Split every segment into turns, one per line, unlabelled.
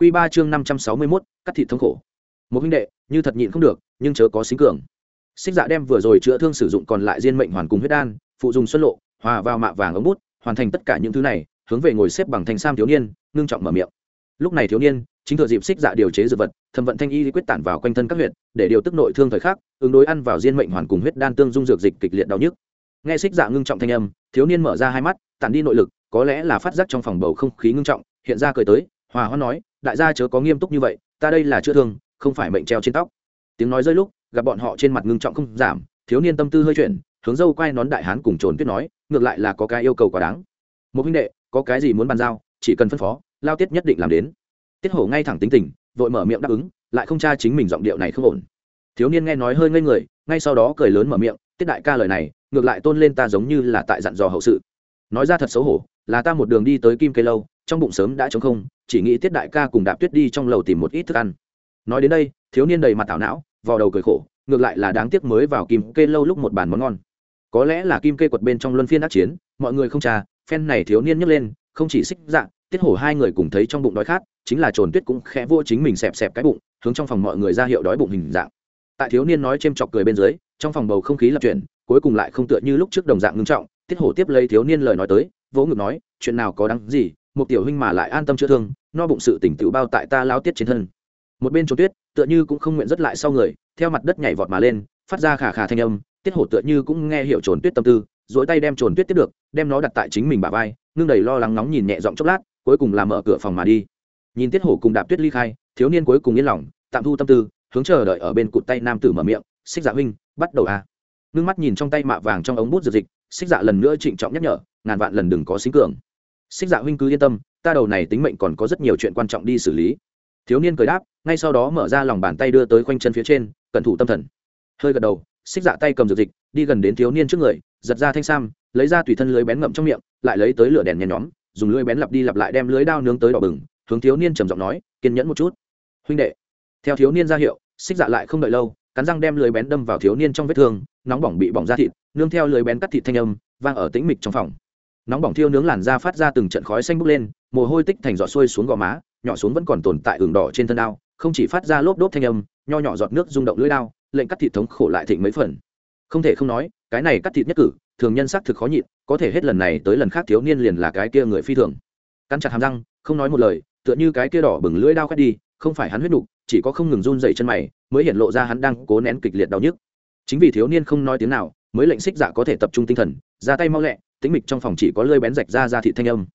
Quy 3 chương 561, cắt thịt thống khổ. Một huynh đệ, như thật nhịn không được, nhưng chớ có xính cường. Xích Dạ đem vừa rồi chữa thương sử dụng còn lại diên mệnh hoàn cùng huyết đan, phụ dùng xuân lộ, hòa vào mạ vàng ống bút, hoàn thành tất cả những thứ này, hướng về ngồi xếp bằng thành sam thiếu niên, ngưng trọng mở miệng. Lúc này thiếu niên, chính thừa dịp Xích Dạ điều chế dược vật, thâm vận thanh y quyết tản vào quanh thân các huyệt, để điều tức nội thương thời khắc, ứng đối ăn vào diên mệnh hoàn cùng huyết đan tương dung dược dịch kịch liệt đau nhức. Nghe Xích Dạ ngưng trọng thanh âm, thiếu niên mở ra hai mắt, tản đi nội lực, có lẽ là phát giác trong phòng bầu không khí ngưng trọng, hiện ra cười tới, hòa hoan nói, đại gia chớ có nghiêm túc như vậy ta đây là chữa thương không phải mệnh treo trên tóc. Tiếng nói rơi lúc gặp bọn họ trên mặt ngưng trọng không giảm thiếu niên tâm tư hơi chuyển hướng dâu quay nón đại hán cùng trồn tuyết nói ngược lại là có cái yêu cầu quá đáng. Một huynh đệ có cái gì muốn bàn giao chỉ cần phân phó lao tiết nhất định làm đến. Tiết hổ ngay thẳng tính tình vội mở miệng đáp ứng lại không tra chính mình giọng điệu này không ổn. Thiếu niên nghe nói hơi ngây người ngay sau đó cười lớn mở miệng tiết đại ca lời này ngược lại tôn lên ta giống như là tại dặn dò hậu sự. Nói ra thật xấu hổ là ta một đường đi tới kim cây lâu, trong bụng sớm đã trống không, chỉ nghĩ tiết đại ca cùng đạp tuyết đi trong lầu tìm một ít thức ăn. Nói đến đây, thiếu niên đầy mặt thảo não vào đầu cười khổ, ngược lại là đáng tiếc mới vào kim kê lâu lúc một bàn món ngon. Có lẽ là kim kê quật bên trong luân phiên đắc chiến, mọi người không trà, phen này thiếu niên nhấc lên, không chỉ xích dạng tiết hổ hai người cùng thấy trong bụng đói khát, chính là trồn tuyết cũng khẽ vô chính mình xẹp xẹp cái bụng, hướng trong phòng mọi người ra hiệu đói bụng hình dạng. Tại thiếu niên nói c chọc cười bên dưới, trong phòng bầu không khí lập chuyển, cuối cùng lại không tựa như lúc trước đồng dạng ngưng trọng, tiết hổ tiếp lấy thiếu niên lời nói tới vỗ ngực nói, chuyện nào có đáng gì, một tiểu huynh mà lại an tâm chữa thương, no bụng sự tỉnh tự bao tại ta lao tiết trên thân. Một bên trốn tuyết, tựa như cũng không nguyện rất lại sau người, theo mặt đất nhảy vọt mà lên, phát ra khả khả thanh âm, tiết hổ tựa như cũng nghe hiệu trốn tuyết tâm tư dỗi tay đem trốn tuyết tiếp được, đem nó đặt tại chính mình bà vai, ngưng đầy lo lắng nóng nhìn nhẹ giọng chốc lát, cuối cùng làm mở cửa phòng mà đi. Nhìn tiết hổ cùng đạp tuyết ly khai, thiếu niên cuối cùng yên lòng, tạm thu tâm tư, hướng chờ đợi ở bên cụt tay nam tử mở miệng, xích dạ huynh, bắt đầu à. Ngưng mắt nhìn trong tay mạ vàng trong ống bút dược dịch, xích dạ lần nữa trịnh trọng nhắc nhở ngàn vạn lần đừng có xính cường. Xích dạ huynh cứ yên tâm, ta đầu này tính mệnh còn có rất nhiều chuyện quan trọng đi xử lý. Thiếu niên cười đáp, ngay sau đó mở ra lòng bàn tay đưa tới khoanh chân phía trên, cẩn thủ tâm thần. Hơi gật đầu, xích dạ tay cầm dược dịch, đi gần đến thiếu niên trước người, giật ra thanh sam, lấy ra tùy thân lưới bén ngậm trong miệng, lại lấy tới lửa đèn nhen nhóm, dùng lưới bén lặp đi lặp lại đem lưới đao nướng tới đỏ bừng, hướng thiếu niên trầm giọng nói, kiên nhẫn một chút, huynh đệ. Theo thiếu niên ra hiệu, xích dạ lại không đợi lâu, cắn răng đem lưới bén đâm vào thiếu niên trong vết thương, nóng bỏng bị bỏng ra thịt, nương theo lưới bén cắt thịt thanh âm, vang ở tĩnh mịch trong phòng nóng bỏng thiêu nướng làn da phát ra từng trận khói xanh bốc lên, mồ hôi tích thành giọt xuôi xuống gò má, nhỏ xuống vẫn còn tồn tại ửng đỏ trên thân đao, không chỉ phát ra lốp đốp thanh âm, nho nhỏ giọt nước rung động lưỡi đao, lệnh cắt thịt thống khổ lại thịnh mấy phần. Không thể không nói, cái này cắt thịt nhất cử, thường nhân xác thực khó nhịn, có thể hết lần này tới lần khác thiếu niên liền là cái kia người phi thường. Cắn chặt hàm răng, không nói một lời, tựa như cái kia đỏ bừng lưỡi đao quét đi, không phải hắn huyết nục, chỉ có không ngừng run dậy chân mày, mới hiện lộ ra hắn đang cố nén kịch liệt đau nhức. Chính vì thiếu niên không nói tiếng nào, mới lệnh xích dạ có thể tập trung tinh thần, ra tay mau lẹ tĩnh mịch trong phòng chỉ có lưỡi bén rạch ra ra thịt thanh âm.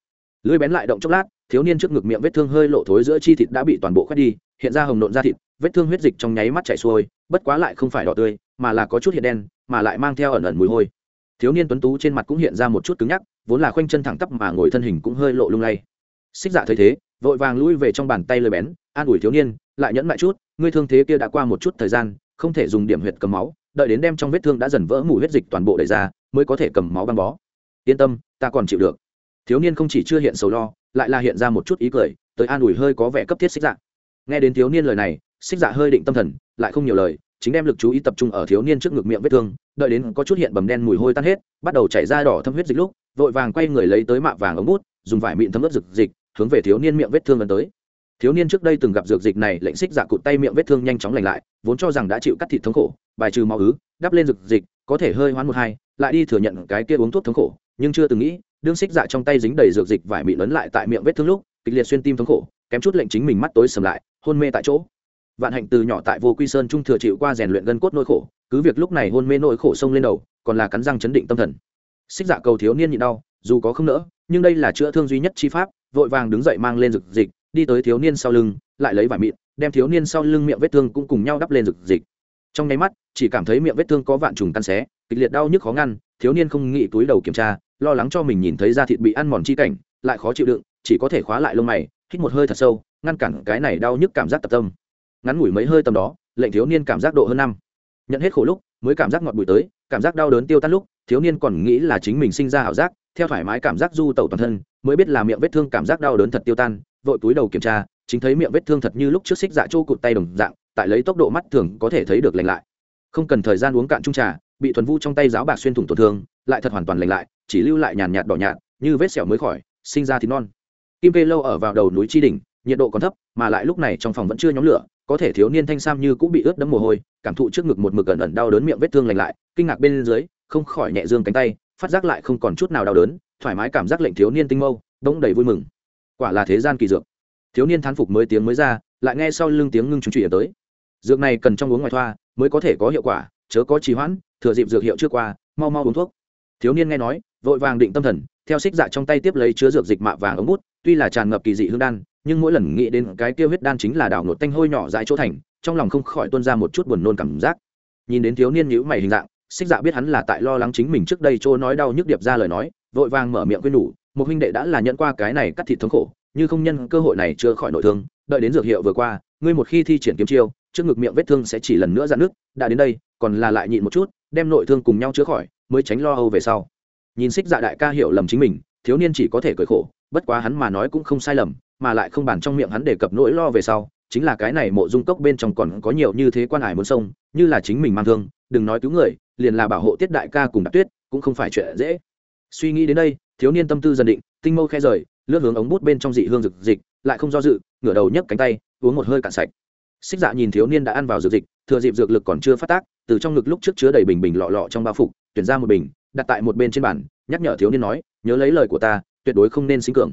Lưỡi bén lại động chốc lát, thiếu niên trước ngực miệng vết thương hơi lộ thối giữa chi thịt đã bị toàn bộ khoét đi, hiện ra hồng nộn da thịt, vết thương huyết dịch trong nháy mắt chảy xuôi, bất quá lại không phải đỏ tươi, mà là có chút hiện đen, mà lại mang theo ẩn ẩn mùi hôi. Thiếu niên tuấn tú trên mặt cũng hiện ra một chút cứng nhắc, vốn là khoanh chân thẳng tắp mà ngồi thân hình cũng hơi lộ lung lay. Xích dạ thấy thế, vội vàng lui về trong bàn tay lưỡi bén, an ủi thiếu niên, lại nhẫn lại chút, ngươi thương thế kia đã qua một chút thời gian, không thể dùng điểm huyệt cầm máu, đợi đến đem trong vết thương đã dần vỡ mủ huyết dịch toàn bộ đẩy ra, mới có thể cầm máu băng bó yên tâm, ta còn chịu được. Thiếu niên không chỉ chưa hiện sầu lo, lại là hiện ra một chút ý cười, tới an ủi hơi có vẻ cấp thiết xích dạ. Nghe đến thiếu niên lời này, xích dạ hơi định tâm thần, lại không nhiều lời, chính đem lực chú ý tập trung ở thiếu niên trước ngực miệng vết thương, đợi đến có chút hiện bầm đen mùi hôi tan hết, bắt đầu chảy ra đỏ thâm huyết dịch lúc, vội vàng quay người lấy tới mạ vàng ống bút, dùng vải mịn thấm ướt rực dịch hướng về thiếu niên miệng vết thương gần tới. Thiếu niên trước đây từng gặp dược dịch này, lệnh xích dạ cụt tay miệng vết thương nhanh chóng lành lại, vốn cho rằng đã chịu cắt thịt thống khổ, bài trừ máu ứ, đắp lên dược dịch có thể hơi hoán một hai, lại đi thừa nhận cái kia uống thuốc thống khổ nhưng chưa từng nghĩ, đương xích dạ trong tay dính đầy dược dịch vải bị lấn lại tại miệng vết thương lúc, kịch liệt xuyên tim thống khổ, kém chút lệnh chính mình mắt tối sầm lại, hôn mê tại chỗ. Vạn hạnh từ nhỏ tại vô quy sơn trung thừa chịu qua rèn luyện gân cốt nỗi khổ, cứ việc lúc này hôn mê nỗi khổ sông lên đầu, còn là cắn răng chấn định tâm thần. Xích dạ cầu thiếu niên nhịn đau, dù có không nỡ, nhưng đây là chữa thương duy nhất chi pháp, vội vàng đứng dậy mang lên dược dịch, đi tới thiếu niên sau lưng, lại lấy vải mịn, đem thiếu niên sau lưng miệng vết thương cũng cùng nhau đắp lên dược dịch. Trong nháy mắt, chỉ cảm thấy miệng vết thương có vạn trùng căn xé, kịch liệt đau nhức khó ngăn thiếu niên không nghĩ túi đầu kiểm tra, lo lắng cho mình nhìn thấy da thịt bị ăn mòn chi cảnh, lại khó chịu đựng, chỉ có thể khóa lại lông mày, hít một hơi thật sâu, ngăn cản cái này đau nhức cảm giác tập tâm. Ngắn ngủi mấy hơi tầm đó, lệnh thiếu niên cảm giác độ hơn năm. Nhận hết khổ lúc, mới cảm giác ngọt bụi tới, cảm giác đau đớn tiêu tan lúc, thiếu niên còn nghĩ là chính mình sinh ra ảo giác, theo thoải mái cảm giác du tẩu toàn thân, mới biết là miệng vết thương cảm giác đau đớn thật tiêu tan, vội túi đầu kiểm tra, chính thấy miệng vết thương thật như lúc trước xích dạ trô cụt tay đồng dạng, tại lấy tốc độ mắt thường có thể thấy được lành lại. Không cần thời gian uống cạn chung trà bị thuần vu trong tay giáo bạc xuyên thủng tổn thương, lại thật hoàn toàn lành lại, chỉ lưu lại nhàn nhạt đỏ nhạt, như vết sẹo mới khỏi, sinh ra thì non. Kim kê lâu ở vào đầu núi tri đình nhiệt độ còn thấp, mà lại lúc này trong phòng vẫn chưa nhóm lửa, có thể thiếu niên thanh sam như cũng bị ướt đẫm mồ hôi, cảm thụ trước ngực một mực ẩn ẩn đau đớn miệng vết thương lành lại, kinh ngạc bên dưới, không khỏi nhẹ dương cánh tay, phát giác lại không còn chút nào đau đớn, thoải mái cảm giác lệnh thiếu niên tinh mâu đông đầy vui mừng. Quả là thế gian kỳ dược. Thiếu niên thán phục mới tiếng mới ra, lại nghe sau lưng tiếng ngưng chúng trụy tới. Dược này cần trong uống ngoài thoa mới có thể có hiệu quả, chớ có trì hoãn thừa dịp dược hiệu chưa qua, mau mau uống thuốc. Thiếu niên nghe nói, vội vàng định tâm thần, theo xích dạ trong tay tiếp lấy chứa dược dịch mạ vàng ống bút, tuy là tràn ngập kỳ dị hương đan, nhưng mỗi lần nghĩ đến cái tiêu huyết đan chính là đảo nột tanh hôi nhỏ dại chỗ thành, trong lòng không khỏi tuôn ra một chút buồn nôn cảm giác. Nhìn đến thiếu niên nhữ mày hình dạng, xích dạ biết hắn là tại lo lắng chính mình trước đây chỗ nói đau nhức điệp ra lời nói, vội vàng mở miệng quên nhủ, một huynh đệ đã là nhận qua cái này cắt thịt thống khổ, như không nhân cơ hội này chưa khỏi nội thương, đợi đến dược hiệu vừa qua, ngươi một khi thi triển kiếm chiêu, trước ngực miệng vết thương sẽ chỉ lần nữa ra nước đã đến đây, còn là lại nhịn một chút đem nội thương cùng nhau chữa khỏi, mới tránh lo âu về sau. Nhìn xích dạ đại ca hiểu lầm chính mình, thiếu niên chỉ có thể cười khổ, bất quá hắn mà nói cũng không sai lầm, mà lại không bàn trong miệng hắn đề cập nỗi lo về sau, chính là cái này mộ dung cốc bên trong còn có nhiều như thế quan hải muốn sông, như là chính mình mang thương, đừng nói cứu người, liền là bảo hộ tiết đại ca cùng đặc tuyết, cũng không phải chuyện dễ. Suy nghĩ đến đây, thiếu niên tâm tư dần định, tinh mâu khe rời, lướt hướng ống bút bên trong dị hương rực dịch lại không do dự, ngửa đầu nhấc cánh tay, uống một hơi cạn sạch. Xích dạ nhìn thiếu niên đã ăn vào dược dịch thừa dịp dược lực còn chưa phát tác từ trong ngực lúc trước chứa đầy bình bình lọ lọ trong bao phục, tuyển ra một bình, đặt tại một bên trên bàn, nhắc nhở thiếu niên nói, nhớ lấy lời của ta, tuyệt đối không nên sinh cường.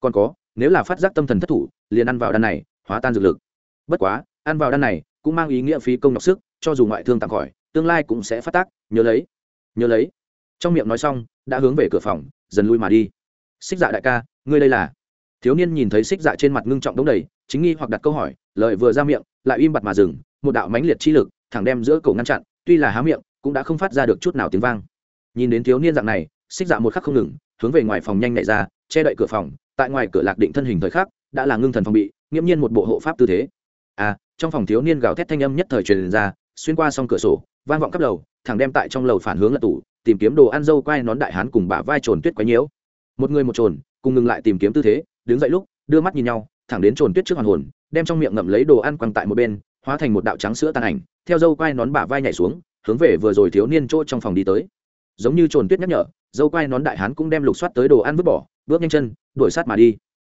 Còn có, nếu là phát giác tâm thần thất thủ, liền ăn vào đan này, hóa tan dược lực. Bất quá, ăn vào đan này cũng mang ý nghĩa phí công nhọc sức, cho dù ngoại thương tạm khỏi, tương lai cũng sẽ phát tác, nhớ lấy nhớ lấy. Trong miệng nói xong, đã hướng về cửa phòng, dần lui mà đi. Xích dạ đại ca, ngươi đây là? Thiếu niên nhìn thấy xích dạ trên mặt ngưng trọng đống đầy, chính nghi hoặc đặt câu hỏi, lời vừa ra miệng, lại im bặt mà dừng, một đạo mãnh liệt chi lực thẳng đem giữa cổ ngăn chặn, tuy là há miệng, cũng đã không phát ra được chút nào tiếng vang. Nhìn đến thiếu niên dạng này, xích dạ một khắc không ngừng, hướng về ngoài phòng nhanh nhạy ra, che đậy cửa phòng, tại ngoài cửa lạc định thân hình thời khắc, đã là ngưng thần phòng bị, nghiễm nhiên một bộ hộ pháp tư thế. À trong phòng thiếu niên gào thét thanh âm nhất thời truyền ra, xuyên qua xong cửa sổ, vang vọng khắp lầu, thẳng đem tại trong lầu phản hướng lật tủ, tìm kiếm đồ ăn dâu quai nón đại hán cùng bả vai trồn tuyết quấy nhiễu. Một người một trồn, cùng ngừng lại tìm kiếm tư thế, đứng dậy lúc, đưa mắt nhìn nhau, thẳng đến trồn tuyết trước hoàn hồn, đem trong miệng ngậm lấy đồ ăn quăng tại một bên hóa thành một đạo trắng sữa tàn ảnh, theo dâu quai nón bả vai nhảy xuống, hướng về vừa rồi thiếu niên chỗ trong phòng đi tới. Giống như trồn tuyết nhắc nhở, dâu quai nón đại hán cũng đem lục soát tới đồ ăn vứt bỏ, bước nhanh chân, đuổi sát mà đi.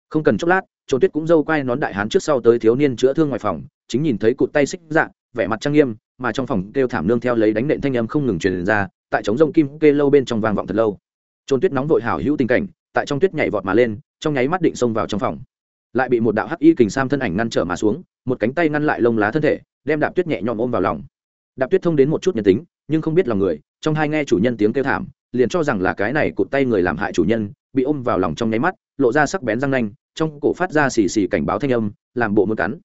Không cần chốc lát, trồn tuyết cũng dâu quai nón đại hán trước sau tới thiếu niên chữa thương ngoài phòng, chính nhìn thấy cụt tay xích dạng vẻ mặt trang nghiêm, mà trong phòng kêu thảm nương theo lấy đánh nện thanh âm không ngừng truyền ra, tại trống rông kim kê lâu bên trong vang vọng thật lâu. Trôn tuyết nóng vội hảo hữu tình cảnh, tại trong tuyết nhảy vọt mà lên, trong nháy mắt định xông vào trong phòng lại bị một đạo hắc y kình sam thân ảnh ngăn trở mà xuống, một cánh tay ngăn lại lông lá thân thể, đem đạp tuyết nhẹ nhõm ôm vào lòng. Đạp tuyết thông đến một chút nhân tính, nhưng không biết lòng người, trong hai nghe chủ nhân tiếng kêu thảm, liền cho rằng là cái này cụt tay người làm hại chủ nhân, bị ôm vào lòng trong nháy mắt, lộ ra sắc bén răng nanh, trong cổ phát ra xì xì cảnh báo thanh âm, làm bộ muốn cắn.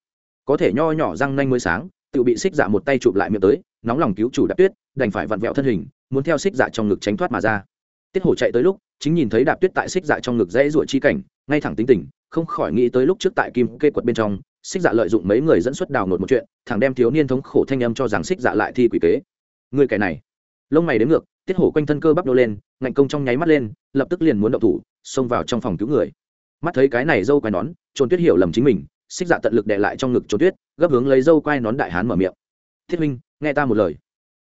Có thể nho nhỏ răng nanh mới sáng, tự bị xích dạ một tay chụp lại miệng tới, nóng lòng cứu chủ đạp tuyết, đành phải vặn vẹo thân hình, muốn theo xích dạ trong ngực tránh thoát mà ra tiết hổ chạy tới lúc, chính nhìn thấy đạp tuyết tại xích dạ trong ngực dãy ruột chi cảnh, ngay thẳng tính tình, không khỏi nghĩ tới lúc trước tại kim kê quật bên trong, xích dạ lợi dụng mấy người dẫn xuất đào nột một chuyện thằng đem thiếu niên thống khổ thanh âm cho rằng xích dạ lại thi quỷ kế. Người kẻ này, lông mày đến ngược, tiết hổ quanh thân cơ bắp đô lên, ngạnh công trong nháy mắt lên, lập tức liền muốn động thủ, xông vào trong phòng cứu người. Mắt thấy cái này dâu quai nón, Trôn tuyết hiểu lầm chính mình, xích dạ tận lực đệ lại trong ngực trốn tuyết, gấp hướng lấy dâu quai nón đại hán mở miệng. Thiết huynh, nghe ta một lời.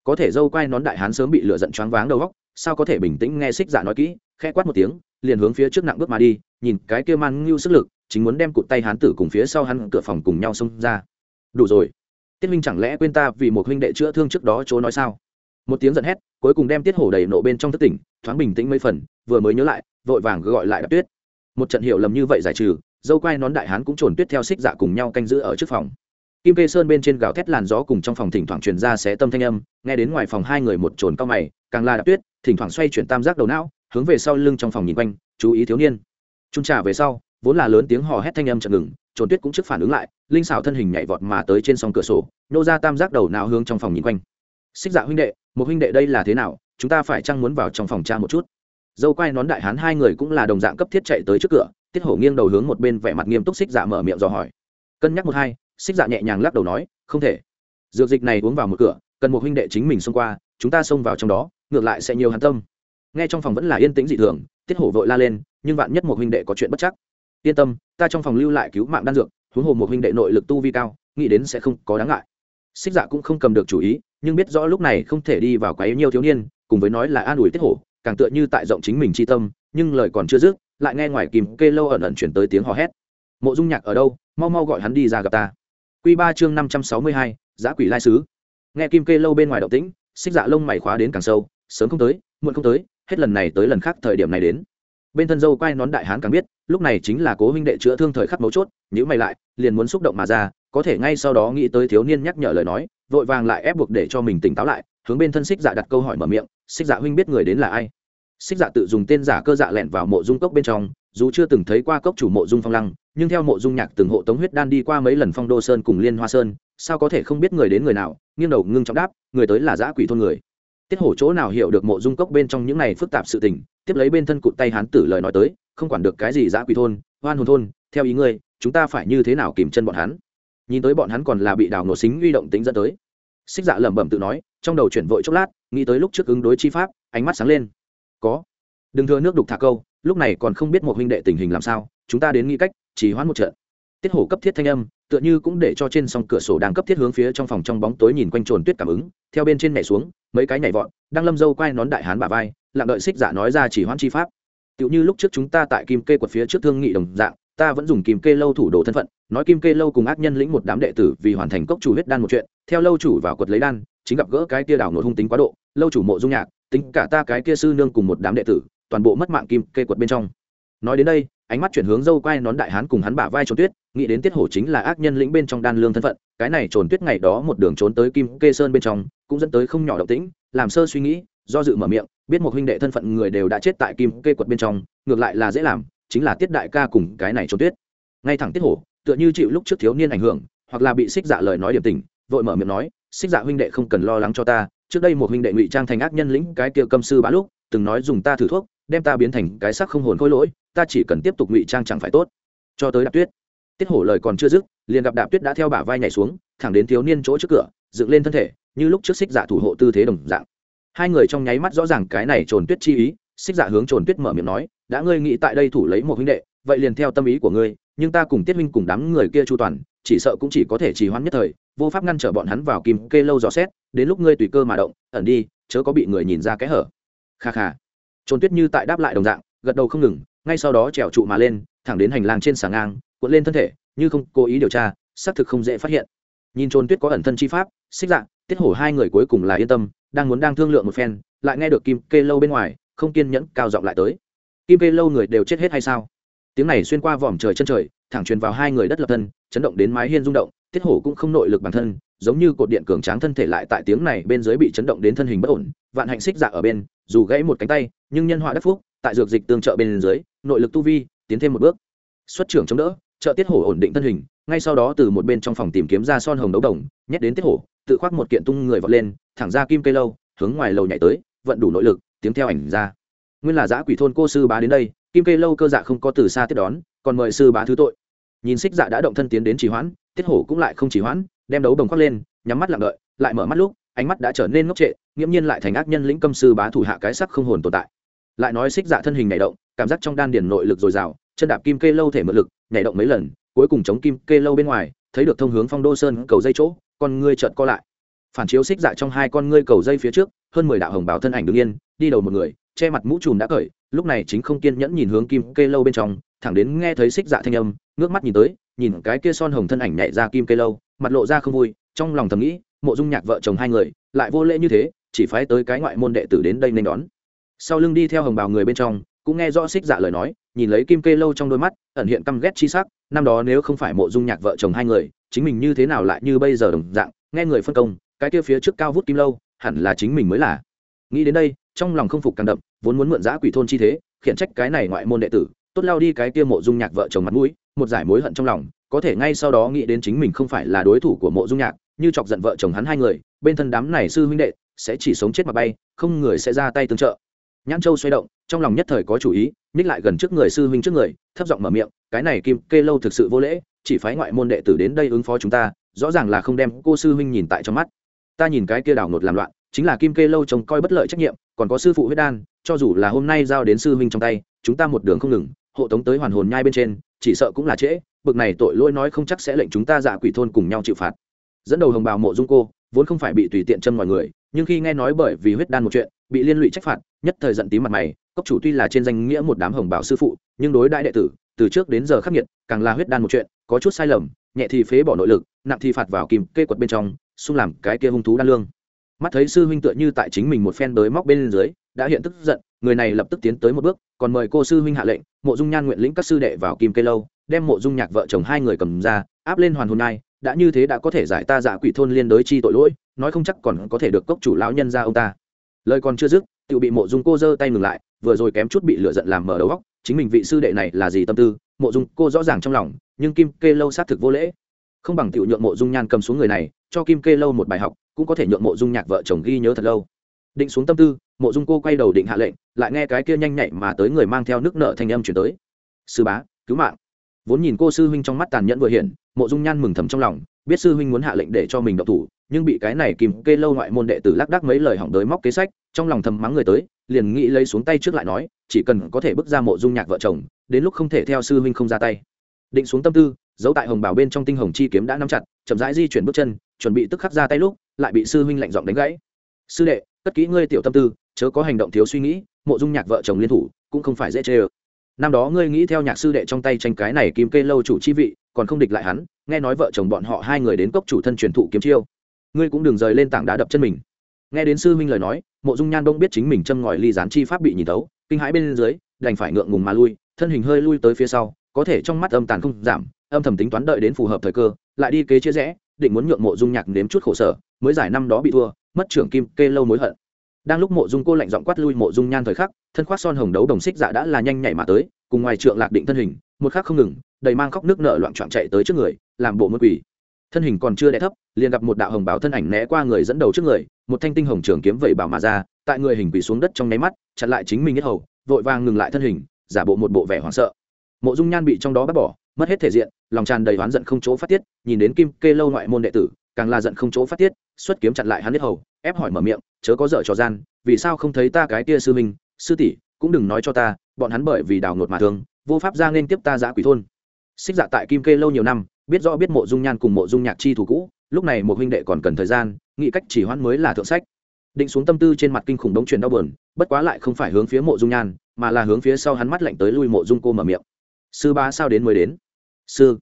Có thể dâu quai nón đại hán sớm bị lửa giận choáng váng đầu góc sao có thể bình tĩnh nghe xích dạ nói kỹ khe quát một tiếng, liền hướng phía trước nặng bước mà đi, nhìn cái kia man ngưu sức lực, chính muốn đem cụt tay hán tử cùng phía sau hắn cửa phòng cùng nhau xông ra. Đủ rồi. Tiết huynh chẳng lẽ quên ta vì một huynh đệ chữa thương trước đó chỗ nói sao? Một tiếng giận hét, cuối cùng đem tiết hổ đầy nộ bên trong thất tỉnh, thoáng bình tĩnh mấy phần, vừa mới nhớ lại, vội vàng gọi lại đạp tuyết. Một trận hiểu lầm như vậy giải trừ, dâu quai nón đại hán cũng trồn tuyết theo xích dạ cùng nhau canh giữ ở trước phòng. Kim kê sơn bên trên gào thét làn gió cùng trong phòng thỉnh thoảng truyền ra xé tâm thanh âm, nghe đến ngoài phòng hai người một trồn cao mày càng là đạp tuyết, thỉnh thoảng xoay chuyển tam giác đầu não, hướng về sau lưng trong phòng nhìn quanh, chú ý thiếu niên. Trung trả về sau, vốn là lớn tiếng hò hét thanh âm chật ngừng, trồn tuyết cũng trước phản ứng lại, linh xảo thân hình nhảy vọt mà tới trên song cửa sổ, nô ra tam giác đầu não hướng trong phòng nhìn quanh. Xích dạ huynh đệ, một huynh đệ đây là thế nào? Chúng ta phải chăng muốn vào trong phòng cha một chút? Dâu quai nón đại hán hai người cũng là đồng dạng cấp thiết chạy tới trước cửa, tiết hổ nghiêng đầu hướng một bên vẻ mặt nghiêm túc xích dạ mở miệng dò hỏi. Cân nhắc một hai, xích dạ nhẹ nhàng lắc đầu nói, không thể. Dược dịch này uống vào một cửa, cần một huynh đệ chính mình xông qua, chúng ta xông vào trong đó ngược lại sẽ nhiều hàn tâm. Nghe trong phòng vẫn là yên tĩnh dị thường, tiết hổ vội la lên, nhưng vạn nhất một huynh đệ có chuyện bất chắc? Yên tâm, ta trong phòng lưu lại cứu mạng đan dược, huống hồ một huynh đệ nội lực tu vi cao, nghĩ đến sẽ không có đáng ngại. Xích dạ cũng không cầm được chủ ý, nhưng biết rõ lúc này không thể đi vào quá nhiều thiếu niên, cùng với nói là an ủi tiết hổ, càng tựa như tại rộng chính mình chi tâm, nhưng lời còn chưa dứt, lại nghe ngoài kìm kê lâu ẩn ẩn chuyển tới tiếng hò hét. Mộ dung nhạc ở đâu? Mau mau gọi hắn đi ra gặp ta. Q ba chương năm trăm sáu mươi hai, giã quỷ lai sứ. Nghe kim kê lâu bên ngoài động tĩnh, xích dạ lông mày khóa đến càng sâu sớm không tới, muộn không tới, hết lần này tới lần khác thời điểm này đến. Bên thân dâu quay nón đại hán càng biết, lúc này chính là cố huynh đệ chữa thương thời khắc mấu chốt nhữ mày lại, liền muốn xúc động mà ra, có thể ngay sau đó nghĩ tới thiếu niên nhắc nhở lời nói, vội vàng lại ép buộc để cho mình tỉnh táo lại, hướng bên thân xích dạ đặt câu hỏi mở miệng, xích dạ huynh biết người đến là ai? Xích dạ tự dùng tên giả cơ dạ lẹn vào mộ dung cốc bên trong, dù chưa từng thấy qua cốc chủ mộ dung phong lăng, nhưng theo mộ dung nhạc từng hộ tống huyết đan đi qua mấy lần phong đô sơn cùng liên hoa sơn, sao có thể không biết người đến người nào, nghiêng đầu ngưng trọng đáp, người tới là giã quỷ thôn người tiết hổ chỗ nào hiểu được mộ dung cốc bên trong những này phức tạp sự tình, tiếp lấy bên thân cụt tay hán tử lời nói tới, không quản được cái gì giã quỷ thôn, hoan hồn thôn, theo ý ngươi, chúng ta phải như thế nào kìm chân bọn hắn? Nhìn tới bọn hắn còn là bị đào nổ xính uy động tính dẫn tới. Xích dạ lẩm bẩm tự nói, trong đầu chuyển vội chốc lát, nghĩ tới lúc trước ứng đối chi pháp, ánh mắt sáng lên. Có. Đừng thừa nước đục thả câu, lúc này còn không biết một huynh đệ tình hình làm sao, chúng ta đến nghĩ cách chỉ hoãn một trận. Tiết hổ cấp thiết thanh âm tựa như cũng để cho trên song cửa sổ đang cấp thiết hướng phía trong phòng trong bóng tối nhìn quanh trồn tuyết cảm ứng, theo bên trên nhảy xuống, mấy cái nhảy vọt, đang lâm dâu quay nón đại hán bà vai, lặng đợi xích giả nói ra chỉ hoãn chi pháp. Tựu như lúc trước chúng ta tại kim kê quật phía trước thương nghị đồng dạng, ta vẫn dùng kim kê lâu thủ đồ thân phận, nói kim kê lâu cùng ác nhân lĩnh một đám đệ tử vì hoàn thành cốc chủ huyết đan một chuyện, theo lâu chủ vào quật lấy đan, chính gặp gỡ cái kia đảo nội hung tính quá độ, lâu chủ mộ dung nhạc, tính cả ta cái kia sư nương cùng một đám đệ tử, toàn bộ mất mạng kim kê quật bên trong. Nói đến đây ánh mắt chuyển hướng dâu quai nón đại hán cùng hắn bả vai trốn tuyết, nghĩ đến tiết hổ chính là ác nhân lĩnh bên trong đan lương thân phận, cái này trốn tuyết ngày đó một đường trốn tới kim kê sơn bên trong, cũng dẫn tới không nhỏ động tĩnh, làm sơ suy nghĩ, do dự mở miệng, biết một huynh đệ thân phận người đều đã chết tại kim kê quật bên trong, ngược lại là dễ làm, chính là tiết đại ca cùng cái này trốn tuyết. Ngay thẳng tiết hổ, tựa như chịu lúc trước thiếu niên ảnh hưởng, hoặc là bị xích dạ lời nói điểm tình, vội mở miệng nói, xích dạ huynh đệ không cần lo lắng cho ta, trước đây một huynh đệ ngụy trang thành ác nhân lĩnh cái kia câm sư bá lúc, từng nói dùng ta thử thuốc, đem ta biến thành cái sắc không hồn khôi lỗi ta chỉ cần tiếp tục ngụy trang chẳng phải tốt. Cho tới đạp tuyết. Tiết hổ lời còn chưa dứt, liền gặp đạp tuyết đã theo bả vai nhảy xuống, thẳng đến thiếu niên chỗ trước cửa, dựng lên thân thể, như lúc trước xích giả thủ hộ tư thế đồng dạng. Hai người trong nháy mắt rõ ràng cái này trồn tuyết chi ý, xích giả hướng trồn tuyết mở miệng nói, đã ngươi nghĩ tại đây thủ lấy một huynh đệ, vậy liền theo tâm ý của ngươi, nhưng ta cùng tiết minh cùng đám người kia chu toàn, chỉ sợ cũng chỉ có thể trì hoãn nhất thời, vô pháp ngăn trở bọn hắn vào kim kê lâu dò xét, đến lúc ngươi tùy cơ mà động, ẩn đi, chớ có bị người nhìn ra kẽ hở. Kha kha. Trồn tuyết như tại đáp lại đồng dạng, gật đầu không ngừng ngay sau đó trèo trụ mà lên, thẳng đến hành lang trên sàng ngang, cuộn lên thân thể, như không cố ý điều tra, xác thực không dễ phát hiện. Nhìn Trôn tuyết có ẩn thân chi pháp, xích dạng tiết hổ hai người cuối cùng là yên tâm, đang muốn đang thương lượng một phen, lại nghe được kim kê lâu bên ngoài, không kiên nhẫn cao giọng lại tới. Kim kê lâu người đều chết hết hay sao? Tiếng này xuyên qua vòm trời chân trời, thẳng truyền vào hai người đất lập thân, chấn động đến mái hiên rung động, tiết hổ cũng không nội lực bản thân, giống như cột điện cường tráng thân thể lại tại tiếng này bên dưới bị chấn động đến thân hình bất ổn, vạn hạnh xích dạ ở bên, dù gãy một cánh tay, nhưng nhân họa đất phúc tại dược dịch tương trợ bên dưới, nội lực tu vi tiến thêm một bước. Xuất trưởng chống đỡ, trợ tiết hổ ổn định thân hình, ngay sau đó từ một bên trong phòng tìm kiếm ra son hồng đấu đồng, nhét đến tiết hổ, tự khoác một kiện tung người vọt lên, thẳng ra kim cây lâu, hướng ngoài lầu nhảy tới, vận đủ nội lực tiếng theo ảnh ra. Nguyên là giã quỷ thôn cô sư bá đến đây, kim cây lâu cơ dạ không có từ xa tiếp đón, còn mời sư bá thứ tội. Nhìn xích dạ đã động thân tiến đến trì hoãn, tiết hổ cũng lại không trì hoãn, đem đấu đồng khoác lên, nhắm mắt lặng đợi, lại mở mắt lúc, ánh mắt đã trở nên ngốc trệ, nghiễm nhiên lại thành ác nhân lĩnh câm sư bá thủ hạ cái sắc không hồn tồn tại lại nói xích dạ thân hình nhảy động, cảm giác trong đan điền nội lực dồi dào, chân đạp kim kê lâu thể mượn lực, nhảy động mấy lần, cuối cùng chống kim kê lâu bên ngoài, thấy được thông hướng phong đô sơn cầu dây chỗ, con ngươi chợt co lại. Phản chiếu xích dạ trong hai con ngươi cầu dây phía trước, hơn mười đạo hồng bào thân ảnh đứng yên, đi đầu một người, che mặt mũ trùm đã cởi, lúc này chính không kiên nhẫn nhìn hướng kim kê lâu bên trong, thẳng đến nghe thấy xích dạ thanh âm, ngước mắt nhìn tới, nhìn cái kia son hồng thân ảnh nhảy ra kim kê lâu, mặt lộ ra không vui, trong lòng thầm nghĩ, mộ dung nhạc vợ chồng hai người, lại vô lễ như thế, chỉ phái tới cái ngoại môn đệ tử đến đây nên đón sau lưng đi theo hồng bào người bên trong, cũng nghe rõ xích dạ lời nói, nhìn lấy kim kê lâu trong đôi mắt, ẩn hiện căm ghét chi sắc, năm đó nếu không phải mộ dung nhạc vợ chồng hai người, chính mình như thế nào lại như bây giờ đồng dạng, nghe người phân công, cái kia phía trước cao vút kim lâu, hẳn là chính mình mới là. Nghĩ đến đây, trong lòng không phục càng đậm, vốn muốn mượn giã quỷ thôn chi thế, khiển trách cái này ngoại môn đệ tử, tốt lao đi cái kia mộ dung nhạc vợ chồng mặt mũi, một giải mối hận trong lòng, có thể ngay sau đó nghĩ đến chính mình không phải là đối thủ của mộ dung nhạc, như chọc giận vợ chồng hắn hai người, bên thân đám này sư huynh đệ, sẽ chỉ sống chết mà bay, không người sẽ ra tay tương trợ nhãn châu xoay động, trong lòng nhất thời có chủ ý ních lại gần trước người sư huynh trước người, thấp giọng mở miệng, cái này kim kê lâu thực sự vô lễ, chỉ phái ngoại môn đệ tử đến đây ứng phó chúng ta, rõ ràng là không đem cô sư huynh nhìn tại trong mắt. Ta nhìn cái kia đảo nột làm loạn, chính là kim kê lâu trông coi bất lợi trách nhiệm, còn có sư phụ huyết đan, cho dù là hôm nay giao đến sư huynh trong tay, chúng ta một đường không ngừng, hộ tống tới hoàn hồn nhai bên trên, chỉ sợ cũng là trễ, bực này tội lỗi nói không chắc sẽ lệnh chúng ta dạ quỷ thôn cùng nhau chịu phạt. Dẫn đầu hồng bào mộ dung cô, vốn không phải bị tùy tiện châm mọi người, nhưng khi nghe nói bởi vì huyết đan một chuyện, bị liên lụy trách phạt nhất thời giận tím mặt mày, cốc chủ tuy là trên danh nghĩa một đám hồng bảo sư phụ, nhưng đối đại đệ tử, từ trước đến giờ khắc nghiệt, càng là huyết đan một chuyện, có chút sai lầm, nhẹ thì phế bỏ nội lực, nặng thì phạt vào kìm kê quật bên trong, xung làm cái kia hung thú đan lương. Mắt thấy sư huynh tựa như tại chính mình một phen đới móc bên dưới, đã hiện tức giận, người này lập tức tiến tới một bước, còn mời cô sư huynh hạ lệnh, mộ dung nhan nguyện lĩnh các sư đệ vào kim cây lâu, đem mộ dung nhạc vợ chồng hai người cầm ra, áp lên hoàn hồn nai, đã như thế đã có thể giải ta dạ quỷ thôn liên đới chi tội lỗi, nói không chắc còn có thể được cốc chủ lão nhân ra ông ta lời còn chưa dứt tự bị mộ dung cô giơ tay ngừng lại, vừa rồi kém chút bị lửa giận làm mở đầu góc chính mình vị sư đệ này là gì tâm tư, mộ dung cô rõ ràng trong lòng, nhưng kim kê lâu sát thực vô lễ. Không bằng tiểu nhượng mộ dung nhan cầm xuống người này, cho kim kê lâu một bài học, cũng có thể nhượng mộ dung nhạc vợ chồng ghi nhớ thật lâu. Định xuống tâm tư, mộ dung cô quay đầu định hạ lệnh, lại nghe cái kia nhanh nhạy mà tới người mang theo nước nợ thanh âm chuyển tới. Sư bá, cứu mạng. Vốn nhìn cô sư huynh trong mắt tàn nhẫn vừa hiện, mộ dung nhan mừng thầm trong lòng, biết sư huynh muốn hạ lệnh để cho mình độc thủ nhưng bị cái này kìm kê lâu ngoại môn đệ tử lác đác mấy lời hỏng đới móc kế sách, trong lòng thầm mắng người tới, liền nghĩ lấy xuống tay trước lại nói, chỉ cần có thể bước ra mộ dung nhạc vợ chồng, đến lúc không thể theo sư huynh không ra tay. Định xuống tâm tư, giấu tại hồng bảo bên trong tinh hồng chi kiếm đã nắm chặt, chậm rãi di chuyển bước chân, chuẩn bị tức khắc ra tay lúc, lại bị sư huynh lạnh giọng đánh gãy. Sư đệ tất kỹ ngươi tiểu tâm tư, chớ có hành động thiếu suy nghĩ, mộ dung nhạc vợ chồng liên thủ, cũng không phải dễ chê ơ. Năm đó ngươi nghĩ theo nhạc sư đệ trong tay tranh cái này kim kê lâu chủ chi vị, còn không địch lại hắn, nghe nói vợ chồng bọn họ hai người đến cốc chủ thân truyền thụ kiếm chiêu ngươi cũng đừng rời lên tảng đá đập chân mình. Nghe đến sư huynh lời nói, mộ dung nhan đông biết chính mình châm ngòi ly gián chi pháp bị nhìn tấu kinh hãi bên dưới, đành phải ngượng ngùng mà lui, thân hình hơi lui tới phía sau, có thể trong mắt âm tàn không giảm, âm thầm tính toán đợi đến phù hợp thời cơ, lại đi kế chia rẽ, định muốn nhượng mộ dung nhạc nếm chút khổ sở, mới giải năm đó bị thua, mất trưởng kim kê lâu mối hận. Đang lúc mộ dung cô lạnh giọng quát lui mộ dung nhan thời khắc, thân khoác son hồng đấu đồng xích dạ đã là nhanh nhảy mà tới, cùng ngoài trượng lạc định thân hình, một khắc không ngừng, đầy mang khóc nước nợ loạn trọn chạy tới trước người, làm bộ mất quỷ thân hình còn chưa đẻ thấp, liền gặp một đạo hồng báo thân ảnh né qua người dẫn đầu trước người, một thanh tinh hồng trường kiếm vẩy bảo mà ra, tại người hình quỳ xuống đất trong nháy mắt, chặn lại chính mình nhất hầu, vội vàng ngừng lại thân hình, giả bộ một bộ vẻ hoảng sợ. Mộ dung nhan bị trong đó bắt bỏ, mất hết thể diện, lòng tràn đầy oán giận không chỗ phát tiết, nhìn đến kim kê lâu ngoại môn đệ tử, càng là giận không chỗ phát tiết, xuất kiếm chặn lại hắn nhất hầu, ép hỏi mở miệng, chớ có dở trò gian, vì sao không thấy ta cái kia sư minh sư tỷ, cũng đừng nói cho ta, bọn hắn bởi vì đào ngột mà thương, vô pháp ra nên tiếp ta giã quỷ thôn. Xích dạ tại kim kê lâu nhiều năm biết rõ biết mộ dung nhan cùng mộ dung nhạc chi thủ cũ, lúc này một huynh đệ còn cần thời gian, nghĩ cách chỉ hoãn mới là thượng sách. Định xuống tâm tư trên mặt kinh khủng đống chuyển đau bờn bất quá lại không phải hướng phía mộ dung nhan, mà là hướng phía sau hắn mắt lạnh tới lui mộ dung cô mở miệng. Sư ba sao đến mới đến? Sư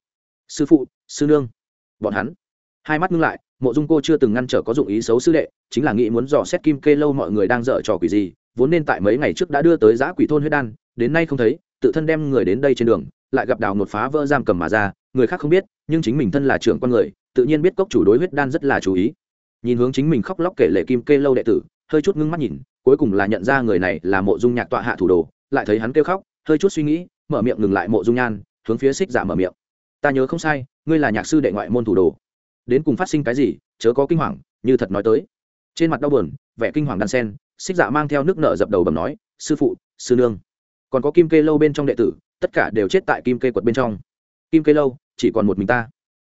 sư phụ, sư nương. Bọn hắn, hai mắt ngưng lại, mộ dung cô chưa từng ngăn trở có dụng ý xấu sư đệ, chính là nghĩ muốn dò xét kim kê lâu mọi người đang dở trò quỷ gì, vốn nên tại mấy ngày trước đã đưa tới giã quỷ thôn huyết đan, đến nay không thấy tự thân đem người đến đây trên đường, lại gặp đào một phá vỡ giam cầm mà ra, người khác không biết, nhưng chính mình thân là trưởng con người, tự nhiên biết cốc chủ đối huyết đan rất là chú ý. Nhìn hướng chính mình khóc lóc kể lệ kim kê lâu đệ tử, hơi chút ngưng mắt nhìn, cuối cùng là nhận ra người này là mộ dung nhạc tọa hạ thủ đồ, lại thấy hắn kêu khóc, hơi chút suy nghĩ, mở miệng ngừng lại mộ dung nhan, hướng phía xích giả mở miệng. Ta nhớ không sai, ngươi là nhạc sư đệ ngoại môn thủ đồ. Đến cùng phát sinh cái gì, chớ có kinh hoàng, như thật nói tới. Trên mặt đau buồn, vẻ kinh hoàng đan sen, xích dạ mang theo nước nợ dập đầu bầm nói, sư phụ, sư nương còn có kim kê lâu bên trong đệ tử, tất cả đều chết tại kim kê quật bên trong. Kim kê lâu, chỉ còn một mình ta.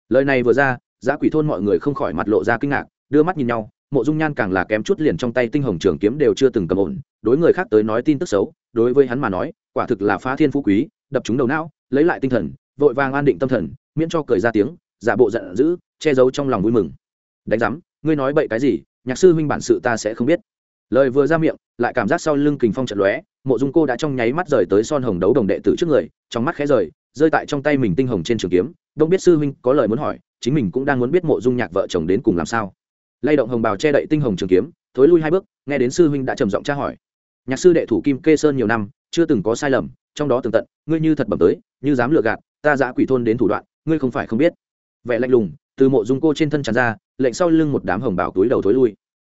Lời này vừa ra, giá quỷ thôn mọi người không khỏi mặt lộ ra kinh ngạc, đưa mắt nhìn nhau, mộ dung nhan càng là kém chút liền trong tay tinh hồng trường kiếm đều chưa từng cầm ổn, đối người khác tới nói tin tức xấu, đối với hắn mà nói, quả thực là phá thiên phú quý, đập chúng đầu não, lấy lại tinh thần, vội vàng an định tâm thần, miễn cho cười ra tiếng, giả bộ giận dữ, che giấu trong lòng vui mừng. Đánh giám, ngươi nói bậy cái gì, nhạc sư huynh bản sự ta sẽ không biết lời vừa ra miệng, lại cảm giác sau lưng kình phong trận lóe, mộ dung cô đã trong nháy mắt rời tới son hồng đấu đồng đệ tử trước người, trong mắt khẽ rời, rơi tại trong tay mình tinh hồng trên trường kiếm. Đông biết sư huynh có lời muốn hỏi, chính mình cũng đang muốn biết mộ dung nhạc vợ chồng đến cùng làm sao. Lay động hồng bào che đậy tinh hồng trường kiếm, thối lui hai bước, nghe đến sư huynh đã trầm giọng tra hỏi. Nhạc sư đệ thủ kim kê sơn nhiều năm, chưa từng có sai lầm, trong đó tường tận, ngươi như thật bẩm tới, như dám lừa gạt, ta giã quỷ thôn đến thủ đoạn, ngươi không phải không biết. Vẻ lạnh lùng, từ mộ dung cô trên thân tràn ra, lệnh sau lưng một đám hồng bào túi đầu thối lui.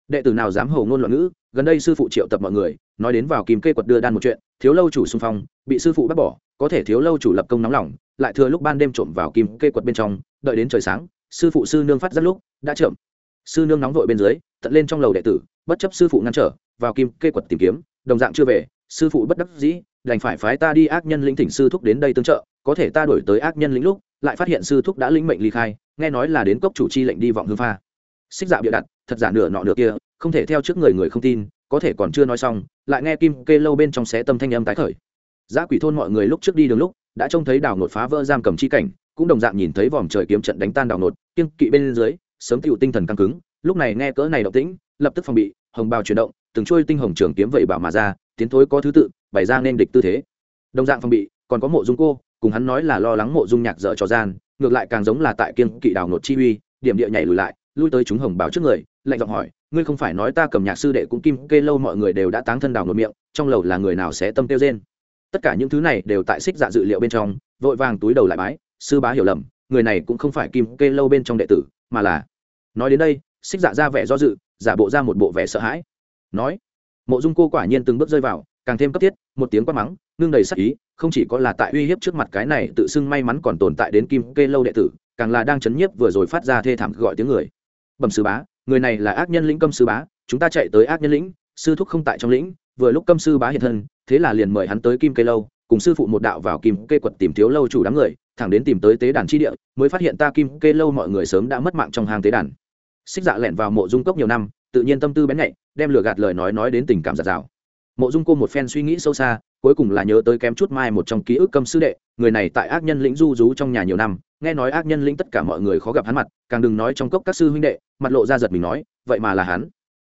Đệ tử nào dám hầu ngôn loạn ngữ gần đây sư phụ triệu tập mọi người, nói đến vào kim kê quật đưa đan một chuyện, thiếu lâu chủ xung phong, bị sư phụ bắt bỏ, có thể thiếu lâu chủ lập công nóng lòng, lại thừa lúc ban đêm trộm vào kim kê quật bên trong, đợi đến trời sáng, sư phụ sư nương phát rất lúc, đã trộm. Sư nương nóng vội bên dưới, tận lên trong lầu đệ tử, bất chấp sư phụ ngăn trở, vào kim kê quật tìm kiếm, đồng dạng chưa về, sư phụ bất đắc dĩ, đành phải phái ta đi ác nhân lĩnh thỉnh sư thúc đến đây tương trợ, có thể ta đổi tới ác nhân lĩnh lúc, lại phát hiện sư thúc đã lĩnh mệnh ly khai, nghe nói là đến cốc chủ chi lệnh đi vọng hương pha. Xích dạ bịa đặt, thật giả nửa nọ nửa kia không thể theo trước người người không tin, có thể còn chưa nói xong, lại nghe kim kê lâu bên trong xé tâm thanh âm tái khởi. Giá quỷ thôn mọi người lúc trước đi đường lúc, đã trông thấy đào nột phá vỡ giam cầm chi cảnh, cũng đồng dạng nhìn thấy vòm trời kiếm trận đánh tan đào nột kiên kỵ bên dưới, sớm tựu tinh thần căng cứng, lúc này nghe cỡ này động tĩnh, lập tức phòng bị, hồng bào chuyển động, từng trôi tinh hồng trường kiếm vậy bảo mà ra, tiến thối có thứ tự, bày ra nên địch tư thế. Đồng dạng phòng bị, còn có mộ dung cô, cùng hắn nói là lo lắng mộ dung nhạc dở trò gian, ngược lại càng giống là tại kiên kỵ đào nột chi uy, điểm địa nhảy lùi lại, lui tới chúng hồng bào trước người, lạnh giọng hỏi ngươi không phải nói ta cầm nhạc sư đệ cũng kim kê lâu mọi người đều đã táng thân đào ngược miệng, trong lầu là người nào sẽ tâm tiêu rên? Tất cả những thứ này đều tại xích dạ dự liệu bên trong, vội vàng túi đầu lại bái, sư bá hiểu lầm, người này cũng không phải kim kê lâu bên trong đệ tử, mà là nói đến đây, xích dạ ra vẻ do dự, giả bộ ra một bộ vẻ sợ hãi. Nói, mộ dung cô quả nhiên từng bước rơi vào, càng thêm cấp thiết, một tiếng quát mắng, ngưng đầy sắc ý, không chỉ có là tại uy hiếp trước mặt cái này tự xưng may mắn còn tồn tại đến kim kê lâu đệ tử, càng là đang chấn nhiếp vừa rồi phát ra thê thảm gọi tiếng người bẩm sư bá, người này là ác nhân lĩnh câm sư bá, chúng ta chạy tới ác nhân lĩnh, sư thúc không tại trong lĩnh, vừa lúc câm sư bá hiện thân, thế là liền mời hắn tới kim kê lâu, cùng sư phụ một đạo vào kim kê quật tìm thiếu lâu chủ đám người, thẳng đến tìm tới tế đàn chi địa, mới phát hiện ta kim kê lâu mọi người sớm đã mất mạng trong hang tế đàn. Xích dạ lẻn vào mộ dung cốc nhiều năm, tự nhiên tâm tư bén nhạy, đem lừa gạt lời nói nói đến tình cảm giạt rào mộ dung cô một phen suy nghĩ sâu xa, cuối cùng là nhớ tới kém chút mai một trong ký ức câm sư đệ, người này tại ác nhân lĩnh du rú trong nhà nhiều năm, nghe nói ác nhân lĩnh tất cả mọi người khó gặp hắn mặt, càng đừng nói trong cốc các sư huynh đệ, mặt lộ ra giật mình nói, vậy mà là hắn.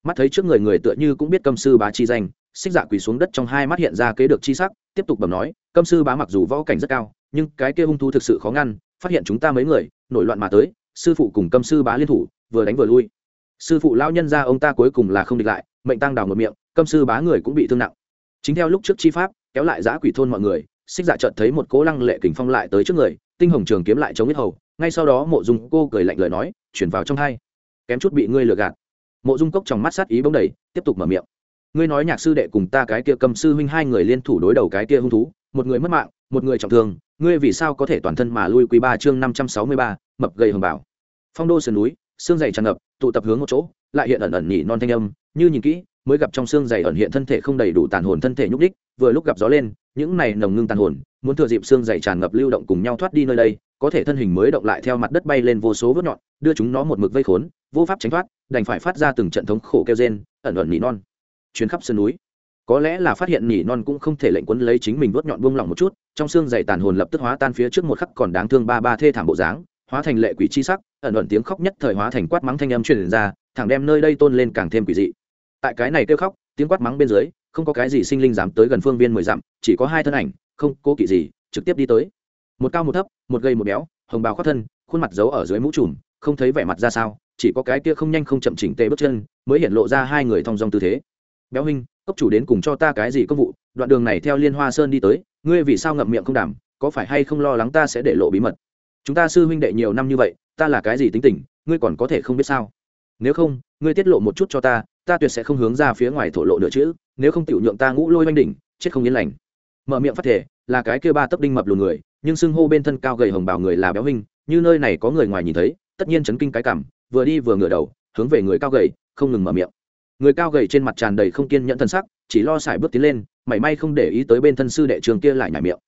Mắt thấy trước người người tựa như cũng biết câm sư bá chi danh, xích dạ quỳ xuống đất trong hai mắt hiện ra kế được chi sắc, tiếp tục bẩm nói, câm sư bá mặc dù võ cảnh rất cao, nhưng cái kia hung thu thực sự khó ngăn, phát hiện chúng ta mấy người, nổi loạn mà tới, sư phụ cùng câm sư bá liên thủ, vừa đánh vừa lui. Sư phụ lao nhân ra ông ta cuối cùng là không địch lại mệnh tăng đào một miệng, câm sư bá người cũng bị thương nặng. Chính theo lúc trước chi pháp, kéo lại giã quỷ thôn mọi người, xích dạ trợt thấy một cố lăng lệ kình phong lại tới trước người, tinh hồng trường kiếm lại chống ít hầu, ngay sau đó mộ dung cô cười lạnh lời nói, chuyển vào trong hai. Kém chút bị ngươi lừa gạt. Mộ dung cốc trong mắt sát ý bóng đầy, tiếp tục mở miệng. Ngươi nói nhạc sư đệ cùng ta cái kia cầm sư huynh hai người liên thủ đối đầu cái kia hung thú, một người mất mạng, một người trọng thương, ngươi vì sao có thể toàn thân mà lui quý ba chương năm trăm sáu mươi ba, mập gầy hồng bảo. Phong đô sườn núi xương dày tràn ngập, tụ tập hướng một chỗ, lại hiện ẩn ẩn nhỉ non thanh âm, như nhìn kỹ, mới gặp trong xương dày ẩn hiện thân thể không đầy đủ tàn hồn thân thể nhúc đích vừa lúc gặp gió lên, những này nồng ngưng tàn hồn, muốn thừa dịp xương dày tràn ngập lưu động cùng nhau thoát đi nơi đây, có thể thân hình mới động lại theo mặt đất bay lên vô số vớt nhọn, đưa chúng nó một mực vây khốn, vô pháp tránh thoát, đành phải phát ra từng trận thống khổ kêu rên, ẩn ẩn nỉ non, chuyến khắp sườn núi. Có lẽ là phát hiện nỉ non cũng không thể lệnh quấn lấy chính mình vớt nhọn buông lỏng một chút, trong xương dày tàn hồn lập tức hóa tan phía trước một khắc còn đáng thương ba ba thê thảm bộ dáng hóa thành lệ quỷ chi sắc, ẩn ẩn tiếng khóc nhất thời hóa thành quát mắng thanh âm truyền ra, thẳng đem nơi đây tôn lên càng thêm quỷ dị. Tại cái này kêu khóc, tiếng quát mắng bên dưới, không có cái gì sinh linh dám tới gần phương viên mười dặm, chỉ có hai thân ảnh, không cố kỵ gì, trực tiếp đi tới. Một cao một thấp, một gầy một béo, hồng bào khoác thân, khuôn mặt giấu ở dưới mũ trùm, không thấy vẻ mặt ra sao, chỉ có cái kia không nhanh không chậm chỉnh tề bước chân, mới hiện lộ ra hai người thong dong tư thế. Béo huynh, cốc chủ đến cùng cho ta cái gì công vụ? Đoạn đường này theo liên hoa sơn đi tới, ngươi vì sao ngậm miệng không đảm, có phải hay không lo lắng ta sẽ để lộ bí mật? Chúng ta sư huynh đệ nhiều năm như vậy, ta là cái gì tính tình, ngươi còn có thể không biết sao? Nếu không, ngươi tiết lộ một chút cho ta ta tuyệt sẽ không hướng ra phía ngoài thổ lộ nữa chứ, nếu không tiểu nhượng ta ngũ lôi oanh đỉnh, chết không yên lành. Mở miệng phát thể, là cái kia ba tấc đinh mập lùn người, nhưng xưng hô bên thân cao gầy hồng bào người là béo huynh, như nơi này có người ngoài nhìn thấy, tất nhiên chấn kinh cái cảm, vừa đi vừa ngửa đầu, hướng về người cao gầy, không ngừng mở miệng. Người cao gầy trên mặt tràn đầy không kiên nhẫn thân sắc, chỉ lo xài bước tiến lên, mảy may không để ý tới bên thân sư đệ trường kia lại nhảy miệng.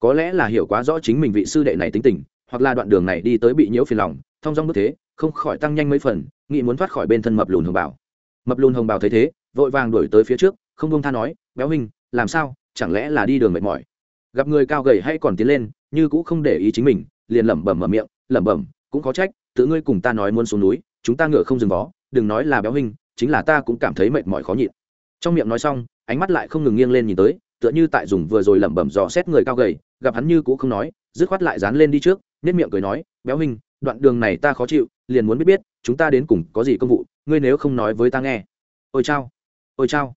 Có lẽ là hiểu quá rõ chính mình vị sư đệ này tính tình hoặc là đoạn đường này đi tới bị nhiễu phiền lòng, thong dong bước thế, không khỏi tăng nhanh mấy phần, nghĩ muốn thoát khỏi bên thân mập lùn hồng bảo mập lùn hồng bảo thấy thế, vội vàng đuổi tới phía trước, không buông tha nói, béo huynh, làm sao? Chẳng lẽ là đi đường mệt mỏi? Gặp người cao gầy hay còn tiến lên, như cũng không để ý chính mình, liền lẩm bẩm mở miệng, lẩm bẩm, cũng có trách, tự ngươi cùng ta nói muốn xuống núi, chúng ta ngựa không dừng vó, đừng nói là béo huynh, chính là ta cũng cảm thấy mệt mỏi khó nhịn. Trong miệng nói xong, ánh mắt lại không ngừng nghiêng lên nhìn tới, tựa như tại dùng vừa rồi lẩm bẩm dò xét người cao gầy, gặp hắn như cũng không nói, dứt khoát lại dán lên đi trước nhất miệng cười nói, béo huynh, đoạn đường này ta khó chịu, liền muốn biết biết, chúng ta đến cùng có gì công vụ, ngươi nếu không nói với ta nghe. Ôi chao ôi chao.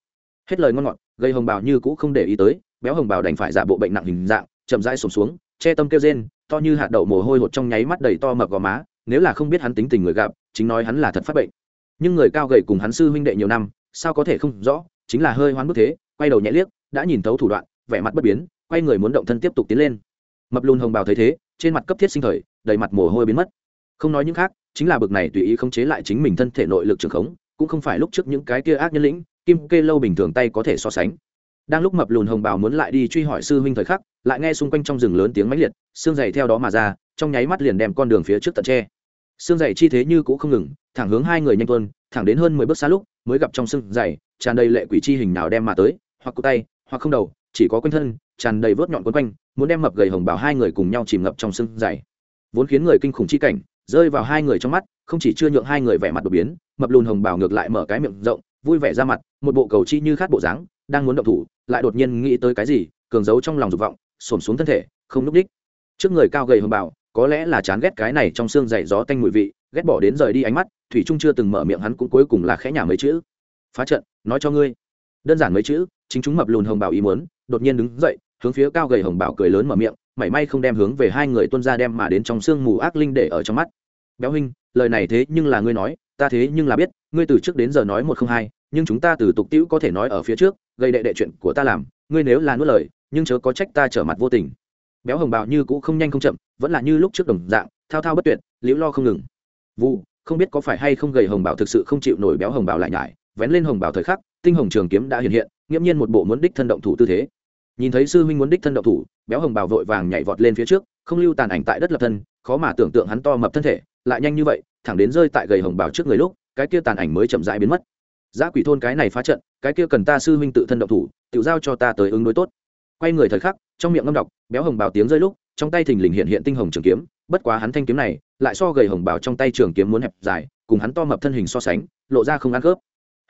Hết lời ngon ngọt, gây hồng bào như cũ không để ý tới, béo hồng bào đành phải giả bộ bệnh nặng hình dạng, chậm rãi sụp xuống, che tâm kêu rên, to như hạt đậu mồ hôi hột trong nháy mắt đầy to mập gò má, nếu là không biết hắn tính tình người gặp, chính nói hắn là thật phát bệnh. Nhưng người cao gầy cùng hắn sư huynh đệ nhiều năm, sao có thể không rõ, chính là hơi hoán bức thế, quay đầu nhẹ liếc, đã nhìn thấu thủ đoạn, vẻ mặt bất biến, quay người muốn động thân tiếp tục tiến lên. Mập lùn hồng bào thấy thế trên mặt cấp thiết sinh thời, đầy mặt mồ hôi biến mất. Không nói những khác, chính là bực này tùy ý khống chế lại chính mình thân thể nội lực trường khống, cũng không phải lúc trước những cái kia ác nhân lĩnh, kim kê lâu bình thường tay có thể so sánh. Đang lúc mập lùn hồng bào muốn lại đi truy hỏi sư huynh thời khắc, lại nghe xung quanh trong rừng lớn tiếng mãnh liệt, xương dày theo đó mà ra, trong nháy mắt liền đem con đường phía trước tận tre xương dày chi thế như cũ không ngừng, thẳng hướng hai người nhanh tuân thẳng đến hơn mười bước xa lúc, mới gặp trong xương dày, tràn đầy lệ quỷ chi hình nào đem mà tới, hoặc cụ tay, hoặc không đầu chỉ có quanh thân, tràn đầy vớt nhọn quấn quanh, muốn đem mập gầy hồng bảo hai người cùng nhau chìm ngập trong xương dày. Vốn khiến người kinh khủng chi cảnh, rơi vào hai người trong mắt, không chỉ chưa nhượng hai người vẻ mặt đột biến, mập lùn hồng bảo ngược lại mở cái miệng rộng, vui vẻ ra mặt, một bộ cầu chi như khát bộ dáng, đang muốn động thủ, lại đột nhiên nghĩ tới cái gì, cường giấu trong lòng dục vọng, xổm xuống thân thể, không núp đích. Trước người cao gầy hồng bảo, có lẽ là chán ghét cái này trong xương dày gió tanh mùi vị, ghét bỏ đến rời đi ánh mắt, thủy trung chưa từng mở miệng hắn cũng cuối cùng là khẽ nhả mấy chữ. Phá trận, nói cho ngươi. Đơn giản mấy chữ, chính chúng mập lùn hồng bảo ý muốn đột nhiên đứng dậy, hướng phía cao gầy hồng bảo cười lớn mở miệng, mảy may không đem hướng về hai người tuân ra đem mà đến trong xương mù ác linh để ở trong mắt. Béo huynh, lời này thế nhưng là ngươi nói, ta thế nhưng là biết, ngươi từ trước đến giờ nói một không hai, nhưng chúng ta từ tục tiễu có thể nói ở phía trước, gây đệ đệ chuyện của ta làm, ngươi nếu là nuốt lời, nhưng chớ có trách ta trở mặt vô tình. Béo hồng bào như cũ không nhanh không chậm, vẫn là như lúc trước đồng dạng, thao thao bất tuyệt, liễu lo không ngừng. Vu không biết có phải hay không gầy hồng bảo thực sự không chịu nổi béo hồng bảo lại nhải, vén lên hồng bảo thời khắc, tinh hồng trường kiếm đã hiện hiện nghiễm nhiên một bộ muốn đích thân động thủ tư thế. Nhìn thấy sư huynh muốn đích thân động thủ, béo hồng bào vội vàng nhảy vọt lên phía trước, không lưu tàn ảnh tại đất lập thân, khó mà tưởng tượng hắn to mập thân thể, lại nhanh như vậy, thẳng đến rơi tại gầy hồng bào trước người lúc, cái kia tàn ảnh mới chậm rãi biến mất. Giá quỷ thôn cái này phá trận, cái kia cần ta sư huynh tự thân động thủ tự giao cho ta tới ứng đối tốt. Quay người thời khắc, trong miệng ngâm đọc, béo hồng bào tiếng rơi lúc, trong tay thình lình hiện hiện tinh hồng trường kiếm, bất quá hắn thanh kiếm này, lại so gầy hồng bào trong tay trường kiếm muốn hẹp dài, cùng hắn to mập thân hình so sánh, lộ ra không ăn khớp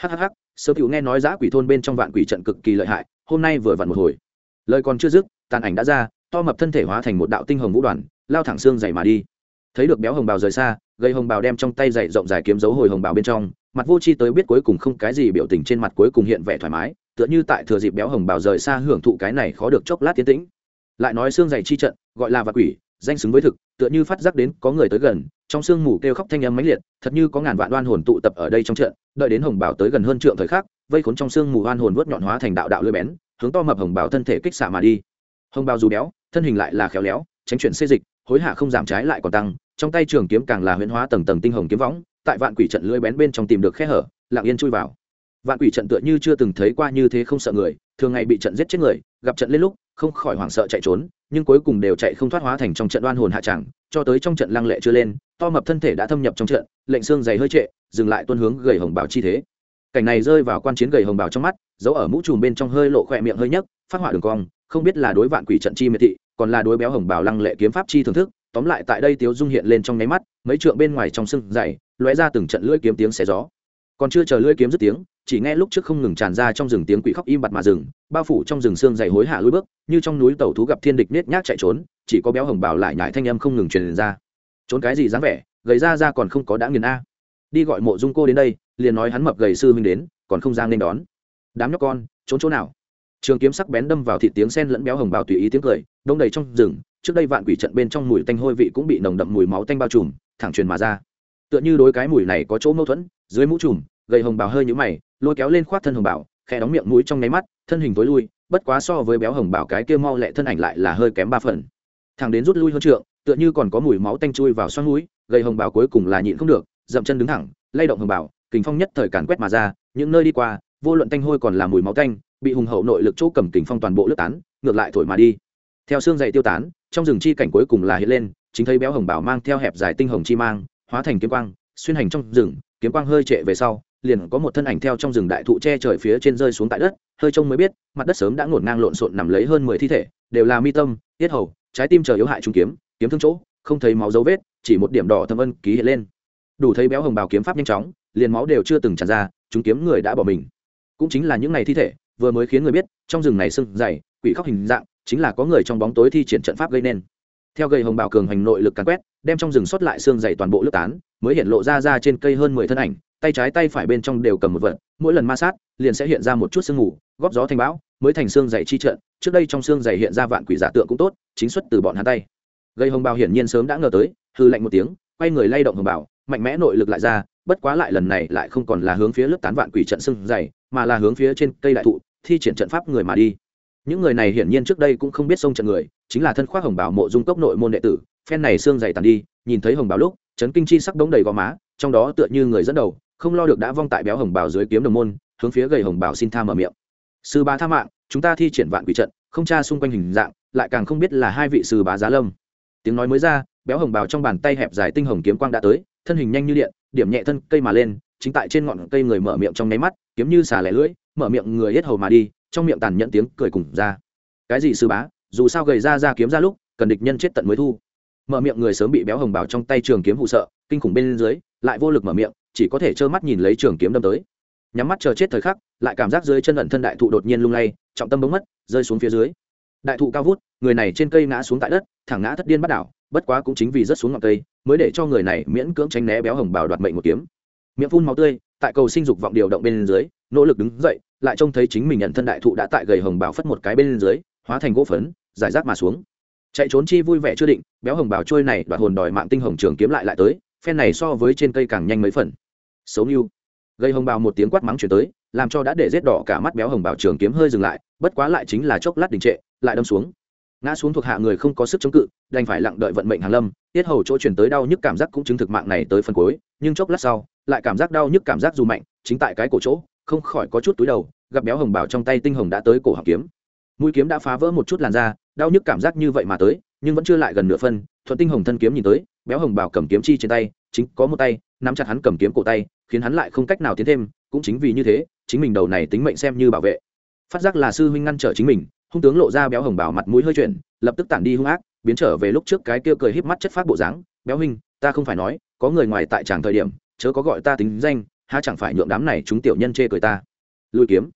hhh sơ cựu nghe nói giã quỷ thôn bên trong vạn quỷ trận cực kỳ lợi hại, hôm nay vừa vặn một hồi. Lời còn chưa dứt, tàn ảnh đã ra, to mập thân thể hóa thành một đạo tinh hồng vũ đoàn, lao thẳng xương dày mà đi. Thấy được béo hồng bào rời xa gây hồng bào đem trong tay dày rộng dài kiếm dấu hồi hồng bào bên trong, mặt vô chi tới biết cuối cùng không cái gì biểu tình trên mặt cuối cùng hiện vẻ thoải mái, tựa như tại thừa dịp béo hồng bào rời xa hưởng thụ cái này khó được chốc lát tiến tĩnh. Lại nói xương dày chi trận, gọi là vạn quỷ, danh xứng với thực, tựa như phát giác đến có người tới gần, trong sương mù kêu khóc thanh âm mãnh liệt, thật như có ngàn vạn đoan hồn tụ tập ở đây trong trận đợi đến hồng bảo tới gần hơn trượng thời khắc, vây khốn trong xương mù hoan hồn vớt nhọn hóa thành đạo đạo lưỡi bén, hướng to mập hồng bảo thân thể kích xạ mà đi. Hồng bảo dù béo, thân hình lại là khéo léo, tránh chuyển xê dịch, hối hạ không giảm trái lại còn tăng, trong tay trường kiếm càng là huyễn hóa tầng tầng tinh hồng kiếm võng, tại vạn quỷ trận lưỡi bén bên trong tìm được khe hở, lặng yên chui vào. Vạn quỷ trận tựa như chưa từng thấy qua như thế không sợ người, thường ngày bị trận giết chết người, gặp trận lên lúc, không khỏi hoảng sợ chạy trốn, nhưng cuối cùng đều chạy không thoát hóa thành trong trận oan hồn hạ tràng cho tới trong trận lăng lệ chưa lên, to mập thân thể đã thâm nhập trong trận, lệnh xương dày hơi trệ dừng lại tuân hướng gầy hồng bảo chi thế. Cảnh này rơi vào quan chiến gầy hồng bảo trong mắt, giấu ở mũ trùm bên trong hơi lộ khỏe miệng hơi nhấc, phát hỏa đường cong, không biết là đối vạn quỷ trận chi miệt thị, còn là đối béo hồng bảo lăng lệ kiếm pháp chi thưởng thức, tóm lại tại đây tiếu dung hiện lên trong nháy mắt, mấy trượng bên ngoài trong sưng dày, lóe ra từng trận lưỡi kiếm tiếng xé gió. Còn chưa chờ lưỡi kiếm dứt tiếng, chỉ nghe lúc trước không ngừng tràn ra trong rừng tiếng quỷ khóc im bặt mà rừng bao phủ trong rừng xương dày hối hạ lối bước, như trong núi tàu thú gặp thiên địch nết nhác chạy trốn, chỉ có béo hồng bảo lại nhải thanh âm không ngừng truyền ra. Trốn cái gì dáng vẻ, gầy ra ra còn không có đã nghiền a đi gọi mộ dung cô đến đây, liền nói hắn mập gầy sư huynh đến, còn không giang nên đón. Đám nhóc con, trốn chỗ nào? Trường kiếm sắc bén đâm vào thịt tiếng sen lẫn béo hồng bào tùy ý tiếng cười, đông đầy trong rừng, trước đây vạn quỷ trận bên trong mùi tanh hôi vị cũng bị nồng đậm mùi máu tanh bao trùm, thẳng truyền mà ra. Tựa như đối cái mùi này có chỗ mâu thuẫn, dưới mũ trùm, gầy hồng bào hơi nhũ mày, lôi kéo lên khoác thân hồng bảo khe đóng miệng mũi trong nháy mắt, thân hình tối lui, bất quá so với béo hồng bảo cái kia mau lẹ thân ảnh lại là hơi kém ba phần. Thằng đến rút lui hơn trượng, tựa như còn có mùi máu tanh chui vào xoăn mũi gầy hồng bảo cuối cùng là nhịn không được dậm chân đứng thẳng, lay động hồng bảo kình phong nhất thời càn quét mà ra, những nơi đi qua, vô luận tanh hôi còn là mùi máu tanh, bị hùng hậu nội lực chỗ cầm kình phong toàn bộ lướt tán, ngược lại thổi mà đi. Theo xương dày tiêu tán, trong rừng chi cảnh cuối cùng là hiện lên, chính thấy béo hồng bảo mang theo hẹp dài tinh hồng chi mang, hóa thành kiếm quang, xuyên hành trong rừng, kiếm quang hơi trệ về sau, liền có một thân ảnh theo trong rừng đại thụ che trời phía trên rơi xuống tại đất, hơi trông mới biết, mặt đất sớm đã ngổn ngang lộn xộn nằm lấy hơn mười thi thể, đều là mi tâm, tiết hầu, trái tim chờ yếu hại trung kiếm kiếm thương chỗ, không thấy máu dấu vết, chỉ một điểm đỏ thâm ân ký hiện lên đủ thấy béo hồng bào kiếm pháp nhanh chóng liền máu đều chưa từng tràn ra chúng kiếm người đã bỏ mình. Cũng chính là những ngày thi thể vừa mới khiến người biết trong rừng này sưng dày quỷ khóc hình dạng chính là có người trong bóng tối thi triển trận pháp gây nên. Theo gây hồng bào cường hành nội lực càn quét đem trong rừng xót lại xương dày toàn bộ lướt tán mới hiện lộ ra ra trên cây hơn mười thân ảnh tay trái tay phải bên trong đều cầm một vật mỗi lần ma sát liền sẽ hiện ra một chút sương ngủ, góp gió thành bão mới thành xương dày chi trận trước đây trong xương dày hiện ra vạn quỷ giả tượng cũng tốt chính xuất từ bọn hắn tay. Gây hồng bào hiển nhiên sớm đã ngờ tới hư lạnh một tiếng quay người lay động hồng bào mạnh mẽ nội lực lại ra, bất quá lại lần này lại không còn là hướng phía lớp tán vạn quỷ trận xương dày, mà là hướng phía trên cây đại thụ, thi triển trận pháp người mà đi. Những người này hiển nhiên trước đây cũng không biết sông trận người, chính là thân khoác hồng bảo mộ dung cốc nội môn đệ tử, phen này xương dày tàn đi, nhìn thấy hồng bảo lúc, chấn kinh chi sắc đống đầy gò má, trong đó tựa như người dẫn đầu, không lo được đã vong tại béo hồng bảo dưới kiếm đồng môn, hướng phía gầy hồng bảo xin tha mở miệng. Sư bá tha mạng, chúng ta thi triển vạn quỷ trận, không tra xung quanh hình dạng, lại càng không biết là hai vị sư bá giá lâm. Tiếng nói mới ra, béo hồng bảo trong bàn tay hẹp dài tinh hồng kiếm quang đã tới thân hình nhanh như điện, điểm nhẹ thân cây mà lên, chính tại trên ngọn cây người mở miệng trong nháy mắt, kiếm như xà lẻ lưỡi, mở miệng người hết hầu mà đi, trong miệng tàn nhẫn tiếng cười cùng ra. Cái gì sư bá, dù sao gầy ra ra kiếm ra lúc, cần địch nhân chết tận mới thu. Mở miệng người sớm bị béo hồng bảo trong tay trường kiếm hụ sợ, kinh khủng bên dưới, lại vô lực mở miệng, chỉ có thể trơ mắt nhìn lấy trường kiếm đâm tới. Nhắm mắt chờ chết thời khắc, lại cảm giác dưới chân ẩn thân đại thụ đột nhiên lung lay, trọng tâm bóng mất, rơi xuống phía dưới. Đại thụ cao vút, người này trên cây ngã xuống tại đất, thẳng ngã thất điên bắt đảo bất quá cũng chính vì rất xuống ngọn cây, mới để cho người này miễn cưỡng tránh né béo hồng bào đoạt mệnh một kiếm. Miệng phun máu tươi, tại cầu sinh dục vọng điều động bên dưới, nỗ lực đứng dậy, lại trông thấy chính mình nhận thân đại thụ đã tại gầy hồng bào phất một cái bên dưới, hóa thành gỗ phấn, giải rác mà xuống. Chạy trốn chi vui vẻ chưa định, béo hồng bào trôi này đoạt hồn đòi mạng tinh hồng trường kiếm lại lại tới, phen này so với trên cây càng nhanh mấy phần. Xấu như gây hồng bào một tiếng quát mắng chuyển tới, làm cho đã để rết đỏ cả mắt béo hồng bào trường kiếm hơi dừng lại, bất quá lại chính là chốc lát đình trệ, lại đâm xuống ngã xuống thuộc hạ người không có sức chống cự, đành phải lặng đợi vận mệnh hàng lâm. Tiết hầu chỗ chuyển tới đau nhức cảm giác cũng chứng thực mạng này tới phần cuối, nhưng chốc lát sau, lại cảm giác đau nhức cảm giác dù mạnh, chính tại cái cổ chỗ, không khỏi có chút túi đầu, gặp béo hồng bảo trong tay tinh hồng đã tới cổ học kiếm. Mũi kiếm đã phá vỡ một chút làn da, đau nhức cảm giác như vậy mà tới, nhưng vẫn chưa lại gần nửa phân, thuận tinh hồng thân kiếm nhìn tới, béo hồng bảo cầm kiếm chi trên tay, chính có một tay, nắm chặt hắn cầm kiếm cổ tay, khiến hắn lại không cách nào tiến thêm, cũng chính vì như thế, chính mình đầu này tính mệnh xem như bảo vệ. Phát giác là sư huynh ngăn trở chính mình hung tướng lộ ra béo hồng bảo mặt mũi hơi chuyển, lập tức tản đi hung ác, biến trở về lúc trước cái kia cười híp mắt chất phát bộ dáng. Béo hình ta không phải nói, có người ngoài tại tràng thời điểm, chớ có gọi ta tính danh ha chẳng phải nhượng đám này chúng tiểu nhân chê cười ta. Lùi kiếm.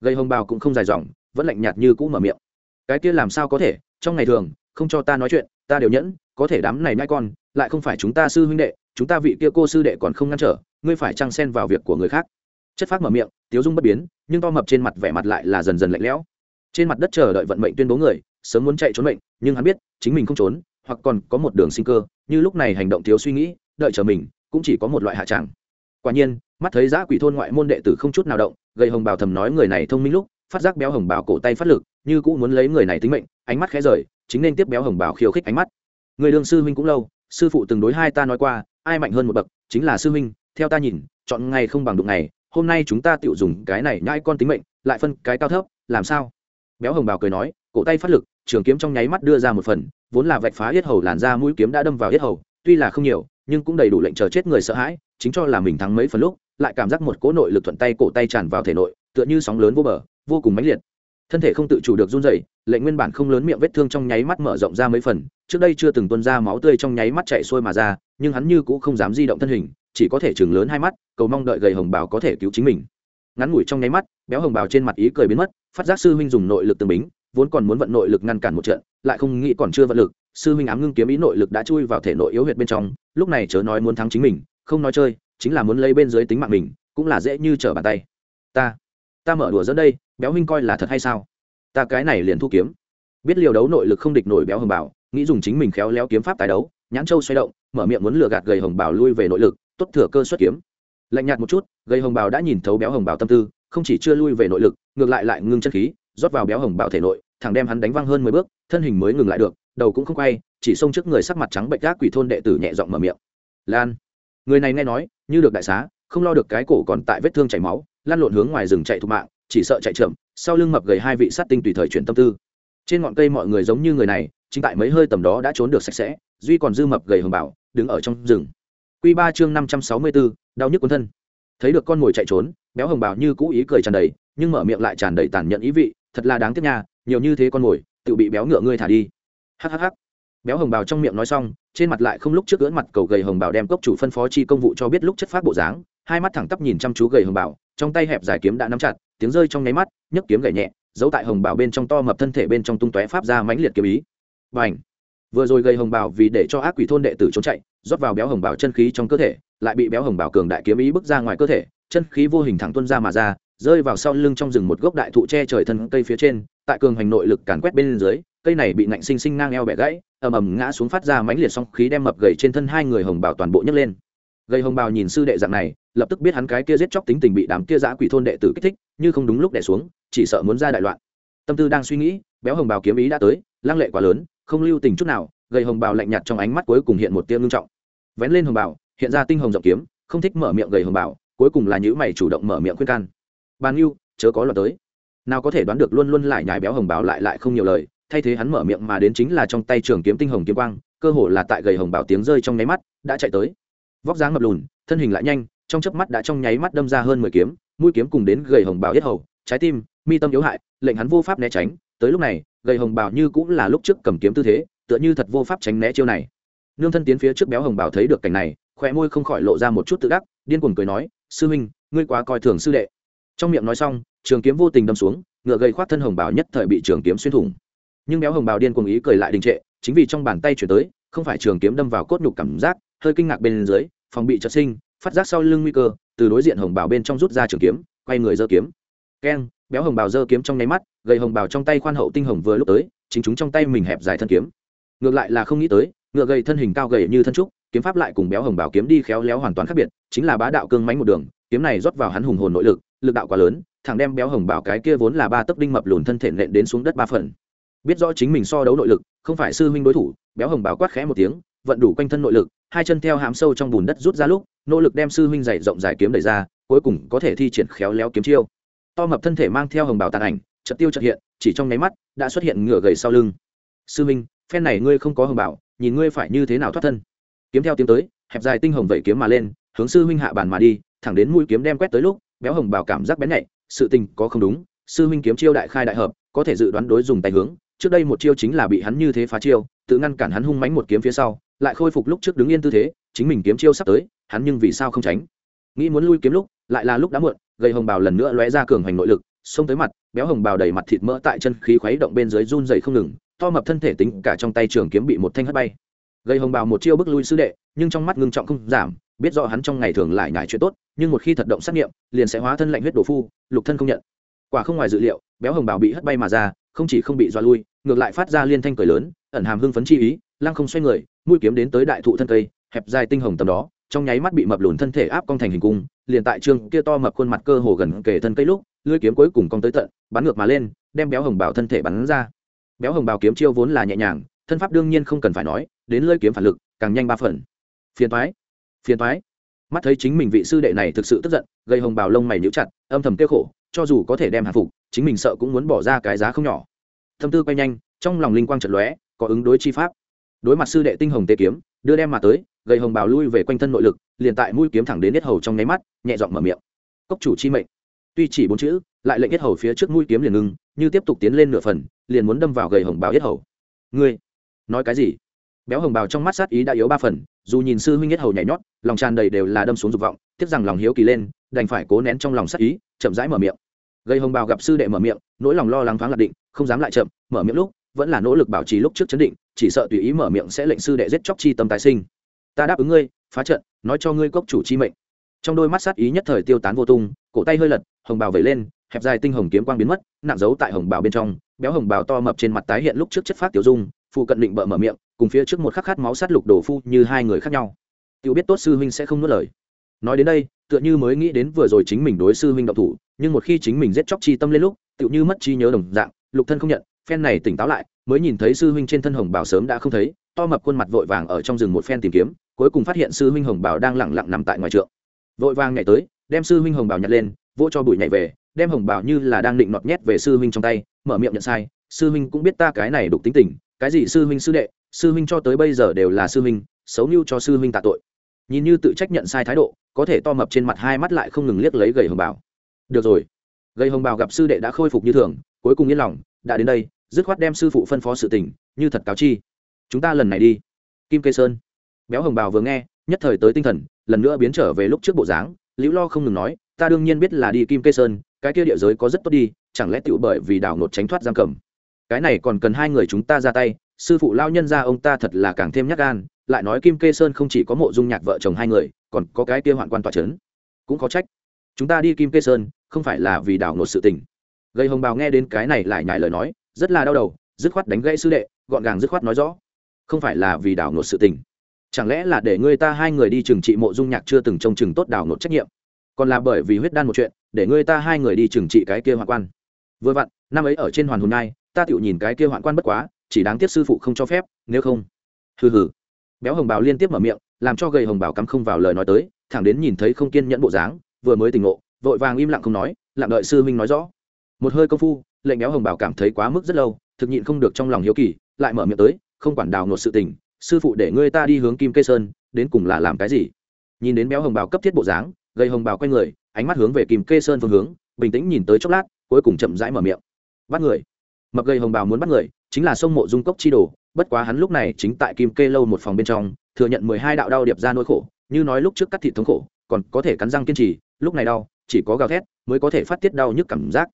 Gây hồng bào cũng không dài dòng, vẫn lạnh nhạt như cũ mở miệng. Cái kia làm sao có thể, trong ngày thường, không cho ta nói chuyện, ta đều nhẫn, có thể đám này nai con, lại không phải chúng ta sư huynh đệ, chúng ta vị kia cô sư đệ còn không ngăn trở, ngươi phải trăng xen vào việc của người khác. Chất phác mở miệng, tiếu dung bất biến, nhưng to mập trên mặt vẻ mặt lại là dần dần lạnh lẽo trên mặt đất chờ đợi vận mệnh tuyên bố người, sớm muốn chạy trốn mệnh, nhưng hắn biết, chính mình không trốn, hoặc còn có một đường sinh cơ, như lúc này hành động thiếu suy nghĩ, đợi chờ mình, cũng chỉ có một loại hạ tràng quả nhiên, mắt thấy giã quỷ thôn ngoại môn đệ tử không chút nào động gây hồng bào thầm nói người này thông minh lúc, phát giác béo hồng bào cổ tay phát lực, như cũng muốn lấy người này tính mệnh, ánh mắt khẽ rời, chính nên tiếp béo hồng bào khiêu khích ánh mắt. Người đương sư huynh cũng lâu, sư phụ từng đối hai ta nói qua, ai mạnh hơn một bậc, chính là sư huynh, theo ta nhìn, chọn ngày không bằng đụng ngày, hôm nay chúng ta tự dùng cái này nhãi con tính mệnh, lại phân cái cao thấp, làm sao? Béo hồng bào cười nói, cổ tay phát lực, trường kiếm trong nháy mắt đưa ra một phần, vốn là vạch phá yết hầu làn ra mũi kiếm đã đâm vào yết hầu, tuy là không nhiều, nhưng cũng đầy đủ lệnh chờ chết người sợ hãi, chính cho là mình thắng mấy phần lúc, lại cảm giác một cỗ nội lực thuận tay cổ tay tràn vào thể nội, tựa như sóng lớn vô bờ, vô cùng mãnh liệt. Thân thể không tự chủ được run rẩy, lệnh nguyên bản không lớn miệng vết thương trong nháy mắt mở rộng ra mấy phần, trước đây chưa từng tuôn ra máu tươi trong nháy mắt chạy xuôi mà ra, nhưng hắn như cũng không dám di động thân hình, chỉ có thể chừng lớn hai mắt, cầu mong đợi gầy hồng bào có thể cứu chính mình. Ngắn ngủi trong nháy mắt béo hồng bào trên mặt ý cười biến mất, phát giác sư huynh dùng nội lực tương bính, vốn còn muốn vận nội lực ngăn cản một trận, lại không nghĩ còn chưa vận lực, sư huynh ám ngưng kiếm ý nội lực đã chui vào thể nội yếu huyệt bên trong, lúc này chớ nói muốn thắng chính mình, không nói chơi, chính là muốn lấy bên dưới tính mạng mình, cũng là dễ như trở bàn tay. Ta ta mở đùa dẫn đây, béo huynh coi là thật hay sao? Ta cái này liền thu kiếm. Biết liều đấu nội lực không địch nổi béo hồng bảo nghĩ dùng chính mình khéo léo kiếm pháp tài đấu, nhãn châu xoay động, mở miệng muốn lừa gạt gầy hồng bảo lui về nội lực, tốt thừa cơ xuất kiếm. Lạnh nhạt một chút, gầy hồng bảo đã nhìn thấu béo hồng bảo tâm tư không chỉ chưa lui về nội lực, ngược lại lại ngưng chân khí, rót vào béo hồng bảo thể nội, thẳng đem hắn đánh văng hơn mười bước, thân hình mới ngừng lại được, đầu cũng không quay, chỉ xông trước người sắc mặt trắng bệnh gác quỷ thôn đệ tử nhẹ giọng mở miệng. Lan, người này nghe nói, như được đại xá, không lo được cái cổ còn tại vết thương chảy máu lan lộn hướng ngoài rừng chạy thục mạng, chỉ sợ chạy chậm, sau lưng mập gầy hai vị sát tinh tùy thời chuyển tâm tư. Trên ngọn cây mọi người giống như người này, chính tại mấy hơi tầm đó đã trốn được sạch sẽ, duy còn dư mập gầy hồng bảo đứng ở trong rừng. Q ba chương năm trăm sáu mươi bốn, đau nhức cuốn thân. Thấy được con mồi chạy trốn béo hồng bảo như cũ ý cười tràn đầy, nhưng mở miệng lại tràn đầy tàn nhẫn ý vị, thật là đáng tiếc nha, nhiều như thế con mồi, tự bị béo ngựa ngươi thả đi. Hhh béo hồng bào trong miệng nói xong, trên mặt lại không lúc trước ưỡn mặt cầu gầy hồng bào đem cốc chủ phân phó chi công vụ cho biết lúc chất phát bộ dáng, hai mắt thẳng tắp nhìn chăm chú gầy hồng bào, trong tay hẹp giải kiếm đã nắm chặt, tiếng rơi trong nháy mắt, nhấc kiếm gậy nhẹ, giấu tại hồng bào bên trong to mập thân thể bên trong tung tóe pháp ra mãnh liệt kiếm ý. Và ảnh vừa rồi gầy hồng bào vì để cho ác quỷ thôn đệ tử trốn chạy, rót vào béo hồng bào chân khí trong cơ thể, lại bị béo hồng bào cường đại kiếm ý bước ra ngoài cơ thể chân khí vô hình thẳng tuôn ra mà ra, rơi vào sau lưng trong rừng một gốc đại thụ che trời thân cây phía trên, tại cường hành nội lực càn quét bên dưới, cây này bị nạnh sinh sinh ngang eo bẻ gãy, ầm ầm ngã xuống phát ra mãnh liệt song khí đem mập gầy trên thân hai người hồng bào toàn bộ nhấc lên. Gầy hồng bào nhìn sư đệ dạng này, lập tức biết hắn cái kia giết chóc tính tình bị đám kia giã quỷ thôn đệ tử kích thích, như không đúng lúc đẻ xuống, chỉ sợ muốn ra đại loạn. Tâm tư đang suy nghĩ, béo hồng bào kiếm ý đã tới, lăng lệ quá lớn, không lưu tình chút nào, gầy hồng bào lạnh nhạt trong ánh mắt cuối cùng hiện một tia ngưng trọng. Vén lên hồng bào, hiện ra tinh hồng rộng kiếm, không thích mở miệng gầy hồng bào cuối cùng là những mày chủ động mở miệng khuyên can. Bàn yêu chớ có loạt tới. Nào có thể đoán được luôn luôn lại nhài béo hồng bảo lại lại không nhiều lời, thay thế hắn mở miệng mà đến chính là trong tay trường kiếm tinh hồng kiếm quang, cơ hồ là tại gầy hồng bảo tiếng rơi trong nháy mắt, đã chạy tới. Vóc dáng ngập lùn, thân hình lại nhanh, trong chớp mắt đã trong nháy mắt đâm ra hơn mười kiếm, mũi kiếm cùng đến gầy hồng bảo yết hầu, trái tim, mi tâm yếu hại, lệnh hắn vô pháp né tránh. Tới lúc này, gầy hồng bảo như cũng là lúc trước cầm kiếm tư thế, tựa như thật vô pháp tránh né chiêu này. Nương thân tiến phía trước béo hồng bảo thấy được cảnh này khỏe môi không khỏi lộ ra một chút tự đắc điên cuồng cười nói, sư huynh, ngươi quá coi thường sư đệ. Trong miệng nói xong, trường kiếm vô tình đâm xuống, ngựa gây khoát thân hồng bảo nhất thời bị trường kiếm xuyên thủng. Nhưng béo hồng bào điên cuồng ý cười lại đình trệ, chính vì trong bàn tay chuyển tới, không phải trường kiếm đâm vào cốt nhục cảm giác, hơi kinh ngạc bên dưới, phòng bị trợ sinh, phát giác sau lưng nguy cơ, từ đối diện hồng bào bên trong rút ra trường kiếm, quay người giơ kiếm. Keng, béo hồng bào giơ kiếm trong nháy mắt, gầy hồng bào trong tay khoan hậu tinh hồng vừa lúc tới, chính chúng trong tay mình hẹp dài thân kiếm. Ngược lại là không nghĩ tới ngựa gầy thân hình cao gầy như thân trúc, kiếm pháp lại cùng béo hồng bảo kiếm đi khéo léo hoàn toàn khác biệt, chính là bá đạo cương mánh một đường, kiếm này rót vào hắn hùng hồn nội lực lực đạo quá lớn thằng đem béo hồng bảo cái kia vốn là ba tấc đinh mập lùn thân thể nện đến xuống đất ba phần. Biết rõ chính mình so đấu nội lực, không phải sư huynh đối thủ, béo hồng bảo quát khẽ một tiếng, vận đủ quanh thân nội lực, hai chân theo hám sâu trong bùn đất rút ra lúc, nỗ lực đem sư huynh dày rộng dài kiếm đẩy ra, cuối cùng có thể thi triển khéo léo kiếm chiêu. To mập thân thể mang theo hồng bảo tàn ảnh, chợt tiêu chợt hiện, chỉ trong nháy mắt, đã xuất hiện ngựa gầy sau lưng. Sư huynh, phen này ngươi không có hồng bảo nhìn ngươi phải như thế nào thoát thân. Kiếm theo tiếng tới, hẹp dài tinh hồng vẩy kiếm mà lên, hướng sư huynh hạ bàn mà đi, thẳng đến mũi kiếm đem quét tới lúc, béo hồng bảo cảm giác bén nhạy, sự tình có không đúng, sư huynh kiếm chiêu đại khai đại hợp, có thể dự đoán đối dùng tay hướng, trước đây một chiêu chính là bị hắn như thế phá chiêu, tự ngăn cản hắn hung mánh một kiếm phía sau, lại khôi phục lúc trước đứng yên tư thế, chính mình kiếm chiêu sắp tới, hắn nhưng vì sao không tránh? Nghĩ muốn lui kiếm lúc, lại là lúc đã muộn, gầy hồng bào lần nữa lóe ra cường hành nội lực, xông tới mặt, béo hồng bào đầy mặt thịt mỡ tại chân khí khuấy động bên dưới run dày không ngừng to mập thân thể tính cả trong tay trường kiếm bị một thanh hất bay. Gây hồng bào một chiêu bước lui sư đệ, nhưng trong mắt ngưng trọng không giảm, biết rõ hắn trong ngày thường lại nhải chuyện tốt, nhưng một khi thật động xác nghiệm, liền sẽ hóa thân lạnh huyết đổ phu, lục thân không nhận. Quả không ngoài dự liệu, béo hồng bào bị hất bay mà ra, không chỉ không bị dọa lui, ngược lại phát ra liên thanh cười lớn, ẩn hàm hưng phấn chi ý, lăng không xoay người, mũi kiếm đến tới đại thụ thân cây, hẹp dài tinh hồng tầm đó, trong nháy mắt bị mập lùn thân thể áp cong thành hình cung, liền tại trường kia to mập khuôn mặt cơ hồ gần kề thân cây lúc, lưỡi kiếm cuối cùng cong tới tận, bắn ngược mà lên, đem béo hồng bào thân thể bắn ra béo hồng bào kiếm chiêu vốn là nhẹ nhàng, thân pháp đương nhiên không cần phải nói, đến lưỡi kiếm phản lực, càng nhanh ba phần. Phiền thoái phiền thoái mắt thấy chính mình vị sư đệ này thực sự tức giận gây hồng bào lông mày níu chặt, âm thầm kêu khổ, cho dù có thể đem hạ phục, chính mình sợ cũng muốn bỏ ra cái giá không nhỏ. Thâm tư quay nhanh, trong lòng linh quang chợt lóe, có ứng đối chi pháp. Đối mặt sư đệ tinh hồng tê kiếm, đưa đem mà tới gây hồng bào lui về quanh thân nội lực, liền tại mũi kiếm thẳng đến hết hầu trong nháy mắt, nhẹ giọng mở miệng. Cốc chủ chi mệnh. Tuy chỉ bốn chữ, lại lệnh hết hầu phía trước mũi kiếm liền ngưng, như tiếp tục tiến lên nửa phần liền muốn đâm vào gầy hồng bào yết hầu. Ngươi, nói cái gì? Béo hồng bào trong mắt sát ý đã yếu ba phần, dù nhìn sư huynh yết hầu nhảy nhót, lòng tràn đầy đều là đâm xuống dục vọng, tiếc rằng lòng hiếu kỳ lên, đành phải cố nén trong lòng sát ý, chậm rãi mở miệng. Gây hồng bào gặp sư đệ mở miệng, nỗi lòng lo lắng thoáng lạc định, không dám lại chậm, mở miệng lúc, vẫn là nỗ lực bảo trì lúc trước chấn định, chỉ sợ tùy ý mở miệng sẽ lệnh sư đệ giết chóc chi tâm tái sinh. Ta đáp ứng ngươi, phá trận, nói cho ngươi cốc chủ chi mệnh. Trong đôi mắt sát ý nhất thời tiêu tán vô tung, cổ tay hơi lật, hồng bào vẩy lên, hẹp dài tinh hồng kiếm quang biến mất, nặng giấu tại hồng bào bên trong béo hồng bào to mập trên mặt tái hiện lúc trước chất phát tiểu dung phụ cận định bợ mở miệng, cùng phía trước một khắc khát máu sát lục đổ phu như hai người khác nhau. Tiểu biết tốt sư huynh sẽ không nuốt lời. Nói đến đây, tựa như mới nghĩ đến vừa rồi chính mình đối sư huynh độc thủ, nhưng một khi chính mình giết chóc chi tâm lên lúc, tựu như mất trí nhớ đồng dạng, lục thân không nhận, phen này tỉnh táo lại, mới nhìn thấy sư huynh trên thân hồng bảo sớm đã không thấy, to mập khuôn mặt vội vàng ở trong rừng một phen tìm kiếm, cuối cùng phát hiện sư huynh hồng bảo đang lẳng lặng nằm tại ngoài trượng. Vội vàng nhảy tới, đem sư huynh hồng bảo nhặt lên, vỗ cho bụi nhảy về đem hồng bảo như là đang định nọt nhét về sư huynh trong tay, mở miệng nhận sai, sư huynh cũng biết ta cái này đục tính tình, cái gì sư huynh sư đệ, sư huynh cho tới bây giờ đều là sư huynh, xấu như cho sư huynh tạ tội. Nhìn như tự trách nhận sai thái độ, có thể to mập trên mặt hai mắt lại không ngừng liếc lấy gầy hồng bảo. Được rồi. Gầy hồng bảo gặp sư đệ đã khôi phục như thường, cuối cùng yên lòng, đã đến đây, dứt khoát đem sư phụ phân phó sự tình, như thật cáo chi. Chúng ta lần này đi. Kim kê sơn. Béo hồng Bảo vừa nghe, nhất thời tới tinh thần, lần nữa biến trở về lúc trước bộ dáng, liễu lo không ngừng nói, ta đương nhiên biết là đi kim kê sơn cái kia địa giới có rất tốt đi, chẳng lẽ tựu bởi vì đảo nột tránh thoát giam cầm? Cái này còn cần hai người chúng ta ra tay, sư phụ lao nhân ra ông ta thật là càng thêm nhắc gan, lại nói kim kê sơn không chỉ có mộ dung nhạc vợ chồng hai người, còn có cái kia hoạn quan tòa c h ấ n cũng có trách. Chúng ta đi kim kê sơn, không phải là vì đảo nột sự tình. Gây hồng bào nghe đến cái này lại nhải lời nói, rất là đau đầu, dứt khoát đánh gãy sư đệ, gọn gàng dứt khoát nói rõ. Không phải là vì đảo nột sự tình. Chẳng lẽ là để ngươi ta hai người đi trừng trị mộ dung nhạc chưa từng trông chừng tốt đảo nột trách nhiệm? Còn là bởi vì huyết đan một chuyện, để ngươi ta hai người đi trừng trị cái kia hoạn quan. Vừa vặn, năm ấy ở trên hoàn hồn nai ta tựu nhìn cái kia hoạn quan bất quá, chỉ đáng tiếc sư phụ không cho phép, nếu không. Hừ hừ. Béo hồng bào liên tiếp mở miệng, làm cho gầy hồng bào cắm không vào lời nói tới, thẳng đến nhìn thấy không kiên nhẫn bộ dáng, vừa mới tỉnh ngộ, vội vàng im lặng không nói, lặng đợi sư huynh nói rõ. Một hơi công phu, lệnh béo hồng bào cảm thấy quá mức rất lâu, thực nhịn không được trong lòng hiếu kỳ, lại mở miệng tới, không quản đào nột sự tình, sư phụ để ngươi ta đi hướng kim cây sơn, đến cùng là làm cái gì? Nhìn đến béo hồng bào cấp thiết bộ dáng Gây hồng bào quay người, ánh mắt hướng về kim kê sơn phương hướng, bình tĩnh nhìn tới chốc lát, cuối cùng chậm rãi mở miệng. Bắt người. Mập Gây hồng bào muốn bắt người, chính là sông mộ dung cốc chi đồ, bất quá hắn lúc này chính tại kim kê lâu một phòng bên trong, thừa nhận mười hai đạo đau điệp ra nỗi khổ, như nói lúc trước cắt thịt thống khổ, còn có thể cắn răng kiên trì, lúc này đau, chỉ có gào thét, mới có thể phát tiết đau nhức cảm giác.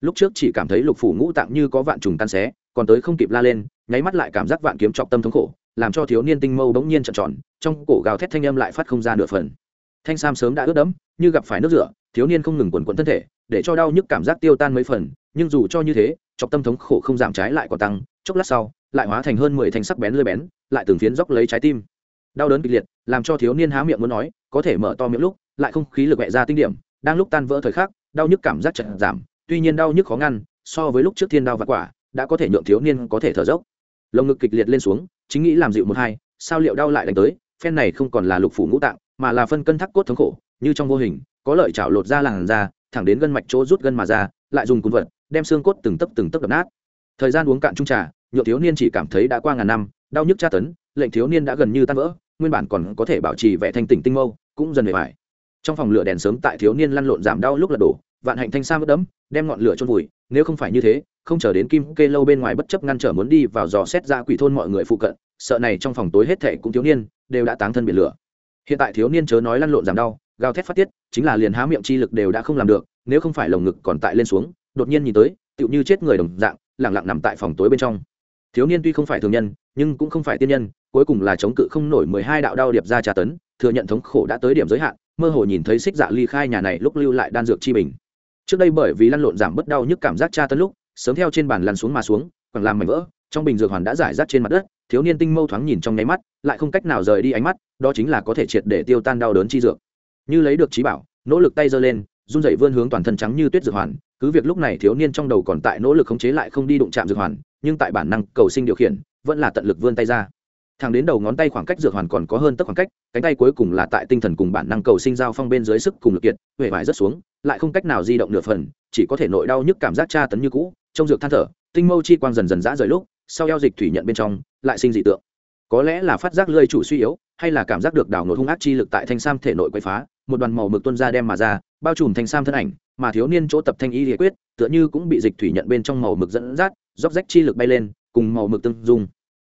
Lúc trước chỉ cảm thấy lục phủ ngũ tạng như có vạn trùng tan xé, còn tới không kịp la lên, nháy mắt lại cảm giác vạn kiếm trọng tâm thống khổ, làm cho thiếu niên tinh mâu bỗng nhiên trợn tròn, trong cổ gào thét thanh âm lại phát không ra nửa phần thanh sam sớm đã ướt đẫm, như gặp phải nước rửa, thiếu niên không ngừng quần quẫn thân thể, để cho đau nhức cảm giác tiêu tan mấy phần, nhưng dù cho như thế, chọc tâm thống khổ không giảm trái lại còn tăng, chốc lát sau, lại hóa thành hơn mười thanh sắc bén lơi bén, lại từng phiến dốc lấy trái tim. Đau đớn kịch liệt, làm cho thiếu niên há miệng muốn nói, có thể mở to miệng lúc, lại không khí lực mẹ ra tinh điểm, đang lúc tan vỡ thời khắc, đau nhức cảm giác chật giảm, tuy nhiên đau nhức khó ngăn, so với lúc trước thiên đau và quả, đã có thể nhượng thiếu niên có thể thở dốc. Lồng ngực kịch liệt lên xuống, chính nghĩ làm dịu một hai, sao liệu đau lại đánh tới, phen này không còn là lục phủ ngũ tạng mà là phân cân thắt cốt thống khổ, như trong vô hình, có lợi chảo lột ra làn da, thẳng đến gân mạch chỗ rút gân mà ra, lại dùng cùn vật, đem xương cốt từng tấc từng tấc đập nát. Thời gian uống cạn trung trà nhựa thiếu niên chỉ cảm thấy đã qua ngàn năm, đau nhức tra tấn, lệnh thiếu niên đã gần như tan vỡ, nguyên bản còn có thể bảo trì vẻ thanh tỉnh tinh mâu, cũng dần bề bài trong phòng lửa đèn sớm tại thiếu niên lăn lộn giảm đau lúc lật đổ, vạn hạnh thanh sa mất đấm, đem ngọn lửa trôn vùi, nếu không phải như thế, không chờ đến kim kê lâu bên ngoài bất chấp ngăn trở muốn đi vào dò xét ra quỷ thôn mọi người phụ cận, sợ này trong phòng tối hết thệ cũng thiếu niên, đều đã táng thân biển lửa hiện tại thiếu niên chớ nói lăn lộn giảm đau, gào thét phát tiết, chính là liền há miệng chi lực đều đã không làm được, nếu không phải lồng ngực còn tại lên xuống, đột nhiên nhìn tới, tựu như chết người đồng dạng lẳng lặng nằm tại phòng tối bên trong. Thiếu niên tuy không phải thường nhân, nhưng cũng không phải tiên nhân, cuối cùng là chống cự không nổi mười hai đạo đau điệp ra trà tấn, thừa nhận thống khổ đã tới điểm giới hạn, mơ hồ nhìn thấy xích dạ ly khai nhà này lúc lưu lại đan dược chi bình. Trước đây bởi vì lăn lộn giảm bớt đau nhức cảm giác tra tấn lúc, sớm theo trên bàn lăn xuống mà xuống còn làm mảnh vỡ, trong bình dược hoàn đã giải rác trên mặt đất thiếu niên tinh mâu thoáng nhìn trong nháy mắt, lại không cách nào rời đi ánh mắt, đó chính là có thể triệt để tiêu tan đau đớn chi dược. Như lấy được trí bảo, nỗ lực tay giơ lên, run rẩy vươn hướng toàn thân trắng như tuyết dược hoàn, cứ việc lúc này thiếu niên trong đầu còn tại nỗ lực khống chế lại không đi đụng chạm dược hoàn, nhưng tại bản năng cầu sinh điều khiển, vẫn là tận lực vươn tay ra. Thẳng đến đầu ngón tay khoảng cách dược hoàn còn có hơn tất khoảng cách, cánh tay cuối cùng là tại tinh thần cùng bản năng cầu sinh giao phong bên dưới sức cùng lực kiệt huệ vải rất xuống, lại không cách nào di động nửa phần, chỉ có thể nội đau nhức cảm giác tra tấn như cũ, trong dược than thở, tinh mâu chi quang dần dần dã rời lúc sau eo dịch thủy nhận bên trong, lại sinh dị tượng. Có lẽ là phát giác lơi chủ suy yếu, hay là cảm giác được đảo ngột hung ác chi lực tại thanh sam thể nội quậy phá, một đoàn màu mực tuân ra đem mà ra, bao trùm thanh sam thân ảnh, mà thiếu niên chỗ tập thanh y địa quyết, tựa như cũng bị dịch thủy nhận bên trong màu mực dẫn dắt róc rách chi lực bay lên, cùng màu mực tương dung.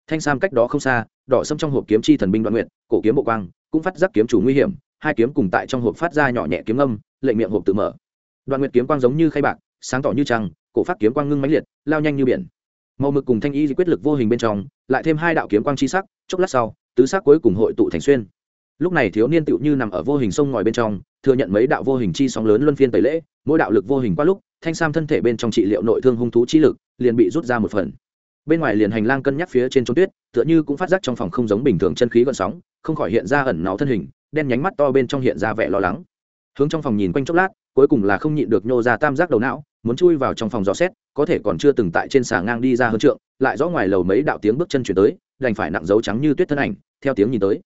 Thanh sam cách đó không xa, đỏ sâm trong hộp kiếm chi thần binh đoạn nguyện cổ kiếm bộ quang, cũng phát giác kiếm chủ nguy hiểm, hai kiếm cùng tại trong hộp phát ra nhỏ nhẹ kiếm âm, lệnh miệng hộp tự mở. Đoạn nguyện kiếm quang giống như khay bạc, sáng tỏ như trăng, cổ phát kiếm quang ngưng mãnh liệt, lao nhanh như biển màu mực cùng thanh y quyết lực vô hình bên trong, lại thêm hai đạo kiếm quang chi sắc, chốc lát sau, tứ sắc cuối cùng hội tụ thành xuyên. Lúc này thiếu niên tựu như nằm ở vô hình sông ngòi bên trong, thừa nhận mấy đạo vô hình chi sóng lớn luân phiên tẩy lễ, mỗi đạo lực vô hình qua lúc, thanh sam thân thể bên trong trị liệu nội thương hung thú chi lực, liền bị rút ra một phần. Bên ngoài liền hành lang cân nhắc phía trên trốn tuyết, tựa như cũng phát giác trong phòng không giống bình thường chân khí gợn sóng, không khỏi hiện ra ẩn náu thân hình, đen nhánh mắt to bên trong hiện ra vẻ lo lắng. Hướng trong phòng nhìn quanh chốc lát, cuối cùng là không nhịn được nhô ra tam giác đầu não muốn chui vào trong phòng dò xét, có thể còn chưa từng tại trên xà ngang đi ra hơn trượng, lại rõ ngoài lầu mấy đạo tiếng bước chân chuyển tới, đành phải nặng dấu trắng như tuyết thân ảnh, theo tiếng nhìn tới.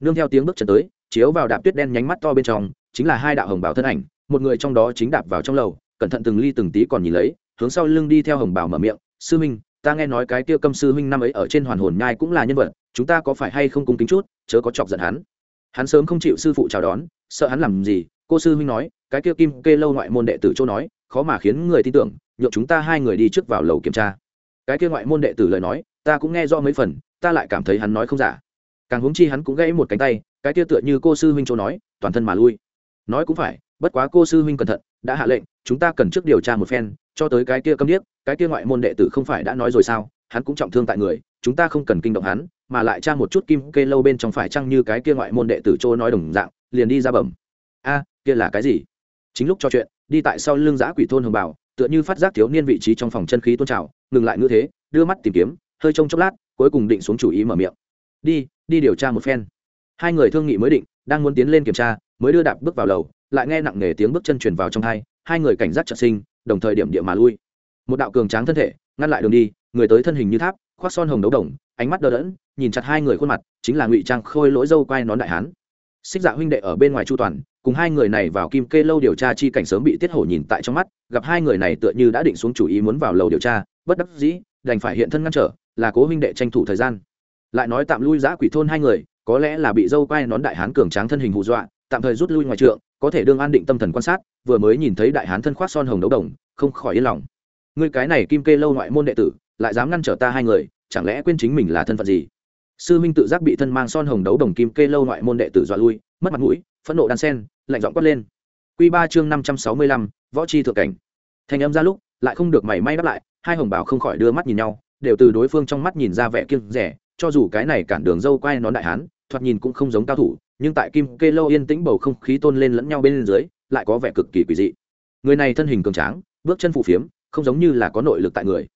Nương theo tiếng bước chân tới, chiếu vào đạp tuyết đen nhánh mắt to bên trong, chính là hai đạo hồng bảo thân ảnh, một người trong đó chính đạp vào trong lầu, cẩn thận từng ly từng tí còn nhìn lấy, hướng sau lưng đi theo hồng bảo mở miệng, sư minh ta nghe nói cái kia câm sư huynh năm ấy ở trên hoàn hồn nhai cũng là nhân vật, chúng ta có phải hay không cung kính chút, chớ có chọc giận hắn. Hắn sớm không chịu sư phụ chào đón, sợ hắn làm gì, cô sư huynh nói, cái kia kim kê lâu ngoại môn đệ tử châu nói khó mà khiến người tin tưởng, nhượng chúng ta hai người đi trước vào lầu kiểm tra. Cái kia ngoại môn đệ tử lời nói, ta cũng nghe rõ mấy phần, ta lại cảm thấy hắn nói không giả. Càng huống chi hắn cũng gãy một cánh tay, cái kia tựa như cô sư huynh châu nói, toàn thân mà lui. Nói cũng phải, bất quá cô sư huynh cẩn thận, đã hạ lệnh, chúng ta cần trước điều tra một phen, cho tới cái kia câm điếc, cái kia ngoại môn đệ tử không phải đã nói rồi sao, hắn cũng trọng thương tại người, chúng ta không cần kinh động hắn, mà lại tra một chút kim kê lâu bên trong phải chăng như cái kia ngoại môn đệ tử chỗ nói đồng dạng, liền đi ra bẩm. A, kia là cái gì? Chính lúc trò chuyện đi tại sau lưng giã quỷ thôn hồng bảo, tựa như phát giác thiếu niên vị trí trong phòng chân khí tôn trào, ngừng lại ngữ thế, đưa mắt tìm kiếm, hơi trông chốc lát, cuối cùng định xuống chủ ý mở miệng. Đi đi điều tra một phen. Hai người thương nghị mới định, đang muốn tiến lên kiểm tra, mới đưa đạp bước vào lầu, lại nghe nặng nề tiếng bước chân truyền vào trong hai hai người cảnh giác trợ sinh, đồng thời điểm địa mà lui. Một đạo cường tráng thân thể, ngăn lại đường đi, người tới thân hình như tháp, khoác son hồng đấu đồng, ánh mắt đờ đẫn, nhìn chặt hai người khuôn mặt, chính là ngụy trang khôi lỗi dâu quai nón đại hán. Xích dạ huynh đệ ở bên ngoài chu toàn cùng hai người này vào kim kê lâu điều tra chi cảnh sớm bị tiết hổ nhìn tại trong mắt, gặp hai người này tựa như đã định xuống chủ ý muốn vào lầu điều tra, bất đắc dĩ, đành phải hiện thân ngăn trở, là cố huynh đệ tranh thủ thời gian. Lại nói tạm lui giã quỷ thôn hai người, có lẽ là bị dâu quai nón đại hán cường tráng thân hình hù dọa, tạm thời rút lui ngoài trượng, có thể đương an định tâm thần quan sát, vừa mới nhìn thấy đại hán thân khoác son hồng đấu đồng, không khỏi yên lòng. Ngươi cái này kim kê lâu ngoại môn đệ tử, lại dám ngăn trở ta hai người, chẳng lẽ quên chính mình là thân phận gì? Sư minh tự giác bị thân mang son hồng đấu đồng kim kê lâu ngoại môn đệ tử dọa lui, mất mặt mũi, phẫn nộ đan sen, lạnh giọng quát lên. Q ba chương năm trăm sáu mươi lăm, võ chi thượng cảnh. Thành âm ra lúc, lại không được mảy may đáp lại, hai hồng bảo không khỏi đưa mắt nhìn nhau, đều từ đối phương trong mắt nhìn ra vẻ kiêng rẻ, cho dù cái này cản đường dâu quay nón đại hán, thoạt nhìn cũng không giống cao thủ, nhưng tại kim kê lâu yên tĩnh bầu không khí tôn lên lẫn nhau bên dưới, lại có vẻ cực kỳ quỷ dị. Người này thân hình cường tráng, bước chân phù phiếm, không giống như là có nội lực tại người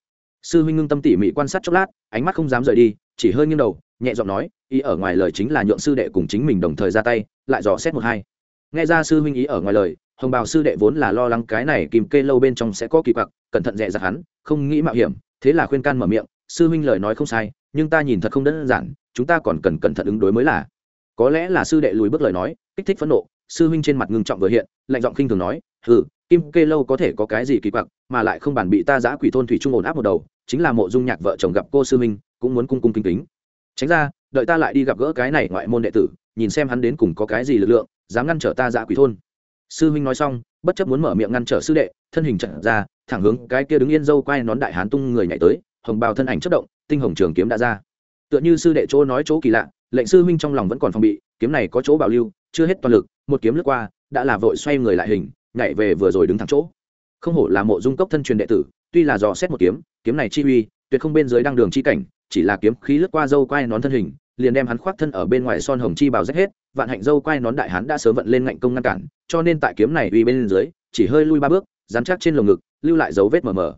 sư huynh ngưng tâm tỉ mỉ quan sát chốc lát, ánh mắt không dám rời đi, chỉ hơi nghiêng đầu, nhẹ giọng nói, ý ở ngoài lời chính là nhượng sư đệ cùng chính mình đồng thời ra tay, lại dò xét một hai. Nghe ra sư huynh ý ở ngoài lời, hồng bào sư đệ vốn là lo lắng cái này kìm kê lâu bên trong sẽ có kỳ quặc, cẩn thận dè dặt hắn, không nghĩ mạo hiểm, thế là khuyên can mở miệng, sư huynh lời nói không sai, nhưng ta nhìn thật không đơn giản, chúng ta còn cần cẩn thận ứng đối mới là. Có lẽ là sư đệ lùi bước lời nói, kích thích phẫn nộ, sư huynh trên mặt ngưng trọng vừa hiện, lạnh giọng khinh thường nói, hừ kim kê lâu có thể có cái gì kỳ quặc, mà lại không bản bị ta giã quỷ thôn thủy trung ổn áp một đầu, chính là mộ dung nhạc vợ chồng gặp cô sư minh cũng muốn cung cung kính kính. Tránh ra, đợi ta lại đi gặp gỡ cái này ngoại môn đệ tử, nhìn xem hắn đến cùng có cái gì lực lượng, dám ngăn trở ta giã quỷ thôn. Sư huynh nói xong, bất chấp muốn mở miệng ngăn trở sư đệ, thân hình trận ra, thẳng hướng cái kia đứng yên dâu quay nón đại hán tung người nhảy tới, hồng bào thân ảnh chất động, tinh hồng trường kiếm đã ra. Tựa như sư đệ chỗ nói chỗ kỳ lạ, lệnh sư huynh trong lòng vẫn còn phòng bị, kiếm này có chỗ bảo lưu, chưa hết toàn lực, một kiếm lướt qua, đã là vội xoay người lại hình nhảy về vừa rồi đứng thẳng chỗ. Không hổ là mộ dung cốc thân truyền đệ tử, tuy là dò xét một kiếm kiếm này chi uy, tuyệt không bên dưới đăng đường chi cảnh, chỉ là kiếm khí lướt qua dâu quai nón thân hình, liền đem hắn khoác thân ở bên ngoài son hồng chi bào rách hết, vạn hạnh dâu quai nón đại hắn đã sớm vận lên ngạnh công ngăn cản, cho nên tại kiếm này uy bên dưới, chỉ hơi lui ba bước, dán chắc trên lồng ngực, lưu lại dấu vết mờ mờ.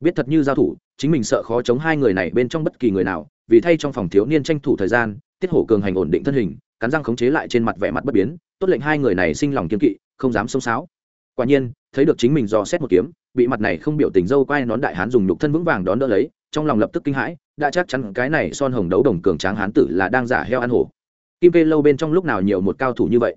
Biết thật như giao thủ, chính mình sợ khó chống hai người này bên trong bất kỳ người nào, vì thay trong phòng thiếu niên tranh thủ thời gian, tiết hổ cường hành ổn định thân hình, cắn răng khống chế lại trên mặt vẻ mặt bất biến, tốt lệnh hai người này sinh lòng kiên kỵ, không dám xông xáo quả nhiên, thấy được chính mình dò xét một kiếm, bị mặt này không biểu tình dâu quai nón đại hán dùng nhục thân vững vàng đón đỡ lấy, trong lòng lập tức kinh hãi, đã chắc chắn cái này son hồng đấu đồng cường tráng hán tử là đang giả heo ăn hổ. Kim kê lâu bên trong lúc nào nhiều một cao thủ như vậy?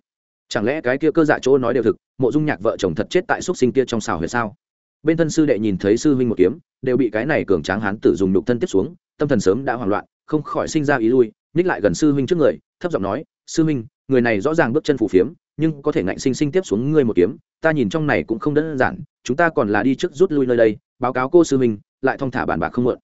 Chẳng lẽ cái kia cơ dạ chỗ nói đều thực, mộ dung nhạc vợ chồng thật chết tại xúc sinh kia trong xào huyệt sao? Bên thân sư đệ nhìn thấy sư huynh một kiếm, đều bị cái này cường tráng hán tử dùng nhục thân tiếp xuống, tâm thần sớm đã hoảng loạn, không khỏi sinh ra ý lui ních lại gần sư huynh trước người, thấp giọng nói, sư huynh, người này rõ ràng bước chân phủ phiếm nhưng có thể ngạnh sinh sinh tiếp xuống ngươi một kiếm, ta nhìn trong này cũng không đơn giản, chúng ta còn là đi trước rút lui nơi đây, báo cáo cô sư huynh, lại thong thả bản bạc không mượn.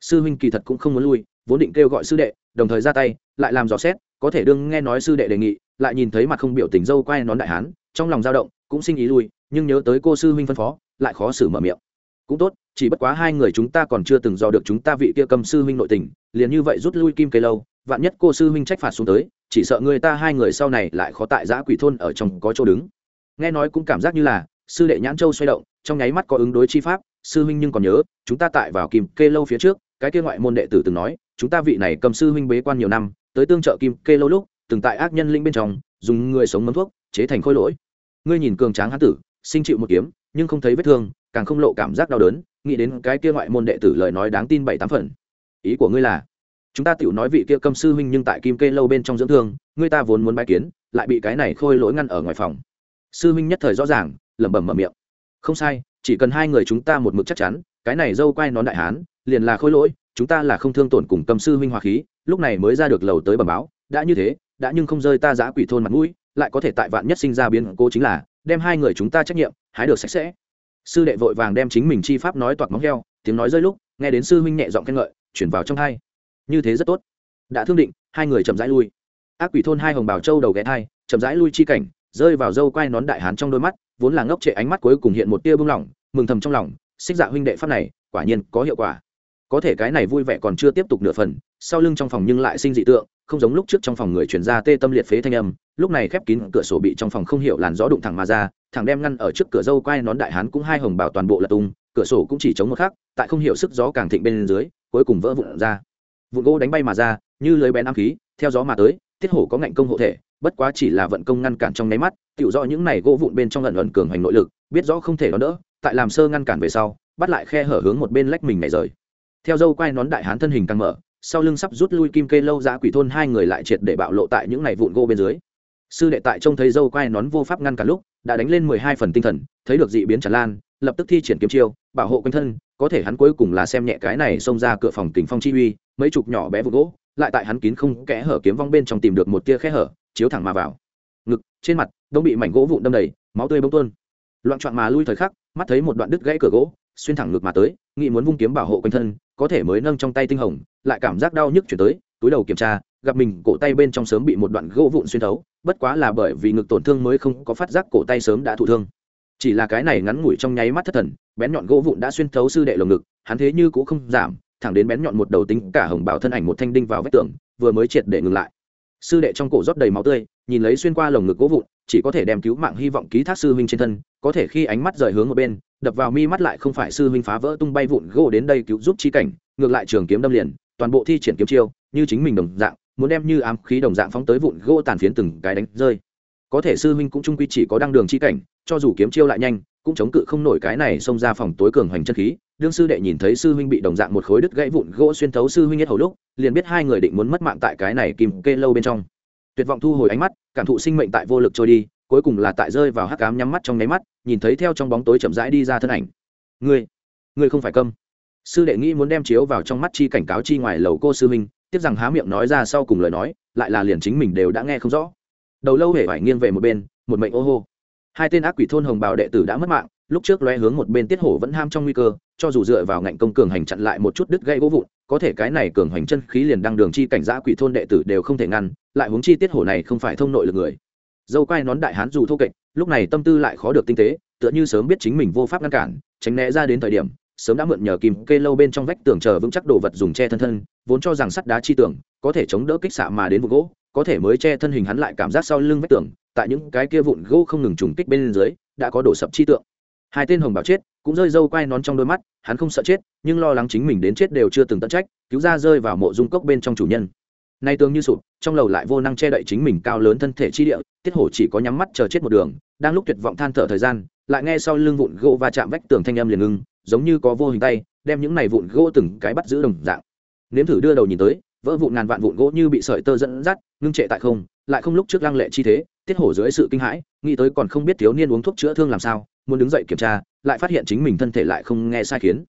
Sư huynh kỳ thật cũng không muốn lui, vốn định kêu gọi sư đệ, đồng thời ra tay, lại làm dò xét, có thể đương nghe nói sư đệ đề nghị, lại nhìn thấy mặt không biểu tình dâu quay nón đại hán, trong lòng dao động, cũng sinh ý lui, nhưng nhớ tới cô sư huynh phân phó, lại khó xử mở miệng. Cũng tốt, chỉ bất quá hai người chúng ta còn chưa từng dò được chúng ta vị kia cầm sư huynh nội tình, liền như vậy rút lui kim cây lâu, vạn nhất cô sư huynh trách phạt xuống tới chỉ sợ người ta hai người sau này lại khó tại giã quỷ thôn ở trong có chỗ đứng. Nghe nói cũng cảm giác như là, sư đệ nhãn châu xoay động, trong nháy mắt có ứng đối chi pháp, sư huynh nhưng còn nhớ, chúng ta tại vào kim kê lâu phía trước, cái kia ngoại môn đệ tử từng nói, chúng ta vị này cầm sư huynh bế quan nhiều năm, tới tương trợ kim kê lâu lúc, từng tại ác nhân linh bên trong, dùng người sống mấm thuốc, chế thành khôi lỗi. Ngươi nhìn cường tráng hán tử, sinh chịu một kiếm, nhưng không thấy vết thương, càng không lộ cảm giác đau đớn, nghĩ đến cái kia ngoại môn đệ tử lời nói đáng tin bảy tám phần. Ý của ngươi là chúng ta tiểu nói vị kia cầm sư huynh nhưng tại kim kê lâu bên trong dưỡng thương người ta vốn muốn bái kiến, lại bị cái này khôi lỗi ngăn ở ngoài phòng. Sư huynh nhất thời rõ ràng, lẩm bẩm mở miệng. Không sai, chỉ cần hai người chúng ta một mực chắc chắn, cái này dâu quay nón đại hán, liền là khôi lỗi, chúng ta là không thương tổn cùng cầm sư huynh hòa khí, lúc này mới ra được lầu tới bẩm báo, đã như thế, đã nhưng không rơi ta giã quỷ thôn mặt mũi, lại có thể tại vạn nhất sinh ra biến cố chính là, đem hai người chúng ta trách nhiệm, hái được sạch sẽ. Sư đệ vội vàng đem chính mình chi pháp nói toạc móng heo, tiếng nói rơi lúc, nghe đến sư huynh nhẹ giọng khen ngợi, chuyển vào trong hai như thế rất tốt. Đã thương định, hai người chậm rãi lui. Ác quỷ thôn hai hồng bảo châu đầu ghé thai, chậm rãi lui chi cảnh, rơi vào dâu quai nón đại hán trong đôi mắt, vốn là ngốc trệ ánh mắt cuối cùng hiện một tia bưng lỏng mừng thầm trong lòng, xích dạ huynh đệ pháp này, quả nhiên có hiệu quả. Có thể cái này vui vẻ còn chưa tiếp tục nửa phần, sau lưng trong phòng nhưng lại sinh dị tượng, không giống lúc trước trong phòng người chuyển ra tê tâm liệt phế thanh âm, lúc này khép kín cửa sổ bị trong phòng không hiểu làn gió đụng thẳng mà ra, thẳng đem ngăn ở trước cửa dâu quai nón đại hán cũng hai hồng bảo toàn bộ là tung, cửa sổ cũng chỉ chống một khắc, tại không hiểu sức gió càng thịnh bên dưới, cuối cùng vỡ vụn ra vụn gỗ đánh bay mà ra, như lưới bén ám khí, theo gió mà tới tiết hổ có ngạnh công hộ thể, bất quá chỉ là vận công ngăn cản trong nháy mắt tự rõ những này gỗ vụn bên trong lần ẩn cường hành nội lực, biết rõ không thể đón đỡ, tại làm sơ ngăn cản về sau, bắt lại khe hở hướng một bên lách mình nhảy rời. Theo dâu quai nón đại hán thân hình càng mở, sau lưng sắp rút lui kim kê lâu giá quỷ thôn hai người lại triệt để bạo lộ tại những này vụn gỗ bên dưới. Sư đệ tại trông thấy dâu quai nón vô pháp ngăn cả lúc, đã đánh lên mười hai phần tinh thần, thấy được dị biến tràn lan lập tức thi triển kiếm chiêu, bảo hộ quanh thân, có thể hắn cuối cùng là xem nhẹ cái này xông ra cửa phòng kình phong chi uy, mấy chục nhỏ bé vụ gỗ, lại tại hắn kín không kẽ hở kiếm vong bên trong tìm được một tia khe hở, chiếu thẳng mà vào. Ngực, trên mặt đông bị mảnh gỗ vụn đâm đầy, máu tươi bông tuôn. Loạn trọn mà lui thời khắc, mắt thấy một đoạn đứt gãy cửa gỗ, xuyên thẳng ngực mà tới, nghĩ muốn vung kiếm bảo hộ quanh thân, có thể mới nâng trong tay tinh hồng, lại cảm giác đau nhức chuyển tới, túi đầu kiểm tra, gặp mình cổ tay bên trong sớm bị một đoạn gỗ vụn xuyên thấu, bất quá là bởi vì ngực tổn thương mới không có phát giác cổ tay sớm đã thụ thương chỉ là cái này ngắn ngủi trong nháy mắt thất thần, bén nhọn gỗ vụn đã xuyên thấu sư đệ lồng ngực, hắn thế như cũng không giảm, thẳng đến bén nhọn một đầu tính cả hồng bảo thân ảnh một thanh đinh vào vách tường, vừa mới triệt để ngừng lại. Sư đệ trong cổ rót đầy máu tươi, nhìn lấy xuyên qua lồng ngực gỗ vụn, chỉ có thể đem cứu mạng hy vọng ký thác sư huynh trên thân, có thể khi ánh mắt rời hướng ở bên, đập vào mi mắt lại không phải sư huynh phá vỡ tung bay vụn gỗ đến đây cứu giúp chi cảnh, ngược lại trường kiếm đâm liền, toàn bộ thi triển kiếm chiêu, như chính mình đồng dạng, muốn đem như ám khí đồng dạng phóng tới vụn gỗ tàn phiến từng cái đánh rơi có thể sư huynh cũng trung quy chỉ có đăng đường chi cảnh, cho dù kiếm chiêu lại nhanh, cũng chống cự không nổi cái này xông ra phòng tối cường hoành chân khí. Đương sư đệ nhìn thấy sư huynh bị đồng dạng một khối đứt gãy vụn gỗ xuyên thấu sư huynh nhất hầu lúc, liền biết hai người định muốn mất mạng tại cái này kìm kê lâu bên trong. Tuyệt vọng thu hồi ánh mắt, cảm thụ sinh mệnh tại vô lực trôi đi, cuối cùng là tại rơi vào hắc cám nhắm mắt trong nháy mắt, nhìn thấy theo trong bóng tối chậm rãi đi ra thân ảnh. Ngươi ngươi không phải câm. Sư đệ nghĩ muốn đem chiếu vào trong mắt chi cảnh cáo chi ngoài lầu cô sư huynh, tiếp rằng há miệng nói ra sau cùng lời nói, lại là liền chính mình đều đã nghe không rõ đầu lâu hề phải nghiêng về một bên, một mệnh ô hô. Hai tên ác quỷ thôn hồng bào đệ tử đã mất mạng, lúc trước loe hướng một bên tiết hổ vẫn ham trong nguy cơ, cho dù dựa vào ngạnh công cường hành chặn lại một chút đứt gây gỗ vụn, có thể cái này cường hành chân khí liền đăng đường chi cảnh giã quỷ thôn đệ tử đều không thể ngăn, lại huống chi tiết hổ này không phải thông nội lực người. Dâu quai nón đại hán dù thô kệch, lúc này tâm tư lại khó được tinh tế, tựa như sớm biết chính mình vô pháp ngăn cản, tránh né ra đến thời điểm, sớm đã mượn nhờ kìm kê lâu bên trong vách tường chờ vững chắc đồ vật dùng che thân thân, vốn cho rằng sắt đá chi tưởng, có thể chống đỡ kích xạ mà đến vụ gỗ có thể mới che thân hình hắn lại cảm giác sau lưng vách tường, tại những cái kia vụn gỗ không ngừng trùng kích bên dưới, đã có đổ sập chi tượng. Hai tên hồng bảo chết, cũng rơi dâu quai nón trong đôi mắt, hắn không sợ chết, nhưng lo lắng chính mình đến chết đều chưa từng tận trách, cứu ra rơi vào mộ dung cốc bên trong chủ nhân. Nay tương như sụp, trong lầu lại vô năng che đậy chính mình cao lớn thân thể chi địa, tiết hổ chỉ có nhắm mắt chờ chết một đường, đang lúc tuyệt vọng than thở thời gian, lại nghe sau lưng vụn gỗ va chạm vách tường thanh âm liền ngưng, giống như có vô hình tay, đem những này vụn gỗ từng cái bắt giữ đồng dạng. Nếm thử đưa đầu nhìn tới vỡ vụn ngàn vạn vụn gỗ như bị sợi tơ dẫn dắt, ngưng trệ tại không, lại không lúc trước lăng lệ chi thế, tiết hổ dưới sự kinh hãi, nghĩ tới còn không biết thiếu niên uống thuốc chữa thương làm sao, muốn đứng dậy kiểm tra, lại phát hiện chính mình thân thể lại không nghe sai khiến.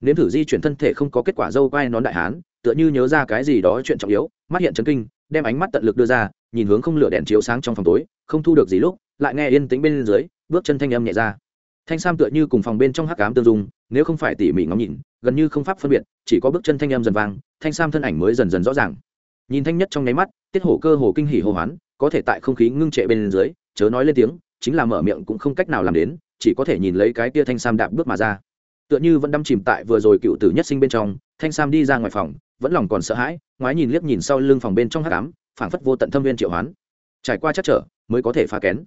Nếm thử di chuyển thân thể không có kết quả dâu quai nón đại hán, tựa như nhớ ra cái gì đó chuyện trọng yếu, mắt hiện chấn kinh, đem ánh mắt tận lực đưa ra, nhìn hướng không lửa đèn chiếu sáng trong phòng tối, không thu được gì lúc, lại nghe yên tĩnh bên dưới, bước chân thanh âm nhẹ ra. Thanh sam tựa như cùng phòng bên trong hắc cám tương dung, nếu không phải tỉ mỉ ngắm nhìn gần như không pháp phân biệt, chỉ có bước chân thanh âm dần vang, thanh sam thân ảnh mới dần dần rõ ràng. Nhìn thanh nhất trong nháy mắt, tiết hổ cơ hồ kinh hỉ hô hoán, có thể tại không khí ngưng trệ bên dưới, chớ nói lên tiếng, chính là mở miệng cũng không cách nào làm đến, chỉ có thể nhìn lấy cái tia thanh sam đạp bước mà ra. Tựa như vẫn đâm chìm tại vừa rồi cựu tử nhất sinh bên trong, thanh sam đi ra ngoài phòng, vẫn lòng còn sợ hãi, ngoái nhìn liếc nhìn sau lưng phòng bên trong hát cám phảng phất vô tận thâm viên triệu hoán. Trải qua chắc trở, mới có thể phá kén.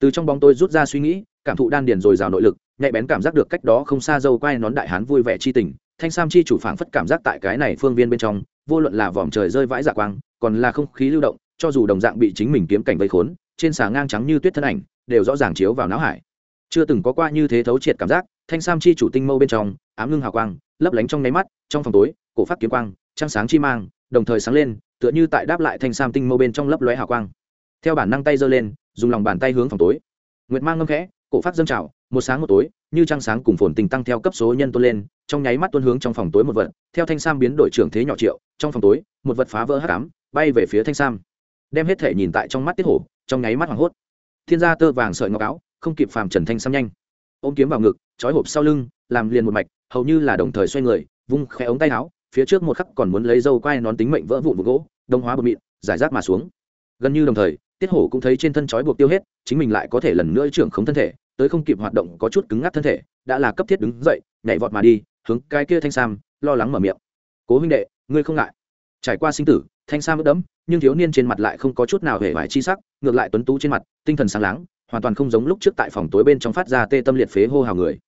Từ trong bóng tôi rút ra suy nghĩ cảm thụ đan điền dồi dào nội lực, nhạy bén cảm giác được cách đó không xa dâu quai nón đại hán vui vẻ chi tình, thanh sam chi chủ phảng phất cảm giác tại cái này phương viên bên trong, vô luận là vòm trời rơi vãi giả quang, còn là không khí lưu động, cho dù đồng dạng bị chính mình kiếm cảnh vây khốn, trên xà ngang trắng như tuyết thân ảnh, đều rõ ràng chiếu vào não hải. Chưa từng có qua như thế thấu triệt cảm giác, thanh sam chi chủ tinh mâu bên trong, ám ngưng hào quang, lấp lánh trong nháy mắt, trong phòng tối, cổ phát kiếm quang, trăng sáng chi mang, đồng thời sáng lên, tựa như tại đáp lại thanh sam tinh mâu bên trong lấp lóe hào quang. Theo bản năng tay giơ lên, dùng lòng bàn tay hướng phòng tối. Nguyệt mang ngâm khẽ cổ phát dâng trào, một sáng một tối, như trăng sáng cùng phồn tình tăng theo cấp số nhân tôn lên, trong nháy mắt tuôn hướng trong phòng tối một vật, theo thanh sam biến đổi trưởng thế nhỏ triệu, trong phòng tối, một vật phá vỡ hắc ám, bay về phía thanh sam. Đem hết thể nhìn tại trong mắt tiết hổ, trong nháy mắt hoảng hốt. Thiên gia tơ vàng sợi ngọc áo, không kịp phàm trần thanh sam nhanh. Ôm kiếm vào ngực, trói hộp sau lưng, làm liền một mạch, hầu như là đồng thời xoay người, vung khẽ ống tay áo, phía trước một khắc còn muốn lấy dâu quai nón tính mệnh vỡ vụn vụ gỗ, đông hóa bờ mịn, giải rác mà xuống. Gần như đồng thời tiết hổ cũng thấy trên thân trói buộc tiêu hết, chính mình lại có thể lần nữa trưởng khống thân thể, tới không kịp hoạt động có chút cứng ngắc thân thể, đã là cấp thiết đứng dậy, nhảy vọt mà đi, hướng cái kia thanh sam, lo lắng mở miệng. Cố huynh đệ, ngươi không ngại. Trải qua sinh tử, thanh sam ướt đẫm, nhưng thiếu niên trên mặt lại không có chút nào hề vải chi sắc, ngược lại tuấn tú trên mặt, tinh thần sáng láng, hoàn toàn không giống lúc trước tại phòng tối bên trong phát ra tê tâm liệt phế hô hào người.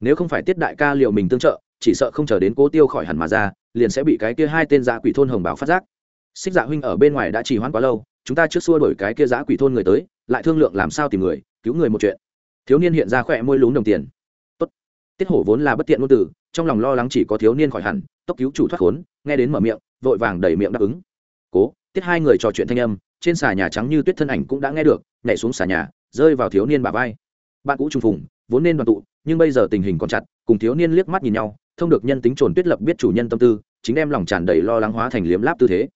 Nếu không phải tiết đại ca liệu mình tương trợ, chỉ sợ không chờ đến cố tiêu khỏi hẳn mà ra, liền sẽ bị cái kia hai tên dạ quỷ thôn hồng bảo phát giác. Xích dạ huynh ở bên ngoài đã trì hoãn quá lâu chúng ta trước xua đổi cái kia giã quỷ thôn người tới, lại thương lượng làm sao tìm người, cứu người một chuyện. Thiếu niên hiện ra khỏe môi lún đồng tiền. Tốt. tiết hổ vốn là bất tiện ngôn từ, trong lòng lo lắng chỉ có thiếu niên khỏi hẳn, tốc cứu chủ thoát khốn, nghe đến mở miệng, vội vàng đẩy miệng đáp ứng. Cố, tiết hai người trò chuyện thanh âm, trên xà nhà trắng như tuyết thân ảnh cũng đã nghe được, nhảy xuống xà nhà, rơi vào thiếu niên bà vai. Bạn cũ trùng phùng, vốn nên đoàn tụ, nhưng bây giờ tình hình còn chặt, cùng thiếu niên liếc mắt nhìn nhau, thông được nhân tính trồn tuyết lập biết chủ nhân tâm tư, chính đem lòng tràn đầy lo lắng hóa thành liếm láp tư thế.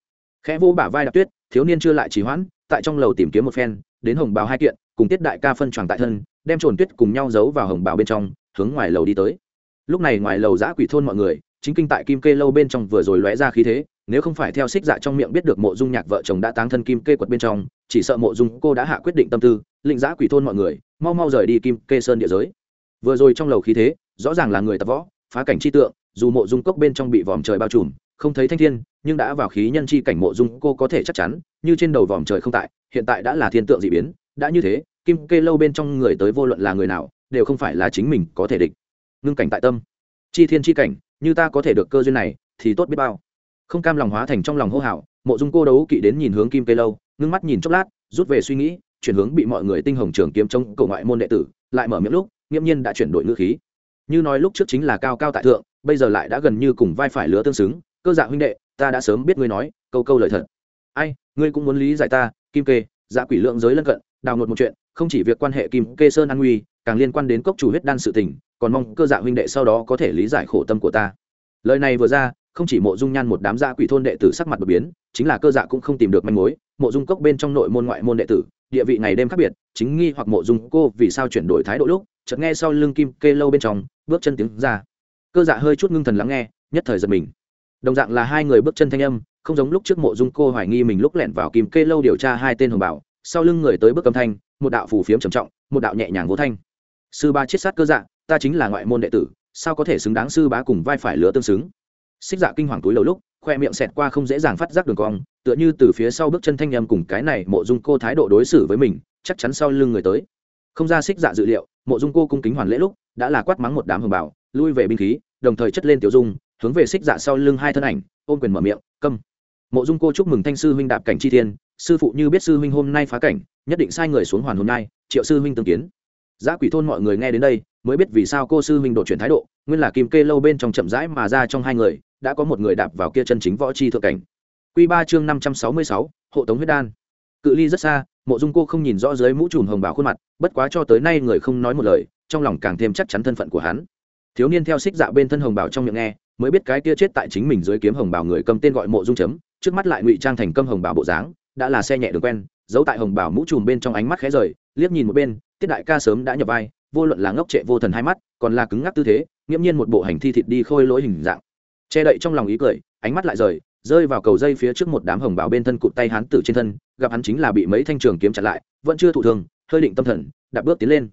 Khẽ vô bả vai đạp tuyết thiếu niên chưa lại trì hoãn, tại trong lầu tìm kiếm một phen, đến hồng bào hai kiện, cùng tiết đại ca phân tròn tại thân, đem trồn tuyết cùng nhau giấu vào hồng bào bên trong, hướng ngoài lầu đi tới. Lúc này ngoài lầu giã quỷ thôn mọi người, chính kinh tại kim kê lâu bên trong vừa rồi lóe ra khí thế, nếu không phải theo xích dạ trong miệng biết được mộ dung nhạc vợ chồng đã táng thân kim kê quật bên trong, chỉ sợ mộ dung cô đã hạ quyết định tâm tư, lĩnh giã quỷ thôn mọi người, mau mau rời đi kim kê sơn địa giới. Vừa rồi trong lầu khí thế, rõ ràng là người tập võ, phá cảnh chi tượng, dù mộ dung cốc bên trong bị vòm trời bao trùm không thấy thanh thiên, nhưng đã vào khí nhân chi cảnh mộ dung cô có thể chắc chắn, như trên đầu vòm trời không tại, hiện tại đã là thiên tượng d ị biến, đã như thế, kim kê lâu bên trong người tới vô luận là người nào, đều không phải là chính mình có thể địch. Ngưng cảnh tại tâm. Chi thiên chi cảnh, như ta có thể được cơ duyên này, thì tốt biết bao. Không cam lòng hóa thành trong lòng hô hào, mộ dung cô đấu kỵ đến nhìn hướng kim kê lâu, ngưng mắt nhìn chốc lát, rút về suy nghĩ, chuyển hướng bị mọi người tinh hồng trường kiếm trong cầu ngoại môn đệ tử, lại mở miệng lúc, nghiễm nhiên đã chuyển đổi ngữ khí. Như nói lúc trước chính là cao cao tại thượng, bây giờ lại đã gần như cùng vai phải lứa tương xứng cơ dạ huynh đệ, ta đã sớm biết ngươi nói, câu câu lời thật. Ai, ngươi cũng muốn lý giải ta, kim kê dạ quỷ lượng giới lân cận, đào ngột một chuyện, không chỉ việc quan hệ kim kê sơn an nguy, càng liên quan đến cốc chủ huyết đan sự tình, còn mong cơ dạ huynh đệ sau đó có thể lý giải khổ tâm của ta. Lời này vừa ra, không chỉ mộ dung nhan một đám dạ quỷ thôn đệ tử sắc mặt đột biến, chính là cơ dạ cũng không tìm được manh mối, mộ dung cốc bên trong nội môn ngoại môn đệ tử, địa vị ngày đêm khác biệt, chính nghi hoặc mộ dung cô vì sao chuyển đổi thái độ lúc, chợt nghe sau lưng kim kê lâu bên trong, bước chân tiếng ra. Cơ dạ hơi chút ngưng thần lắng nghe, nhất thời giật mình đồng dạng là hai người bước chân thanh âm, không giống lúc trước mộ dung cô hoài nghi mình lúc lẻn vào kìm kê lâu điều tra hai tên hồng bảo, sau lưng người tới bước âm thanh, một đạo phù phiếm trầm trọng, một đạo nhẹ nhàng vô thanh. Sư ba chiết sát cơ dạ ta chính là ngoại môn đệ tử, sao có thể xứng đáng sư bá cùng vai phải lứa tương xứng? Xích dạ kinh hoàng túi lâu lúc, khoe miệng xẹt qua không dễ dàng phát giác đường cong, tựa như từ phía sau bước chân thanh em cùng cái này mộ dung cô thái độ đối xử với mình, chắc chắn sau lưng người tới. Không ra xích dạ dự liệu, mộ dung cô cung kính hoàn lễ lúc, đã là quát mắng một đám hồng bảo, lui về binh khí, đồng thời chất lên tiểu dung hướng về xích dạ sau lưng hai thân ảnh, ôm quyền mở miệng, câm. Mộ dung cô chúc mừng thanh sư huynh đạp cảnh chi thiên, sư phụ như biết sư huynh hôm nay phá cảnh, nhất định sai người xuống hoàn hôm nay triệu sư huynh tương kiến. Giá quỷ thôn mọi người nghe đến đây, mới biết vì sao cô sư huynh đột chuyển thái độ, nguyên là kim kê lâu bên trong chậm rãi mà ra trong hai người, đã có một người đạp vào kia chân chính võ chi thượng cảnh. Q ba chương năm trăm sáu mươi sáu, hộ tống huyết đan. Cự ly rất xa, mộ dung cô không nhìn rõ dưới mũ trùm hồng bảo khuôn mặt, bất quá cho tới nay người không nói một lời, trong lòng càng thêm chắc chắn thân phận của hắn. Thiếu niên theo xích dạ bên thân hồng bảo trong miệng nghe mới biết cái kia chết tại chính mình dưới kiếm hồng bảo người cầm tên gọi mộ dung chấm, trước mắt lại ngụy trang thành câm hồng bảo bộ dáng, đã là xe nhẹ đường quen, giấu tại hồng bảo mũ trùm bên trong ánh mắt khẽ rời, liếc nhìn một bên, tiết đại ca sớm đã nhập vai, vô luận là ngốc trệ vô thần hai mắt, còn là cứng ngắc tư thế, nghiễm nhiên một bộ hành thi thịt đi khôi lỗi hình dạng. Che đậy trong lòng ý cười, ánh mắt lại rời, rơi vào cầu dây phía trước một đám hồng bảo bên thân cụt tay hán tử trên thân, gặp hắn chính là bị mấy thanh trường kiếm chặn lại, vẫn chưa thụ thường hơi định tâm thần, đạp bước tiến lên.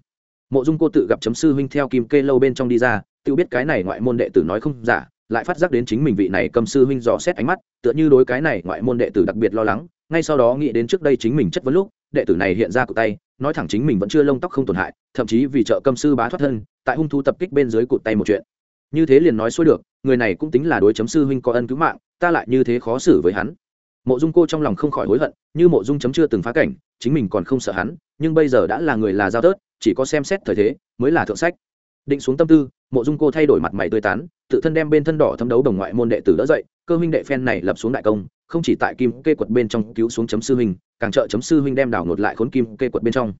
Mộ dung cô tự gặp chấm sư huynh theo kim kê lâu bên trong đi ra tự biết cái này ngoại môn đệ tử nói không giả, lại phát giác đến chính mình vị này cầm sư huynh dò xét ánh mắt, tựa như đối cái này ngoại môn đệ tử đặc biệt lo lắng, ngay sau đó nghĩ đến trước đây chính mình chất vấn lúc, đệ tử này hiện ra cụt tay, nói thẳng chính mình vẫn chưa lông tóc không tổn hại, thậm chí vì trợ cầm sư bá thoát thân, tại hung thu tập kích bên dưới cụt tay một chuyện. Như thế liền nói xuôi được, người này cũng tính là đối chấm sư huynh có ân cứu mạng, ta lại như thế khó xử với hắn. Mộ dung cô trong lòng không khỏi hối hận, như mộ dung chấm chưa từng phá cảnh, chính mình còn không sợ hắn, nhưng bây giờ đã là người là giao tớt, chỉ có xem xét thời thế, mới là thượng sách. Định xuống tâm tư mộ dung cô thay đổi mặt mày tươi tán, tự thân đem bên thân đỏ thâm đấu đồng ngoại môn đệ tử đỡ dậy, cơ huynh đệ phen này lập xuống đại công, không chỉ tại kim kê quật bên trong cứu xuống chấm sư huynh, càng trợ chấm sư huynh đem đảo ngột lại khốn kim kê quật bên trong.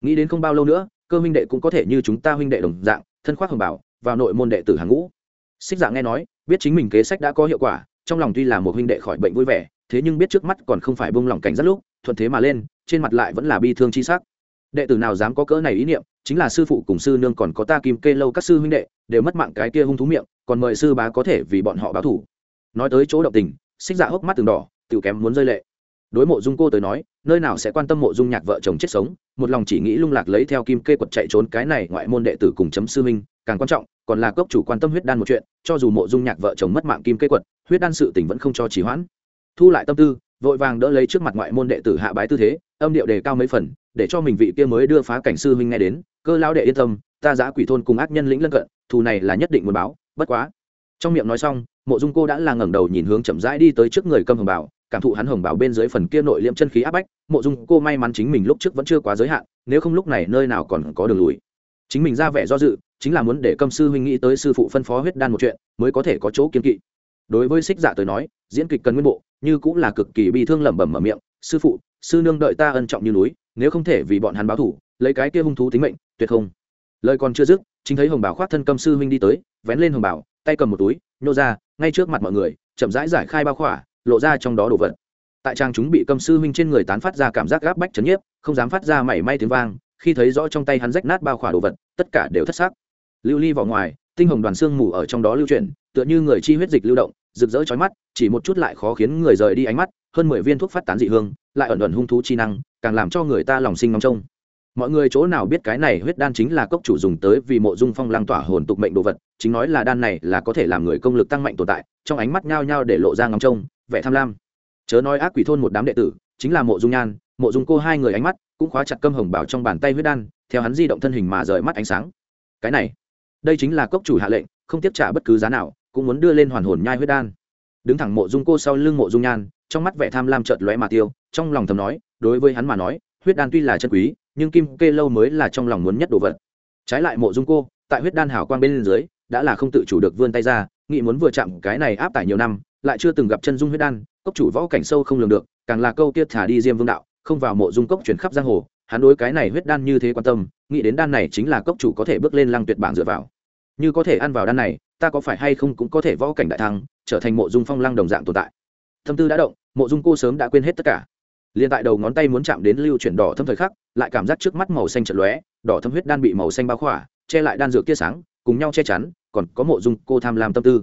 Nghĩ đến không bao lâu nữa, cơ huynh đệ cũng có thể như chúng ta huynh đệ đồng dạng, thân khoác hồng bảo, vào nội môn đệ tử hàng ngũ. Xích dạng nghe nói, biết chính mình kế sách đã có hiệu quả, trong lòng tuy là một huynh đệ khỏi bệnh vui vẻ, thế nhưng biết trước mắt còn không phải bông lỏng cảnh rất lúc, thuận thế mà lên, trên mặt lại vẫn là bi thương chi sắc đệ tử nào dám có cỡ này ý niệm, chính là sư phụ cùng sư nương còn có ta kim kê lâu các sư huynh đệ, đều mất mạng cái kia hung thú miệng, còn mời sư bá có thể vì bọn họ báo thủ nói tới chỗ động tình, xích dạ hốc mắt từng đỏ tự kém muốn rơi lệ. Đối mộ dung cô tới nói, nơi nào sẽ quan tâm mộ dung nhạc vợ chồng chết sống, một lòng chỉ nghĩ lung lạc lấy theo kim kê quật chạy trốn cái này ngoại môn đệ tử cùng chấm sư minh càng quan trọng, còn là cốc chủ quan tâm huyết đan một chuyện, cho dù mộ dung nhạc vợ chồng mất mạng kim kê quật, huyết đan sự tình vẫn không cho trì hoãn. Thu lại tâm tư, vội vàng đỡ lấy trước mặt ngoại môn đệ tử hạ bái tư thế, âm điệu đề cao mấy phần để cho mình vị kia mới đưa phá cảnh sư huynh nghe đến, cơ lão đệ yên tâm, ta giã quỷ thôn cùng ác nhân lĩnh lân cận, thù này là nhất định muốn báo, bất quá. Trong miệng nói xong, mộ dung cô đã là ngẩng đầu nhìn hướng chậm rãi đi tới trước người câm hồng bảo, cảm thụ hắn hồng bảo bên dưới phần kia nội liễm chân khí áp bách, mộ dung cô may mắn chính mình lúc trước vẫn chưa quá giới hạn, nếu không lúc này nơi nào còn có đường lùi. Chính mình ra vẻ do dự, chính là muốn để câm sư huynh nghĩ tới sư phụ phân phó huyết đan một chuyện, mới có thể có chỗ kiên kỵ. Đối với xích dạ tới nói, diễn kịch cần nguyên bộ, như cũng là cực kỳ bi thương lẩm bẩm mở miệng, sư phụ, sư nương đợi ta ân trọng như núi nếu không thể vì bọn hắn báo thủ, lấy cái kia hung thú tính mệnh, tuyệt không. Lời còn chưa dứt, chính thấy hồng bảo khoác thân cầm sư huynh đi tới, vén lên hồng bảo, tay cầm một túi, nhô ra, ngay trước mặt mọi người, chậm rãi giải khai bao khỏa, lộ ra trong đó đồ vật. Tại trang chúng bị cầm sư huynh trên người tán phát ra cảm giác gáp bách chấn nhiếp, không dám phát ra mảy may tiếng vang, khi thấy rõ trong tay hắn rách nát bao khỏa đồ vật, tất cả đều thất sắc. Lưu ly vào ngoài, tinh hồng đoàn xương mù ở trong đó lưu chuyển, tựa như người chi huyết dịch lưu động, rực rỡ chói mắt, chỉ một chút lại khó khiến người rời đi ánh mắt, hơn mười viên thuốc phát tán dị hương, lại ẩn ẩn hung thú chi năng càng làm cho người ta lòng sinh ngóng trông. Mọi người chỗ nào biết cái này huyết đan chính là cốc chủ dùng tới vì mộ dung phong lăng tỏa hồn tục mệnh đồ vật, chính nói là đan này là có thể làm người công lực tăng mạnh tồn tại, trong ánh mắt nhao nhao để lộ ra ngóng trông, vẻ tham lam. Chớ nói ác quỷ thôn một đám đệ tử, chính là mộ dung nhan, mộ dung cô hai người ánh mắt cũng khóa chặt câm hồng bảo trong bàn tay huyết đan, theo hắn di động thân hình mà rời mắt ánh sáng. Cái này, đây chính là cốc chủ hạ lệnh, không tiếp trả bất cứ giá nào, cũng muốn đưa lên hoàn hồn nhai huyết đan. Đứng thẳng mộ dung cô sau lưng mộ dung nhan, trong mắt vẻ tham lam chợt lóe mà tiêu, trong lòng thầm nói đối với hắn mà nói, huyết đan tuy là chân quý, nhưng kim kê lâu mới là trong lòng muốn nhất đồ vật. Trái lại mộ dung cô, tại huyết đan hảo quang bên dưới, đã là không tự chủ được vươn tay ra, nghĩ muốn vừa chạm cái này áp tải nhiều năm, lại chưa từng gặp chân dung huyết đan, cốc chủ võ cảnh sâu không lường được, càng là câu tiết thả đi diêm vương đạo, không vào mộ dung cốc chuyển khắp giang hồ, hắn đối cái này huyết đan như thế quan tâm, nghĩ đến đan này chính là cốc chủ có thể bước lên lăng tuyệt bảng dựa vào. Như có thể ăn vào đan này, ta có phải hay không cũng có thể võ cảnh đại thăng trở thành mộ dung phong lăng đồng dạng tồn tại. Tâm tư đã động, mộ dung cô sớm đã quên hết tất cả liền tại đầu ngón tay muốn chạm đến lưu chuyển đỏ thâm thời khắc, lại cảm giác trước mắt màu xanh chật lóe, đỏ thâm huyết đan bị màu xanh bao khỏa, che lại đan dược tia sáng, cùng nhau che chắn, còn có mộ dung cô tham lam tâm tư.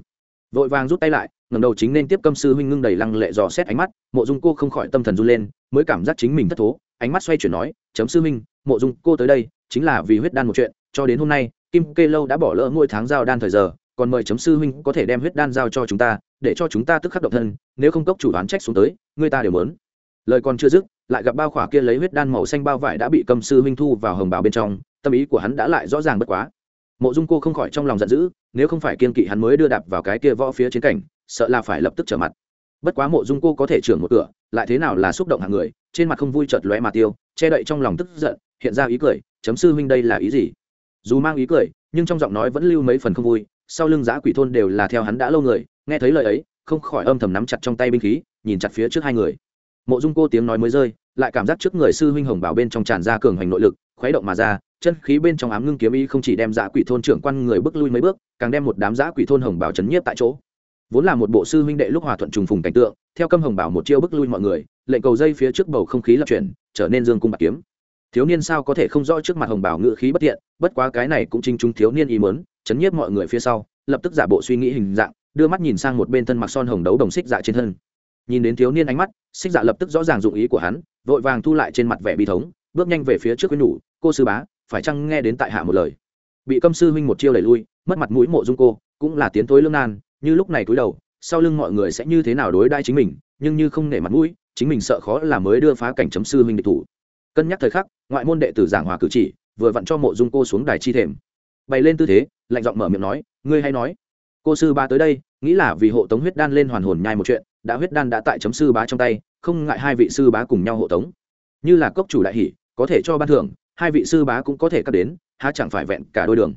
Vội vàng rút tay lại ngầm đầu chính nên tiếp câm sư huynh ngưng đầy lăng lệ dò xét ánh mắt, mộ dung cô không khỏi tâm thần run lên, mới cảm giác chính mình thất thố, ánh mắt xoay chuyển nói, chấm sư huynh, mộ dung cô tới đây, chính là vì huyết đan một chuyện, cho đến hôm nay, kim kê lâu đã bỏ lỡ ngôi tháng giao đan thời giờ, còn mời chấm sư huynh có thể đem huyết đan giao cho chúng ta, để cho chúng ta tức khắc động thân, nếu không cốc chủ đoán trách xuống tới, người ta đều mớn lời còn chưa dứt, lại gặp bao khỏa kia lấy huyết đan màu xanh bao vải đã bị cầm sư huynh thu vào hồng bào bên trong, tâm ý của hắn đã lại rõ ràng bất quá. Mộ dung cô không khỏi trong lòng giận dữ, nếu không phải kiên kỵ hắn mới đưa đạp vào cái kia võ phía chiến cảnh, sợ là phải lập tức trở mặt. Bất quá mộ dung cô có thể trưởng một cửa, lại thế nào là xúc động hàng người, trên mặt không vui chợt lóe mà tiêu, che đậy trong lòng tức giận, hiện ra ý cười, chấm sư huynh đây là ý gì? Dù mang ý cười, nhưng trong giọng nói vẫn lưu mấy phần không vui, sau lưng giã quỷ thôn đều là theo hắn đã lâu người, nghe thấy lời ấy, không khỏi âm thầm nắm chặt trong tay binh khí, nhìn chặt phía trước hai người mộ dung cô tiếng nói mới rơi, lại cảm giác trước người sư huynh hồng bảo bên trong tràn ra cường hành nội lực, khuấy động mà ra, chân khí bên trong ám ngưng kiếm ý không chỉ đem giã quỷ thôn trưởng quan người bước lui mấy bước, càng đem một đám giã quỷ thôn hồng bảo chấn nhiếp tại chỗ. Vốn là một bộ sư huynh đệ lúc hòa thuận trùng phùng cảnh tượng, theo câm hồng bảo một chiêu bước lui mọi người, lệnh cầu dây phía trước bầu không khí lập chuyển, trở nên dương cung bạc kiếm. Thiếu niên sao có thể không rõ trước mặt hồng bảo ngự khí bất tiện bất quá cái này cũng chính chúng thiếu niên ý mớn chấn nhiếp mọi người phía sau, lập tức giả bộ suy nghĩ hình dạng, đưa mắt nhìn sang một bên thân mặc son hồng đấu đồng xích dạ trên thân nhìn đến thiếu niên ánh mắt, xích dạ lập tức rõ ràng dụng ý của hắn, vội vàng thu lại trên mặt vẻ bi thống, bước nhanh về phía trước với nhủ, cô sư bá, phải chăng nghe đến tại hạ một lời? Bị câm sư huynh một chiêu đẩy lui, mất mặt mũi mộ dung cô, cũng là tiến tối lương nan, như lúc này cúi đầu, sau lưng mọi người sẽ như thế nào đối đãi chính mình, nhưng như không nể mặt mũi, chính mình sợ khó là mới đưa phá cảnh chấm sư huynh địch thủ. Cân nhắc thời khắc, ngoại môn đệ tử giảng hòa cử chỉ, vừa vặn cho mộ dung cô xuống đài chi thềm. Bày lên tư thế, lạnh giọng mở miệng nói, ngươi hay nói cô sư ba tới đây, nghĩ là vì hộ tống huyết đan lên hoàn hồn nhai một chuyện, đã huyết đan đã tại chấm sư bá trong tay, không ngại hai vị sư bá cùng nhau hộ tống. Như là cốc chủ đại hỷ, có thể cho ban thưởng, hai vị sư bá cũng có thể cắt đến, há chẳng phải vẹn cả đôi đường.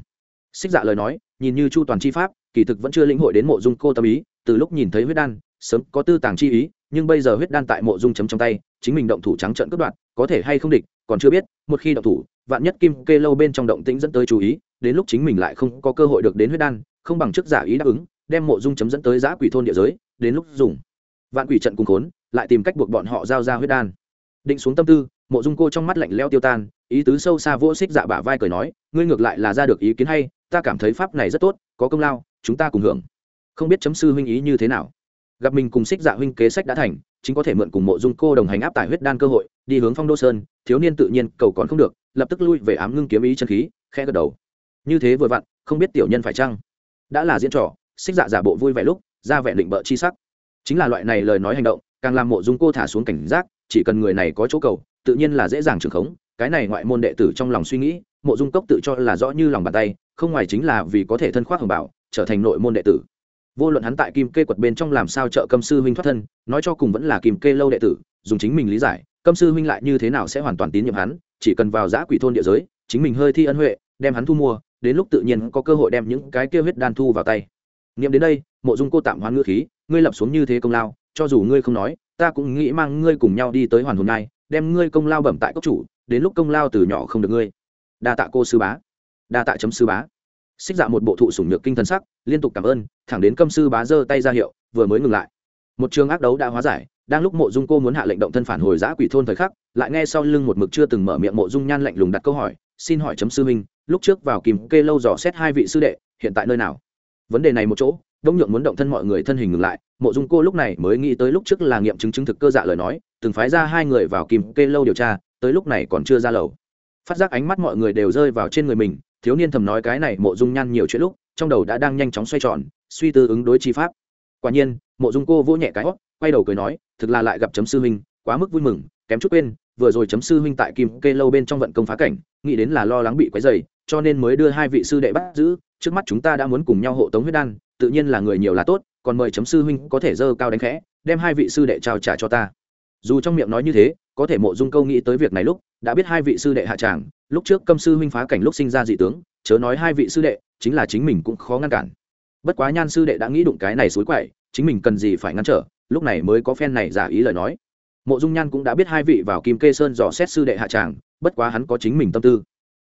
Xích dạ lời nói, nhìn như chu toàn chi pháp, kỳ thực vẫn chưa lĩnh hội đến mộ dung cô tâm ý, từ lúc nhìn thấy huyết đan, sớm có tư tàng chi ý, nhưng bây giờ huyết đan tại mộ dung chấm trong tay, chính mình động thủ trắng trợn cướp đoạt, có thể hay không địch, còn chưa biết, một khi động thủ, vạn nhất kim kê lâu bên trong động tĩnh dẫn tới chú ý, đến lúc chính mình lại không có cơ hội được đến huyết đan không bằng chức giả ý đáp ứng, đem mộ dung chấm dẫn tới giã quỷ thôn địa giới, đến lúc dùng. Vạn quỷ trận cùng khốn, lại tìm cách buộc bọn họ giao ra huyết đan. Định xuống tâm tư, mộ dung cô trong mắt lạnh leo tiêu tan, ý tứ sâu xa vỗ xích dạ bả vai cười nói, ngươi ngược lại là ra được ý kiến hay, ta cảm thấy pháp này rất tốt, có công lao, chúng ta cùng hưởng. Không biết chấm sư huynh ý như thế nào. Gặp mình cùng xích dạ huynh kế sách đã thành, chính có thể mượn cùng mộ dung cô đồng hành áp tải huyết đan cơ hội, đi hướng phong đô sơn, thiếu niên tự nhiên, cầu còn không được, lập tức lui về ám ngưng kiếm ý chân khí khe gật đầu. Như thế vừa vặn, không biết tiểu nhân phải chăng? Đã là diễn trò, xích dạ giả bộ vui vẻ lúc, ra vẻ định bợ chi sắc. Chính là loại này lời nói hành động, càng làm mộ dung cô thả xuống cảnh giác, chỉ cần người này có chỗ cầu, tự nhiên là dễ dàng trường khống. Cái này ngoại môn đệ tử trong lòng suy nghĩ, mộ dung cốc tự cho là rõ như lòng bàn tay, không ngoài chính là vì có thể thân khoác hồng bảo trở thành nội môn đệ tử. Vô luận hắn tại kim kê quật bên trong làm sao trợ câm sư huynh thoát thân, nói cho cùng vẫn là kim kê lâu đệ tử, dùng chính mình lý giải, câm sư huynh lại như thế nào sẽ hoàn toàn tín nhiệm hắn, chỉ cần vào giã quỷ thôn địa giới, chính mình hơi thi ân huệ, đem hắn thu mua đến lúc tự nhiên có cơ hội đem những cái kia huyết đan thu vào tay. Nghiệm đến đây, mộ dung cô tạm hoán ngữ khí, ngươi lập xuống như thế công lao, cho dù ngươi không nói, ta cũng nghĩ mang ngươi cùng nhau đi tới hoàn hồn ngai, đem ngươi công lao bẩm tại cốc chủ, đến lúc công lao từ nhỏ không được ngươi. Đa tạ cô sư bá. Đa tạ chấm sư bá. Xích dạ một bộ thụ sủng nhược kinh thần sắc, liên tục cảm ơn, thẳng đến câm sư bá giơ tay ra hiệu, vừa mới ngừng lại. Một trường ác đấu đã hóa giải, đang lúc mộ dung cô muốn hạ lệnh động thân phản hồi giã quỷ thôn thời khắc, lại nghe sau lưng một mực chưa từng mở miệng mộ dung nhan lạnh lùng đặt câu hỏi xin hỏi chấm sư minh lúc trước vào kìm kê lâu dò xét hai vị sư đệ, hiện tại nơi nào? Vấn đề này một chỗ, đông nhượng muốn động thân mọi người thân hình ngừng lại, mộ dung cô lúc này mới nghĩ tới lúc trước là nghiệm chứng chứng thực cơ dạ lời nói, từng phái ra hai người vào kìm kê lâu điều tra, tới lúc này còn chưa ra lầu. Phát giác ánh mắt mọi người đều rơi vào trên người mình, thiếu niên thầm nói cái này mộ dung nhan nhiều chuyện lúc, trong đầu đã đang nhanh chóng xoay tròn, suy tư ứng đối chi pháp. Quả nhiên, mộ dung cô vỗ nhẹ cái hót, quay đầu cười nói, thực là lại gặp chấm sư huynh, quá mức vui mừng, kém chút quên vừa rồi chấm sư huynh tại kim kê lâu bên trong vận công phá cảnh, nghĩ đến là lo lắng bị quấy dày cho nên mới đưa hai vị sư đệ bắt giữ. Trước mắt chúng ta đã muốn cùng nhau hộ tống huyết đan, tự nhiên là người nhiều là tốt, còn mời chấm sư huynh có thể dơ cao đánh khẽ, đem hai vị sư đệ trao trả cho ta. Dù trong miệng nói như thế, có thể mộ dung câu nghĩ tới việc này lúc, đã biết hai vị sư đệ hạ tràng, lúc trước câm sư huynh phá cảnh lúc sinh ra dị tướng, chớ nói hai vị sư đệ, chính là chính mình cũng khó ngăn cản. Bất quá nhan sư đệ đã nghĩ đụng cái này suối quậy, chính mình cần gì phải ngăn trở, lúc này mới có phen này giả ý lời nói mộ dung nhan cũng đã biết hai vị vào kim kê sơn dò xét sư đệ hạ tràng, bất quá hắn có chính mình tâm tư.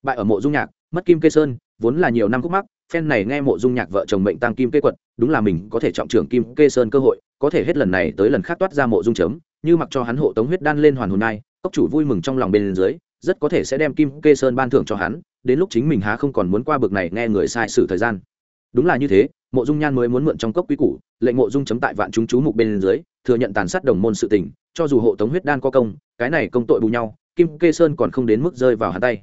Bại ở mộ dung nhạc, mất kim kê sơn, vốn là nhiều năm khúc mắc, phen này nghe mộ dung nhạc vợ chồng mệnh tăng kim kê quật, đúng là mình có thể trọng trưởng kim kê sơn cơ hội, có thể hết lần này tới lần khác toát ra mộ dung chấm, như mặc cho hắn hộ tống huyết đan lên hoàn hồn nai, cốc chủ vui mừng trong lòng bên dưới, rất có thể sẽ đem kim kê sơn ban thưởng cho hắn, đến lúc chính mình há không còn muốn qua bực này nghe người sai sử thời gian. Đúng là như thế, mộ dung nhan mới muốn mượn trong cốc quý củ lệnh mộ dung chấm tại vạn chúng chú mục bên dưới, thừa nhận tàn sát đồng môn sự tình, cho dù hộ tống huyết đan có công, cái này công tội bù nhau, kim kê sơn còn không đến mức rơi vào hắn tay.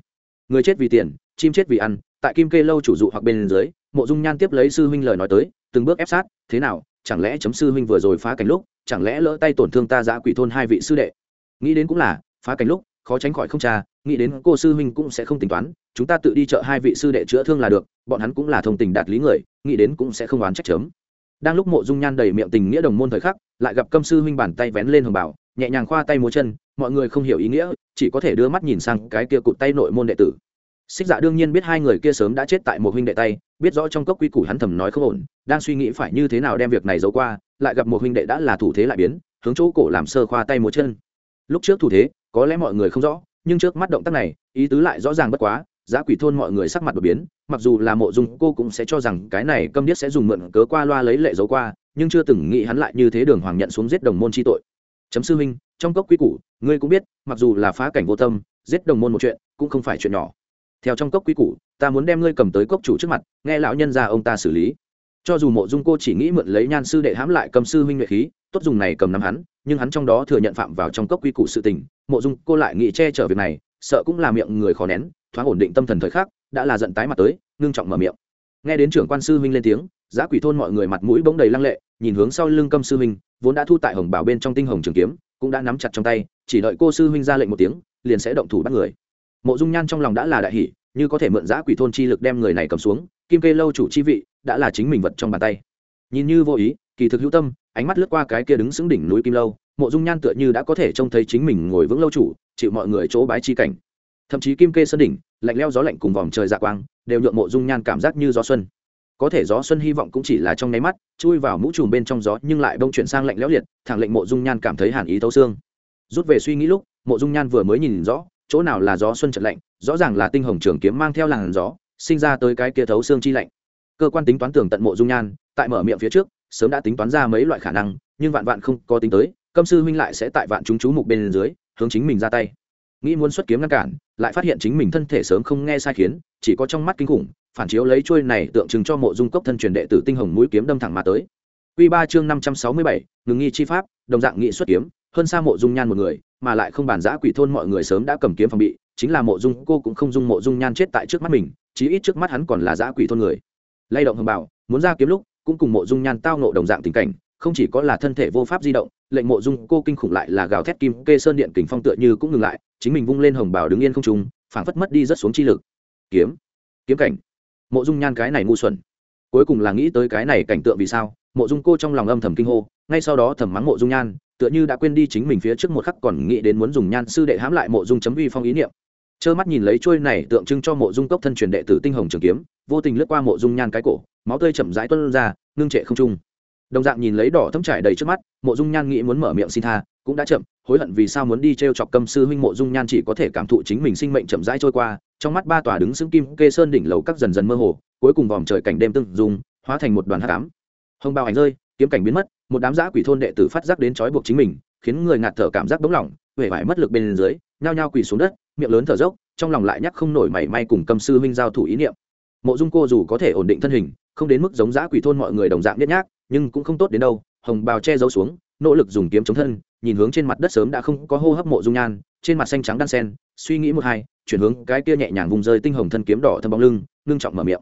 Người chết vì tiền, chim chết vì ăn, tại kim kê lâu chủ dụ hoặc bên dưới, mộ dung nhan tiếp lấy sư huynh lời nói tới, từng bước ép sát, thế nào, chẳng lẽ chấm sư huynh vừa rồi phá cảnh lúc, chẳng lẽ lỡ tay tổn thương ta giã quỷ thôn hai vị sư đệ? Nghĩ đến cũng là, phá cảnh lúc, khó tránh khỏi không cha nghĩ đến cô sư huynh cũng sẽ không tính toán, chúng ta tự đi chợ hai vị sư đệ chữa thương là được, bọn hắn cũng là thông tình đạt lý người, nghĩ đến cũng sẽ không oán trách chấm đang lúc mộ dung nhan đầy miệng tình nghĩa đồng môn thời khắc, lại gặp câm sư huynh bàn tay vén lên hồng bảo nhẹ nhàng khoa tay múa chân, mọi người không hiểu ý nghĩa, chỉ có thể đưa mắt nhìn sang cái kia cụt tay nội môn đệ tử. Xích dạ đương nhiên biết hai người kia sớm đã chết tại một huynh đệ tay, biết rõ trong cốc quy củ hắn thầm nói không ổn, đang suy nghĩ phải như thế nào đem việc này giấu qua, lại gặp một huynh đệ đã là thủ thế lại biến, hướng chỗ cổ làm sơ khoa tay múa chân. Lúc trước thủ thế, có lẽ mọi người không rõ, nhưng trước mắt động tác này, ý tứ lại rõ ràng bất quá giá quỷ thôn mọi người sắc mặt đột biến, mặc dù là mộ dung, cô cũng sẽ cho rằng cái này câm điếc sẽ dùng mượn cớ qua loa lấy lệ giấu qua, nhưng chưa từng nghĩ hắn lại như thế đường hoàng nhận xuống giết đồng môn chi tội. Chấm sư huynh, trong cốc quy củ, ngươi cũng biết, mặc dù là phá cảnh vô tâm, giết đồng môn một chuyện, cũng không phải chuyện nhỏ. Theo trong cốc quy củ, ta muốn đem ngươi cầm tới cốc chủ trước mặt, nghe lão nhân ra ông ta xử lý. Cho dù mộ dung cô chỉ nghĩ mượn lấy nhan sư đệ hãm lại cầm sư huynh nhuệ khí, tốt dùng này cầm nắm hắn, nhưng hắn trong đó thừa nhận phạm vào trong cốc quy củ sự tình, mộ dung cô lại nghĩ che chở việc này, sợ cũng là miệng người khó nén thoáng ổn định tâm thần thời khắc, đã là giận tái mặt tới, ngưng trọng mở miệng. Nghe đến trưởng quan sư huynh lên tiếng, giá quỷ thôn mọi người mặt mũi bỗng đầy lăng lệ, nhìn hướng sau lưng câm sư huynh, vốn đã thu tại hồng bảo bên trong tinh hồng trường kiếm, cũng đã nắm chặt trong tay, chỉ đợi cô sư huynh ra lệnh một tiếng, liền sẽ động thủ bắt người. Mộ dung nhan trong lòng đã là đại hỷ như có thể mượn giã quỷ thôn chi lực đem người này cầm xuống, kim kê lâu chủ chi vị, đã là chính mình vật trong bàn tay. Nhìn như vô ý, kỳ thực hữu tâm, ánh mắt lướt qua cái kia đứng xứng đỉnh núi kim lâu, mộ dung nhan tựa như đã có thể trông thấy chính mình ngồi vững lâu chủ, chịu mọi người chỗ bái chi cảnh thậm chí kim kê sơn đỉnh, lạnh leo gió lạnh cùng vòng trời dạ quang, đều nhượng mộ dung nhan cảm giác như gió xuân. Có thể gió xuân hy vọng cũng chỉ là trong nháy mắt, chui vào mũ trùm bên trong gió, nhưng lại bông chuyển sang lạnh lẽo liệt, thẳng lệnh mộ dung nhan cảm thấy hàn ý thấu xương. Rút về suy nghĩ lúc, mộ dung nhan vừa mới nhìn rõ, chỗ nào là gió xuân trận lạnh, rõ ràng là tinh hồng trường kiếm mang theo làn gió, sinh ra tới cái kia thấu xương chi lạnh. Cơ quan tính toán tưởng tận mộ dung nhan, tại mở miệng phía trước, sớm đã tính toán ra mấy loại khả năng, nhưng vạn vạn không có tính tới, câm sư huynh lại sẽ tại vạn chúng chú mục bên dưới, hướng chính mình ra tay. Nghĩ muốn xuất kiếm ngăn cản lại phát hiện chính mình thân thể sớm không nghe sai khiến, chỉ có trong mắt kinh khủng, phản chiếu lấy chuôi này tượng trưng cho mộ dung cốc thân truyền đệ tử tinh hồng mũi kiếm đâm thẳng mà tới. Quy ba chương năm trăm sáu mươi bảy, ngừng nghi chi pháp, đồng dạng nghị xuất kiếm, hơn xa mộ dung nhan một người, mà lại không bàn giã quỷ thôn mọi người sớm đã cầm kiếm phòng bị, chính là mộ dung, cô cũng không dung mộ dung nhan chết tại trước mắt mình, chí ít trước mắt hắn còn là giã quỷ thôn người. Lay động hầm bảo, muốn ra kiếm lúc, cũng cùng mộ dung nhan tao ngộ đồng dạng tình cảnh, không chỉ có là thân thể vô pháp di động lệnh mộ dung cô kinh khủng lại là gào thét kim kê sơn điện kình phong tựa như cũng ngừng lại, chính mình vung lên hồng bảo đứng yên không trung, phảng phất mất đi rất xuống chi lực. Kiếm. Kiếm cảnh. Mộ dung nhan cái này ngu xuẩn. Cuối cùng là nghĩ tới cái này cảnh tượng vì sao, mộ dung cô trong lòng âm thầm kinh hô, ngay sau đó thầm mắng mộ dung nhan, tựa như đã quên đi chính mình phía trước một khắc còn nghĩ đến muốn dùng nhan sư đệ hãm lại mộ dung chấm vi phong ý niệm. Trơ mắt nhìn lấy trôi này tượng trưng cho mộ dung cốc thân truyền đệ tử tinh hồng trường kiếm, vô tình lướt qua mộ dung nhan cái cổ, máu tươi chậm rãi tuân ra, ngưng trệ không trung đồng dạng nhìn lấy đỏ thấm trải đầy trước mắt, mộ dung nhan nghĩ muốn mở miệng xin tha, cũng đã chậm, hối hận vì sao muốn đi t r e o chọc câm sư huynh mộ dung nhan chỉ có thể cảm thụ chính mình sinh mệnh chậm rãi trôi qua, trong mắt ba tòa đứng xứng kim kê sơn đỉnh lầu các dần dần mơ hồ, cuối cùng vòm trời cảnh đêm tưng dùng hóa thành một đoàn hát cám hồng bao ảnh rơi, kiếm cảnh biến mất, một đám giã quỷ thôn đệ tử phát giác đến trói buộc chính mình, khiến người ngạt thở cảm giác bóng lỏng huệ vải mất lực bên dưới, nhao nhao quỳ xuống đất, miệng lớn thở dốc, trong lòng lại nhắc không nổi mảy may cùng câm sư huynh giao thủ ý niệm. Mộ dung cô dù có thể ổn định thân hình, không đến mức giống giã quỷ thôn mọi người đồng dạng nhất nhác nhưng cũng không tốt đến đâu, hồng bào che giấu xuống, nỗ lực dùng kiếm chống thân, nhìn hướng trên mặt đất sớm đã không có hô hấp mộ dung nhan, trên mặt xanh trắng đan sen, suy nghĩ một hai, chuyển hướng cái kia nhẹ nhàng vùng rơi tinh hồng thân kiếm đỏ thâm bóng lưng, ngưng trọng mở miệng.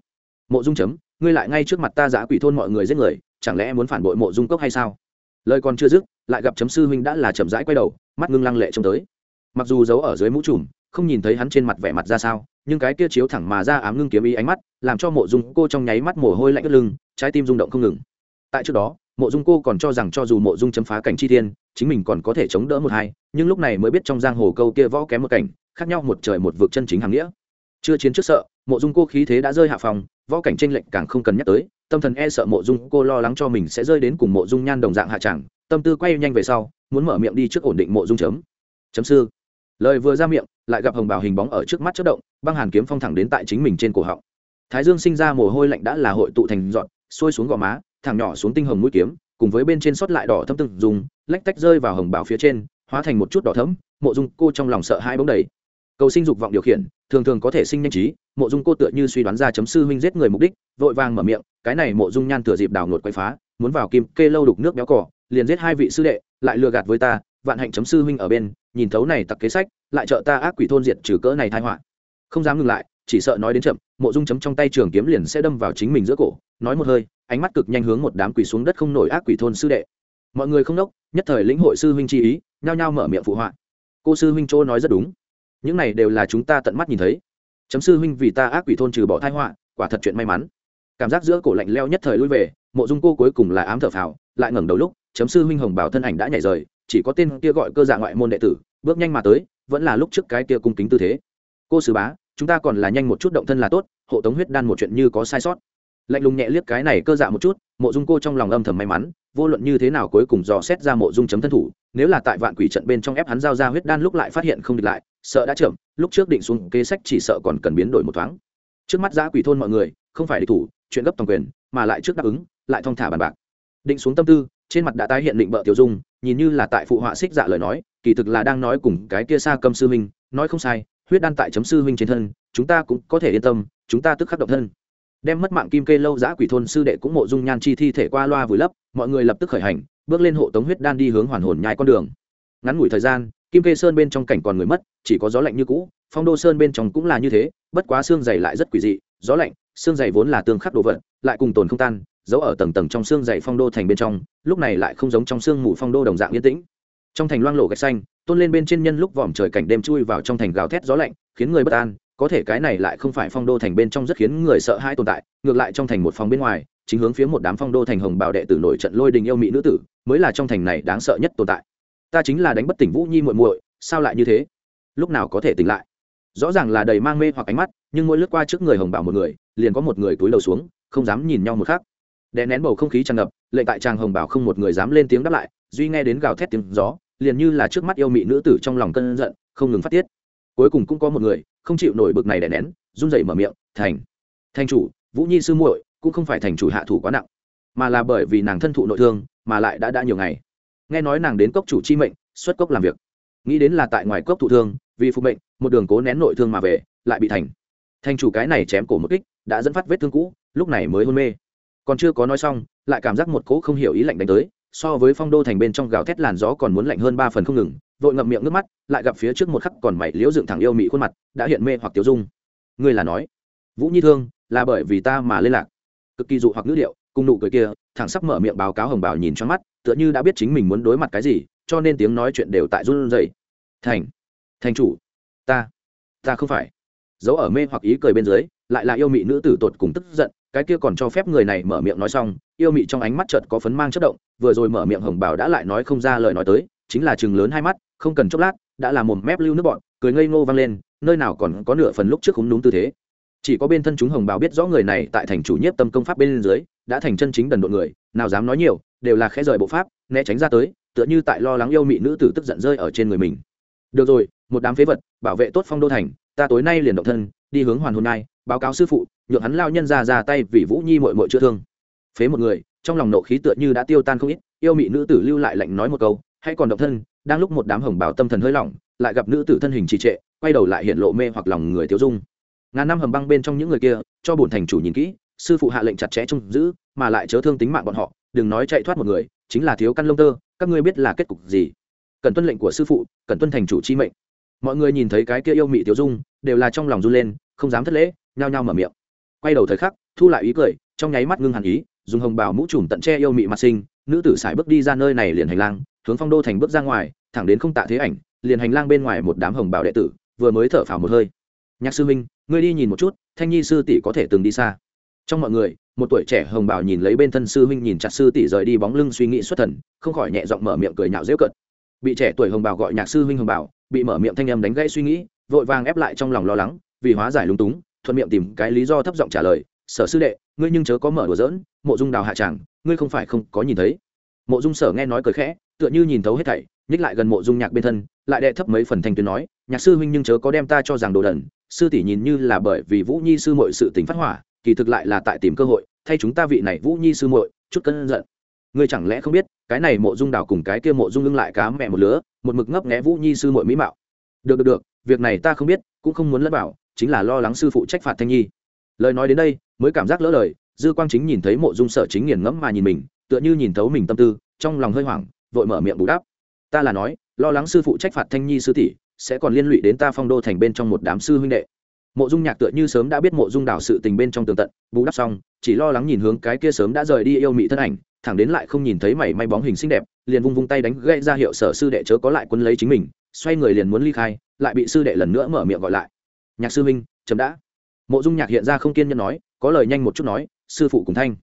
Mộ dung chấm, ngươi lại ngay trước mặt ta giã quỷ thôn mọi người giết người, chẳng lẽ muốn phản bội mộ dung cốc hay sao? Lời còn chưa dứt, lại gặp chấm sư huynh đã là chậm rãi quay đầu, mắt ngưng lăng lệ trông tới. Mặc dù giấu ở dưới mũ trùm, không nhìn thấy hắn trên mặt vẻ mặt ra sao, nhưng cái kia chiếu thẳng mà ra ám ngưng kiếm ý ánh mắt, làm cho mộ dung cô trong nháy mắt mồ hôi lạnh ướt lưng, trái tim rung động không ngừng tại trước đó, mộ dung cô còn cho rằng cho dù mộ dung chấm phá cảnh chi thiên, chính mình còn có thể chống đỡ một hai, nhưng lúc này mới biết trong giang hồ câu kia võ kém một cảnh, khác nhau một trời một vực chân chính hàng nghĩa. Chưa chiến trước sợ, mộ dung cô khí thế đã rơi hạ phòng, võ cảnh tranh lệnh càng không cần nhắc tới, tâm thần e sợ mộ dung cô lo lắng cho mình sẽ rơi đến cùng mộ dung nhan đồng dạng hạ tràng tâm tư quay nhanh về sau, muốn mở miệng đi trước ổn định mộ dung chấm. Chấm sư. Lời vừa ra miệng, lại gặp hồng bào hình bóng ở trước mắt chất động, băng hàn kiếm phong thẳng đến tại chính mình trên cổ họng. Thái dương sinh ra mồ hôi lạnh đã là hội tụ thành dọn xuôi xuống gò má thẳng nhỏ xuống tinh hồng mũi kiếm, cùng với bên trên sót lại đỏ thâm từng dùng, lách tách rơi vào hồng bào phía trên, hóa thành một chút đỏ thấm, mộ dung cô trong lòng sợ hai bóng đầy. Cầu sinh dục vọng điều khiển, thường thường có thể sinh nhanh trí, mộ dung cô tựa như suy đoán ra chấm sư huynh giết người mục đích, vội vàng mở miệng, cái này mộ dung nhan tựa dịp đào nột quay phá, muốn vào kim kê lâu đục nước béo cỏ liền giết hai vị sư đệ, lại lừa gạt với ta, vạn hạnh chấm sư huynh ở bên, nhìn thấu này tặc kế sách, lại trợ ta ác quỷ thôn diệt trừ cỡ này thai họa. Không dám ngừng lại chỉ sợ nói đến chậm, mộ dung chấm trong tay trường kiếm liền sẽ đâm vào chính mình giữa cổ, nói một hơi, ánh mắt cực nhanh hướng một đám quỷ xuống đất không nổi ác quỷ thôn sư đệ. Mọi người không đốc, nhất thời lĩnh hội sư huynh chi ý, nhao nhao mở miệng phụ họa. Cô sư huynh chỗ nói rất đúng. Những này đều là chúng ta tận mắt nhìn thấy. Chấm sư huynh vì ta ác quỷ thôn trừ bỏ thai họa, quả thật chuyện may mắn. Cảm giác giữa cổ lạnh leo nhất thời lui về, mộ dung cô cuối cùng là ám thở phào, lại ngẩng đầu lúc, chấm sư huynh hồng bảo thân ảnh đã nhảy rời, chỉ có tên kia gọi cơ dạ ngoại môn đệ tử, bước nhanh mà tới, vẫn là lúc trước cái kia cung kính tư thế. Cô sứ bá chúng ta còn là nhanh một chút động thân là tốt, hộ tống huyết đan một chuyện như có sai sót. Lạnh lùng nhẹ liếc cái này cơ dạ một chút, mộ dung cô trong lòng âm thầm may mắn, vô luận như thế nào cuối cùng dò xét ra mộ dung chấm thân thủ, nếu là tại vạn quỷ trận bên trong ép hắn giao ra huyết đan lúc lại phát hiện không địch lại, sợ đã chậm lúc trước định xuống kế sách chỉ sợ còn cần biến đổi một thoáng. Trước mắt giã quỷ thôn mọi người, không phải địch thủ, chuyện gấp toàn quyền, mà lại trước đáp ứng, lại thong thả bàn bạc. Định xuống tâm tư, trên mặt đã tái hiện định bợ tiểu dung, nhìn như là tại phụ họa xích dạ lời nói, kỳ thực là đang nói cùng cái kia xa cầm sư minh nói không sai huyết đan tại chấm sư huynh trên thân, chúng ta cũng có thể yên tâm, chúng ta tức khắc động thân. Đem mất mạng kim kê lâu giã quỷ thôn sư đệ cũng mộ dung nhan chi thi thể qua loa vùi lấp, mọi người lập tức khởi hành, bước lên hộ tống huyết đan đi hướng hoàn hồn nhai con đường. Ngắn ngủi thời gian, kim kê sơn bên trong cảnh còn người mất, chỉ có gió lạnh như cũ, phong đô sơn bên trong cũng là như thế, bất quá xương dày lại rất quỷ dị, gió lạnh, xương dày vốn là tương khắc đồ vật, lại cùng tồn không tan, giấu ở tầng tầng trong xương dày phong đô thành bên trong, lúc này lại không giống trong xương mù phong đô đồng dạng yên tĩnh trong thành loang lộ gạch xanh, tôn lên bên trên nhân lúc vòm trời cảnh đêm chui vào trong thành gào thét gió lạnh, khiến người bất an. Có thể cái này lại không phải phong đô thành bên trong rất khiến người sợ hãi tồn tại, ngược lại trong thành một phòng bên ngoài, chính hướng phía một đám phong đô thành hồng bảo đệ tử nổi trận lôi đình yêu mỹ nữ tử, mới là trong thành này đáng sợ nhất tồn tại. Ta chính là đánh bất tỉnh vũ nhi muội muội, sao lại như thế? Lúc nào có thể tỉnh lại? Rõ ràng là đầy mang mê hoặc ánh mắt, nhưng mỗi lướt qua trước người hồng bảo một người, liền có một người túi đầu xuống, không dám nhìn nhau một khác. Đè nén bầu không khí tràn ngập, lệnh tại tràng hồng bảo không một người dám lên tiếng đáp lại, duy nghe đến gào thét tiếng gió liền như là trước mắt yêu mị nữ tử trong lòng cơn giận, không ngừng phát tiết. Cuối cùng cũng có một người, không chịu nổi bực này đè nén, run rẩy mở miệng, thành thành chủ, vũ nhi sư muội, cũng không phải thành chủ hạ thủ quá nặng, mà là bởi vì nàng thân thụ nội thương, mà lại đã đã nhiều ngày. Nghe nói nàng đến cốc chủ chi mệnh, xuất cốc làm việc. Nghĩ đến là tại ngoài cốc thụ thương, vì phục mệnh, một đường cố nén nội thương mà về, lại bị thành. Thành chủ cái này chém cổ một kích, đã dẫn phát vết thương cũ, lúc này mới hôn mê. Còn chưa có nói xong, lại cảm giác một cỗ không hiểu ý lạnh đánh tới so với phong đô thành bên trong gào thét làn gió còn muốn lạnh hơn ba phần không ngừng, vội ngậm miệng nước mắt, lại gặp phía trước một khắc còn mày liễu dựng thẳng yêu mị khuôn mặt, đã hiện mê hoặc tiêu dung. Ngươi là nói, vũ nhi thương, là bởi vì ta mà liên lạc. Cực kỳ dụ hoặc ngữ điệu, cùng nụ cười kia, thẳng sắp mở miệng báo cáo hồng bảo nhìn cho mắt, tựa như đã biết chính mình muốn đối mặt cái gì, cho nên tiếng nói chuyện đều tại run rẩy. Thành thành chủ, ta ta không phải. Giấu ở mê hoặc ý cười bên dưới, lại là yêu mị nữ tử tột cùng tức giận cái kia còn cho phép người này mở miệng nói xong, yêu mị trong ánh mắt chợt có phấn mang chất động, vừa rồi mở miệng hồng bảo đã lại nói không ra lời nói tới, chính là chừng lớn hai mắt, không cần chốc lát, đã là một mép lưu nước bọn, cười ngây ngô vang lên, nơi nào còn có nửa phần lúc trước húng đúng tư thế. Chỉ có bên thân chúng hồng bảo biết rõ người này tại thành chủ nhiếp tâm công pháp bên dưới, đã thành chân chính đần độn người, nào dám nói nhiều, đều là khẽ rời bộ pháp, né tránh ra tới, tựa như tại lo lắng yêu mị nữ tử tức giận rơi ở trên người mình. Được rồi, một đám phế vật, bảo vệ tốt phong đô thành, ta tối nay liền động thân, đi hướng hoàn hồn nai báo cáo sư phụ, nhượng hắn lao nhân ra ra tay vì vũ nhi mội mội chữa thương. Phế một người, trong lòng nộ khí tựa như đã tiêu tan không ít, yêu mị nữ tử lưu lại lệnh nói một câu, hay còn độc thân, đang lúc một đám hồng bảo tâm thần hơi lỏng, lại gặp nữ tử thân hình trì trệ, quay đầu lại hiện lộ mê hoặc lòng người tiêu dung. Ngàn năm hầm băng bên trong những người kia, cho bổn thành chủ nhìn kỹ, sư phụ hạ lệnh chặt chẽ trông giữ, mà lại chớ thương tính mạng bọn họ, đừng nói chạy thoát một người, chính là thiếu căn lông tơ, các ngươi biết là kết cục gì. Cần tuân lệnh của sư phụ, cần tuân thành chủ chi mệnh. Mọi người nhìn thấy cái kia yêu mị tiêu dung, đều là trong lòng run lên không dám thất lễ, nhao nhao mở miệng. Quay đầu thời khắc, thu lại ý cười, trong nháy mắt ngưng hẳn ý, dùng hồng bào mũ trùm tận che yêu mị mặt sinh, nữ tử sải bước đi ra nơi này liền hành lang, hướng phong đô thành bước ra ngoài, thẳng đến không tạ thế ảnh, liền hành lang bên ngoài một đám hồng bào đệ tử, vừa mới thở phào một hơi. Nhạc sư minh ngươi đi nhìn một chút, thanh nhi sư tỷ có thể từng đi xa. Trong mọi người, một tuổi trẻ hồng bào nhìn lấy bên thân sư huynh nhìn chặt sư tỷ rời đi bóng lưng suy nghĩ xuất thần, không khỏi nhẹ giọng mở miệng cười nhạo dễ cận bị trẻ tuổi hồng bào gọi nhạc sư huynh hồng bào, bị mở miệng thanh âm đánh gãy suy nghĩ, vội vàng ép lại trong lòng lo lắng vì hóa giải lúng túng thuận miệng tìm cái lý do thấp giọng trả lời sở sư đệ ngươi nhưng chớ có mở đùa dỡn, mộ dung đào hạ tràng ngươi không phải không có nhìn thấy. Mộ dung sở nghe nói cười khẽ tựa như nhìn thấu hết thảy nhích lại gần mộ dung nhạc bên thân lại đệ thấp mấy phần thanh tuyến nói nhạc sư huynh nhưng chớ có đem ta cho rằng đồ đần sư tỷ nhìn như là bởi vì vũ nhi sư muội sự tình phát hỏa kỳ thực lại là tại tìm cơ hội thay chúng ta vị này vũ nhi sư muội chút cân giận. Ngươi chẳng lẽ không biết cái này mộ dung đào cùng cái kia mộ dung ngưng lại cá mẹ một lứa một mực ngấp nghé vũ nhi sư muội mỹ mạo. Được được được việc này ta không biết cũng không muốn lẫn bảo chính là lo lắng sư phụ trách phạt thanh nhi. Lời nói đến đây, mới cảm giác lỡ lời, dư quang chính nhìn thấy mộ dung sở chính nghiền ngẫm mà nhìn mình, tựa như nhìn thấu mình tâm tư, trong lòng hơi hoảng, vội mở miệng bù đắp. Ta là nói, lo lắng sư phụ trách phạt thanh nhi sư tỷ, sẽ còn liên lụy đến ta phong đô thành bên trong một đám sư huynh đệ. Mộ dung nhạc tựa như sớm đã biết mộ dung đảo sự tình bên trong tường tận, bù đắp xong, chỉ lo lắng nhìn hướng cái kia sớm đã rời đi yêu mị thân ảnh, thẳng đến lại không nhìn thấy mảy may bóng hình xinh đẹp, liền vung vung tay đánh gây ra hiệu sở sư đệ chớ có lại quân lấy chính mình, xoay người liền muốn ly khai, lại bị sư đệ lần nữa mở miệng gọi lại nhạc sư huynh chấm đã. Mộ dung nhạc hiện ra không kiên nhẫn nói, có lời nhanh một chút nói, sư phụ cùng thanh.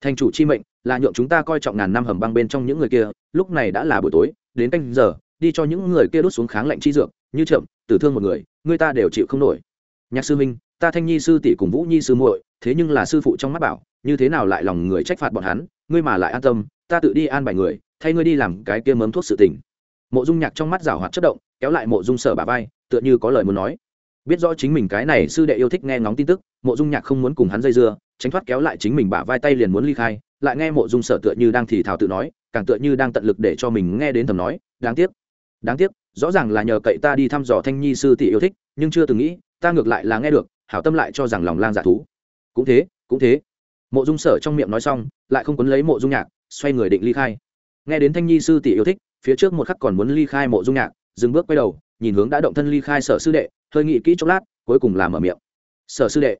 Thành chủ chi mệnh, là nhượng chúng ta coi trọng ngàn năm hầm băng bên trong những người kia, lúc này đã là buổi tối, đến canh giờ, đi cho những người kia đốt xuống kháng lạnh chi dược, như chậm, tử thương một người người ta đều chịu không nổi. Nhạc sư minh ta thanh nhi sư tỷ cùng vũ nhi sư muội, thế nhưng là sư phụ trong mắt bảo, như thế nào lại lòng người trách phạt bọn hắn, ngươi mà lại an tâm, ta tự đi an bài người, thay ngươi đi làm cái kia mớm thuốc sự tình. Mộ dung nhạc trong mắt rảo hoạt chất động, kéo lại mộ dung sở bà vai, tựa như có lời muốn nói biết rõ chính mình cái này sư đệ yêu thích nghe ngóng tin tức, mộ dung nhạc không muốn cùng hắn dây dưa, tránh thoát kéo lại chính mình bả vai tay liền muốn ly khai, lại nghe mộ dung sở tựa như đang thì thào tự nói, càng tựa như đang tận lực để cho mình nghe đến thầm nói, đáng tiếc đáng tiếc, rõ ràng là nhờ cậy ta đi thăm dò thanh nhi sư tỷ yêu thích, nhưng chưa từng nghĩ, ta ngược lại là nghe được, hảo tâm lại cho rằng lòng lang dạ thú. Cũng thế cũng thế. Mộ dung sở trong miệng nói xong, lại không quấn lấy mộ dung nhạc, xoay người định ly khai. Nghe đến thanh nhi sư tỷ yêu thích, phía trước một khắc còn muốn ly khai mộ dung nhạc, dừng bước quay đầu, nhìn hướng đã động thân ly khai sở sư đệ hơi nghĩ kỹ chốc lát, cuối cùng làm ở miệng. Sở sư đệ.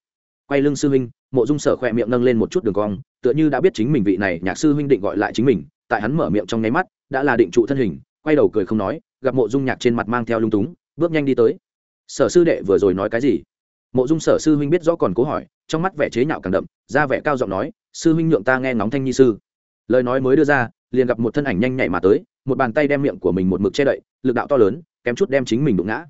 Quay lưng sư huynh, mộ dung sở khỏe miệng nâng lên một chút đường cong, tựa như đã biết chính mình vị này nhạc sư huynh định gọi lại chính mình, tại hắn mở miệng trong nháy mắt, đã là định trụ thân hình, quay đầu cười không nói, gặp mộ dung nhạc trên mặt mang theo lung túng, bước nhanh đi tới. Sở sư đệ vừa rồi nói cái gì? Mộ dung sở sư huynh biết rõ còn cố hỏi, trong mắt vẻ chế nhạo càng đậm, ra vẻ cao giọng nói, sư huynh nhượng ta nghe ngóng thanh nhi sư. Lời nói mới đưa ra, liền gặp một thân ảnh nhanh nhạy mà tới, một bàn tay đem miệng của mình một mực che đậy, lực đạo to lớn, kém chút đem chính mình đụng ngã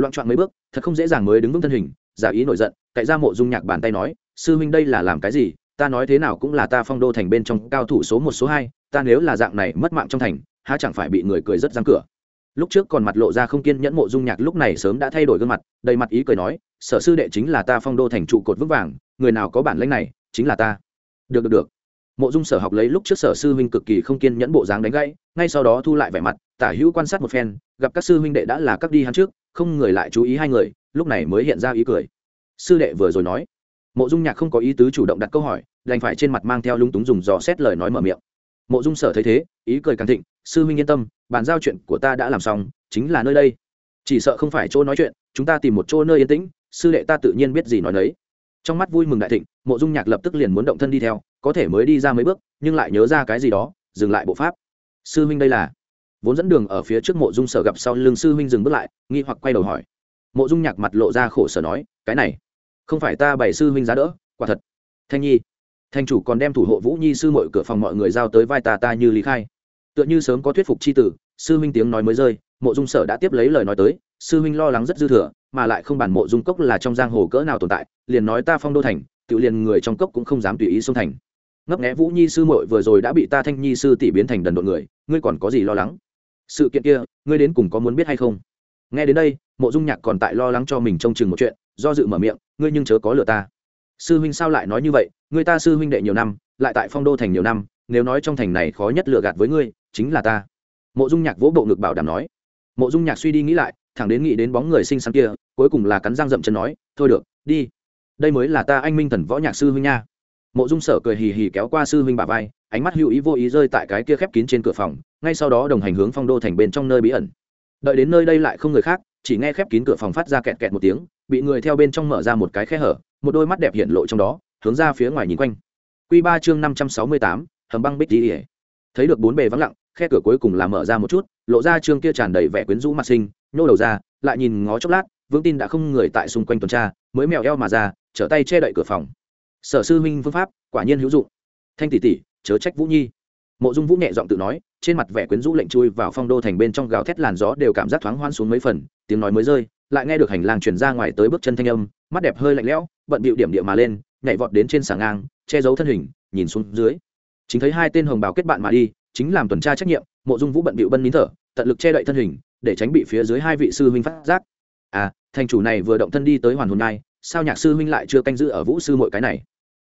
loạn trọn mấy bước, thật không dễ dàng mới đứng vững thân hình, giả ý nổi giận, cậy ra mộ dung nhạc bàn tay nói, sư huynh đây là làm cái gì? Ta nói thế nào cũng là ta phong đô thành bên trong cao thủ số một, số hai, ta nếu là dạng này mất mạng trong thành, há chẳng phải bị người cười rất răng cửa. Lúc trước còn mặt lộ ra không kiên nhẫn mộ dung nhạc lúc này sớm đã thay đổi gương mặt, đầy mặt ý cười nói, sở sư đệ chính là ta phong đô thành trụ cột vững vàng, người nào có bản lãnh này, chính là ta. Được được được. Mộ dung sở học lấy lúc trước sở sư huynh cực kỳ không kiên nhẫn bộ dáng đánh gãy, ngay sau đó thu lại vẻ mặt, tả hữu quan sát một phen, gặp các sư huynh đệ đã là các đi hắn trước không người lại chú ý hai người, lúc này mới hiện ra ý cười. Sư đệ vừa rồi nói. Mộ dung nhạc không có ý tứ chủ động đặt câu hỏi, đành phải trên mặt mang theo lung túng dùng dò xét lời nói mở miệng. Mộ dung sở thấy thế, ý cười càng thịnh, sư huynh yên tâm, bàn giao chuyện của ta đã làm xong, chính là nơi đây. Chỉ sợ không phải chỗ nói chuyện, chúng ta tìm một chỗ nơi yên tĩnh, sư đệ ta tự nhiên biết gì nói đấy trong mắt vui mừng đại thịnh, mộ dung nhạc lập tức liền muốn động thân đi theo, có thể mới đi ra mấy bước, nhưng lại nhớ ra cái gì đó, dừng lại bộ pháp. Sư huynh đây là vốn dẫn đường ở phía trước mộ dung sở gặp sau lưng sư huynh dừng bước lại, nghi hoặc quay đầu hỏi. Mộ dung nhạc mặt lộ ra khổ sở nói, cái này, không phải ta bày sư huynh giá đỡ, quả thật. Thanh nhi. Thanh chủ còn đem thủ hộ vũ nhi sư mọi cửa phòng mọi người giao tới vai ta ta như lý khai. Tựa như sớm có thuyết phục c h i tử, sư huynh tiếng nói mới rơi, mộ dung sở đã tiếp lấy lời nói tới, sư huynh lo lắng rất dư thừa, mà lại không bàn mộ dung cốc là trong giang hồ cỡ nào tồn tại, liền nói ta phong đô thành, tự liền người trong cốc cũng không dám tùy ý xông thành. Ngấp nghẽ vũ nhi sư mội vừa rồi đã bị ta thanh nhi sư tỷ biến thành đần độn người, ngươi còn có gì lo lắng? Sự kiện kia, ngươi đến cùng có muốn biết hay không? Nghe đến đây, mộ dung nhạc còn tại lo lắng cho mình trông chừng một chuyện, do dự mở miệng, ngươi nhưng chớ có lừa ta. Sư huynh sao lại nói như vậy? Người ta sư huynh đệ nhiều năm, lại tại phong đô thành nhiều năm, nếu nói trong thành này khó nhất lừa gạt với ngươi, chính là ta. Mộ dung nhạc vỗ bộ ngực bảo đảm nói. Mộ dung nhạc suy đi nghĩ lại, thẳng đến nghĩ đến bóng người xinh xắn kia, cuối cùng là cắn răng dậm chân nói, thôi được, đi. Đây mới là ta anh minh thần võ nhạc sư huynh nha. Mộ dung sở cười hì hì kéo qua sư huynh bà vai ánh mắt hữu ý vô ý rơi tại cái kia khép kín trên cửa phòng, ngay sau đó đồng hành hướng phong đô thành bên trong nơi bí ẩn. Đợi đến nơi đây lại không người khác, chỉ nghe khép kín cửa phòng phát ra kẹt kẹt một tiếng, bị người theo bên trong mở ra một cái khe hở, một đôi mắt đẹp hiện lộ trong đó, hướng ra phía ngoài nhìn quanh. Q ba chương năm trăm sáu mươi tám, hầm băng bích đi thấy được bốn bề vắng lặng, khe cửa cuối cùng là mở ra một chút, lộ ra chương kia tràn đầy vẻ quyến rũ mặt sinh, nhô đầu ra, lại nhìn ngó chốc lát, vững tin đã không người tại xung quanh tuần tra, mới mèo eo mà ra, trở tay che đậy cửa phòng. Sở sư huynh phương pháp, quả nhiên hữu dụng. Thanh tỷ tỷ chớ trách vũ nhi mộ dung vũ nhẹ giọng tự nói trên mặt vẻ quyến rũ lệnh chui vào phong đô thành bên trong gào thét làn gió đều cảm giác thoáng hoan xuống mấy phần tiếng nói mới rơi lại nghe được hành lang chuyển ra ngoài tới bước chân thanh âm mắt đẹp hơi lạnh lẽo bận bịu điểm địa mà lên nhảy vọt đến trên sàng ngang che giấu thân hình nhìn xuống dưới chính thấy hai tên hồng bào kết bạn mà đi chính làm tuần tra trách nhiệm mộ dung vũ bận bịu bân nín thở tận lực che đậy thân hình để tránh bị phía dưới hai vị sư huynh phát giác à thành chủ này vừa động thân đi tới hoàn hồn nai sao nhạc sư huynh lại chưa canh giữ ở vũ sư mọi cái này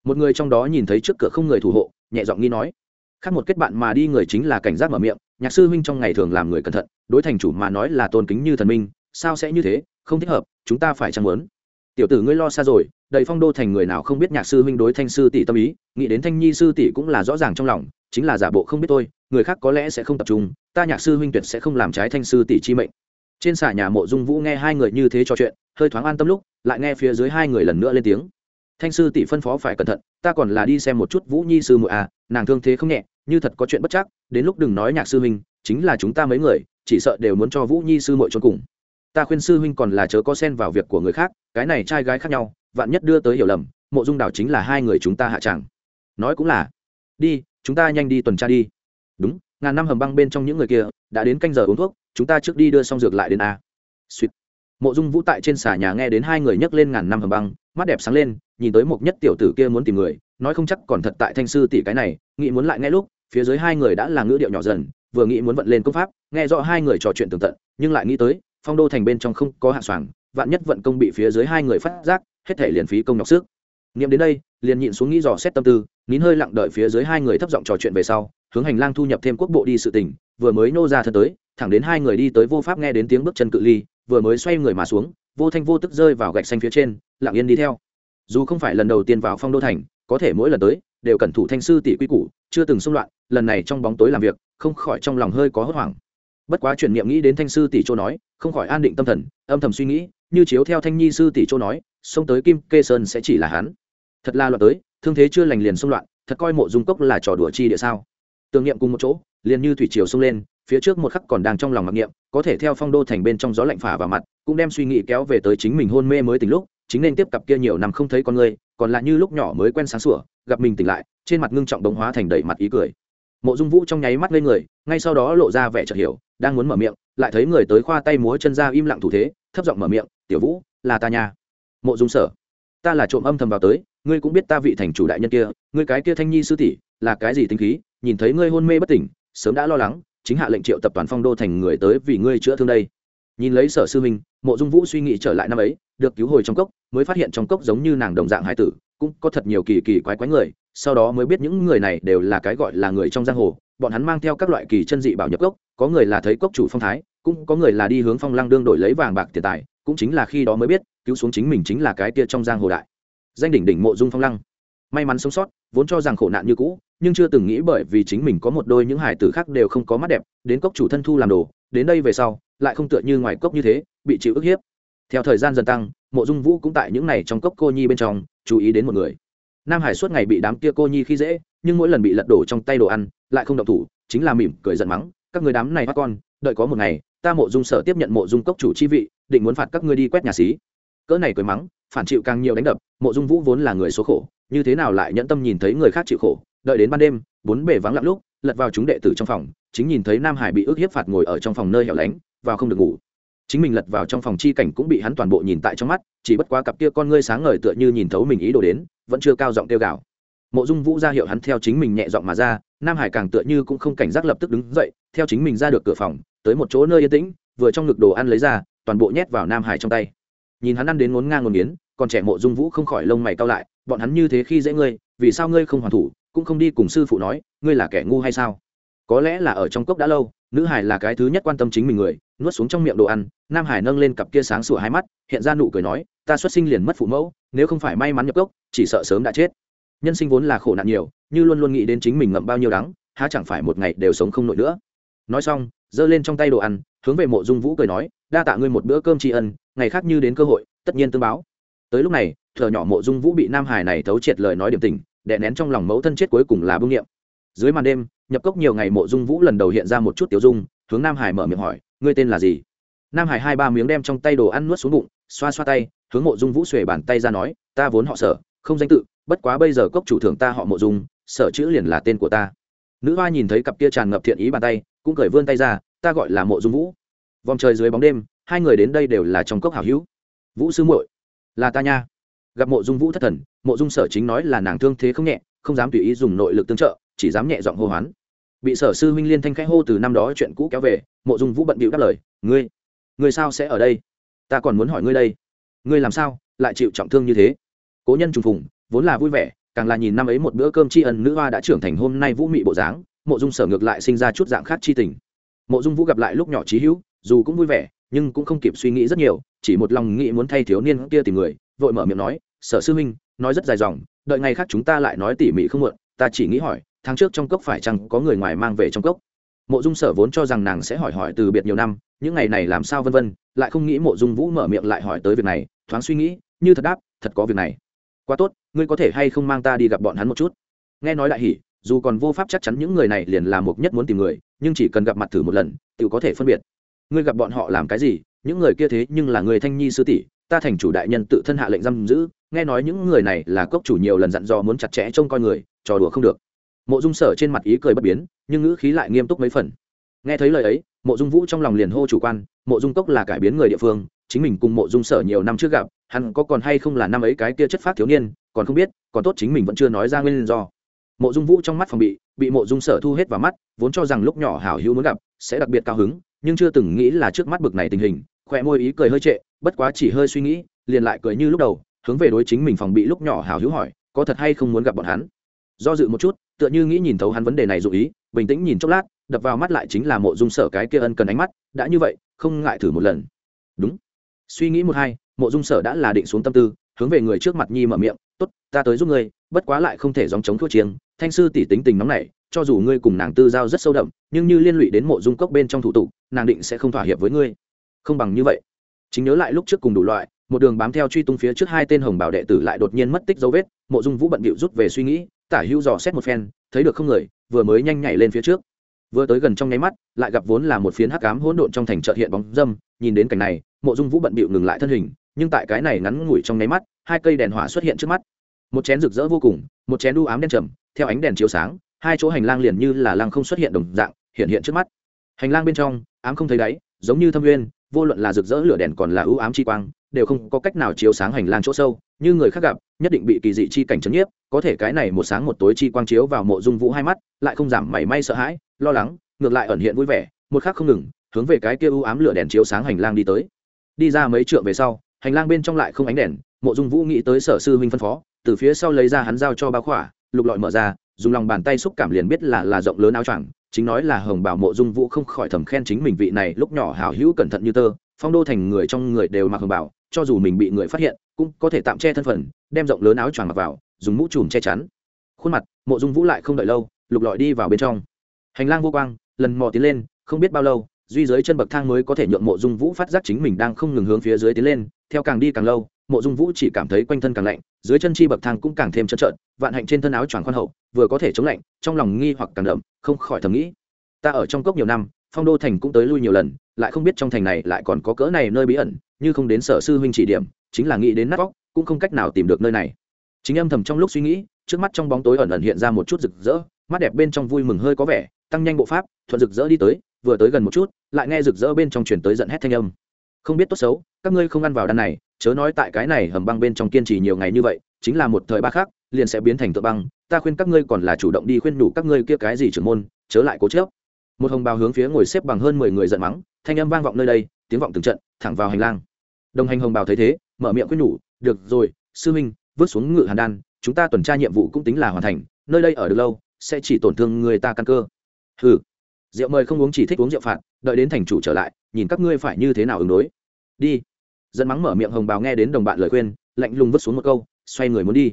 một người trong đó nhìn thấy trước cửa không người thủ hộ nhẹ giọng nghi nói. Khác một kết bạn mà đi người chính là cảnh giác mở miệng, nhạc sư huynh trong ngày thường làm người cẩn thận, đối thành chủ mà nói là tôn kính như thần minh, sao sẽ như thế, không thích hợp, chúng ta phải chăng muốn? Tiểu tử ngươi lo xa rồi, đầy phong đô thành người nào không biết nhạc sư huynh đối thanh sư tỷ tâm ý, nghĩ đến thanh nhi sư tỷ cũng là rõ ràng trong lòng, chính là giả bộ không biết tôi người khác có lẽ sẽ không tập trung, ta nhạc sư huynh tuyệt sẽ không làm trái thanh sư tỷ chi mệnh. Trên xà nhà mộ dung vũ nghe hai người như thế trò chuyện, hơi thoáng an tâm lúc, lại nghe phía dưới hai người lần nữa lên tiếng thanh sư tỷ phân phó phải cẩn thận, ta còn là đi xem một chút vũ nhi sư muội à nàng thương thế không nhẹ, như thật có chuyện bất chắc, đến lúc đừng nói nhạc sư huynh, chính là chúng ta mấy người, chỉ sợ đều muốn cho vũ nhi sư muội trốn cùng. Ta khuyên sư huynh còn là chớ có xen vào việc của người khác, cái này trai gái khác nhau, vạn nhất đưa tới hiểu lầm, mộ dung đảo chính là hai người chúng ta hạ tràng nói cũng là, đi, chúng ta nhanh đi tuần tra đi. Đúng, ngàn năm hầm băng bên trong những người kia, đã đến canh giờ uống thuốc, chúng ta trước đi đưa xong dược lại đến a. Suýt mộ dung vũ tại trên xà nhà nghe đến hai người nhấc lên ngàn năm hầm băng, mắt đẹp sáng lên, nhìn tới một nhất tiểu tử kia muốn tìm người, nói không chắc còn thật tại thanh sư tỷ cái này, nghĩ muốn lại nghe lúc, phía dưới hai người đã là ngữ điệu nhỏ dần, vừa nghĩ muốn vận lên công pháp, nghe rõ hai người trò chuyện tường tận, nhưng lại nghĩ tới, phong đô thành bên trong không có hạ soàng vạn nhất vận công bị phía dưới hai người phát giác, hết thể liền phí công nhọc sức. Nghiệm đến đây, liền nhịn xuống nghĩ dò xét tâm tư, nín hơi lặng đợi phía dưới hai người thấp giọng trò chuyện về sau, hướng hành lang thu nhập thêm quốc bộ đi sự tình, vừa mới nô ra thân tới, thẳng đến hai người đi tới vô pháp nghe đến tiếng bước chân cự ly vừa mới xoay người mà xuống, vô thanh vô tức rơi vào gạch xanh phía trên, lặng yên đi theo. Dù không phải lần đầu tiên vào phong đô thành, có thể mỗi lần tới, đều cẩn thủ thanh sư tỷ quy củ, chưa từng xung loạn, lần này trong bóng tối làm việc, không khỏi trong lòng hơi có hốt hoảng. Bất quá chuyển niệm nghĩ đến thanh sư tỷ châu nói, không khỏi an định tâm thần, âm thầm suy nghĩ, như chiếu theo thanh nhi sư tỷ châu nói, xông tới kim kê sơn sẽ chỉ là hắn. Thật là loạn tới, thương thế chưa lành liền xung loạn, thật coi mộ dung cốc là trò đùa chi địa sao. Tưởng niệm cùng một chỗ, liền như thủy triều xông lên phía trước một khắc còn đang trong lòng mặc niệm, có thể theo phong đô thành bên trong gió lạnh phả vào mặt, cũng đem suy nghĩ kéo về tới chính mình hôn mê mới tỉnh lúc, chính nên tiếp cặp kia nhiều năm không thấy con người, còn lại như lúc nhỏ mới quen sáng sủa, gặp mình tỉnh lại, trên mặt ngưng trọng đống hóa thành đầy mặt ý cười. Mộ dung vũ trong nháy mắt lên người, ngay sau đó lộ ra vẻ chợt hiểu, đang muốn mở miệng, lại thấy người tới khoa tay múa chân ra im lặng thủ thế, thấp giọng mở miệng, tiểu vũ, là ta nha. Mộ dung sở, ta là trộm âm thầm vào tới, ngươi cũng biết ta vị thành chủ đại nhân kia, ngươi cái kia thanh nhi sư tỷ, là cái gì tính khí, nhìn thấy ngươi hôn mê bất tỉnh, sớm đã lo lắng chính hạ lệnh triệu tập toàn phong đô thành người tới vì ngươi chữa thương đây. Nhìn lấy sở sư minh mộ dung vũ suy nghĩ trở lại năm ấy, được cứu hồi trong cốc, mới phát hiện trong cốc giống như nàng đồng dạng hải tử, cũng có thật nhiều kỳ kỳ quái quái người, sau đó mới biết những người này đều là cái gọi là người trong giang hồ, bọn hắn mang theo các loại kỳ chân dị bảo nhập cốc, có người là thấy cốc chủ phong thái, cũng có người là đi hướng phong lăng đương đổi lấy vàng bạc tiền tài, cũng chính là khi đó mới biết, cứu xuống chính mình chính là cái tia trong giang hồ đại. Danh đỉnh đỉnh mộ dung phong lăng may mắn sống sót, vốn cho rằng khổ nạn như cũ, nhưng chưa từng nghĩ bởi vì chính mình có một đôi những hải tử khác đều không có mắt đẹp, đến cốc chủ thân thu làm đồ, đến đây về sau, lại không tựa như ngoài cốc như thế, bị chịu ức hiếp. Theo thời gian dần tăng, mộ dung vũ cũng tại những này trong cốc cô nhi bên trong, chú ý đến một người. Nam hải suốt ngày bị đám kia cô nhi khi dễ, nhưng mỗi lần bị lật đổ trong tay đồ ăn, lại không động thủ, chính là mỉm cười giận mắng, các người đám này bắt con, đợi có một ngày, ta mộ dung sở tiếp nhận mộ dung cốc chủ chi vị, định muốn phạt các ngươi đi quét nhà xí cỡ này cười mắng, phản chịu càng nhiều đánh đập, mộ dung vũ vốn là người số khổ, như thế nào lại nhẫn tâm nhìn thấy người khác chịu khổ, đợi đến ban đêm, bốn bể vắng lặng lúc, lật vào chúng đệ tử trong phòng, chính nhìn thấy nam hải bị ức hiếp phạt ngồi ở trong phòng nơi hẻo lánh, vào không được ngủ. Chính mình lật vào trong phòng chi cảnh cũng bị hắn toàn bộ nhìn tại trong mắt, chỉ bất quá cặp kia con ngươi sáng ngời tựa như nhìn thấu mình ý đồ đến, vẫn chưa cao giọng tiêu gạo mộ dung vũ ra hiệu hắn theo chính mình nhẹ giọng mà ra, nam hải càng tựa như cũng không cảnh giác lập tức đứng dậy, theo chính mình ra được cửa phòng, tới một chỗ nơi yên tĩnh, vừa trong ngực đồ ăn lấy ra, toàn bộ nhét vào nam hải trong tay nhìn hắn ăn đến ngốn ngang ngốn nghiến, còn trẻ mộ dung vũ không khỏi lông mày cao lại, bọn hắn như thế khi dễ ngươi, vì sao ngươi không hoàn thủ, cũng không đi cùng sư phụ nói, ngươi là kẻ ngu hay sao? Có lẽ là ở trong cốc đã lâu, nữ hải là cái thứ nhất quan tâm chính mình người, nuốt xuống trong miệng đồ ăn, nam hải nâng lên cặp kia sáng sủa hai mắt, hiện ra nụ cười nói, ta xuất sinh liền mất phụ mẫu, nếu không phải may mắn nhập cốc, chỉ sợ sớm đã chết. Nhân sinh vốn là khổ nạn nhiều, như luôn luôn nghĩ đến chính mình ngậm bao nhiêu đắng, há chẳng phải một ngày đều sống không nổi nữa nói xong, giơ lên trong tay đồ ăn, hướng về mộ dung vũ cười nói, đa tạ ngươi một bữa cơm tri ân, ngày khác như đến cơ hội, tất nhiên tương báo. Tới lúc này thợ nhỏ mộ dung vũ bị nam hải này thấu triệt lời nói điểm tình, đè nén trong lòng mẫu thân chết cuối cùng là bưng nghiệm. Dưới màn đêm, nhập cốc nhiều ngày mộ dung vũ lần đầu hiện ra một chút tiểu dung, hướng nam hải mở miệng hỏi, ngươi tên là gì? Nam hải hai ba miếng đem trong tay đồ ăn nuốt xuống bụng, xoa xoa tay, hướng mộ dung vũ xuề bàn tay ra nói, ta vốn họ sở, không danh tự, bất quá bây giờ cốc chủ thưởng ta họ mộ dung, sở chữ liền là tên của ta. Nữ hoa nhìn thấy cặp kia tràn ngập thiện ý bàn tay cũng cởi vươn tay ra, ta gọi là mộ dung vũ. Vòng trời dưới bóng đêm, hai người đến đây đều là trong cốc hảo hữu. Vũ sư muội, là ta nha. Gặp mộ dung vũ thất thần, mộ dung sở chính nói là nàng thương thế không nhẹ, không dám tùy ý dùng nội lực tương trợ, chỉ dám nhẹ giọng hô hoán. Bị sở sư huynh liên thanh khẽ hô từ năm đó chuyện cũ kéo về, mộ dung vũ bận bịu đáp lời, ngươi ngươi sao sẽ ở đây? Ta còn muốn hỏi ngươi đây. Ngươi làm sao lại chịu trọng thương như thế? Cố nhân trùng phùng, vốn là vui vẻ, càng là nhìn năm ấy một bữa cơm tri ân nữ hoa đã trưởng thành hôm nay vũ mị bộ dáng mộ dung sở ngược lại sinh ra chút dạng khác chi tình. Mộ dung vũ gặp lại lúc nhỏ trí hữu, dù cũng vui vẻ, nhưng cũng không kịp suy nghĩ rất nhiều, chỉ một lòng nghĩ muốn thay thiếu niên kia tìm người, vội mở miệng nói, sở sư huynh, nói rất dài dòng, đợi ngày khác chúng ta lại nói tỉ mỉ không muộn, ta chỉ nghĩ hỏi, tháng trước trong cốc phải chăng có người ngoài mang về trong cốc? Mộ dung sở vốn cho rằng nàng sẽ hỏi hỏi từ biệt nhiều năm, những ngày này làm sao vân vân, lại không nghĩ mộ dung vũ mở miệng lại hỏi tới việc này, thoáng suy nghĩ, như thật đáp, thật có việc này. Quá tốt, ngươi có thể hay không mang ta đi gặp bọn hắn một chút? Nghe nói đại hỉ dù còn vô pháp chắc chắn những người này liền là mục nhất muốn tìm người, nhưng chỉ cần gặp mặt thử một lần tự có thể phân biệt. Ngươi gặp bọn họ làm cái gì, những người kia thế nhưng là người thanh nhi sư tỷ, ta thành chủ đại nhân tự thân hạ lệnh giam giữ, nghe nói những người này là cốc chủ nhiều lần dặn dò muốn chặt chẽ trông coi người, trò đùa không được. Mộ dung sở trên mặt ý cười bất biến, nhưng ngữ khí lại nghiêm túc mấy phần. Nghe thấy lời ấy, mộ dung vũ trong lòng liền hô chủ quan, mộ dung cốc là cải biến người địa phương, chính mình cùng mộ dung sở nhiều năm trước gặp, hắn có còn hay không là năm ấy cái kia chất phát thiếu niên, còn không biết, còn tốt chính mình vẫn chưa nói ra nguyên do mộ dung vũ trong mắt phòng bị bị mộ dung sở thu hết vào mắt, vốn cho rằng lúc nhỏ hảo hữu muốn gặp, sẽ đặc biệt cao hứng, nhưng chưa từng nghĩ là trước mắt bực này tình hình, khỏe môi ý cười hơi trệ, bất quá chỉ hơi suy nghĩ, liền lại cười như lúc đầu, hướng về đối chính mình phòng bị lúc nhỏ hảo hữu hỏi, có thật hay không muốn gặp bọn hắn. Do dự một chút, tựa như nghĩ nhìn thấu hắn vấn đề này dụ ý, bình tĩnh nhìn chốc lát, đập vào mắt lại chính là mộ dung sở cái kia ân cần ánh mắt, đã như vậy, không ngại thử một lần. Đúng. Suy nghĩ một hai, mộ dung sở đã là định xuống tâm tư, hướng về người trước mặt nhi mở miệng, tốt, ta tới giúp ngươi bất quá lại không thể dòng chống thua chiêng, thanh sư tỷ tính tình nóng này cho dù ngươi cùng nàng tư giao rất sâu đậm, nhưng như liên lụy đến mộ dung cốc bên trong thủ tục, nàng định sẽ không thỏa hiệp với ngươi. Không bằng như vậy. Chính nhớ lại lúc trước cùng đủ loại, một đường bám theo truy tung phía trước hai tên hồng bảo đệ tử lại đột nhiên mất tích dấu vết, mộ dung vũ bận bịu rút về suy nghĩ, tả hữu dò xét một phen, thấy được không người, vừa mới nhanh nhảy lên phía trước. Vừa tới gần trong nháy mắt, lại gặp vốn là một phiến hắc ám hỗn độn trong thành chợ hiện bóng dâm, nhìn đến cảnh này, mộ dung vũ bận bịu ngừng lại thân hình, nhưng tại cái này ngắn ngủi trong nháy mắt, hai cây đèn hỏa xuất hiện trước mắt một chén rực rỡ vô cùng, một chén đu ám đen trầm, theo ánh đèn chiếu sáng, hai chỗ hành lang liền như là lăng không xuất hiện đồng dạng, hiện hiện trước mắt. Hành lang bên trong, ám không thấy đáy, giống như thâm nguyên, vô luận là rực rỡ lửa đèn còn là ưu ám chi quang, đều không có cách nào chiếu sáng hành lang chỗ sâu, như người khác gặp, nhất định bị kỳ dị chi cảnh trấn nhiếp, có thể cái này một sáng một tối chi quang chiếu vào mộ dung vũ hai mắt, lại không giảm mảy may sợ hãi, lo lắng, ngược lại ẩn hiện vui vẻ, một khắc không ngừng, hướng về cái kia ưu ám lửa đèn chiếu sáng hành lang đi tới. Đi ra mấy trượng về sau, hành lang bên trong lại không ánh đèn mộ dung vũ nghĩ tới sở sư huynh phân phó, từ phía sau lấy ra hắn giao cho bao khỏa, lục lọi mở ra, dùng lòng bàn tay xúc cảm liền biết là là rộng lớn áo choàng, chính nói là hồng bảo mộ dung vũ không khỏi thầm khen chính mình vị này lúc nhỏ hào hữu cẩn thận như tơ, phong đô thành người trong người đều mặc hồng bảo, cho dù mình bị người phát hiện, cũng có thể tạm che thân phận, đem rộng lớn áo choàng mặc vào, dùng mũ trùm che chắn. Khuôn mặt, mộ dung vũ lại không đợi lâu, lục lọi đi vào bên trong. Hành lang vô quang, lần mò tiến lên, không biết bao lâu, duy dưới chân bậc thang mới có thể nhượng mộ dung vũ phát giác chính mình đang không ngừng hướng phía dưới tiến lên, theo càng đi càng lâu mộ dung vũ chỉ cảm thấy quanh thân càng lạnh, dưới chân chi bậc thang cũng càng thêm trơn trợn vạn hạnh trên thân áo choàng khoan hậu, vừa có thể chống lạnh, trong lòng nghi hoặc càng đậm, không khỏi thầm nghĩ. Ta ở trong cốc nhiều năm, phong đô thành cũng tới lui nhiều lần, lại không biết trong thành này lại còn có cỡ này nơi bí ẩn, như không đến sở sư huynh chỉ điểm, chính là nghĩ đến nát vóc cũng không cách nào tìm được nơi này. Chính âm thầm trong lúc suy nghĩ, trước mắt trong bóng tối ẩn ẩn hiện ra một chút rực rỡ, mắt đẹp bên trong vui mừng hơi có vẻ, tăng nhanh bộ pháp, thuận rực rỡ đi tới, vừa tới gần một chút, lại nghe rực rỡ bên trong truyền tới giận hét thanh âm. Không biết tốt xấu, các ngươi không ăn vào đan này chớ nói tại cái này hầm băng bên trong kiên trì nhiều ngày như vậy, chính là một thời ba khác liền sẽ biến thành tượng băng. Ta khuyên các ngươi còn là chủ động đi khuyên đủ các ngươi kia cái gì trưởng môn, chớ lại cố chớp một hồng bào hướng phía ngồi xếp bằng hơn mười người giận mắng, thanh âm vang vọng nơi đây, tiếng vọng từng trận, thẳng vào hành lang. Đồng hành hồng bào thấy thế, mở miệng khuyên nhủ, được rồi, sư minh vứt xuống ngự hàn đan, chúng ta tuần tra nhiệm vụ cũng tính là hoàn thành, nơi đây ở được lâu, sẽ chỉ tổn thương người ta căn cơ. Ừ rượu mời không uống chỉ thích uống rượu phạt, đợi đến thành chủ trở lại, nhìn các ngươi phải như thế nào ứng đối. Đi dẫn mắng mở miệng hồng bào nghe đến đồng bạn lời khuyên, lạnh lùng vứt xuống một câu, xoay người muốn đi.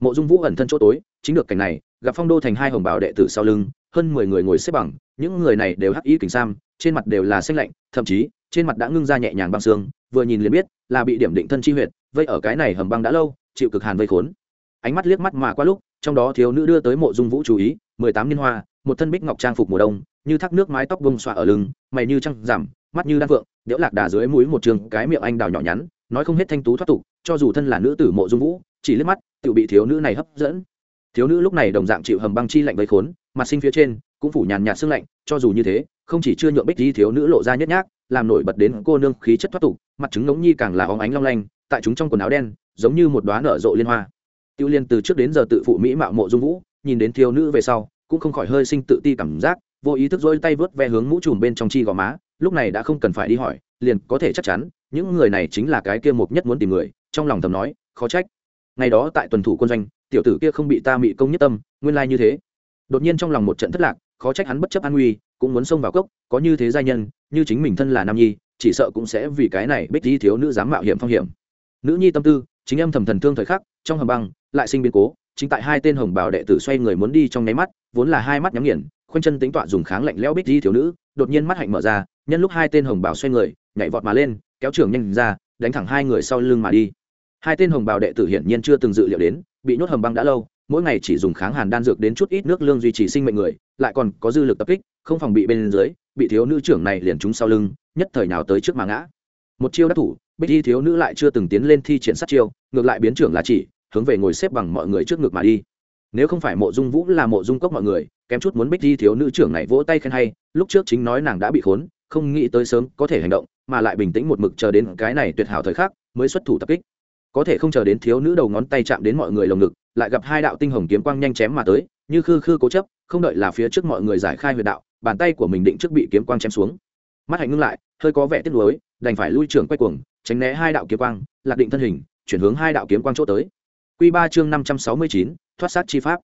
Mộ dung vũ ẩn thân chỗ tối, chính được cảnh này, gặp phong đô thành hai hồng bào đệ tử sau lưng, hơn mười người ngồi xếp bằng, những người này đều hắc ý kính sam, trên mặt đều là xanh lạnh, thậm chí, trên mặt đã ngưng ra nhẹ nhàng băng xương, vừa nhìn liền biết là bị điểm định thân chi huyệt, vây ở cái này hầm băng đã lâu, chịu cực hàn vây khốn. Ánh mắt liếc mắt mà qua lúc, trong đó thiếu nữ đưa tới mộ dung vũ chú ý, mười tám niên hoa, một thân bích ngọc trang phục mùa đông, như thác nước mái tóc bông xoa ở lưng, mày như trăng giảm mắt như đan vượng điệu lạc đà dưới mũi một trường, cái miệng anh đào nhỏ nhắn, nói không hết thanh tú thoát tục, cho dù thân là nữ tử mộ dung vũ, chỉ liếc mắt tự bị thiếu nữ này hấp dẫn. Thiếu nữ lúc này đồng dạng chịu hầm băng chi lạnh vây khốn, mặt sinh phía trên, cũng phủ nhàn nhạt sương lạnh, cho dù như thế, không chỉ chưa nhượng bích di thiếu nữ lộ ra nhất nhác, làm nổi bật đến cô nương khí chất thoát tục, mặt trứng ngống nhi càng là óng ánh long lanh, tại chúng trong quần áo đen, giống như một đoá nở rộ liên hoa. Tiêu liên từ trước đến giờ tự phụ mỹ mạo mộ dung vũ, nhìn đến thiếu nữ về sau, cũng không khỏi hơi sinh tự ti cảm giác vô ý thức dỗi tay vớt ve hướng mũ trùm bên trong chi gò má, lúc này đã không cần phải đi hỏi, liền có thể chắc chắn, những người này chính là cái kia mục nhất muốn tìm người, trong lòng thầm nói, khó trách. Ngày đó tại tuần thủ quân doanh, tiểu tử kia không bị ta mị công nhất tâm, nguyên lai như thế. Đột nhiên trong lòng một trận thất lạc, khó trách hắn bất chấp an nguy, cũng muốn xông vào cốc, có như thế giai nhân, như chính mình thân là nam nhi, chỉ sợ cũng sẽ vì cái này bích di thiếu nữ dám mạo hiểm phong hiểm. Nữ nhi tâm tư, chính em thầm thần thương thời khắc, trong hầm băng, lại sinh biến cố, chính tại hai tên hồng bào đệ tử xoay người muốn đi trong nháy mắt, vốn là hai mắt nhắm nghiền khoanh chân tính tọa dùng kháng lạnh leo bích di thiếu nữ, đột nhiên mắt hạnh mở ra, nhân lúc hai tên hồng bào xoay người, nhảy vọt mà lên, kéo trưởng nhanh ra, đánh thẳng hai người sau lưng mà đi. Hai tên hồng bào đệ tử hiển nhiên chưa từng dự liệu đến, bị nhốt hầm băng đã lâu, mỗi ngày chỉ dùng kháng hàn đan dược đến chút ít nước lương duy trì sinh mệnh người, lại còn có dư lực tập kích, không phòng bị bên dưới, bị thiếu nữ trưởng này liền trúng sau lưng, nhất thời nào tới trước mà ngã. Một chiêu đắc thủ, bích y thiếu nữ lại chưa từng tiến lên thi triển sát chiêu, ngược lại biến trưởng là chỉ, hướng về ngồi xếp bằng mọi người trước ngực mà đi nếu không phải mộ dung vũ là mộ dung cốc mọi người, kém chút muốn bích di thiếu nữ trưởng này vỗ tay khen hay, lúc trước chính nói nàng đã bị khốn, không nghĩ tới sớm có thể hành động, mà lại bình tĩnh một mực chờ đến cái này tuyệt hảo thời khắc, mới xuất thủ tập kích. Có thể không chờ đến thiếu nữ đầu ngón tay chạm đến mọi người lồng ngực, lại gặp hai đạo tinh hồng kiếm quang nhanh chém mà tới, như khư khư cố chấp, không đợi là phía trước mọi người giải khai huyệt đạo, bàn tay của mình định trước bị kiếm quang chém xuống. Mắt hạnh ngưng lại, hơi có vẻ tiếc nuối, đành phải lui trưởng quay cuồng, tránh né hai đạo kiếm quang, lạc định thân hình, chuyển hướng hai đạo kiếm quang chỗ tới. Quy ba chương năm trăm sáu mươi chín thoát sát chi pháp.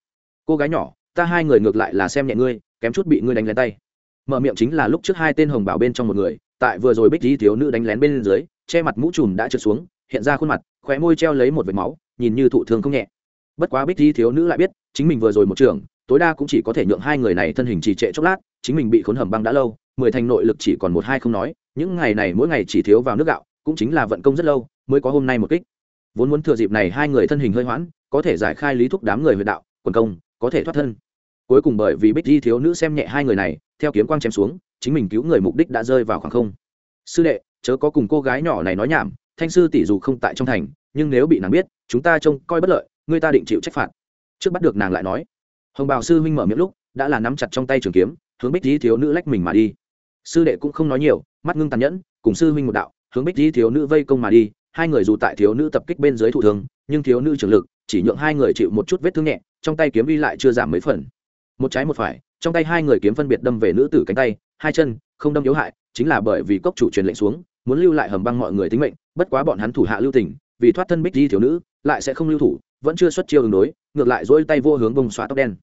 Cô gái nhỏ, ta hai người ngược lại là xem nhẹ ngươi, kém chút bị ngươi đánh lén tay. Mở miệng chính là lúc trước hai tên hồng bảo bên trong một người, tại vừa rồi bích di thiếu nữ đánh lén bên dưới, che mặt mũ trùm đã trượt xuống, hiện ra khuôn mặt, khóe môi treo lấy một vệt máu, nhìn như thụ thương không nhẹ. Bất quá bích di thiếu nữ lại biết, chính mình vừa rồi một trường, tối đa cũng chỉ có thể nhượng hai người này thân hình trì trệ chốc lát, chính mình bị khốn hầm băng đã lâu, mười thành nội lực chỉ còn một hai không nói, những ngày này mỗi ngày chỉ thiếu vào nước gạo, cũng chính là vận công rất lâu, mới có hôm nay một kích vốn muốn thừa dịp này hai người thân hình hơi hoãn, có thể giải khai lý thúc đám người huyện đạo, quần công, có thể thoát thân. Cuối cùng bởi vì bích di thiếu nữ xem nhẹ hai người này, theo kiếm quang chém xuống, chính mình cứu người mục đích đã rơi vào khoảng không. Sư đệ, chớ có cùng cô gái nhỏ này nói nhảm, thanh sư tỷ dù không tại trong thành, nhưng nếu bị nàng biết, chúng ta trông coi bất lợi, người ta định chịu trách phạt. Trước bắt được nàng lại nói. Hồng bào sư huynh mở miệng lúc, đã là nắm chặt trong tay trường kiếm, hướng bích di thiếu nữ lách mình mà đi. Sư đệ cũng không nói nhiều, mắt ngưng tàn nhẫn, cùng sư huynh một đạo, hướng bích di thiếu nữ vây công mà đi hai người dù tại thiếu nữ tập kích bên dưới thụ thương, nhưng thiếu nữ trường lực, chỉ nhượng hai người chịu một chút vết thương nhẹ, trong tay kiếm vi lại chưa giảm mấy phần. Một trái một phải, trong tay hai người kiếm phân biệt đâm về nữ tử cánh tay, hai chân, không đâm yếu hại, chính là bởi vì cốc chủ truyền lệnh xuống, muốn lưu lại hầm băng mọi người tính mệnh, bất quá bọn hắn thủ hạ lưu tình, vì thoát thân bích di thiếu nữ, lại sẽ không lưu thủ, vẫn chưa xuất chiêu ứng đối, ngược lại dỗi tay vô hướng bông xóa tóc đen.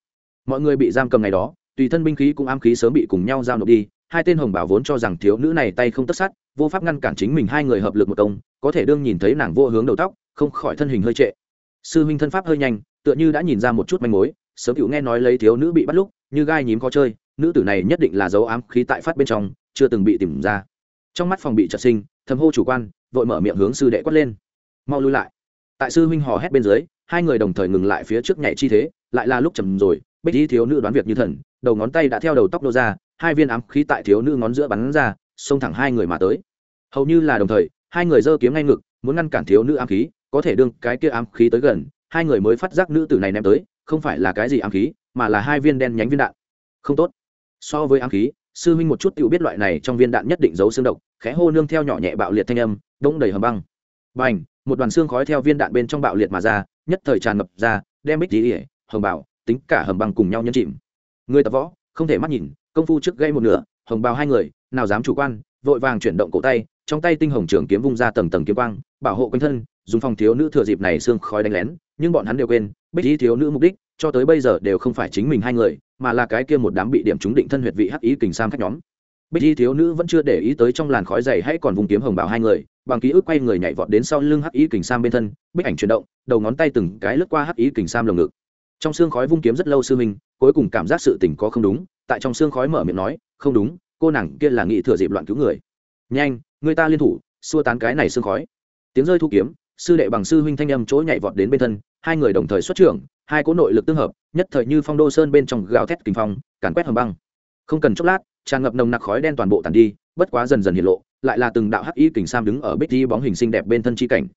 Mọi người bị giam cầm ngày đó, tùy thân binh khí cũng am khí sớm bị cùng nhau giao nộp đi hai tên hồng bảo vốn cho rằng thiếu nữ này tay không tất sát, vô pháp ngăn cản chính mình hai người hợp lực một công, có thể đương nhìn thấy nàng vô hướng đầu tóc, không khỏi thân hình hơi trệ. Sư huynh thân pháp hơi nhanh, tựa như đã nhìn ra một chút manh mối, sớm cựu nghe nói lấy thiếu nữ bị bắt lúc, như gai nhím khó chơi, nữ tử này nhất định là dấu ám khí tại phát bên trong, chưa từng bị tìm ra. Trong mắt phòng bị trật sinh, thầm hô chủ quan, vội mở miệng hướng sư đệ quát lên. Mau lui lại. Tại sư huynh hò hét bên dưới, hai người đồng thời ngừng lại phía trước nhảy chi thế, lại là lúc trầm rồi, bích y thiếu nữ đoán việc như thần, đầu ngón tay đã theo đầu tóc đô ra hai viên ám khí tại thiếu nữ ngón giữa bắn ra xông thẳng hai người mà tới. Hầu như là đồng thời hai người giơ kiếm ngay ngực muốn ngăn cản thiếu nữ ám khí có thể đương cái kia ám khí tới gần hai người mới phát giác nữ tử này ném tới không phải là cái gì ám khí mà là hai viên đen nhánh viên đạn. Không tốt. So với ám khí sư huynh một chút tự biết loại này trong viên đạn nhất định giấu xương độc khẽ hô nương theo nhỏ nhẹ bạo liệt thanh âm đống đầy hầm băng. B một đoàn xương khói theo viên đạn bên trong bạo liệt mà ra nhất thời tràn ngập ra đem bích ỉa, hầm bảo tính cả hầm băng cùng nhau nhân chìm. Người tập võ không thể mắt nhìn công phu trước gây một nửa, hồng bào hai người, nào dám chủ quan, vội vàng chuyển động cổ tay, trong tay tinh hồng trường kiếm vung ra tầng tầng kiếm quang, bảo hộ quanh thân, dùng phòng thiếu nữ thừa dịp này xương khói đánh lén, nhưng bọn hắn đều quên, bích Y thiếu nữ mục đích, cho tới bây giờ đều không phải chính mình hai người, mà là cái kia một đám bị điểm trúng định thân huyệt vị hắc ý kình sam khách nhóm. Bích y thiếu nữ vẫn chưa để ý tới trong làn khói dày hay còn vùng kiếm hồng bảo hai người, bằng ký ức quay người nhảy vọt đến sau lưng hắc ý kình sam bên thân, bích ảnh chuyển động, đầu ngón tay từng cái lướt qua hắc ý kình sam lồng ngực trong xương khói vung kiếm rất lâu sư minh cuối cùng cảm giác sự tình có không đúng, tại trong xương khói mở miệng nói, không đúng, cô nàng kia là nghị thừa dịp loạn cứu người. Nhanh, người ta liên thủ, xua tán cái này xương khói. Tiếng rơi thu kiếm, sư đệ bằng sư huynh thanh âm chỗ nhảy vọt đến bên thân, hai người đồng thời xuất trưởng, hai cỗ nội lực tương hợp, nhất thời như phong đô sơn bên trong gào thét kinh phong, càn quét hầm băng. Không cần chốc lát, tràn ngập nồng nặc khói đen toàn bộ tàn đi, bất quá dần dần hiện lộ, lại là từng đạo hắc y kình sam đứng ở bích đi bóng hình xinh đẹp bên thân chi cảnh.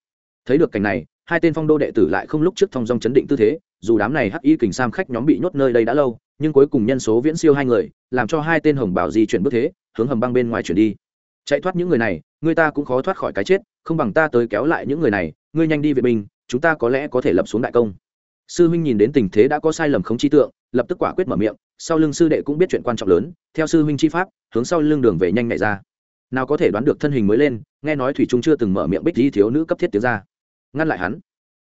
Thấy được cảnh này hai tên phong đô đệ tử lại không lúc trước thong dong chấn định tư thế, dù đám này hắc y kình sam khách nhóm bị nhốt nơi đây đã lâu, nhưng cuối cùng nhân số viễn siêu hai người, làm cho hai tên hồng bảo di chuyển bước thế, hướng hầm băng bên ngoài chuyển đi. Chạy thoát những người này, người ta cũng khó thoát khỏi cái chết, không bằng ta tới kéo lại những người này, ngươi nhanh đi vệ binh, chúng ta có lẽ có thể lập xuống đại công. Sư huynh nhìn đến tình thế đã có sai lầm không chi tượng, lập tức quả quyết mở miệng, sau lưng sư đệ cũng biết chuyện quan trọng lớn, theo sư huynh chi pháp, hướng sau lưng đường về nhanh nhẹ ra. Nào có thể đoán được thân hình mới lên, nghe nói thủy trung chưa từng mở miệng bích di thiếu nữ cấp thiết tiếng ra ngăn lại hắn.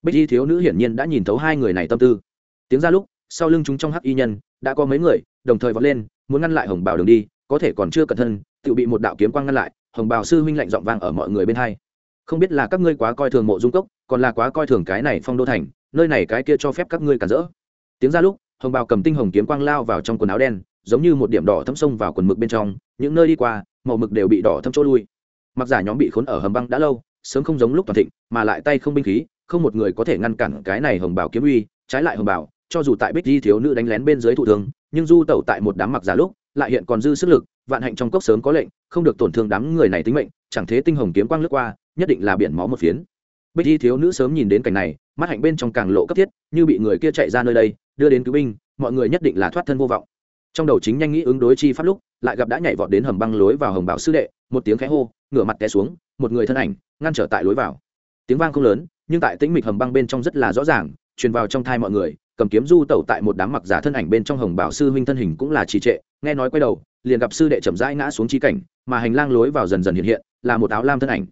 Bích y thiếu nữ hiển nhiên đã nhìn thấu hai người này tâm tư. Tiếng ra lúc, sau lưng chúng trong hắc y nhân, đã có mấy người, đồng thời vọt lên, muốn ngăn lại hồng bảo đường đi, có thể còn chưa cẩn thân tự bị một đạo kiếm quang ngăn lại, hồng bảo sư huynh lạnh giọng vang ở mọi người bên hai. Không biết là các ngươi quá coi thường mộ dung cốc, còn là quá coi thường cái này phong đô thành, nơi này cái kia cho phép các ngươi cản rỡ. Tiếng ra lúc, hồng bào cầm tinh hồng kiếm quang lao vào trong quần áo đen, giống như một điểm đỏ thâm sông vào quần mực bên trong, những nơi đi qua, màu mực đều bị đỏ thâm chỗ lui. Mặc giả nhóm bị khốn ở hầm băng đã lâu sớm không giống lúc toàn thịnh mà lại tay không binh khí không một người có thể ngăn cản cái này hồng Bảo kiếm uy trái lại hồng Bảo, cho dù tại bích di thiếu nữ đánh lén bên dưới thụ thương, nhưng du tẩu tại một đám mặc giả lúc lại hiện còn dư sức lực vạn hạnh trong cốc sớm có lệnh không được tổn thương đám người này tính mệnh chẳng thế tinh hồng kiếm quang lướt qua nhất định là biển máu một phiến. Bích di thiếu nữ sớm nhìn đến cảnh này mắt hạnh bên trong càng lộ cấp thiết như bị người kia chạy ra nơi đây đưa đến cứu binh mọi người nhất định là thoát thân vô vọng trong đầu chính nhanh nghĩ ứng đối chi pháp lúc, lại gặp đã nhảy vọt đến hầm băng lối vào hồng bảo sư đệ, một tiếng khẽ hô, ngửa mặt té xuống, một người thân ảnh, ngăn trở tại lối vào. Tiếng vang không lớn, nhưng tại tĩnh mịch hầm băng bên trong rất là rõ ràng, truyền vào trong thai mọi người, cầm kiếm du tẩu tại một đám mặc giả thân ảnh bên trong hồng bảo sư huynh thân hình cũng là trì trệ, nghe nói quay đầu, liền gặp sư đệ chậm rãi ngã xuống chi cảnh, mà hành lang lối vào dần dần hiện hiện, là một áo lam thân ảnh.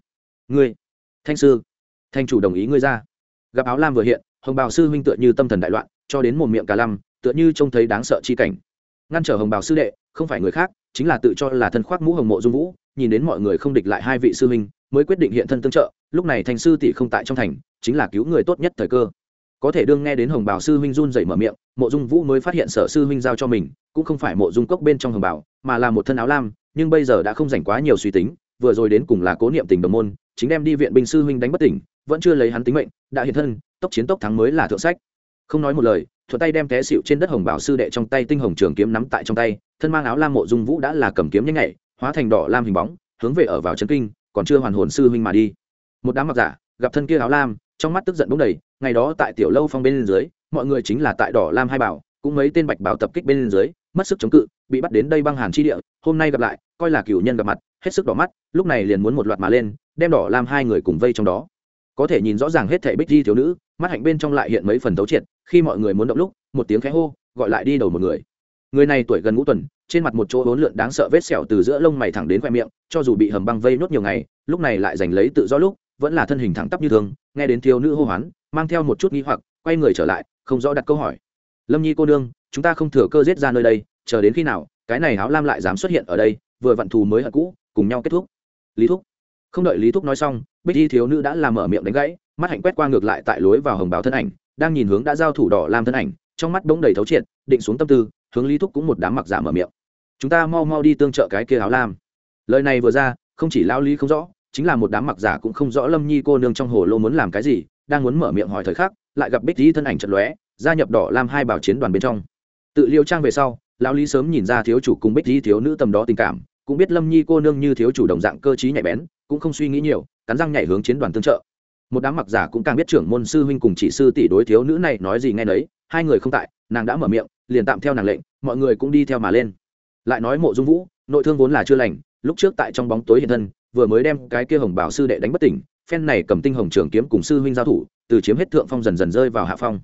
Ngươi, thanh sư, thanh chủ đồng ý ngươi ra. Gặp áo lam vừa hiện, hồng bảo sư huynh tựa như tâm thần đại loạn, cho đến một miệng cả lăm tựa như trông thấy đáng sợ chi cảnh ngăn trở hồng bào sư đệ, không phải người khác, chính là tự cho là thân khoác mũ hồng mộ dung vũ, nhìn đến mọi người không địch lại hai vị sư huynh, mới quyết định hiện thân tương trợ, lúc này thành sư tỷ không tại trong thành, chính là cứu người tốt nhất thời cơ. Có thể đương nghe đến hồng bào sư huynh run dậy mở miệng, mộ dung vũ mới phát hiện sở sư huynh giao cho mình, cũng không phải mộ dung cốc bên trong hồng bào, mà là một thân áo lam, nhưng bây giờ đã không dành quá nhiều suy tính, vừa rồi đến cùng là cố niệm tình đồng môn, chính đem đi viện binh sư huynh đánh bất tỉnh, vẫn chưa lấy hắn tính mệnh, đã hiện thân, tốc chiến tốc thắng mới là thượng sách không nói một lời, thuận tay đem té xịu trên đất hồng bảo sư đệ trong tay tinh hồng trường kiếm nắm tại trong tay, thân mang áo lam mộ dung vũ đã là cầm kiếm nhanh nhạy, hóa thành đỏ lam hình bóng, hướng về ở vào trấn kinh, còn chưa hoàn hồn sư huynh mà đi. Một đám mặc giả, gặp thân kia áo lam, trong mắt tức giận bốc đầy, ngày đó tại tiểu lâu phong bên dưới, mọi người chính là tại đỏ lam hai bảo, cũng mấy tên bạch bảo tập kích bên dưới, mất sức chống cự, bị bắt đến đây băng hàn chi địa, hôm nay gặp lại, coi là cửu nhân gặp mặt, hết sức đỏ mắt, lúc này liền muốn một loạt mà lên, đem đỏ lam hai người cùng vây trong đó. Có thể nhìn rõ ràng hết thảy bích di thiếu nữ mắt hạnh bên trong lại hiện mấy phần tấu triệt, khi mọi người muốn động lúc, một tiếng khẽ hô, gọi lại đi đầu một người. Người này tuổi gần ngũ tuần, trên mặt một chỗ hỗn lượn đáng sợ vết sẹo từ giữa lông mày thẳng đến khoe miệng, cho dù bị hầm băng vây nốt nhiều ngày, lúc này lại giành lấy tự do lúc, vẫn là thân hình thẳng tắp như thường, nghe đến thiếu nữ hô hoán, mang theo một chút nghi hoặc, quay người trở lại, không rõ đặt câu hỏi. Lâm nhi cô nương, chúng ta không thừa cơ giết ra nơi đây, chờ đến khi nào, cái này áo lam lại dám xuất hiện ở đây, vừa vặn thù mới hận cũ, cùng nhau kết thúc. Lý thúc. Không đợi lý thúc nói xong, bích y thiếu nữ đã làm mở miệng đánh gãy mắt hạnh quét qua ngược lại tại lối vào hồng báo thân ảnh, đang nhìn hướng đã giao thủ đỏ làm thân ảnh, trong mắt bỗng đầy thấu triệt, định xuống tâm tư, hướng lý thúc cũng một đám mặc giả mở miệng. Chúng ta mau mau đi tương trợ cái kia áo lam. Lời này vừa ra, không chỉ lao lý không rõ, chính là một đám mặc giả cũng không rõ lâm nhi cô nương trong hồ lô muốn làm cái gì, đang muốn mở miệng hỏi thời khắc, lại gặp bích lý thân ảnh chật lóe, gia nhập đỏ làm hai bảo chiến đoàn bên trong. Tự liêu trang về sau, lão lý sớm nhìn ra thiếu chủ cùng bích lý thiếu nữ tầm đó tình cảm, cũng biết lâm nhi cô nương như thiếu chủ đồng dạng cơ t nhạy bén, cũng không suy nghĩ nhiều, cắn răng nhảy hướng chiến đoàn tương trợ một đám mặc giả cũng càng biết trưởng môn sư huynh cùng chỉ sư tỷ đối thiếu nữ này nói gì nghe nấy, hai người không tại, nàng đã mở miệng, liền tạm theo nàng lệnh, mọi người cũng đi theo mà lên. Lại nói mộ dung vũ, nội thương vốn là chưa lành, lúc trước tại trong bóng tối hiện thân, vừa mới đem cái kia hồng bảo sư đệ đánh bất tỉnh, phen này cầm tinh hồng trường kiếm cùng sư huynh giao thủ, từ chiếm hết thượng phong dần dần rơi vào hạ phong.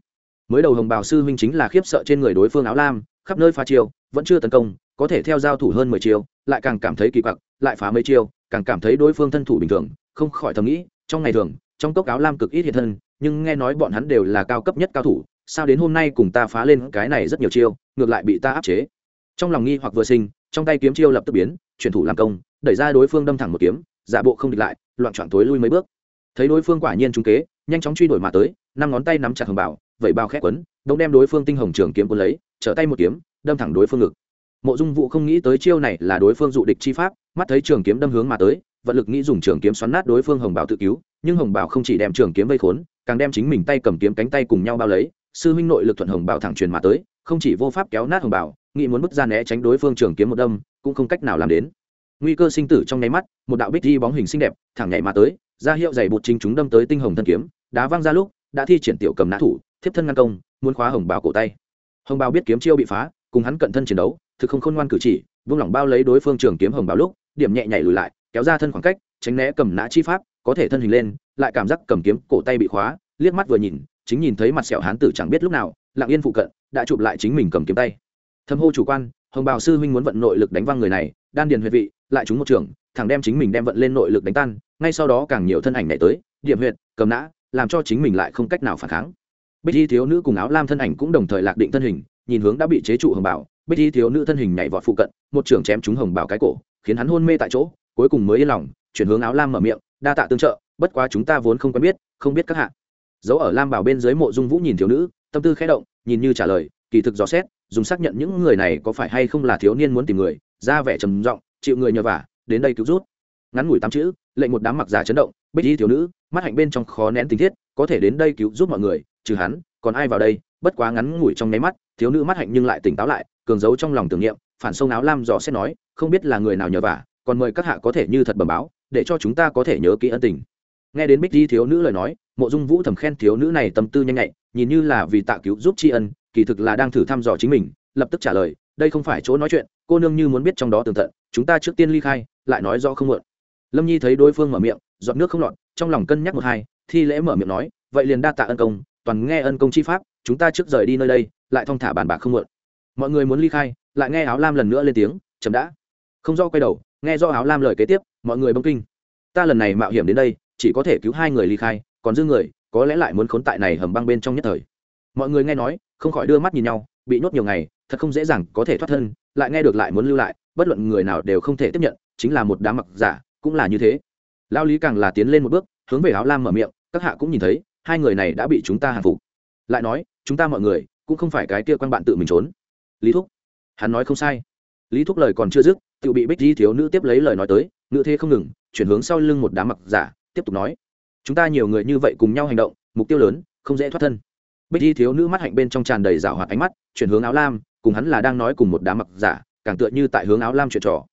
Mới đầu hồng bảo sư huynh chính là khiếp sợ trên người đối phương áo lam, khắp nơi pha chiêu, vẫn chưa tấn công, có thể theo giao thủ hơn mười chiêu, lại càng cảm thấy kỳ quặc, lại phá mấy chiêu, càng cảm thấy đối phương thân thủ bình thường, không khỏi thầm nghĩ, trong ngày thường trong cốc áo lam cực ít hiện thân, nhưng nghe nói bọn hắn đều là cao cấp nhất cao thủ, sao đến hôm nay cùng ta phá lên cái này rất nhiều chiêu, ngược lại bị ta áp chế. Trong lòng nghi hoặc vừa sinh, trong tay kiếm chiêu lập tức biến, chuyển thủ làm công, đẩy ra đối phương đâm thẳng một kiếm, giả bộ không địch lại, loạn trọn tối lui mấy bước. Thấy đối phương quả nhiên trung kế, nhanh chóng truy đuổi mà tới, năm ngón tay nắm chặt hồng bảo vẩy bao khét quấn đông đem đối phương tinh hồng trường kiếm cuốn lấy, trở tay một kiếm, đâm thẳng đối phương ngực. Mộ dung vũ không nghĩ tới chiêu này là đối phương dụ địch chi pháp, mắt thấy trường kiếm đâm hướng mà tới, vận lực nghĩ dùng trường kiếm xoắn nát đối phương hồng bảo tự cứu nhưng hồng bảo không chỉ đem trường kiếm vây khốn, càng đem chính mình tay cầm kiếm cánh tay cùng nhau bao lấy, sư huynh nội lực thuận hồng bảo thẳng truyền mà tới, không chỉ vô pháp kéo nát hồng bảo, nghĩ muốn bước ra né tránh đối phương trường kiếm một đâm, cũng không cách nào làm đến. Nguy cơ sinh tử trong nháy mắt, một đạo bích di bóng hình xinh đẹp, thẳng nhảy mà tới, ra hiệu giày bột chính chúng đâm tới tinh hồng thân kiếm, đá văng ra lúc, đã thi triển tiểu cầm nã thủ, thiếp thân ngăn công, muốn khóa hồng bảo cổ tay. Hồng bảo biết kiếm chiêu bị phá, cùng hắn cận thân chiến đấu, thực không khôn ngoan cử chỉ, vung lỏng bao lấy đối phương trường kiếm hồng bảo lúc, điểm nhẹ nhảy lùi lại, kéo ra thân khoảng cách, tránh né cầm nã chi pháp có thể thân hình lên, lại cảm giác cầm kiếm cổ tay bị khóa, liếc mắt vừa nhìn, chính nhìn thấy mặt sẹo hán tử chẳng biết lúc nào, lặng yên phụ cận, đã chụp lại chính mình cầm kiếm tay. Thâm hô chủ quan, hồng bào sư huynh muốn vận nội lực đánh văng người này, đan điền huyệt vị, lại trúng một trường, thẳng đem chính mình đem vận lên nội lực đánh tan, ngay sau đó càng nhiều thân ảnh này tới, điểm huyệt, cầm nã, làm cho chính mình lại không cách nào phản kháng. Bích y thiếu nữ cùng áo lam thân ảnh cũng đồng thời lạc định thân hình, nhìn hướng đã bị chế trụ hồng bảo bích y thiếu nữ thân hình nhảy vọt phụ cận, một trưởng chém trúng hồng bảo cái cổ, khiến hắn hôn mê tại chỗ, cuối cùng mới yên lòng, chuyển hướng áo lam mở miệng đa tạ tương trợ, bất quá chúng ta vốn không quen biết, không biết các hạ. Dấu ở lam bảo bên dưới mộ dung vũ nhìn thiếu nữ, tâm tư khẽ động, nhìn như trả lời, kỳ thực dò xét, dùng xác nhận những người này có phải hay không là thiếu niên muốn tìm người, ra vẻ trầm giọng, chịu người nhờ vả, đến đây cứu rút ngắn ngủi tám chữ, lệnh một đám mặc giả chấn động, bích y thiếu nữ, mắt hạnh bên trong khó nén tình thiết, có thể đến đây cứu giúp mọi người, trừ hắn, còn ai vào đây, bất quá ngắn ngủi trong nháy mắt, thiếu nữ mắt hạnh nhưng lại tỉnh táo lại, cường giấu trong lòng tưởng niệm, phản sông áo lam dò xét nói, không biết là người nào nhờ vả, còn mời các hạ có thể như thật bẩm báo để cho chúng ta có thể nhớ kỹ ân tình. Nghe đến bích di thiếu nữ lời nói, mộ dung vũ thầm khen thiếu nữ này tâm tư nhanh nhạy, nhìn như là vì tạ cứu giúp tri ân, kỳ thực là đang thử thăm dò chính mình, lập tức trả lời, đây không phải chỗ nói chuyện, cô nương như muốn biết trong đó tường tận, chúng ta trước tiên ly khai, lại nói rõ không muộn. Lâm nhi thấy đối phương mở miệng, giọt nước không lọt, trong lòng cân nhắc một hai, thi lễ mở miệng nói, vậy liền đa tạ ân công, toàn nghe ân công chi pháp, chúng ta trước rời đi nơi đây, lại thong thả bàn bạc không muộn. Mọi người muốn ly khai, lại nghe áo lam lần nữa lên tiếng, chậm đã. Không do quay đầu nghe do áo lam lời kế tiếp, mọi người bông kinh. Ta lần này mạo hiểm đến đây, chỉ có thể cứu hai người ly khai, còn dư người, có lẽ lại muốn khốn tại này hầm băng bên trong nhất thời. Mọi người nghe nói, không khỏi đưa mắt nhìn nhau, bị nhốt nhiều ngày, thật không dễ dàng có thể thoát thân, lại nghe được lại muốn lưu lại, bất luận người nào đều không thể tiếp nhận, chính là một đám mặc giả, cũng là như thế. Lao lý càng là tiến lên một bước, hướng về áo lam mở miệng, các hạ cũng nhìn thấy, hai người này đã bị chúng ta hàng phục. Lại nói, chúng ta mọi người, cũng không phải cái kia quan bạn tự mình trốn. Lý thúc, hắn nói không sai lý thúc lời còn chưa dứt tự bị bích di thiếu nữ tiếp lấy lời nói tới nữ thế không ngừng, chuyển hướng sau lưng một đám mặc giả, tiếp tục nói, chúng ta nhiều người như vậy cùng nhau hành động, mục tiêu lớn, không dễ thoát thân. Bích di thiếu nữ mắt hạnh bên trong tràn đầy rào hoạt ánh mắt, chuyển hướng áo lam, cùng hắn là đang nói cùng một đám mặc giả, càng tựa như tại hướng áo lam chuyện trò.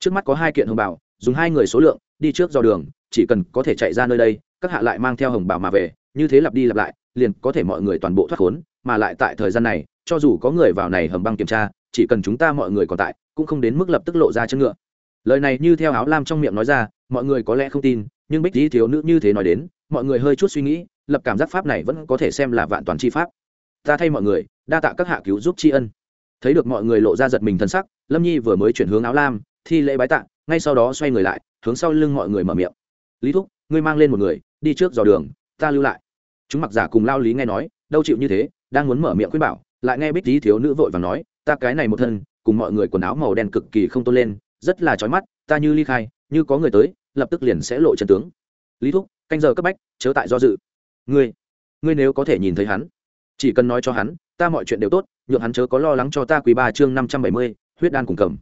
Trước mắt có hai kiện hồng bảo, dùng hai người số lượng, đi trước do đường, chỉ cần có thể chạy ra nơi đây, các hạ lại mang theo hồng bảo mà về, như thế lặp đi lặp lại, liền có thể mọi người toàn bộ thoát khốn, mà lại tại thời gian này, cho dù có người vào này hầm băng kiểm tra, chỉ cần chúng ta mọi người còn tại cũng không đến mức lập tức lộ ra chân ngựa. Lời này như theo áo lam trong miệng nói ra, mọi người có lẽ không tin, nhưng bích lý thiếu nữ như thế nói đến, mọi người hơi chút suy nghĩ, lập cảm giác pháp này vẫn có thể xem là vạn toàn chi pháp. Ta thay mọi người, đa tạ các hạ cứu giúp tri ân. Thấy được mọi người lộ ra giật mình thân sắc, lâm nhi vừa mới chuyển hướng áo lam, thi lễ bái tạ, ngay sau đó xoay người lại, hướng sau lưng mọi người mở miệng. Lý thúc, ngươi mang lên một người, đi trước dò đường, ta lưu lại. Chúng mặc giả cùng lao lý nghe nói, đâu chịu như thế, đang muốn mở miệng khuyên bảo, lại nghe bích lý thiếu nữ vội và nói, ta cái này một thân cùng mọi người quần áo màu đen cực kỳ không tôn lên, rất là trói mắt, ta như ly khai, như có người tới, lập tức liền sẽ lộ chân tướng. Lý thúc, canh giờ cấp bách, chớ tại do dự. Ngươi ngươi nếu có thể nhìn thấy hắn, chỉ cần nói cho hắn, ta mọi chuyện đều tốt, nhượng hắn chớ có lo lắng cho ta quý ba chương năm trăm bảy mươi, huyết đan cùng cầm.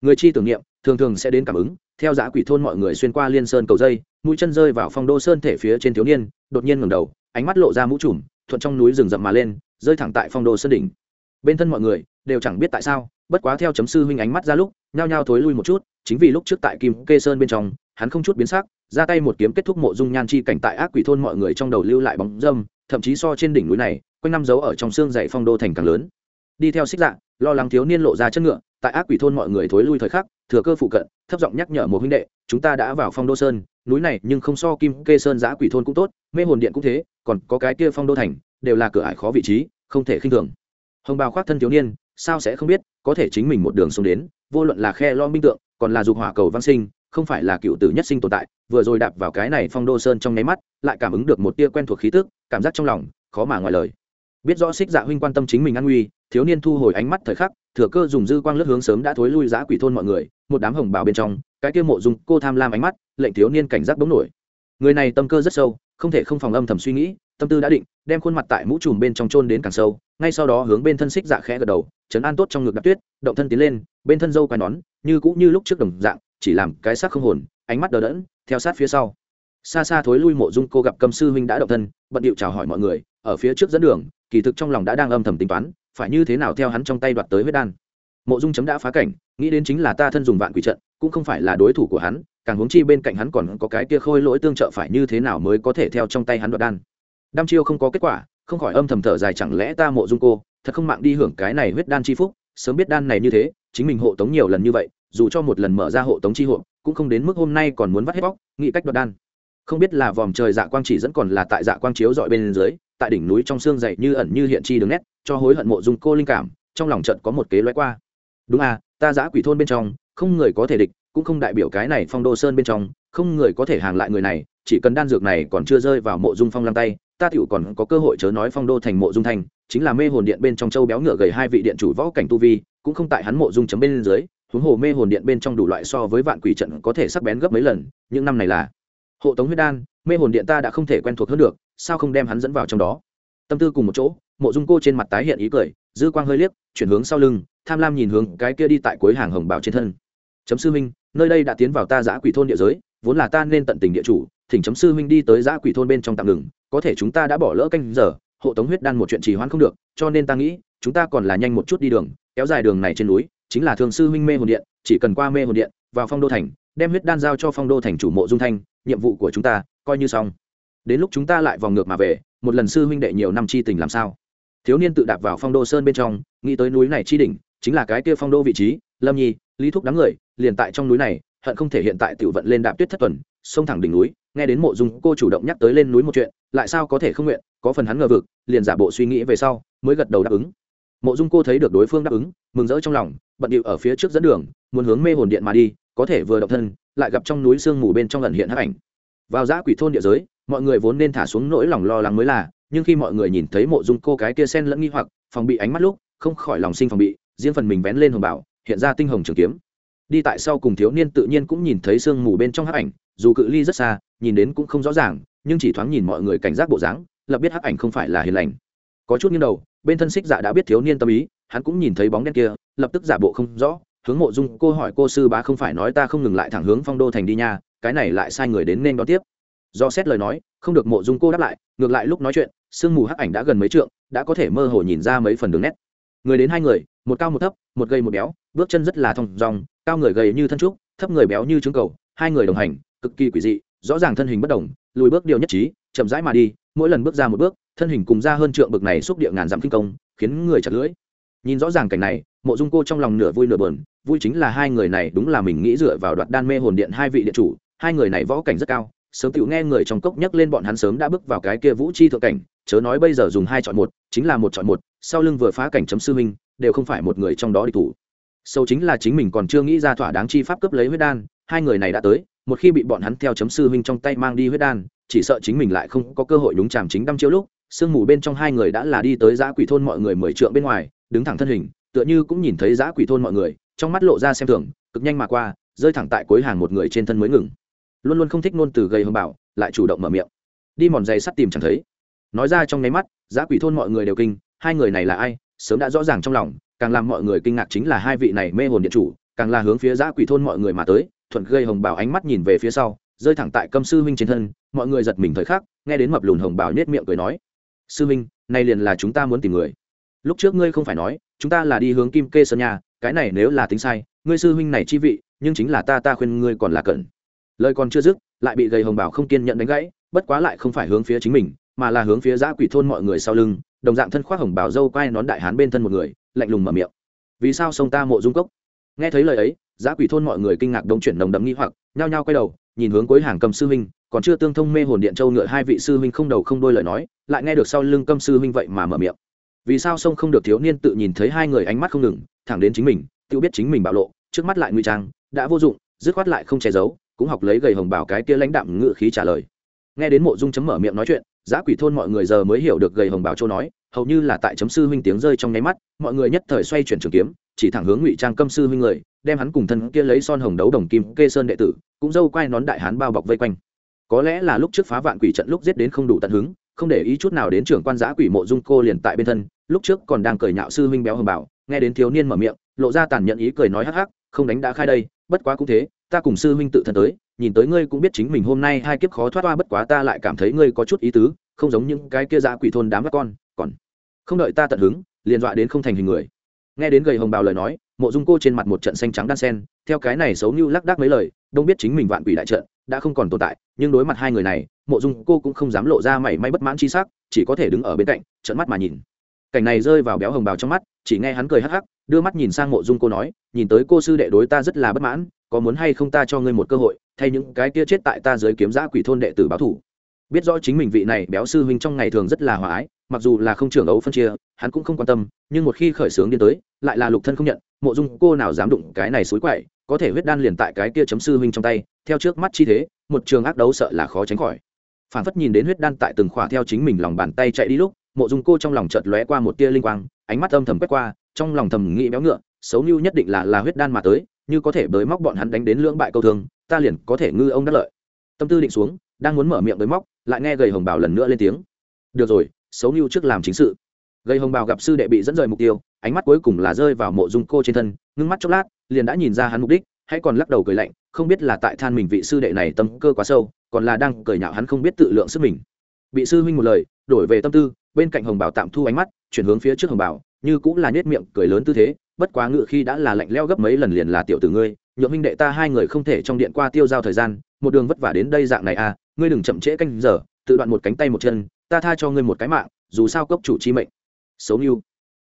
Người chi tưởng niệm, thường thường sẽ đến cảm ứng, theo dã quỷ thôn mọi người xuyên qua liên sơn cầu dây, mũi chân rơi vào phong đô sơn thể phía trên thiếu niên, đột nhiên ngẩng đầu, ánh mắt lộ ra mũ trùm, thuận trong núi rừng rậm mà lên, rơi thẳng tại phong đô sơn đỉnh. Bên thân mọi người đều chẳng biết tại sao, bất quá theo chấm sư huynh ánh mắt ra lúc, nhao nhao thối lui một chút, chính vì lúc trước tại kim kê sơn bên trong, hắn không chút biến sắc, ra tay một kiếm kết thúc mộ dung nhan chi cảnh tại ác quỷ thôn mọi người trong đầu lưu lại bóng dâm, thậm chí so trên đỉnh núi này, quanh năm giấu ở trong xương dày phong đô thành càng lớn. Đi theo xích dạ lo lắng thiếu niên lộ ra chất ngựa, tại ác quỷ thôn mọi người thối lui thời khắc, thừa cơ phụ cận, thấp giọng nhắc nhở một huynh đệ, chúng ta đã vào phong đô sơn, núi này nhưng không so kim kê sơn giã quỷ thôn cũng tốt, mê hồn điện cũng thế, còn có cái kia phong đô thành, đều là cửa ải khó vị trí, không thể khinh thường. Hồng bào khoác thân thiếu niên sao sẽ không biết, có thể chính mình một đường xuống đến, vô luận là khe lo minh tượng, còn là dục hỏa cầu văn sinh, không phải là cựu tử nhất sinh tồn tại, vừa rồi đạp vào cái này phong đô sơn trong nháy mắt, lại cảm ứng được một tia quen thuộc khí tức, cảm giác trong lòng, khó mà ngoài lời. Biết rõ xích dạ huynh quan tâm chính mình an nguy, thiếu niên thu hồi ánh mắt thời khắc, thừa cơ dùng dư quang lướt hướng sớm đã thối lui giã quỷ thôn mọi người, một đám hồng bào bên trong, cái kia mộ dùng cô tham lam ánh mắt, lệnh thiếu niên cảnh giác bỗng nổi. Người này tâm cơ rất sâu, không thể không phòng âm thầm suy nghĩ tâm tư đã định, đem khuôn mặt tại mũ trùm bên trong trôn đến càng sâu, ngay sau đó hướng bên thân xích dạ khẽ gật đầu chấn an tốt trong ngực đặc tuyết, động thân tiến lên, bên thân dâu quai nón, như cũng như lúc trước đồng dạng, chỉ làm cái xác không hồn, ánh mắt đờ đẫn, theo sát phía sau. Xa xa thối lui mộ dung cô gặp cầm sư huynh đã động thân, bận điệu chào hỏi mọi người, ở phía trước dẫn đường, kỳ thực trong lòng đã đang âm thầm tính toán, phải như thế nào theo hắn trong tay đoạt tới huyết đan. Mộ dung chấm đã phá cảnh, nghĩ đến chính là ta thân dùng vạn quỷ trận, cũng không phải là đối thủ của hắn, càng huống chi bên cạnh hắn còn có cái kia khôi lỗi tương trợ phải như thế nào mới có thể theo trong tay hắn đoạt đan đăm chiêu không có kết quả, không khỏi âm thầm thở dài chẳng lẽ ta mộ dung cô, thật không mạng đi hưởng cái này huyết đan chi phúc, sớm biết đan này như thế, chính mình hộ tống nhiều lần như vậy, dù cho một lần mở ra hộ tống chi hộ cũng không đến mức hôm nay còn muốn vắt hết bóc, nghĩ cách đoạt đan. Không biết là vòm trời dạ quang chỉ dẫn còn là tại dạ quang chiếu dọi bên dưới, tại đỉnh núi trong xương dậy như ẩn như hiện chi đường nét, cho hối hận mộ dung cô linh cảm, trong lòng trận có một kế loay qua. Đúng à ta giã quỷ thôn bên trong, không người có thể địch, cũng không đại biểu cái này phong đô sơn bên trong, không người có thể hàng lại người này, chỉ cần đan dược này còn chưa rơi vào mộ dung phong lăng tay ta tiểu còn có cơ hội chớ nói phong đô thành mộ dung thành, chính là mê hồn điện bên trong châu béo ngựa gầy hai vị điện chủ võ cảnh tu vi cũng không tại hắn mộ dung chấm bên dưới huống hồ mê hồn điện bên trong đủ loại so với vạn quỷ trận có thể sắc bén gấp mấy lần những năm này là hộ tống huyết đan mê hồn điện ta đã không thể quen thuộc hơn được sao không đem hắn dẫn vào trong đó? Tâm tư cùng một chỗ mộ dung cô trên mặt tái hiện ý cười dư quang hơi liếc chuyển hướng sau lưng tham lam nhìn hướng cái kia đi tại cuối hàng hồng bảo trên thân. Chấm sư minh nơi đây đã tiến vào ta giã quỷ thôn địa giới vốn là ta nên tận tình địa chủ thỉnh chấm sư huynh đi tới giã quỷ thôn bên trong tạm ngừng, có thể chúng ta đã bỏ lỡ canh giờ, hộ tống huyết đan một chuyện trì hoãn không được, cho nên ta nghĩ, chúng ta còn là nhanh một chút đi đường, kéo dài đường này trên núi, chính là thường sư huynh mê hồn điện, chỉ cần qua mê hồn điện, vào phong đô thành, đem huyết đan giao cho phong đô thành chủ mộ dung thanh, nhiệm vụ của chúng ta, coi như xong. Đến lúc chúng ta lại vòng ngược mà về, một lần sư huynh đệ nhiều năm chi tình làm sao? Thiếu niên tự đạp vào phong đô sơn bên trong, nghĩ tới núi này chi đỉnh, chính là cái kia phong đô vị trí, lâm nhi, lý thúc đám người, liền tại trong núi này, hận không thể hiện tại tiểu vận lên đạp tuyết thất tuần sông thẳng đỉnh núi nghe đến mộ dung cô chủ động nhắc tới lên núi một chuyện, lại sao có thể không nguyện, có phần hắn ngờ vực, liền giả bộ suy nghĩ về sau, mới gật đầu đáp ứng. Mộ dung cô thấy được đối phương đáp ứng, mừng rỡ trong lòng, bận điệu ở phía trước dẫn đường, muốn hướng mê hồn điện mà đi, có thể vừa động thân, lại gặp trong núi sương mù bên trong lần hiện hắc ảnh. Vào giã quỷ thôn địa giới, mọi người vốn nên thả xuống nỗi lòng lo lắng mới là, nhưng khi mọi người nhìn thấy mộ dung cô cái kia sen lẫn nghi hoặc, phòng bị ánh mắt lúc, không khỏi lòng sinh phòng bị, riêng phần mình vén lên hồng bảo, hiện ra tinh hồng trường kiếm. Đi tại sau cùng thiếu niên tự nhiên cũng nhìn thấy sương mù bên trong hắc ảnh, dù cự ly rất xa nhìn đến cũng không rõ ràng, nhưng chỉ thoáng nhìn mọi người cảnh giác bộ dáng, lập biết hắc ảnh không phải là hiền lành. Có chút nghiêng đầu, bên thân xích dạ đã biết thiếu niên tâm ý, hắn cũng nhìn thấy bóng đen kia, lập tức giả bộ không rõ, hướng mộ dung cô hỏi cô sư bá không phải nói ta không ngừng lại thẳng hướng phong đô thành đi nha, cái này lại sai người đến nên đón tiếp. Do xét lời nói, không được mộ dung cô đáp lại, ngược lại lúc nói chuyện, sương mù hắc ảnh đã gần mấy trượng, đã có thể mơ hồ nhìn ra mấy phần đường nét. Người đến hai người, một cao một thấp, một gầy một béo, bước chân rất là thong dong, cao người gầy như thân trúc, thấp người béo như trứng cầu, hai người đồng hành, cực kỳ quỷ dị rõ ràng thân hình bất đồng, lùi bước điều nhất trí, chậm rãi mà đi, mỗi lần bước ra một bước, thân hình cùng ra hơn trượng bực này xúc địa ngàn dặm kinh công, khiến người chặt lưỡi nhìn rõ ràng cảnh này, mộ dung cô trong lòng nửa vui nửa buồn. vui chính là hai người này đúng là mình nghĩ dựa vào đoạt đan mê hồn điện hai vị điện chủ, hai người này võ cảnh rất cao, sớm tự nghe người trong cốc nhắc lên bọn hắn sớm đã bước vào cái kia vũ chi thượng cảnh, chớ nói bây giờ dùng hai chọn một, chính là một chọn một, sau lưng vừa phá cảnh chấm sư minh đều không phải một người trong đó địch thủ sâu chính là chính mình còn chưa nghĩ ra thỏa đáng chi pháp cấp lấy huyết đan hai người này đã tới, một khi bị bọn hắn theo chấm sư huynh trong tay mang đi huyết đan, chỉ sợ chính mình lại không có cơ hội đúng chàm chính đăm chiếu lúc, sương mù bên trong hai người đã là đi tới giã quỷ thôn mọi người mười trượng bên ngoài, đứng thẳng thân hình, tựa như cũng nhìn thấy giã quỷ thôn mọi người, trong mắt lộ ra xem thường, cực nhanh mà qua, rơi thẳng tại cuối hàng một người trên thân mới ngừng. Luôn luôn không thích nôn từ gây hưng bảo, lại chủ động mở miệng. Đi mòn giày sắt tìm chẳng thấy. Nói ra trong nháy mắt, giã quỷ thôn mọi người đều kinh, hai người này là ai, sớm đã rõ ràng trong lòng, càng làm mọi người kinh ngạc chính là hai vị này mê hồn điện chủ, càng là hướng phía giã quỷ thôn mọi người mà tới thuận gây hồng bảo ánh mắt nhìn về phía sau, rơi thẳng tại câm sư huynh trên thân, mọi người giật mình thời khắc, nghe đến mập lùn hồng bảo nhét miệng cười nói, sư huynh, nay liền là chúng ta muốn tìm người. Lúc trước ngươi không phải nói, chúng ta là đi hướng kim kê sơn nhà cái này nếu là tính sai, ngươi sư huynh này chi vị, nhưng chính là ta ta khuyên ngươi còn là cẩn lời còn chưa dứt, lại bị gầy hồng bảo không kiên nhận đánh gãy, bất quá lại không phải hướng phía chính mình, mà là hướng phía giã quỷ thôn mọi người sau lưng, đồng dạng thân khoác hồng bảo dâu quai nón đại hán bên thân một người, lạnh lùng mở miệng, vì sao sông ta mộ dung cốc? Nghe thấy lời ấy giá quỷ thôn mọi người kinh ngạc đông chuyển nồng đấm nghi hoặc, nhao nhao quay đầu, nhìn hướng cuối hàng cầm sư huynh, còn chưa tương thông mê hồn điện châu ngựa hai vị sư huynh không đầu không đôi lời nói, lại nghe được sau lưng cầm sư huynh vậy mà mở miệng. Vì sao sông không được thiếu niên tự nhìn thấy hai người ánh mắt không ngừng, thẳng đến chính mình, tự biết chính mình bạo lộ, trước mắt lại ngụy trang, đã vô dụng, dứt khoát lại không che giấu, cũng học lấy gầy hồng bảo cái kia lãnh đạm ngự khí trả lời. Nghe đến mộ dung chấm mở miệng nói chuyện, giá quỷ thôn mọi người giờ mới hiểu được gầy hồng bảo châu nói, hầu như là tại chấm sư huynh tiếng rơi trong nháy mắt, mọi người nhất thời xoay chuyển trường kiếm chỉ thẳng hướng ngụy trang câm sư huynh người, đem hắn cùng thân kia lấy son hồng đấu đồng kim kê sơn đệ tử, cũng dâu quai nón đại hán bao bọc vây quanh. Có lẽ là lúc trước phá vạn quỷ trận lúc giết đến không đủ tận hứng, không để ý chút nào đến trưởng quan giã quỷ mộ dung cô liền tại bên thân, lúc trước còn đang cười nhạo sư huynh béo hồng bảo, nghe đến thiếu niên mở miệng, lộ ra tàn nhẫn ý cười nói hắc hắc, không đánh đã khai đây, bất quá cũng thế, ta cùng sư huynh tự thân tới, nhìn tới ngươi cũng biết chính mình hôm nay hai kiếp khó thoát hoa bất quá ta lại cảm thấy ngươi có chút ý tứ, không giống những cái kia giã quỷ thôn đám các con, còn không đợi ta tận hứng, liền dọa đến không thành hình người nghe đến gầy hồng bào lời nói, mộ dung cô trên mặt một trận xanh trắng đan sen, theo cái này xấu như lắc đắc mấy lời, đông biết chính mình vạn quỷ đại trận đã không còn tồn tại, nhưng đối mặt hai người này, mộ dung cô cũng không dám lộ ra mảy may bất mãn chi sắc, chỉ có thể đứng ở bên cạnh trận mắt mà nhìn. Cảnh này rơi vào béo hồng bào trong mắt, chỉ nghe hắn cười hắc hắc, đưa mắt nhìn sang mộ dung cô nói, nhìn tới cô sư đệ đối ta rất là bất mãn, có muốn hay không ta cho ngươi một cơ hội, thay những cái kia chết tại ta dưới kiếm giã quỷ thôn đệ tử báo thủ. Biết rõ chính mình vị này béo sư huynh trong ngày thường rất là hòa ái mặc dù là không trưởng ấu phân chia, hắn cũng không quan tâm, nhưng một khi khởi xướng điên tới, lại là lục thân không nhận, mộ dung cô nào dám đụng cái này xối quậy, có thể huyết đan liền tại cái kia chấm sư huynh trong tay, theo trước mắt chi thế, một trường ác đấu sợ là khó tránh khỏi. Phản phất nhìn đến huyết đan tại từng khỏa theo chính mình lòng bàn tay chạy đi lúc, mộ dung cô trong lòng chợt lóe qua một tia linh quang, ánh mắt âm thầm quét qua, trong lòng thầm nghĩ béo ngựa, xấu như nhất định là là huyết đan mà tới, như có thể bới móc bọn hắn đánh đến lưỡng bại câu thương, ta liền có thể ngư ông đắc lợi. Tâm tư định xuống, đang muốn mở miệng bới móc, lại nghe gầy hồng bảo lần nữa lên tiếng. Được rồi xấu như trước làm chính sự. Gây hồng bào gặp sư đệ bị dẫn rời mục tiêu, ánh mắt cuối cùng là rơi vào mộ dung cô trên thân, ngưng mắt chốc lát, liền đã nhìn ra hắn mục đích, hãy còn lắc đầu cười lạnh, không biết là tại than mình vị sư đệ này tâm cơ quá sâu, còn là đang cười nhạo hắn không biết tự lượng sức mình. Bị sư huynh một lời, đổi về tâm tư, bên cạnh hồng bảo tạm thu ánh mắt, chuyển hướng phía trước hồng bảo như cũng là nhét miệng cười lớn tư thế, bất quá ngự khi đã là lạnh leo gấp mấy lần liền là tiểu tử ngươi, nhượng huynh đệ ta hai người không thể trong điện qua tiêu giao thời gian, một đường vất vả đến đây dạng này à ngươi đừng chậm trễ canh giờ, tự đoạn một cánh tay một chân ta tha cho ngươi một cái mạng, dù sao cốc chủ chi mệnh. Xấu như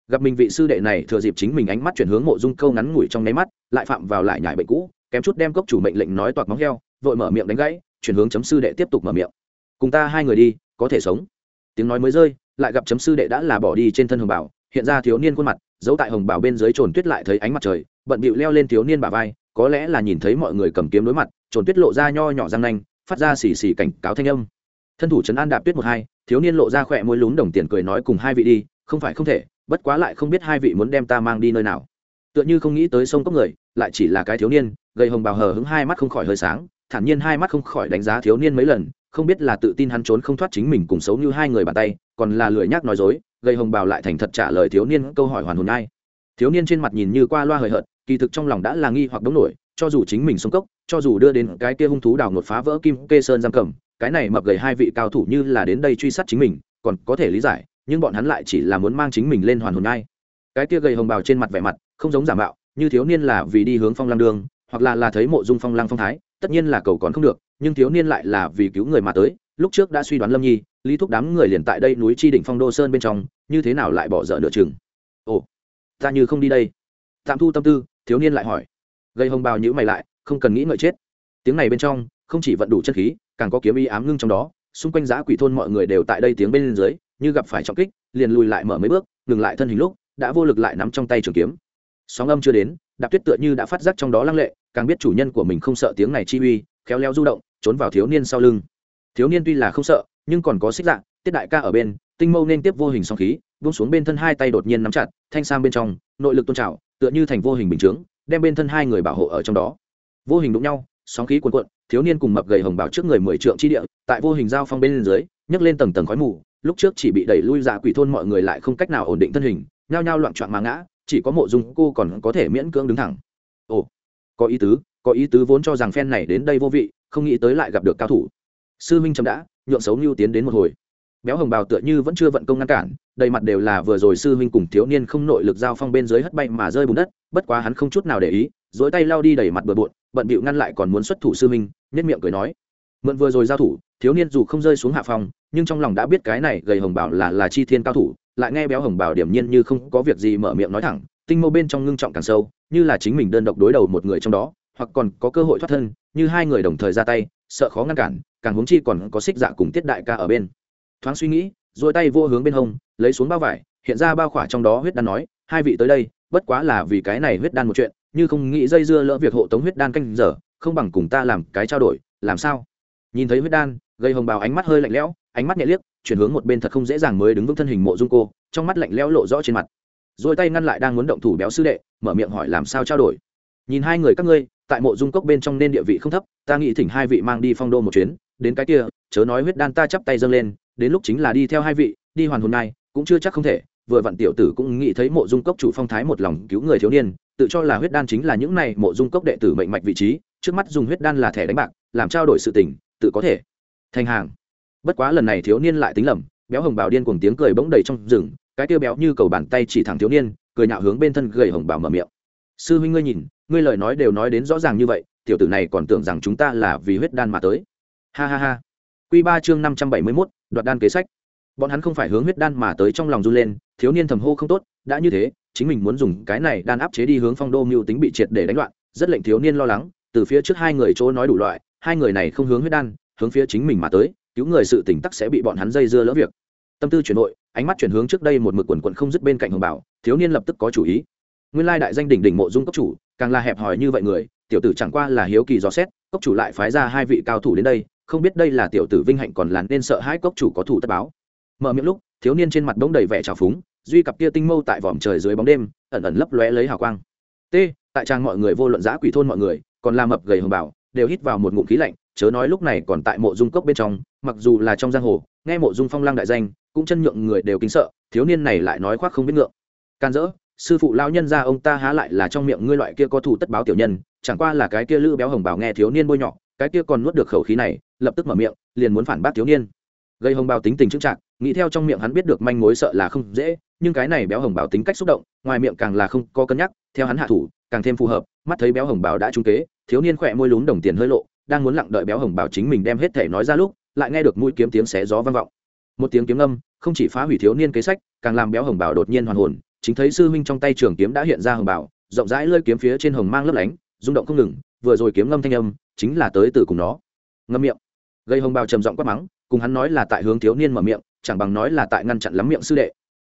gặp mình vị sư đệ này thừa dịp chính mình ánh mắt chuyển hướng mộ dung câu ngắn ngủi trong nháy mắt, lại phạm vào lại nhải bệnh cũ, kém chút đem cốc chủ mệnh lệnh nói toạc móng heo, vội mở miệng đánh gãy, chuyển hướng chấm sư đệ tiếp tục mở miệng. Cùng ta hai người đi, có thể sống. Tiếng nói mới rơi, lại gặp chấm sư đệ đã là bỏ đi trên thân hồng bảo, hiện ra thiếu niên khuôn mặt, giấu tại hồng bảo bên dưới trồn tuyết lại thấy ánh mặt trời, bận bịu leo lên thiếu niên bà vai, có lẽ là nhìn thấy mọi người cầm kiếm đối mặt, trồn tuyết lộ ra nho nhỏ răng nanh, phát ra xì xì cảnh cáo thanh âm. Thân thủ trấn an đạp tuyết một hai thiếu niên lộ ra khỏe môi lún đồng tiền cười nói cùng hai vị đi, không phải không thể, bất quá lại không biết hai vị muốn đem ta mang đi nơi nào. Tựa như không nghĩ tới sông cốc người, lại chỉ là cái thiếu niên gây hồng bào hờ hứng hai mắt không khỏi hơi sáng, thản nhiên hai mắt không khỏi đánh giá thiếu niên mấy lần, không biết là tự tin hắn trốn không thoát chính mình cùng xấu như hai người bàn tay, còn là lười nhác nói dối gây hồng bào lại thành thật trả lời thiếu niên câu hỏi hoàn hồn ai thiếu niên trên mặt nhìn như qua loa hời hợt, kỳ thực trong lòng đã là nghi hoặc đống nổi, cho dù chính mình sông cốc, cho dù đưa đến cái kia hung thú đào nột phá vỡ kim kê sơn giam cầm cái này mập gầy hai vị cao thủ như là đến đây truy sát chính mình, còn có thể lý giải, nhưng bọn hắn lại chỉ là muốn mang chính mình lên hoàn hồn ngay cái kia gầy hồng bào trên mặt vẻ mặt, không giống giả mạo, như thiếu niên là vì đi hướng phong lăng đường, hoặc là là thấy mộ dung phong lăng phong thái, tất nhiên là cầu còn không được, nhưng thiếu niên lại là vì cứu người mà tới, lúc trước đã suy đoán lâm nhi, lý thúc đám người liền tại đây núi chi đỉnh phong đô sơn bên trong, như thế nào lại bỏ dở nửa chừng? Ồ, ta như không đi đây. Tạm thu tâm tư, thiếu niên lại hỏi. Gây hồng bào nhữ mày lại, không cần nghĩ ngợi chết. Tiếng này bên trong không chỉ vận đủ chân khí, càng có kiếm ý ám ngưng trong đó, xung quanh giã quỷ thôn mọi người đều tại đây tiếng bên dưới, như gặp phải trọng kích, liền lùi lại mở mấy bước, ngừng lại thân hình lúc, đã vô lực lại nắm trong tay trường kiếm. Sóng âm chưa đến, đạp tuyết tựa như đã phát giác trong đó lăng lệ, càng biết chủ nhân của mình không sợ tiếng này chi uy, khéo léo du động, trốn vào thiếu niên sau lưng. Thiếu niên tuy là không sợ, nhưng còn có xích dạng tiết đại ca ở bên, tinh mâu nên tiếp vô hình song khí, buông xuống bên thân hai tay đột nhiên nắm chặt, thanh sang bên trong, nội lực tôn trào, tựa như thành vô hình bình chướng, đem bên thân hai người bảo hộ ở trong đó. Vô hình đụng nhau sóng khí cuồn cuộn, thiếu niên cùng mập gầy hồng bảo trước người mười trượng chi địa, tại vô hình giao phong bên dưới, nhấc lên tầng tầng khói mù, lúc trước chỉ bị đẩy lui ra quỷ thôn mọi người lại không cách nào ổn định thân hình, nhao nhao loạn trọn mà ngã, chỉ có mộ dung cô còn có thể miễn cưỡng đứng thẳng. Ồ, có ý tứ, có ý tứ vốn cho rằng phen này đến đây vô vị, không nghĩ tới lại gặp được cao thủ. Sư minh chấm đã, nhượng xấu lưu tiến đến một hồi béo hồng bào tựa như vẫn chưa vận công ngăn cản, đầy mặt đều là vừa rồi sư huynh cùng thiếu niên không nội lực giao phong bên dưới hất bay mà rơi bùn đất, bất quá hắn không chút nào để ý dối tay lao đi đẩy mặt bừa bộn, bận bịu ngăn lại còn muốn xuất thủ sư huynh nhất miệng cười nói. Mượn vừa rồi giao thủ, thiếu niên dù không rơi xuống hạ phòng, nhưng trong lòng đã biết cái này gầy hồng bảo là là chi thiên cao thủ, lại nghe béo hồng bảo điểm nhiên như không có việc gì mở miệng nói thẳng, tinh mâu bên trong ngưng trọng càng sâu, như là chính mình đơn độc đối đầu một người trong đó, hoặc còn có cơ hội thoát thân, như hai người đồng thời ra tay, sợ khó ngăn cản, càng huống chi còn có xích dạ cùng tiết đại ca ở bên thoáng suy nghĩ rồi tay vô hướng bên hông, lấy xuống bao vải, hiện ra bao khỏa trong đó huyết đan nói, hai vị tới đây, bất quá là vì cái này huyết đan một chuyện, như không nghĩ dây dưa lỡ việc hộ tống huyết đan canh giờ, không bằng cùng ta làm cái trao đổi, làm sao? Nhìn thấy huyết đan, gây hồng bào ánh mắt hơi lạnh lẽo, ánh mắt nhẹ liếc, chuyển hướng một bên thật không dễ dàng mới đứng vững thân hình mộ dung cô, trong mắt lạnh lẽo lộ rõ trên mặt. Rồi tay ngăn lại đang muốn động thủ béo sư đệ, mở miệng hỏi làm sao trao đổi. Nhìn hai người các ngươi, tại mộ dung cốc bên trong nên địa vị không thấp, ta nghĩ thỉnh hai vị mang đi phong đô một chuyến, đến cái kia, chớ nói huyết đan ta chắp tay dâng lên đến lúc chính là đi theo hai vị, đi hoàn hồn này cũng chưa chắc không thể, vừa vặn tiểu tử cũng nghĩ thấy mộ dung cốc chủ phong thái một lòng cứu người thiếu niên, tự cho là huyết đan chính là những này mộ dung cốc đệ tử mệnh mạch vị trí, trước mắt dùng huyết đan là thẻ đánh bạc, làm trao đổi sự tình, tự có thể. Thành hàng. Bất quá lần này thiếu niên lại tính lầm, béo hồng bảo điên cuồng tiếng cười bỗng đầy trong rừng, cái tiêu béo như cầu bàn tay chỉ thẳng thiếu niên, cười nhạo hướng bên thân gầy hồng bảo mở miệng. Sư huynh ngươi nhìn, ngươi lời nói đều nói đến rõ ràng như vậy, tiểu tử này còn tưởng rằng chúng ta là vì huyết đan mà tới. Ha ha ha. Quy ba chương năm trăm bảy mươi mốt đoạt đan kế sách. Bọn hắn không phải hướng huyết đan mà tới trong lòng run lên, thiếu niên thầm hô không tốt, đã như thế, chính mình muốn dùng cái này đan áp chế đi hướng phong đô mưu tính bị triệt để đánh loạn, rất lệnh thiếu niên lo lắng, từ phía trước hai người chỗ nói đủ loại, hai người này không hướng huyết đan, hướng phía chính mình mà tới, cứu người sự tỉnh tắc sẽ bị bọn hắn dây dưa lỡ việc. Tâm tư chuyển nội ánh mắt chuyển hướng trước đây một mực quần quận không dứt bên cạnh hồng bảo, thiếu niên lập tức có chủ ý nguyên lai đại danh đỉnh đỉnh mộ dung cốc chủ, càng là hẹp hòi như vậy người, tiểu tử chẳng qua là hiếu kỳ dò xét, cốc chủ lại phái ra hai vị cao thủ đến đây, không biết đây là tiểu tử vinh hạnh còn làn nên sợ hai cốc chủ có thủ tất báo. Mở miệng lúc, thiếu niên trên mặt bỗng đầy vẻ trào phúng, duy cặp kia tinh mâu tại vòm trời dưới bóng đêm, ẩn ẩn lấp lóe lấy hào quang. T tại trang mọi người vô luận giã quỷ thôn mọi người, còn làm mập gầy hồng bảo, đều hít vào một ngụm khí lạnh, chớ nói lúc này còn tại mộ dung cốc bên trong, mặc dù là trong giang hồ, nghe mộ dung phong lang đại danh, cũng chân nhượng người đều kính sợ, thiếu niên này lại nói khoác không biết ngượng. Can dỡ sư phụ lao nhân ra ông ta há lại là trong miệng ngươi loại kia có thủ tất báo tiểu nhân, chẳng qua là cái kia lữ béo hồng bảo nghe thiếu niên bôi nhọ, cái kia còn nuốt được khẩu khí này, lập tức mở miệng, liền muốn phản bác thiếu niên. Gây hồng bào tính tình trưng trạng nghĩ theo trong miệng hắn biết được manh mối sợ là không dễ, nhưng cái này béo hồng bảo tính cách xúc động, ngoài miệng càng là không có cân nhắc, theo hắn hạ thủ, càng thêm phù hợp, mắt thấy béo hồng bảo đã trung kế, thiếu niên khỏe môi lún đồng tiền hơi lộ, đang muốn lặng đợi béo hồng bảo chính mình đem hết thể nói ra lúc, lại nghe được mũi kiếm tiếng xé gió vang vọng. Một tiếng kiếm âm không chỉ phá hủy thiếu niên kế sách, càng làm béo hồng bảo đột nhiên hoàn hồn chính thấy sư huynh trong tay trường kiếm đã hiện ra hồng bảo, rộng rãi lơi kiếm phía trên hồng mang lấp lánh, rung động không ngừng, vừa rồi kiếm ngâm thanh âm, chính là tới từ cùng nó. Ngâm miệng. Gây hồng bào trầm giọng quát mắng, cùng hắn nói là tại hướng thiếu niên mở miệng, chẳng bằng nói là tại ngăn chặn lắm miệng sư đệ.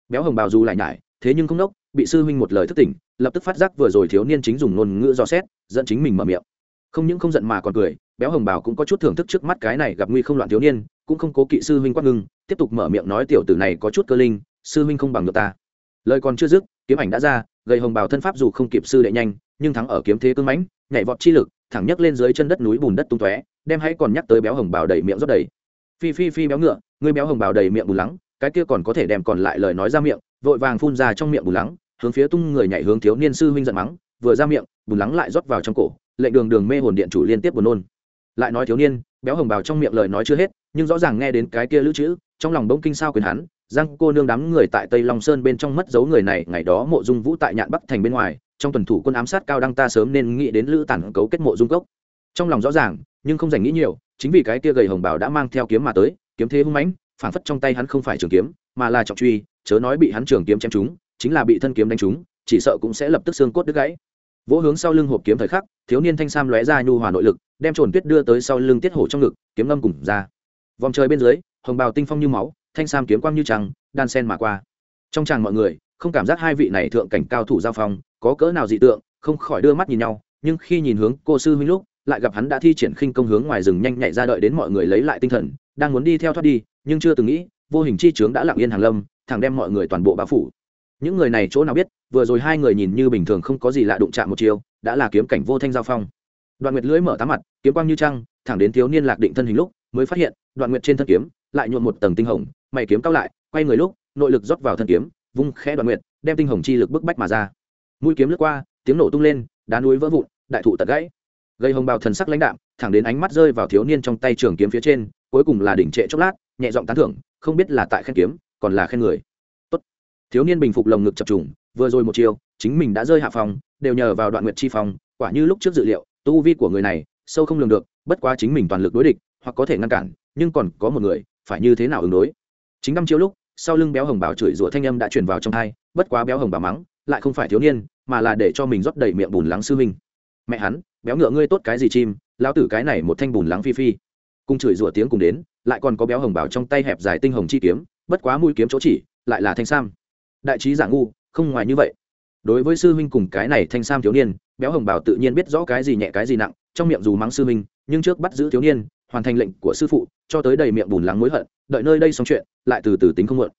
Béo hồng bào dù lại nhải, thế nhưng không nốc, bị sư huynh một lời thức tỉnh, lập tức phát giác vừa rồi thiếu niên chính dùng ngôn ngữ dò xét, dẫn chính mình mở miệng. Không những không giận mà còn cười, béo hồng bào cũng có chút thưởng thức trước mắt cái này gặp nguy không loạn thiếu niên, cũng không cố kỵ sư huynh quát ngưng, tiếp tục mở miệng nói tiểu tử này có chút cơ linh, sư huynh không bằng được ta lời còn chưa dứt, kiếm ảnh đã ra, gầy hồng bào thân pháp dù không kịp sư đệ nhanh, nhưng thắng ở kiếm thế cưng mãnh, nhảy vọt chi lực, thẳng nhấc lên dưới chân đất núi bùn đất tung tóe, đem hãy còn nhắc tới béo hồng bào đầy miệng rót đầy. Phi phi phi béo ngựa người béo hồng bào đầy miệng bù lắng, cái kia còn có thể đem còn lại lời nói ra miệng, vội vàng phun ra trong miệng bù lắng, hướng phía tung người nhảy hướng thiếu niên sư huynh giận mắng, vừa ra miệng bù lắng lại rót vào trong cổ, lệnh đường đường mê hồn điện chủ liên tiếp buồn nôn. Lại nói thiếu niên, béo hồng bào trong miệng lời nói chưa hết, nhưng rõ ràng nghe đến cái kia lữ chữ, trong lòng bỗng kinh sao quyền hắn giang cô nương đám người tại tây long sơn bên trong mất dấu người này, ngày đó mộ dung vũ tại nhạn bắc thành bên ngoài, trong tuần thủ quân ám sát cao đăng ta sớm nên nghĩ đến lữ tản cấu kết mộ dung cốc. Trong lòng rõ ràng, nhưng không dành nghĩ nhiều, chính vì cái kia gầy hồng bảo đã mang theo kiếm mà tới, kiếm thế hung mãnh, phản phất trong tay hắn không phải trường kiếm, mà là trọng truy, chớ nói bị hắn trường kiếm chém trúng, chính là bị thân kiếm đánh trúng, chỉ sợ cũng sẽ lập tức xương cốt đứt gãy. Vỗ hướng sau lưng hộp kiếm thời khắc, thiếu niên thanh sam lóe ra nhu hòa nội lực, đem trồn tuyết đưa tới sau lưng tiết hổ trong ngực, kiếm ngâm cùng ra. Vòng trời bên dưới, hồng bào tinh phong như máu thanh sam kiếm quang như trăng, đan sen mà qua. Trong tràng mọi người, không cảm giác hai vị này thượng cảnh cao thủ giao phong, có cỡ nào dị tượng, không khỏi đưa mắt nhìn nhau, nhưng khi nhìn hướng cô sư huynh lúc, lại gặp hắn đã thi triển khinh công hướng ngoài rừng nhanh nhạy ra đợi đến mọi người lấy lại tinh thần, đang muốn đi theo thoát đi, nhưng chưa từng nghĩ, vô hình chi trướng đã lặng yên hàng lâm, thẳng đem mọi người toàn bộ bao phủ. Những người này chỗ nào biết, vừa rồi hai người nhìn như bình thường không có gì lạ đụng chạm một chiều đã là kiếm cảnh vô thanh giao phong. Đoạn nguyệt lưỡi mở tám mặt, kiếm quang như trăng, thẳng đến thiếu niên lạc định thân hình lúc, mới phát hiện, đoạn nguyệt trên thân kiếm, lại nhuộm một tầng tinh hồng mày kiếm cao lại, quay người lúc, nội lực rót vào thân kiếm, vung khẽ đoạn nguyệt, đem tinh hồng chi lực bức bách mà ra. Mũi kiếm lướt qua, tiếng nổ tung lên, đá núi vỡ vụn, đại thụ tật gãy. Gây hồng bào thần sắc lãnh đạm, thẳng đến ánh mắt rơi vào thiếu niên trong tay trường kiếm phía trên, cuối cùng là đỉnh trệ chốc lát, nhẹ giọng tán thưởng, không biết là tại khen kiếm, còn là khen người. Tốt. thiếu niên bình phục lồng ngực chập trùng, vừa rồi một chiều, chính mình đã rơi hạ phòng, đều nhờ vào đoạn nguyệt chi phòng quả như lúc trước dự liệu, tu vi của người này, sâu không lường được, bất quá chính mình toàn lực đối địch, hoặc có thể ngăn cản, nhưng còn có một người, phải như thế nào ứng đối? Chính năm chiếu lúc, sau lưng béo hồng bảo chửi rủa thanh âm đã truyền vào trong thai, bất quá béo hồng bảo mắng, lại không phải thiếu niên, mà là để cho mình rót đầy miệng bùn lắng sư huynh. Mẹ hắn, béo ngựa ngươi tốt cái gì chim, lão tử cái này một thanh bùn lắng phi phi. Cùng chửi rủa tiếng cùng đến, lại còn có béo hồng bảo trong tay hẹp dài tinh hồng chi kiếm, bất quá mũi kiếm chỗ chỉ, lại là thanh sam. Đại trí giả ngu, không ngoài như vậy. Đối với sư huynh cùng cái này thanh sam thiếu niên, béo hồng bảo tự nhiên biết rõ cái gì nhẹ cái gì nặng, trong miệng dù mắng sư huynh, nhưng trước bắt giữ thiếu niên hoàn thành lệnh của sư phụ, cho tới đầy miệng bùn lắng mối hận, đợi nơi đây xong chuyện, lại từ từ tính không muộn.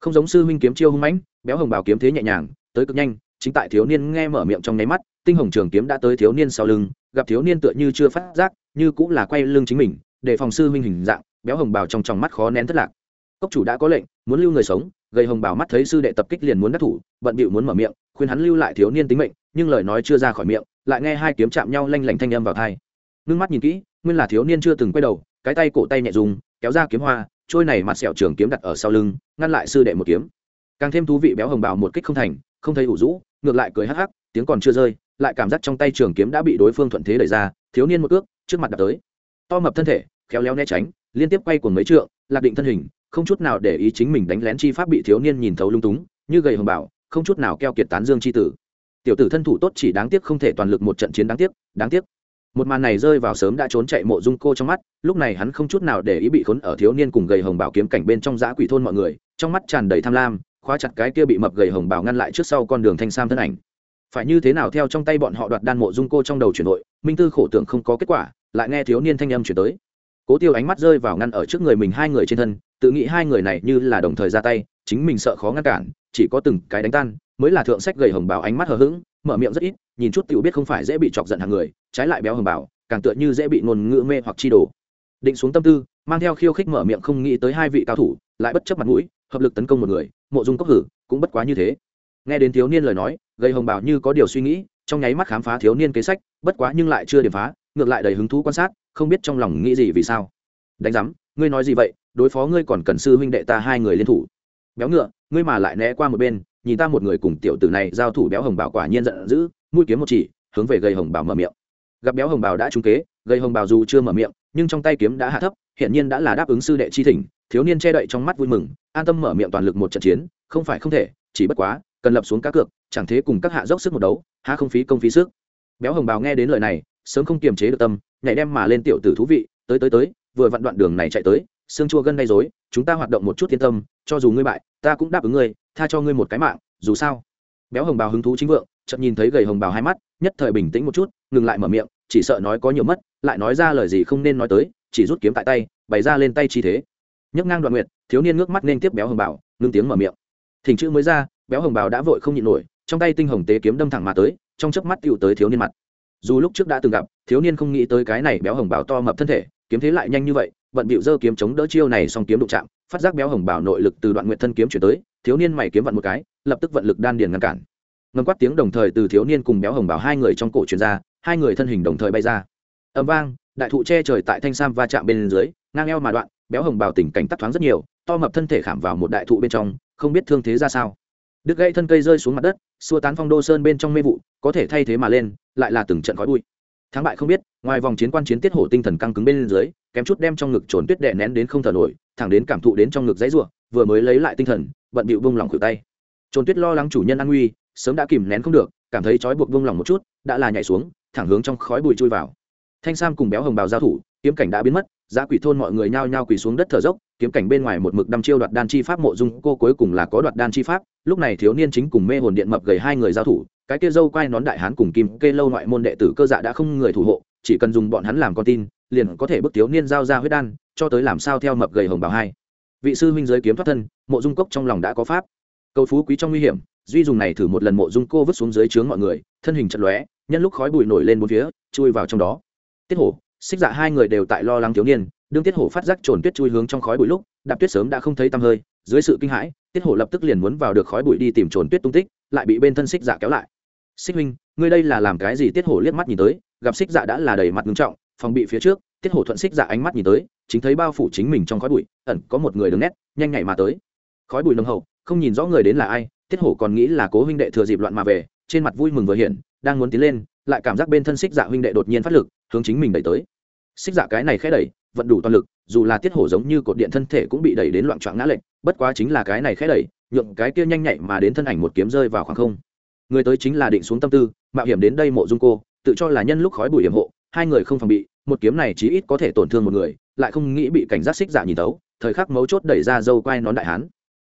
Không giống sư huynh kiếm chiêu hung mãnh, béo hồng bảo kiếm thế nhẹ nhàng, tới cực nhanh, chính tại thiếu niên nghe mở miệng trong nháy mắt, tinh hồng trường kiếm đã tới thiếu niên sau lưng, gặp thiếu niên tựa như chưa phát giác, như cũng là quay lưng chính mình, để phòng sư huynh hình dạng, béo hồng bảo trong tròng mắt khó nén thất lạc. Cốc chủ đã có lệnh, muốn lưu người sống gây hồng bảo mắt thấy sư đệ tập kích liền muốn đắc thủ, bận bịu muốn mở miệng, khuyên hắn lưu lại thiếu niên tính mệnh, nhưng lời nói chưa ra khỏi miệng, lại nghe hai kiếm chạm nhau lanh lảnh thanh âm vào thai ngưng mắt nhìn kỹ nguyên là thiếu niên chưa từng quay đầu, cái tay cổ tay nhẹ dùng, kéo ra kiếm hoa, trôi này mặt sẹo trường kiếm đặt ở sau lưng, ngăn lại sư đệ một kiếm. Càng thêm thú vị béo hồng bào một kích không thành, không thấy ủ rũ, ngược lại cười hắc hắc, tiếng còn chưa rơi, lại cảm giác trong tay trường kiếm đã bị đối phương thuận thế đẩy ra, thiếu niên một cước trước mặt đập tới. To mập thân thể, khéo léo né tránh, liên tiếp quay cuồng mấy trượng, lạc định thân hình, không chút nào để ý chính mình đánh lén chi pháp bị thiếu niên nhìn thấu lung túng, như gầy hồng bảo không chút nào keo kiệt tán dương chi tử. Tiểu tử thân thủ tốt chỉ đáng tiếc không thể toàn lực một trận chiến đáng tiếc đáng tiếc một màn này rơi vào sớm đã trốn chạy mộ dung cô trong mắt, lúc này hắn không chút nào để ý bị khốn ở thiếu niên cùng gầy hồng bảo kiếm cảnh bên trong giã quỷ thôn mọi người, trong mắt tràn đầy tham lam, khóa chặt cái kia bị mập gầy hồng bảo ngăn lại trước sau con đường thanh sam thân ảnh. Phải như thế nào theo trong tay bọn họ đoạt đan mộ dung cô trong đầu chuyển đội minh tư khổ tưởng không có kết quả, lại nghe thiếu niên thanh âm chuyển tới. Cố tiêu ánh mắt rơi vào ngăn ở trước người mình hai người trên thân, tự nghĩ hai người này như là đồng thời ra tay, chính mình sợ khó ngăn cản, chỉ có từng cái đánh tan, mới là thượng sách gầy hồng bảo ánh mắt hờ hững, mở miệng rất ít nhìn chút tiểu biết không phải dễ bị chọc giận hàng người, trái lại béo hồng bảo, càng tựa như dễ bị ngôn ngữ mê hoặc chi đồ. Định xuống tâm tư, mang theo khiêu khích mở miệng không nghĩ tới hai vị cao thủ, lại bất chấp mặt mũi, hợp lực tấn công một người, mộ dung cốc hử, cũng bất quá như thế. Nghe đến thiếu niên lời nói gây hồng bảo như có điều suy nghĩ, trong nháy mắt khám phá thiếu niên kế sách, bất quá nhưng lại chưa điểm phá, ngược lại đầy hứng thú quan sát, không biết trong lòng nghĩ gì vì sao. Đánh giám, ngươi nói gì vậy? Đối phó ngươi còn cần sư huynh đệ ta hai người liên thủ. Béo ngựa, ngươi mà lại né qua một bên nhìn ta một người cùng tiểu tử này giao thủ béo hồng bảo quả nhiên giận dữ, mũi kiếm một chỉ, hướng về gây hồng bảo mở miệng. Gặp béo hồng bảo đã trúng kế gây hồng bảo dù chưa mở miệng, nhưng trong tay kiếm đã hạ thấp hiện nhiên đã là đáp ứng sư đệ chi thỉnh, thiếu niên che đậy trong mắt vui mừng, an tâm mở miệng toàn lực một trận chiến, không phải không thể, chỉ bất quá, cần lập xuống cá cược, chẳng thế cùng các hạ dốc sức một đấu, há không phí công phí sức. Béo hồng bào nghe đến lời này, sớm không kiềm chế được tâm, nhảy đem mà lên tiểu tử thú vị, tới tới tới, vừa vặn đoạn đường này chạy tới, xương chua gân gây dối chúng ta hoạt động một chút yên tâm, cho dù ngươi bại, ta cũng đáp ứng ngươi tha cho ngươi một cái mạng, dù sao. Béo hồng bào hứng thú chính vượng, chợt nhìn thấy gầy hồng bào hai mắt, nhất thời bình tĩnh một chút, ngừng lại mở miệng, chỉ sợ nói có nhiều mất, lại nói ra lời gì không nên nói tới, chỉ rút kiếm tại tay, bày ra lên tay chi thế. Nhấc ngang đoạn nguyệt, thiếu niên ngước mắt nên tiếp béo hồng bào, ngưng tiếng mở miệng. Thỉnh chữ mới ra, béo hồng bào đã vội không nhịn nổi, trong tay tinh hồng tế kiếm đâm thẳng mà tới, trong chớp mắt tựu tới thiếu niên mặt. Dù lúc trước đã từng gặp, thiếu niên không nghĩ tới cái này béo hồng bào to mập thân thể, kiếm thế lại nhanh như vậy, bận bịu giơ kiếm chống đỡ chiêu này xong kiếm đụng chạm phát giác béo hồng bảo nội lực từ đoạn nguyện thân kiếm chuyển tới, thiếu niên mày kiếm vận một cái, lập tức vận lực đan điền ngăn cản. Ngâm quát tiếng đồng thời từ thiếu niên cùng béo hồng bảo hai người trong cổ truyền ra, hai người thân hình đồng thời bay ra. Ầm vang, đại thụ che trời tại thanh sam va chạm bên dưới, ngang eo mà đoạn, béo hồng bảo tình cảnh tắt thoáng rất nhiều, to mập thân thể khảm vào một đại thụ bên trong, không biết thương thế ra sao. Đứt gãy thân cây rơi xuống mặt đất, xua tán phong đô sơn bên trong mê vụ, có thể thay thế mà lên, lại là từng trận khói bụi. Thắng bại không biết, ngoài vòng chiến quan chiến tiết hổ tinh thần căng cứng bên dưới, kém chút đem trong ngực trồn tuyết đệ nén đến không thở nổi thẳng đến cảm thụ đến trong ngực dãy ruộng vừa mới lấy lại tinh thần, bận bịu bông lỏng khử tay. Trôn tuyết lo lắng chủ nhân an nguy, sớm đã kìm nén không được, cảm thấy trói buộc bông lỏng một chút, đã là nhảy xuống, thẳng hướng trong khói bụi chui vào. Thanh sam cùng béo hồng bào giao thủ, kiếm cảnh đã biến mất, giá quỷ thôn mọi người nhao nhao quỳ xuống đất thở dốc, kiếm cảnh bên ngoài một mực đăm chiêu đoạt đan chi pháp mộ dung, cô cuối cùng là có đoạt đan chi pháp, lúc này thiếu niên chính cùng mê hồn điện mập gầy hai người giao thủ, cái kia dâu quai nón đại hán cùng kim kê lâu ngoại môn đệ tử cơ dạ đã không người thủ hộ chỉ cần dùng bọn hắn làm con tin, liền có thể bức thiếu niên giao ra huyết đan, cho tới làm sao theo mập gầy hồng bảo hai. Vị sư huynh giới kiếm thoát thân, mộ dung cốc trong lòng đã có pháp. Cầu phú quý trong nguy hiểm, duy dùng này thử một lần mộ dung cô vứt xuống dưới trướng mọi người, thân hình chật lóe, nhân lúc khói bụi nổi lên bốn phía, chui vào trong đó. Tiết hổ, xích dạ hai người đều tại lo lắng thiếu niên, đương tiết hổ phát giác trồn tuyết chui hướng trong khói bụi lúc, đạp tuyết sớm đã không thấy tăm hơi, dưới sự kinh hãi, tiết hổ lập tức liền muốn vào được khói bụi đi tìm trồn tuyết tung tích, lại bị bên thân xích dạ kéo lại. Xích huynh, ngươi đây là làm cái gì? Tiết hổ liếc mắt nhìn tới gặp xích dạ đã là đầy mặt ngưng trọng, phòng bị phía trước, tiết hổ thuận xích dạ ánh mắt nhìn tới, chính thấy bao phủ chính mình trong khói bụi, ẩn có một người đứng nét, nhanh nhảy mà tới. Khói bụi nồng hậu, không nhìn rõ người đến là ai, tiết hổ còn nghĩ là cố huynh đệ thừa dịp loạn mà về, trên mặt vui mừng vừa hiện, đang muốn tiến lên, lại cảm giác bên thân xích dạ huynh đệ đột nhiên phát lực, hướng chính mình đẩy tới. Xích dạ cái này khẽ đẩy, vận đủ toàn lực, dù là tiết hổ giống như cột điện thân thể cũng bị đẩy đến loạn trọn ngã lệch, bất quá chính là cái này khẽ đẩy, nhượng cái kia nhanh nhạy mà đến thân ảnh một kiếm rơi vào khoảng không. Người tới chính là định xuống tâm tư, mạo hiểm đến đây mộ dung cô tự cho là nhân lúc khói bụi hiểm hộ, hai người không phòng bị, một kiếm này chí ít có thể tổn thương một người, lại không nghĩ bị cảnh giác xích dạ nhìn tấu thời khắc mấu chốt đẩy ra dâu quai nón đại hán.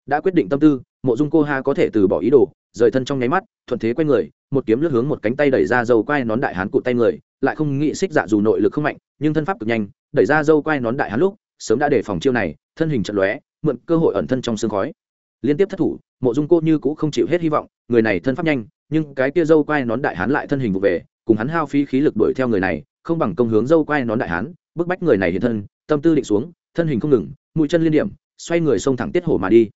Đã quyết định tâm tư, mộ dung cô ha có thể từ bỏ ý đồ, rời thân trong nháy mắt, thuận thế quay người, một kiếm lướt hướng một cánh tay đẩy ra dâu quai nón đại hán cụt tay người, lại không nghĩ xích dạ dù nội lực không mạnh, nhưng thân pháp cực nhanh, đẩy ra dâu quai nón đại hán lúc, sớm đã đề phòng chiêu này, thân hình chật lóe, mượn cơ hội ẩn thân trong sương khói. Liên tiếp thất thủ, mộ dung cô như cũng không chịu hết hy vọng, người này thân pháp nhanh, nhưng cái kia dâu quai nón đại hán lại thân hình vụ về cùng hắn hao phí khí lực đuổi theo người này, không bằng công hướng dâu quay nón đại hán, bức bách người này hiện thân, tâm tư định xuống, thân hình không ngừng, mũi chân liên điểm, xoay người xông thẳng tiết hổ mà đi.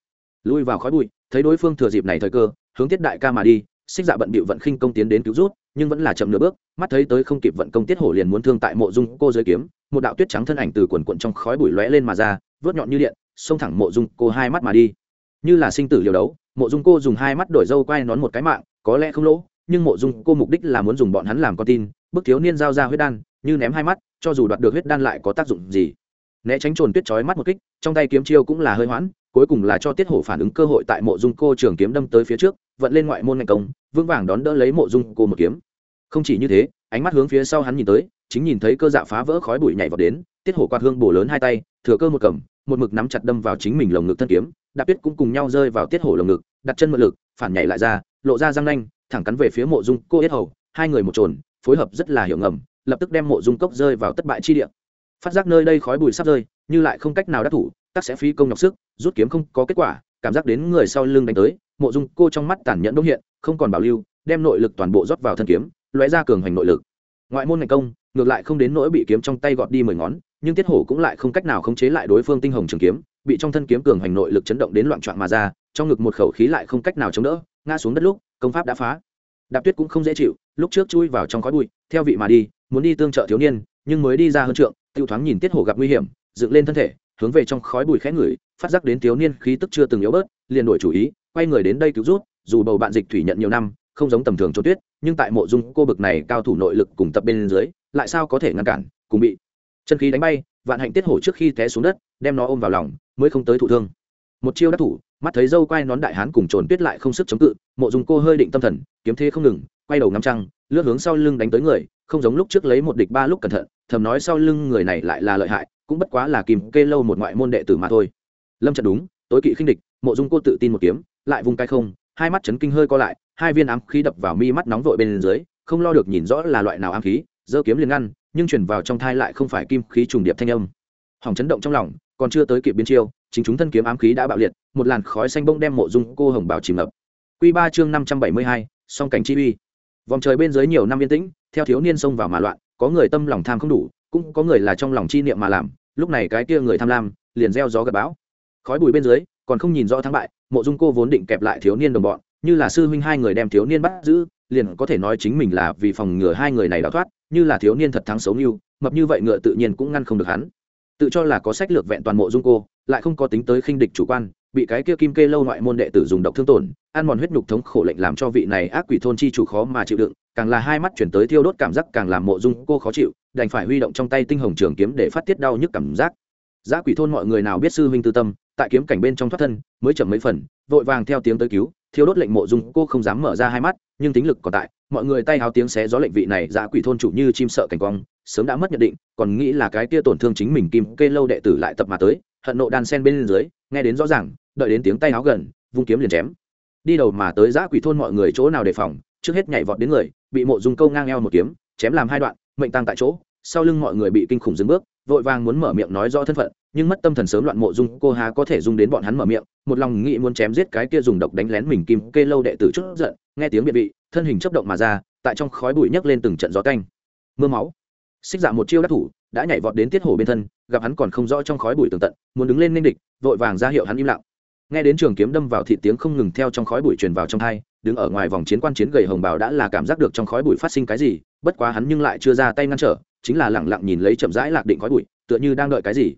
Lui vào khói bụi, thấy đối phương thừa dịp này thời cơ, hướng tiết đại ca mà đi, xích dạ bận bịu vận khinh công tiến đến cứu rút, nhưng vẫn là chậm nửa bước, mắt thấy tới không kịp vận công tiết hổ liền muốn thương tại mộ dung cô dưới kiếm, một đạo tuyết trắng thân ảnh từ quần quận trong khói bụi lóe lên mà ra, vớt nhọn như điện, xông thẳng mộ dung cô hai mắt mà đi. Như là sinh tử liều đấu, mộ dung cô dùng hai mắt đổi dâu quay nón một cái mạng, có lẽ không lỗ nhưng mộ dung cô mục đích là muốn dùng bọn hắn làm con tin, bức thiếu niên giao ra huyết đan, như ném hai mắt, cho dù đoạt được huyết đan lại có tác dụng gì. Né tránh trồn tuyết chói mắt một kích, trong tay kiếm chiêu cũng là hơi hoãn, cuối cùng là cho tiết hổ phản ứng cơ hội tại mộ dung cô trường kiếm đâm tới phía trước, vận lên ngoại môn ngành công, vững vàng đón đỡ lấy mộ dung cô một kiếm. Không chỉ như thế, ánh mắt hướng phía sau hắn nhìn tới, chính nhìn thấy cơ dạ phá vỡ khói bụi nhảy vào đến, tiết hổ quạt hương bổ lớn hai tay, thừa cơ một cầm, một mực nắm chặt đâm vào chính mình lồng ngực thân kiếm, đạp tuyết cũng cùng nhau rơi vào tiết hổ lồng ngực, đặt chân mượn lực, phản nhảy lại ra, lộ ra răng nanh thẳng cắn về phía mộ dung cô yết hầu, hai người một trồn, phối hợp rất là hiểu ngầm, lập tức đem mộ dung cốc rơi vào tất bại chi địa. Phát giác nơi đây khói bụi sắp rơi, như lại không cách nào đắc thủ, tắc sẽ phí công nhọc sức, rút kiếm không có kết quả, cảm giác đến người sau lưng đánh tới, mộ dung cô trong mắt tàn nhẫn đốc hiện, không còn bảo lưu, đem nội lực toàn bộ rót vào thân kiếm, lóe ra cường hoành nội lực. Ngoại môn ngành công, ngược lại không đến nỗi bị kiếm trong tay gọt đi mười ngón, nhưng tiết hổ cũng lại không cách nào khống chế lại đối phương tinh hồng trường kiếm, bị trong thân kiếm cường hoành nội lực chấn động đến loạn trọn mà ra, trong ngực một khẩu khí lại không cách nào chống đỡ, ngã xuống đất lúc công pháp đã phá. Đạp tuyết cũng không dễ chịu, lúc trước chui vào trong khói bụi, theo vị mà đi, muốn đi tương trợ thiếu niên, nhưng mới đi ra hơn trượng, tiêu thoáng nhìn tiết hổ gặp nguy hiểm, dựng lên thân thể, hướng về trong khói bụi khẽ ngửi, phát giác đến thiếu niên khí tức chưa từng yếu bớt, liền đổi chủ ý, quay người đến đây cứu rút dù bầu bạn dịch thủy nhận nhiều năm, không giống tầm thường cho tuyết, nhưng tại mộ dung cô bực này cao thủ nội lực cùng tập bên dưới, lại sao có thể ngăn cản, cùng bị chân khí đánh bay, vạn hạnh tiết hổ trước khi té xuống đất, đem nó ôm vào lòng, mới không tới thụ thương. Một chiêu đắc thủ, mắt thấy dâu quai nón đại hán cùng trồn tuyết lại không sức chống cự mộ dung cô hơi định tâm thần, kiếm thế không ngừng, quay đầu ngắm trăng, lướt hướng sau lưng đánh tới người, không giống lúc trước lấy một địch ba lúc cẩn thận, thầm nói sau lưng người này lại là lợi hại, cũng bất quá là kìm kê lâu một ngoại môn đệ tử mà thôi. Lâm trận đúng, tối kỵ khinh địch, mộ dung cô tự tin một kiếm, lại vùng cai không, hai mắt chấn kinh hơi co lại, hai viên ám khí đập vào mi mắt nóng vội bên dưới, không lo được nhìn rõ là loại nào ám khí, giơ kiếm liền ngăn, nhưng chuyển vào trong thai lại không phải kim khí trùng điệp thanh âm. Hỏng chấn động trong lòng, còn chưa tới kịp biến chiêu, chính chúng thân kiếm ám khí đã bạo liệt, một làn khói xanh bông đem mộ dung cô hồng bảo chìm ngập quy ba chương năm trăm bảy mươi hai, song cảnh chi uy. Vòng trời bên dưới nhiều năm yên tĩnh, theo thiếu niên xông vào mà loạn, có người tâm lòng tham không đủ, cũng có người là trong lòng chi niệm mà làm, lúc này cái kia người tham lam, liền gieo gió gặp bão. Khói bụi bên dưới, còn không nhìn rõ thắng bại, mộ dung cô vốn định kẹp lại thiếu niên đồng bọn, như là sư huynh hai người đem thiếu niên bắt giữ, liền có thể nói chính mình là vì phòng ngừa hai người này đào thoát, như là thiếu niên thật thắng xấu như, mập như vậy ngựa tự nhiên cũng ngăn không được hắn tự cho là có sách lược vẹn toàn mộ dung cô, lại không có tính tới khinh địch chủ quan, bị cái kia kim kê lâu ngoại môn đệ tử dùng độc thương tổn, ăn mòn huyết nhục thống khổ lệnh làm cho vị này ác quỷ thôn chi chủ khó mà chịu đựng, càng là hai mắt chuyển tới thiêu đốt cảm giác càng làm mộ dung cô khó chịu, đành phải huy động trong tay tinh hồng trường kiếm để phát tiết đau nhức cảm giác. Giá quỷ thôn mọi người nào biết sư huynh tư tâm, tại kiếm cảnh bên trong thoát thân, mới chậm mấy phần, vội vàng theo tiếng tới cứu, thiêu đốt lệnh mộ dung cô không dám mở ra hai mắt, nhưng tính lực còn tại, mọi người tay háo tiếng xé gió lệnh vị này giá quỷ thôn chủ như chim sợ cảnh quang sớm đã mất nhận định, còn nghĩ là cái kia tổn thương chính mình kim kê lâu đệ tử lại tập mà tới, hận nộ đan sen bên dưới, nghe đến rõ ràng, đợi đến tiếng tay áo gần, vung kiếm liền chém. Đi đầu mà tới giã quỷ thôn mọi người chỗ nào đề phòng, trước hết nhảy vọt đến người, bị mộ dung câu ngang eo một kiếm, chém làm hai đoạn, mệnh tăng tại chỗ, sau lưng mọi người bị kinh khủng dừng bước, vội vàng muốn mở miệng nói rõ thân phận, nhưng mất tâm thần sớm loạn mộ dung cô há có thể dung đến bọn hắn mở miệng, một lòng nghĩ muốn chém giết cái kia dùng độc đánh lén mình kim kê lâu đệ tử chút giận, nghe tiếng biệt vị, thân hình chấp động mà ra, tại trong khói bụi nhấc lên từng trận gió canh mưa máu xích dạ một chiêu đắc thủ, đã nhảy vọt đến tiết hổ bên thân, gặp hắn còn không rõ trong khói bụi tường tận, muốn đứng lên nên địch, vội vàng ra hiệu hắn im lặng. Nghe đến trường kiếm đâm vào thị tiếng không ngừng theo trong khói bụi truyền vào trong thai, đứng ở ngoài vòng chiến quan chiến gầy hồng bào đã là cảm giác được trong khói bụi phát sinh cái gì, bất quá hắn nhưng lại chưa ra tay ngăn trở, chính là lẳng lặng nhìn lấy chậm rãi lạc định khói bụi, tựa như đang đợi cái gì.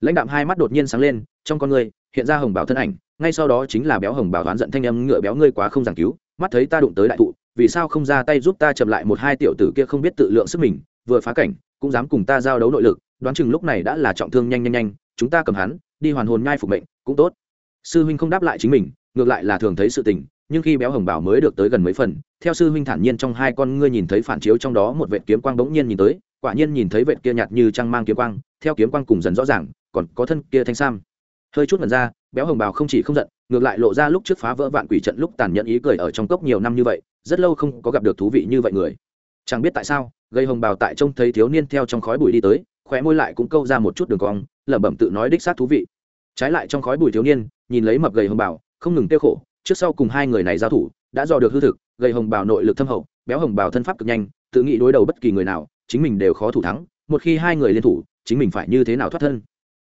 Lãnh đạm hai mắt đột nhiên sáng lên, trong con người, hiện ra hồng bào thân ảnh, ngay sau đó chính là béo hồng bào đoán giận thanh âm ngựa béo ngươi quá không giảng cứu, mắt thấy ta đụng tới đại thụ, vì sao không ra tay giúp ta chậm lại một hai tiểu tử kia không biết tự lượng sức mình vừa phá cảnh, cũng dám cùng ta giao đấu nội lực, đoán chừng lúc này đã là trọng thương nhanh nhanh nhanh, chúng ta cầm hắn, đi hoàn hồn nhai phục mệnh, cũng tốt. Sư huynh không đáp lại chính mình, ngược lại là thường thấy sự tình, nhưng khi béo hồng bảo mới được tới gần mấy phần, theo sư huynh thản nhiên trong hai con ngươi nhìn thấy phản chiếu trong đó một vệt kiếm quang bỗng nhiên nhìn tới, quả nhiên nhìn thấy vệt kia nhạt như trăng mang kiếm quang, theo kiếm quang cùng dần rõ ràng, còn có thân kia thanh sam. Hơi chút mật ra, béo hồng bào không chỉ không giận, ngược lại lộ ra lúc trước phá vỡ vạn quỷ trận lúc tàn nhẫn ý cười ở trong cốc nhiều năm như vậy, rất lâu không có gặp được thú vị như vậy người. Chẳng biết tại sao gây hồng bào tại trông thấy thiếu niên theo trong khói bụi đi tới, khóe môi lại cũng câu ra một chút đường cong, lẩm bẩm tự nói đích xác thú vị. Trái lại trong khói bụi thiếu niên, nhìn lấy mập gầy hồng bào, không ngừng tiêu khổ, trước sau cùng hai người này giao thủ, đã dò được hư thực, gầy hồng bào nội lực thâm hậu, béo hồng bào thân pháp cực nhanh, tự nghĩ đối đầu bất kỳ người nào, chính mình đều khó thủ thắng, một khi hai người liên thủ, chính mình phải như thế nào thoát thân.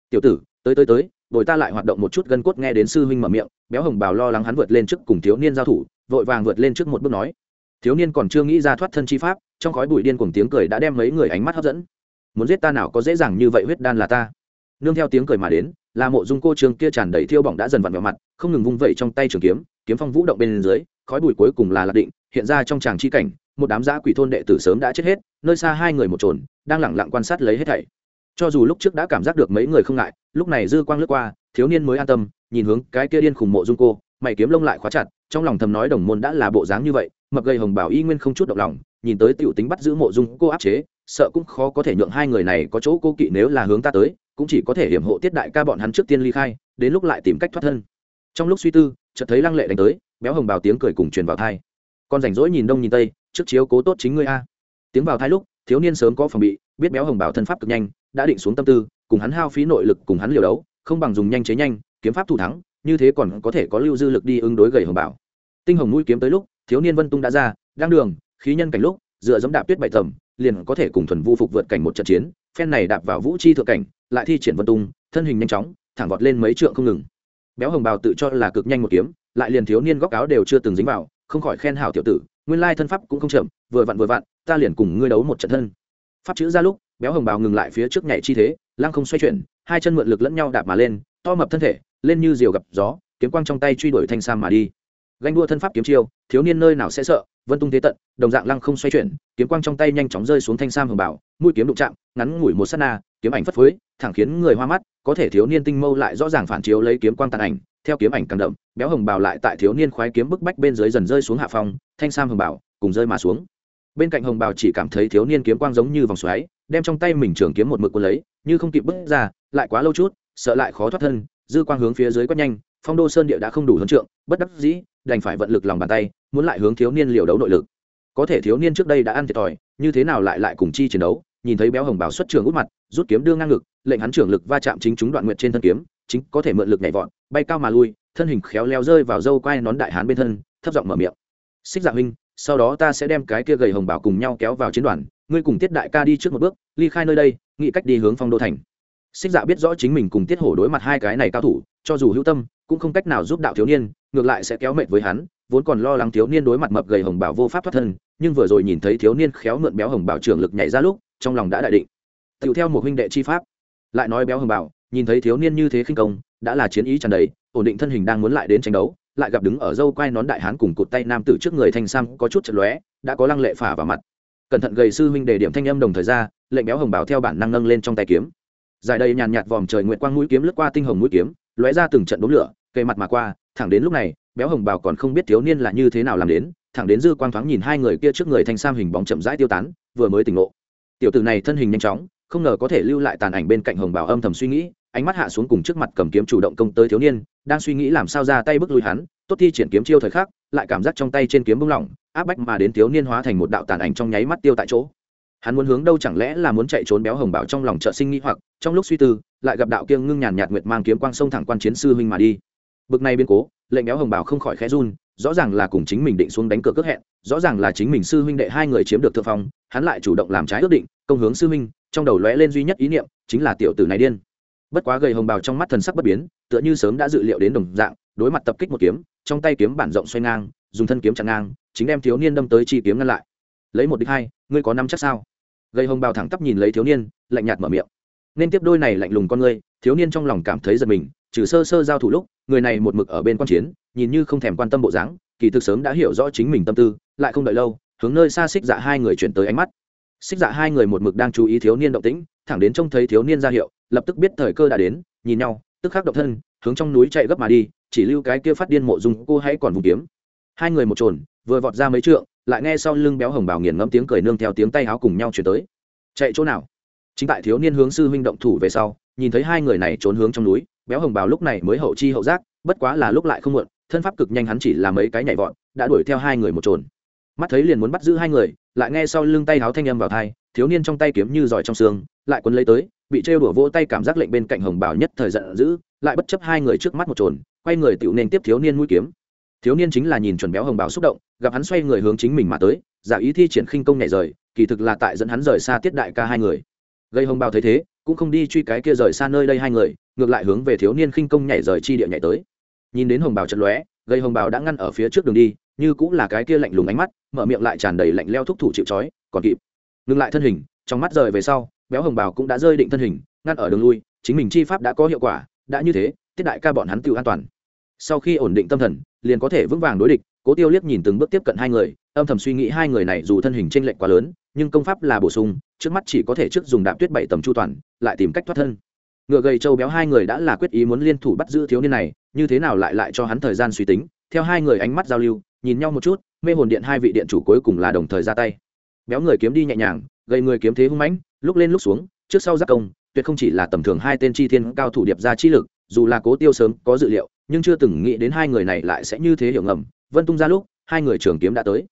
Tiểu tử, tới tới tới. Rồi ta lại hoạt động một chút gân cốt nghe đến sư huynh mở miệng, béo hồng bào lo lắng hắn vượt lên trước cùng thiếu niên giao thủ, vội vàng vượt lên trước một bước nói. Thiếu niên còn chưa nghĩ ra thoát thân chi pháp trong khói bụi điên cuồng tiếng cười đã đem mấy người ánh mắt hấp dẫn. Muốn giết ta nào có dễ dàng như vậy huyết đan là ta. Nương theo tiếng cười mà đến là mộ dung cô trường kia tràn đầy thiêu bỏng đã dần vặn vào mặt, không ngừng vung vẩy trong tay trường kiếm kiếm phong vũ động bên dưới, khói bụi cuối cùng là lạc định, hiện ra trong tràng chi cảnh, một đám giã quỷ thôn đệ tử sớm đã chết hết, nơi xa hai người một trồn, đang lẳng lặng quan sát lấy hết thảy. Cho dù lúc trước đã cảm giác được mấy người không ngại, lúc này dư quang lướt qua, thiếu niên mới an tâm, nhìn hướng cái kia điên khùng mộ dung cô, mày kiếm lông lại khóa chặt, trong lòng thầm nói đồng môn đã là bộ dáng như vậy mập gây hồng bảo y nguyên không chút động lòng, nhìn tới tiểu tính bắt giữ mộ dung cô áp chế, sợ cũng khó có thể nhượng hai người này có chỗ cô kỵ nếu là hướng ta tới, cũng chỉ có thể hiểm hộ tiết đại ca bọn hắn trước tiên ly khai, đến lúc lại tìm cách thoát thân. Trong lúc suy tư, chợt thấy lăng lệ đánh tới, béo hồng bào tiếng cười cùng truyền vào thai. Con rảnh rỗi nhìn đông nhìn tây, trước chiếu cố tốt chính ngươi a. Tiếng vào thai lúc, thiếu niên sớm có phòng bị, biết béo hồng bào thân pháp cực nhanh, đã định xuống tâm tư, cùng hắn hao phí nội lực cùng hắn liều đấu, không bằng dùng nhanh chế nhanh, kiếm pháp thủ thắng, như thế còn có thể có lưu dư lực đi ứng đối gầy hồng bảo. Tinh hồng mũi kiếm tới lúc thiếu niên vân tung đã ra, đang đường, khí nhân cảnh lúc, dựa giống đạp tuyết bảy tầm liền có thể cùng thuần vu phục vượt cảnh một trận chiến, phen này đạp vào vũ chi thượng cảnh, lại thi triển vân tung, thân hình nhanh chóng, thẳng vọt lên mấy trượng không ngừng. Béo hồng bào tự cho là cực nhanh một kiếm, lại liền thiếu niên góc áo đều chưa từng dính vào, không khỏi khen hảo tiểu tử, nguyên lai thân pháp cũng không chậm, vừa vặn vừa vặn, ta liền cùng ngươi đấu một trận thân. Pháp chữ ra lúc, béo hồng bào ngừng lại phía trước nhảy chi thế, lăng không xoay chuyển, hai chân mượn lực lẫn nhau đạp mà lên, to mập thân thể, lên như diều gặp gió, kiếm quang trong tay truy đuổi thanh sam mà đi ganh đua thân pháp kiếm chiêu, thiếu niên nơi nào sẽ sợ, vân tung thế tận, đồng dạng lăng không xoay chuyển, kiếm quang trong tay nhanh chóng rơi xuống thanh sam hồng bảo, mũi kiếm đụng chạm, ngắn ngủi một sát na, kiếm ảnh phất phới, thẳng khiến người hoa mắt, có thể thiếu niên tinh mâu lại rõ ràng phản chiếu lấy kiếm quang tàn ảnh, theo kiếm ảnh càng đậm, béo hồng bảo lại tại thiếu niên khoái kiếm bức bách bên dưới dần rơi xuống hạ phòng thanh sam hồng bảo cùng rơi mà xuống. Bên cạnh hồng bảo chỉ cảm thấy thiếu niên kiếm quang giống như vòng xoáy, đem trong tay mình trường kiếm một mực quân lấy, như không kịp bước ra, lại quá lâu chút, sợ lại khó thoát thân, dư quang hướng phía dưới quét nhanh, phong đô sơn địa đã không đủ hơn trượng, bất đắc dĩ đành phải vận lực lòng bàn tay, muốn lại hướng thiếu niên liều đấu nội lực. Có thể thiếu niên trước đây đã ăn thiệt thòi, như thế nào lại lại cùng chi chiến đấu, nhìn thấy béo hồng bảo xuất trường út mặt, rút kiếm đương ngang ngực, lệnh hắn trưởng lực va chạm chính chúng đoạn nguyện trên thân kiếm, chính có thể mượn lực nhảy vọt, bay cao mà lui, thân hình khéo leo rơi vào dâu quai nón đại hán bên thân, thấp giọng mở miệng. Xích dạ huynh, sau đó ta sẽ đem cái kia gầy hồng bảo cùng nhau kéo vào chiến đoàn, ngươi cùng tiết đại ca đi trước một bước, ly khai nơi đây, nghĩ cách đi hướng phong đô thành. Xích dạ biết rõ chính mình cùng tiết hổ đối mặt hai cái này cao thủ cho dù hữu tâm, cũng không cách nào giúp đạo thiếu niên, ngược lại sẽ kéo mệt với hắn, vốn còn lo lắng thiếu niên đối mặt mập gầy hồng bảo vô pháp thoát thân, nhưng vừa rồi nhìn thấy thiếu niên khéo mượn béo hồng bảo trưởng lực nhảy ra lúc, trong lòng đã đại định. Tựu theo một huynh đệ chi pháp. Lại nói béo hồng bảo, nhìn thấy thiếu niên như thế khinh công, đã là chiến ý tràn đầy, ổn định thân hình đang muốn lại đến tranh đấu, lại gặp đứng ở dâu quai nón đại hán cùng cụt tay nam tử trước người thanh sam có chút chật lóe, đã có lăng lệ phả vào mặt. Cẩn thận gầy sư huynh đề điểm thanh âm đồng thời ra, lệnh béo hồng bảo theo bản năng nâng lên trong tay kiếm. Dài đây nhàn nhạt vòm trời nguyệt quang mũi kiếm lướt qua tinh hồng mũi kiếm lóe ra từng trận đốm lửa cây mặt mà qua, thẳng đến lúc này, béo hồng bảo còn không biết thiếu niên là như thế nào làm đến, thẳng đến dư quang thoáng nhìn hai người kia trước người thanh sam hình bóng chậm rãi tiêu tán, vừa mới tỉnh ngộ. Tiểu tử này thân hình nhanh chóng, không ngờ có thể lưu lại tàn ảnh bên cạnh hồng bảo âm thầm suy nghĩ, ánh mắt hạ xuống cùng trước mặt cầm kiếm chủ động công tới thiếu niên, đang suy nghĩ làm sao ra tay bước lui hắn, tốt thi triển kiếm chiêu thời khắc, lại cảm giác trong tay trên kiếm bung lỏng, áp bách mà đến thiếu niên hóa thành một đạo tàn ảnh trong nháy mắt tiêu tại chỗ hắn muốn hướng đâu chẳng lẽ là muốn chạy trốn béo hồng bảo trong lòng trợ sinh nghi hoặc, trong lúc suy tư, lại gặp đạo kiêng ngưng nhàn nhạt nguyệt mang kiếm quang sông thẳng quan chiến sư huynh mà đi. Bực này biến cố, lệnh béo hồng bảo không khỏi khẽ run, rõ ràng là cùng chính mình định xuống đánh cược cước hẹn, rõ ràng là chính mình sư huynh đệ hai người chiếm được thượng phong, hắn lại chủ động làm trái ước định, công hướng sư huynh, trong đầu lóe lên duy nhất ý niệm, chính là tiểu tử này điên. Bất quá gầy hồng bào trong mắt thần sắc bất biến, tựa như sớm đã dự liệu đến đồng dạng, đối mặt tập kích một kiếm, trong tay kiếm bản rộng xoay ngang, dùng thân kiếm chặn ngang, chính đem thiếu niên đâm tới chi kiếm ngăn lại lấy một đích hai, ngươi có năm chắc sao? Gây hồng bào thẳng tắp nhìn lấy thiếu niên, lạnh nhạt mở miệng. Nên tiếp đôi này lạnh lùng con ngươi, thiếu niên trong lòng cảm thấy giật mình, trừ sơ sơ giao thủ lúc, người này một mực ở bên quan chiến, nhìn như không thèm quan tâm bộ dáng, kỳ thực sớm đã hiểu rõ chính mình tâm tư, lại không đợi lâu, hướng nơi xa xích dạ hai người chuyển tới ánh mắt. Xích dạ hai người một mực đang chú ý thiếu niên động tĩnh, thẳng đến trông thấy thiếu niên ra hiệu, lập tức biết thời cơ đã đến, nhìn nhau, tức khắc động thân, hướng trong núi chạy gấp mà đi, chỉ lưu cái kia phát điên mộ dùng cô hãy còn vùng kiếm. Hai người một trồn vừa vọt ra mấy trượng lại nghe sau lưng béo hồng bảo nghiền ngẫm tiếng cười nương theo tiếng tay áo cùng nhau chuyển tới. Chạy chỗ nào? Chính tại thiếu niên hướng sư huynh động thủ về sau, nhìn thấy hai người này trốn hướng trong núi, béo hồng bào lúc này mới hậu chi hậu giác, bất quá là lúc lại không muộn, thân pháp cực nhanh hắn chỉ là mấy cái nhảy vọt, đã đuổi theo hai người một trồn mắt thấy liền muốn bắt giữ hai người, lại nghe sau lưng tay háo thanh âm vào thai thiếu niên trong tay kiếm như giỏi trong xương, lại quấn lấy tới, bị trêu đùa vỗ tay cảm giác lệnh bên cạnh hồng bảo nhất thời giận dữ, lại bất chấp hai người trước mắt một trồn quay người tựu nên tiếp thiếu niên mũi kiếm thiếu niên chính là nhìn chuẩn béo hồng bảo xúc động gặp hắn xoay người hướng chính mình mà tới giả ý thi triển khinh công nhảy rời kỳ thực là tại dẫn hắn rời xa tiết đại ca hai người. Gây hồng bảo thấy thế cũng không đi truy cái kia rời xa nơi đây hai người ngược lại hướng về thiếu niên khinh công nhảy rời chi địa nhảy tới. Nhìn đến hồng bào chật lóe gây hồng bào đã ngăn ở phía trước đường đi như cũng là cái kia lạnh lùng ánh mắt mở miệng lại tràn đầy lạnh leo thúc thủ chịu chói, còn kịp. Ngừng lại thân hình trong mắt rời về sau béo hồng bào cũng đã rơi định thân hình ngăn ở đường lui chính mình chi pháp đã có hiệu quả đã như thế tiết đại ca bọn hắn tự an toàn. Sau khi ổn định tâm thần liền có thể vững vàng đối địch. Cố tiêu liếc nhìn từng bước tiếp cận hai người, âm thầm suy nghĩ hai người này dù thân hình tranh lệch quá lớn, nhưng công pháp là bổ sung, trước mắt chỉ có thể trước dùng đạp tuyết bảy tầm chu toàn, lại tìm cách thoát thân. Ngựa gầy trâu béo hai người đã là quyết ý muốn liên thủ bắt giữ thiếu niên này, như thế nào lại lại cho hắn thời gian suy tính? Theo hai người ánh mắt giao lưu, nhìn nhau một chút, mê hồn điện hai vị điện chủ cuối cùng là đồng thời ra tay. Béo người kiếm đi nhẹ nhàng, gầy người kiếm thế hung mãnh, lúc lên lúc xuống, trước sau giác công, tuyệt không chỉ là tầm thường hai tên chi thiên cao thủ điệp ra chi lực, dù là cố tiêu sớm có dự liệu nhưng chưa từng nghĩ đến hai người này lại sẽ như thế hiểu ngầm. Vân tung ra lúc, hai người trường kiếm đã tới.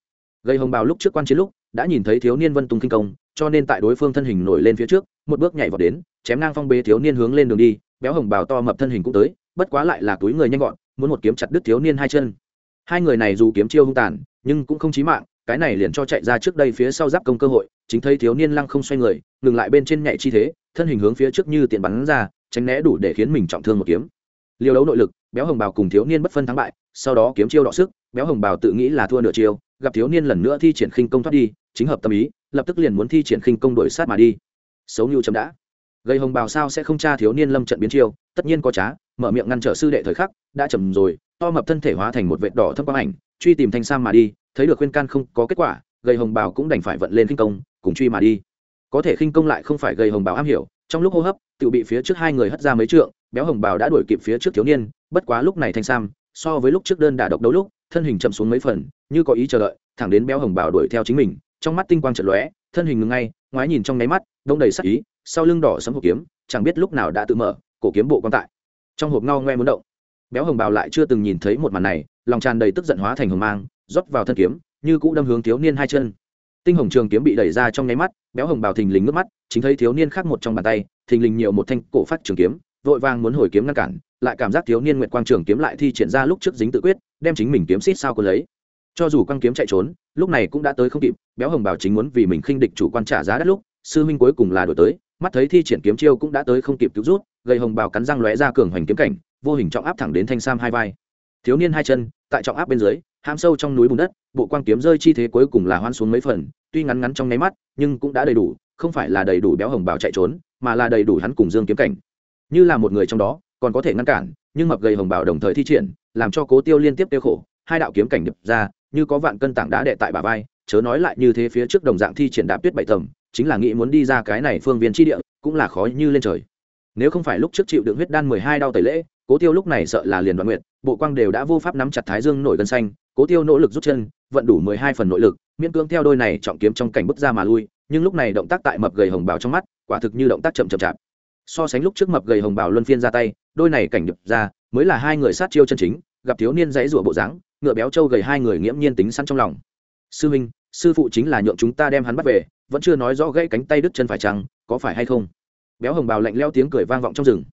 Gây hồng bào lúc trước quan chiến lúc, đã nhìn thấy thiếu niên vân tung kinh công, cho nên tại đối phương thân hình nổi lên phía trước, một bước nhảy vào đến, chém ngang phong bế thiếu niên hướng lên đường đi, béo hồng bào to mập thân hình cũng tới, bất quá lại là túi người nhanh gọn, muốn một kiếm chặt đứt thiếu niên hai chân. Hai người này dù kiếm chiêu hung tàn, nhưng cũng không chí mạng, cái này liền cho chạy ra trước đây phía sau giáp công cơ hội, chính thấy thiếu niên lăng không xoay người, ngừng lại bên trên nhảy chi thế, thân hình hướng phía trước như tiện bắn ra, tránh né đủ để khiến mình trọng thương một kiếm. Liều đấu nội lực béo hồng bào cùng thiếu niên bất phân thắng bại, sau đó kiếm chiêu đọ sức, béo hồng bào tự nghĩ là thua nửa chiêu, gặp thiếu niên lần nữa thi triển khinh công thoát đi, chính hợp tâm ý, lập tức liền muốn thi triển khinh công đuổi sát mà đi. Xấu như chấm đã. Gây hồng bào sao sẽ không tra thiếu niên lâm trận biến chiêu, tất nhiên có trá, mở miệng ngăn trở sư đệ thời khắc, đã chầm rồi, to mập thân thể hóa thành một vệt đỏ thâm quang ảnh, truy tìm thanh sam mà đi, thấy được khuyên can không có kết quả gây hồng bào cũng đành phải vận lên khinh công, cùng truy mà đi. Có thể khinh công lại không phải gây hồng bào am hiểu, trong lúc hô hấp, tự bị phía trước hai người hất ra mấy trượng, béo hồng bào đã đuổi kịp phía trước thiếu niên bất quá lúc này thanh sam, so với lúc trước đơn đả độc đấu lúc, thân hình chậm xuống mấy phần, như có ý chờ đợi, thẳng đến béo hồng bào đuổi theo chính mình, trong mắt tinh quang trận lóe, thân hình ngừng ngay, ngoái nhìn trong nháy mắt, đông đầy sắc ý, sau lưng đỏ sấm hộp kiếm, chẳng biết lúc nào đã tự mở, cổ kiếm bộ quan tại. Trong hộp ngao ngoe muốn động, béo hồng bào lại chưa từng nhìn thấy một màn này, lòng tràn đầy tức giận hóa thành hồng mang, rót vào thân kiếm, như cũ đâm hướng thiếu niên hai chân. Tinh hồng trường kiếm bị đẩy ra trong nháy mắt, béo hồng bào thình lình ngước mắt, chính thấy thiếu niên khác một trong bàn tay, thình lình nhiều một thanh cổ phát trường kiếm, vội vàng muốn hồi kiếm ngăn cản lại cảm giác thiếu niên nguyệt quang trường kiếm lại thi triển ra lúc trước dính tự quyết, đem chính mình kiếm xít sao có lấy. Cho dù quang kiếm chạy trốn, lúc này cũng đã tới không kịp, béo hồng bảo chính muốn vì mình khinh địch chủ quan trả giá đắt lúc, sư minh cuối cùng là đổi tới, mắt thấy thi triển kiếm chiêu cũng đã tới không kịp cứu rút gây hồng bảo cắn răng lóe ra cường hoành kiếm cảnh, vô hình trọng áp thẳng đến thanh sam hai vai. Thiếu niên hai chân, tại trọng áp bên dưới ham sâu trong núi bùn đất, bộ quang kiếm rơi chi thế cuối cùng là hoan xuống mấy phần, tuy ngắn ngắn trong nháy mắt, nhưng cũng đã đầy đủ, không phải là đầy đủ béo hồng bảo chạy trốn, mà là đầy đủ hắn cùng dương kiếm cảnh. Như là một người trong đó còn có thể ngăn cản, nhưng mập gầy hồng bào đồng thời thi triển, làm cho cố tiêu liên tiếp tiêu khổ, hai đạo kiếm cảnh đập ra, như có vạn cân tảng đá đệ tại bà vai, chớ nói lại như thế phía trước đồng dạng thi triển đạp tuyết bảy tầm chính là nghĩ muốn đi ra cái này phương viên tri địa, cũng là khó như lên trời. Nếu không phải lúc trước chịu đựng huyết đan mười hai đau tẩy lễ, cố tiêu lúc này sợ là liền đoạn nguyện bộ quang đều đã vô pháp nắm chặt thái dương nổi gân xanh, cố tiêu nỗ lực rút chân, vận đủ mười hai phần nội lực, miễn cưỡng theo đôi này trọng kiếm trong cảnh bước ra mà lui, nhưng lúc này động tác tại mập gầy hồng bào trong mắt, quả thực như động tác chậm chậm chạp so sánh lúc trước mập gầy hồng Bảo luân phiên ra tay, đôi này cảnh đập ra, mới là hai người sát chiêu chân chính, gặp thiếu niên dãy rủa bộ dáng, ngựa béo trâu gầy hai người nghiễm nhiên tính sẵn trong lòng. Sư minh sư phụ chính là nhượng chúng ta đem hắn bắt về, vẫn chưa nói rõ gãy cánh tay đứt chân phải chăng, có phải hay không? Béo hồng bào lạnh leo tiếng cười vang vọng trong rừng.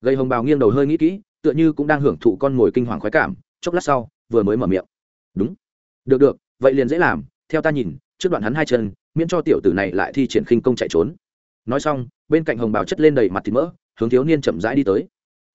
Gầy hồng bào nghiêng đầu hơi nghĩ kỹ, tựa như cũng đang hưởng thụ con mồi kinh hoàng khoái cảm, chốc lát sau, vừa mới mở miệng. Đúng. Được được, vậy liền dễ làm, theo ta nhìn, trước đoạn hắn hai chân, miễn cho tiểu tử này lại thi triển khinh công chạy trốn nói xong, bên cạnh hồng bào chất lên đầy mặt thịt mỡ, hướng thiếu niên chậm rãi đi tới.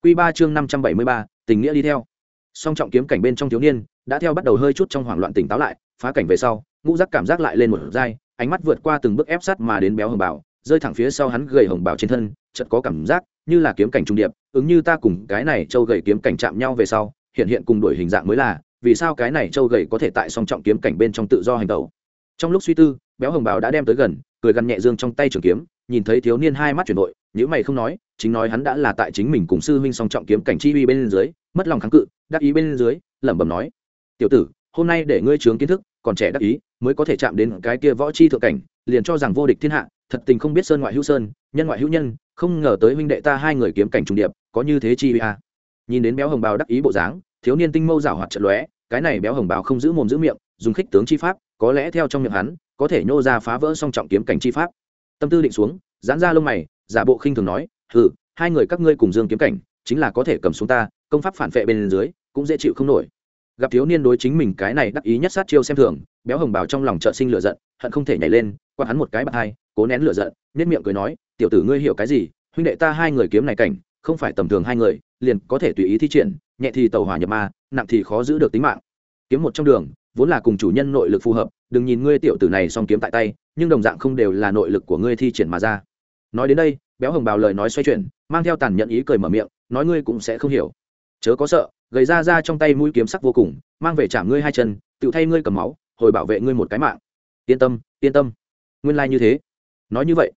Q ba chương năm trăm bảy mươi ba, tình nghĩa đi theo. Song trọng kiếm cảnh bên trong thiếu niên, đã theo bắt đầu hơi chút trong hoảng loạn tỉnh táo lại, phá cảnh về sau, ngũ giác cảm giác lại lên một dai ánh mắt vượt qua từng bước ép sát mà đến béo hồng bảo, rơi thẳng phía sau hắn gầy hồng bảo trên thân, chợt có cảm giác như là kiếm cảnh trung điệp, ứng như ta cùng cái này trâu gầy kiếm cảnh chạm nhau về sau, hiện hiện cùng đuổi hình dạng mới là, vì sao cái này trâu gầy có thể tại song trọng kiếm cảnh bên trong tự do hành tẩu? Trong lúc suy tư, béo hồng bảo đã đem tới gần, cười gằn nhẹ dương trong tay trường kiếm nhìn thấy thiếu niên hai mắt chuyển đổi, nếu mày không nói chính nói hắn đã là tại chính mình cùng sư huynh song trọng kiếm cảnh chi uy bên dưới mất lòng kháng cự đắc ý bên dưới lẩm bẩm nói tiểu tử hôm nay để ngươi trướng kiến thức còn trẻ đắc ý mới có thể chạm đến cái kia võ chi thượng cảnh liền cho rằng vô địch thiên hạ thật tình không biết sơn ngoại hữu sơn nhân ngoại hữu nhân không ngờ tới huynh đệ ta hai người kiếm cảnh trùng điệp có như thế chi a. Nhìn đến béo hồng bào đắc ý bộ dáng thiếu niên tinh mâu rảo hoạt trận lóe cái này béo hồng bào không giữ mồm giữ miệng dùng khích tướng chi pháp có lẽ theo trong miệng hắn có thể nhô ra phá vỡ song trọng kiếm cảnh chi pháp tâm tư định xuống, giãn ra lông mày, giả bộ khinh thường nói, hừ, hai người các ngươi cùng dương kiếm cảnh, chính là có thể cầm xuống ta, công pháp phản vệ bên dưới, cũng dễ chịu không nổi. Gặp thiếu niên đối chính mình cái này đắc ý nhất sát chiêu xem thường, béo hồng bào trong lòng trợ sinh lựa giận, hận không thể nhảy lên, quạt hắn một cái bạc hai, cố nén lựa giận nết miệng cười nói, tiểu tử ngươi hiểu cái gì, huynh đệ ta hai người kiếm này cảnh, không phải tầm thường hai người, liền có thể tùy ý thi triển, nhẹ thì tàu hỏa nhập ma, nặng thì khó giữ được tính mạng. Kiếm một trong đường vốn là cùng chủ nhân nội lực phù hợp, đừng nhìn ngươi tiểu tử này song kiếm tại tay, nhưng đồng dạng không đều là nội lực của ngươi thi triển mà ra. Nói đến đây, béo hồng bào lời nói xoay chuyển, mang theo tàn nhận ý cười mở miệng, nói ngươi cũng sẽ không hiểu. Chớ có sợ, gầy ra ra trong tay mũi kiếm sắc vô cùng, mang về trả ngươi hai chân, tự thay ngươi cầm máu, hồi bảo vệ ngươi một cái mạng. Yên tâm yên tâm. Nguyên lai như thế. Nói như vậy,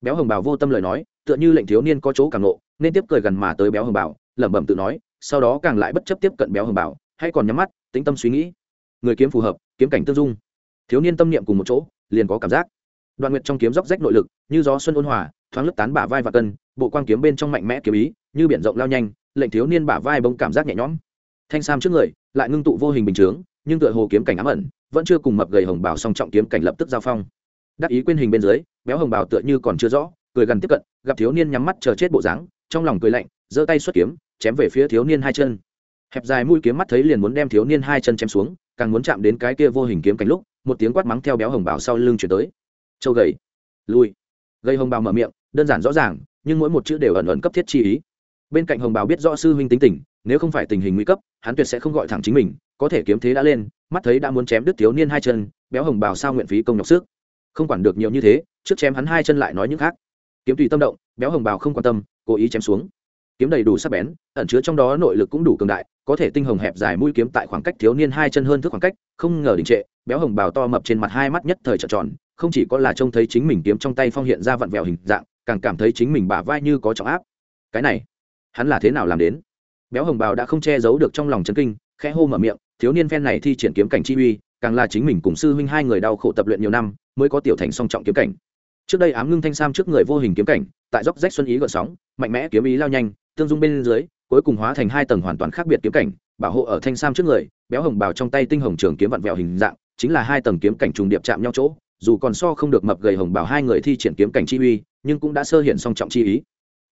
béo hồng bào vô tâm lời nói, tựa như lệnh thiếu niên có chỗ càng nộ nên tiếp cười gần mà tới béo hồng bào, lẩm bẩm tự nói, sau đó càng lại bất chấp tiếp cận béo hồng bào, hay còn nhắm mắt, tĩnh tâm suy nghĩ người kiếm phù hợp, kiếm cảnh tương dung. Thiếu niên tâm niệm cùng một chỗ, liền có cảm giác. Đoạn nguyệt trong kiếm dốc rách nội lực, như gió xuân ôn hòa, thoáng lướt tán bả vai và cân, bộ quang kiếm bên trong mạnh mẽ kiếm ý, như biển rộng lao nhanh, lệnh thiếu niên bả vai bông cảm giác nhẹ nhõm. Thanh sam trước người, lại ngưng tụ vô hình bình chướng, nhưng tựa hồ kiếm cảnh ám ẩn, vẫn chưa cùng mập gầy hồng bào song trọng kiếm cảnh lập tức giao phong. Đắc ý quên hình bên dưới, béo hồng bào tựa như còn chưa rõ, cười gần tiếp cận, gặp thiếu niên nhắm mắt chờ chết bộ dáng, trong lòng cười lạnh, giơ tay xuất kiếm, chém về phía thiếu niên hai chân. Hẹp dài mũi kiếm mắt thấy liền muốn đem thiếu niên hai chân chém xuống càng muốn chạm đến cái kia vô hình kiếm cảnh lúc, một tiếng quát mắng theo béo hồng bào sau lưng chuyển tới. Châu gầy. Lui. Gây hồng bào mở miệng, đơn giản rõ ràng, nhưng mỗi một chữ đều ẩn ẩn cấp thiết chi ý. Bên cạnh hồng bào biết rõ sư huynh tính tình, nếu không phải tình hình nguy cấp, hắn tuyệt sẽ không gọi thẳng chính mình, có thể kiếm thế đã lên, mắt thấy đã muốn chém đứt thiếu niên hai chân, béo hồng bào sao nguyện phí công nhọc sức. Không quản được nhiều như thế, trước chém hắn hai chân lại nói những khác. Kiếm tùy tâm động, béo hồng bào không quan tâm, cố ý chém xuống. Kiếm đầy đủ sắc bén, ẩn chứa trong đó nội lực cũng đủ cường đại có thể tinh hồng hẹp dài mũi kiếm tại khoảng cách thiếu niên hai chân hơn thước khoảng cách, không ngờ đình trệ, béo hồng bào to mập trên mặt hai mắt nhất thời trợn tròn, không chỉ có là trông thấy chính mình kiếm trong tay phong hiện ra vặn vẹo hình dạng, càng cảm thấy chính mình bả vai như có trọng áp. Cái này, hắn là thế nào làm đến? Béo hồng bào đã không che giấu được trong lòng chân kinh, khẽ hô mở miệng, thiếu niên phen này thi triển kiếm cảnh chi uy, càng là chính mình cùng sư huynh hai người đau khổ tập luyện nhiều năm, mới có tiểu thành song trọng kiếm cảnh. Trước đây ám ngưng thanh sam trước người vô hình kiếm cảnh, tại dốc rách xuân ý gợn sóng, mạnh mẽ kiếm ý lao nhanh, tương dung bên dưới cuối cùng hóa thành hai tầng hoàn toàn khác biệt kiếm cảnh, bảo hộ ở thanh sam trước người, béo hồng bào trong tay tinh hồng trường kiếm vặn vẹo hình dạng, chính là hai tầng kiếm cảnh trùng điệp chạm nhau chỗ, dù còn so không được mập gầy hồng bào hai người thi triển kiếm cảnh chi uy, nhưng cũng đã sơ hiện song trọng chi ý.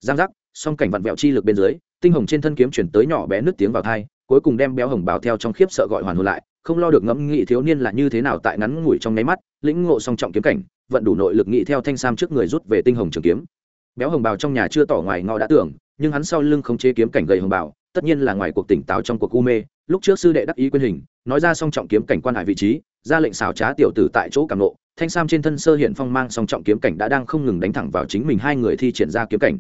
Giang giác, song cảnh vặn vẹo chi lực bên dưới, tinh hồng trên thân kiếm chuyển tới nhỏ bé nước tiếng vào thai, cuối cùng đem béo hồng bào theo trong khiếp sợ gọi hoàn hồn lại, không lo được ngẫm nghị thiếu niên là như thế nào tại ngắn ngủi trong nháy mắt, lĩnh ngộ song trọng kiếm cảnh, vận đủ nội lực nghị theo thanh sam trước người rút về tinh hồng trường kiếm. Béo hồng bào trong nhà chưa tỏ ngoài ngọ đã tưởng nhưng hắn sau lưng không chế kiếm cảnh gầy hồng bảo, tất nhiên là ngoài cuộc tỉnh táo trong cuộc u mê. Lúc trước sư đệ đắc ý quyên hình, nói ra song trọng kiếm cảnh quan hải vị trí, ra lệnh xảo trá tiểu tử tại chỗ cảm nộ thanh sam trên thân sơ hiện phong mang song trọng kiếm cảnh đã đang không ngừng đánh thẳng vào chính mình, hai người thi triển ra kiếm cảnh.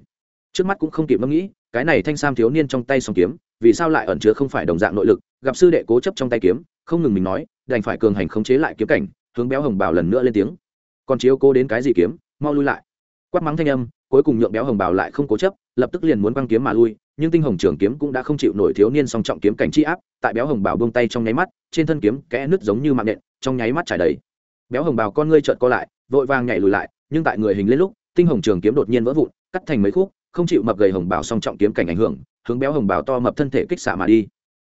Trước mắt cũng không kịp ngẫm nghĩ, cái này thanh sam thiếu niên trong tay song kiếm, vì sao lại ẩn chứa không phải đồng dạng nội lực, gặp sư đệ cố chấp trong tay kiếm, không ngừng mình nói, đành phải cường hành khống chế lại kiếm cảnh, hướng béo hồng bảo lần nữa lên tiếng. Còn chiếu cố đến cái gì kiếm, mau lui lại. Quát mắng thanh âm, cuối cùng nhượng béo hồng bảo lại không cố chấp lập tức liền muốn băng kiếm mà lui, nhưng tinh hồng trường kiếm cũng đã không chịu nổi thiếu niên song trọng kiếm cảnh chi áp, tại béo hồng bào buông tay trong nháy mắt, trên thân kiếm kẽ nứt giống như mạng nện, trong nháy mắt trải đầy. Béo hồng bào con ngươi trợn co lại, vội vàng nhảy lùi lại, nhưng tại người hình lên lúc, tinh hồng trường kiếm đột nhiên vỡ vụn, cắt thành mấy khúc, không chịu mập gầy hồng bào song trọng kiếm cảnh ảnh hưởng, hướng béo hồng bào to mập thân thể kích xạ mà đi.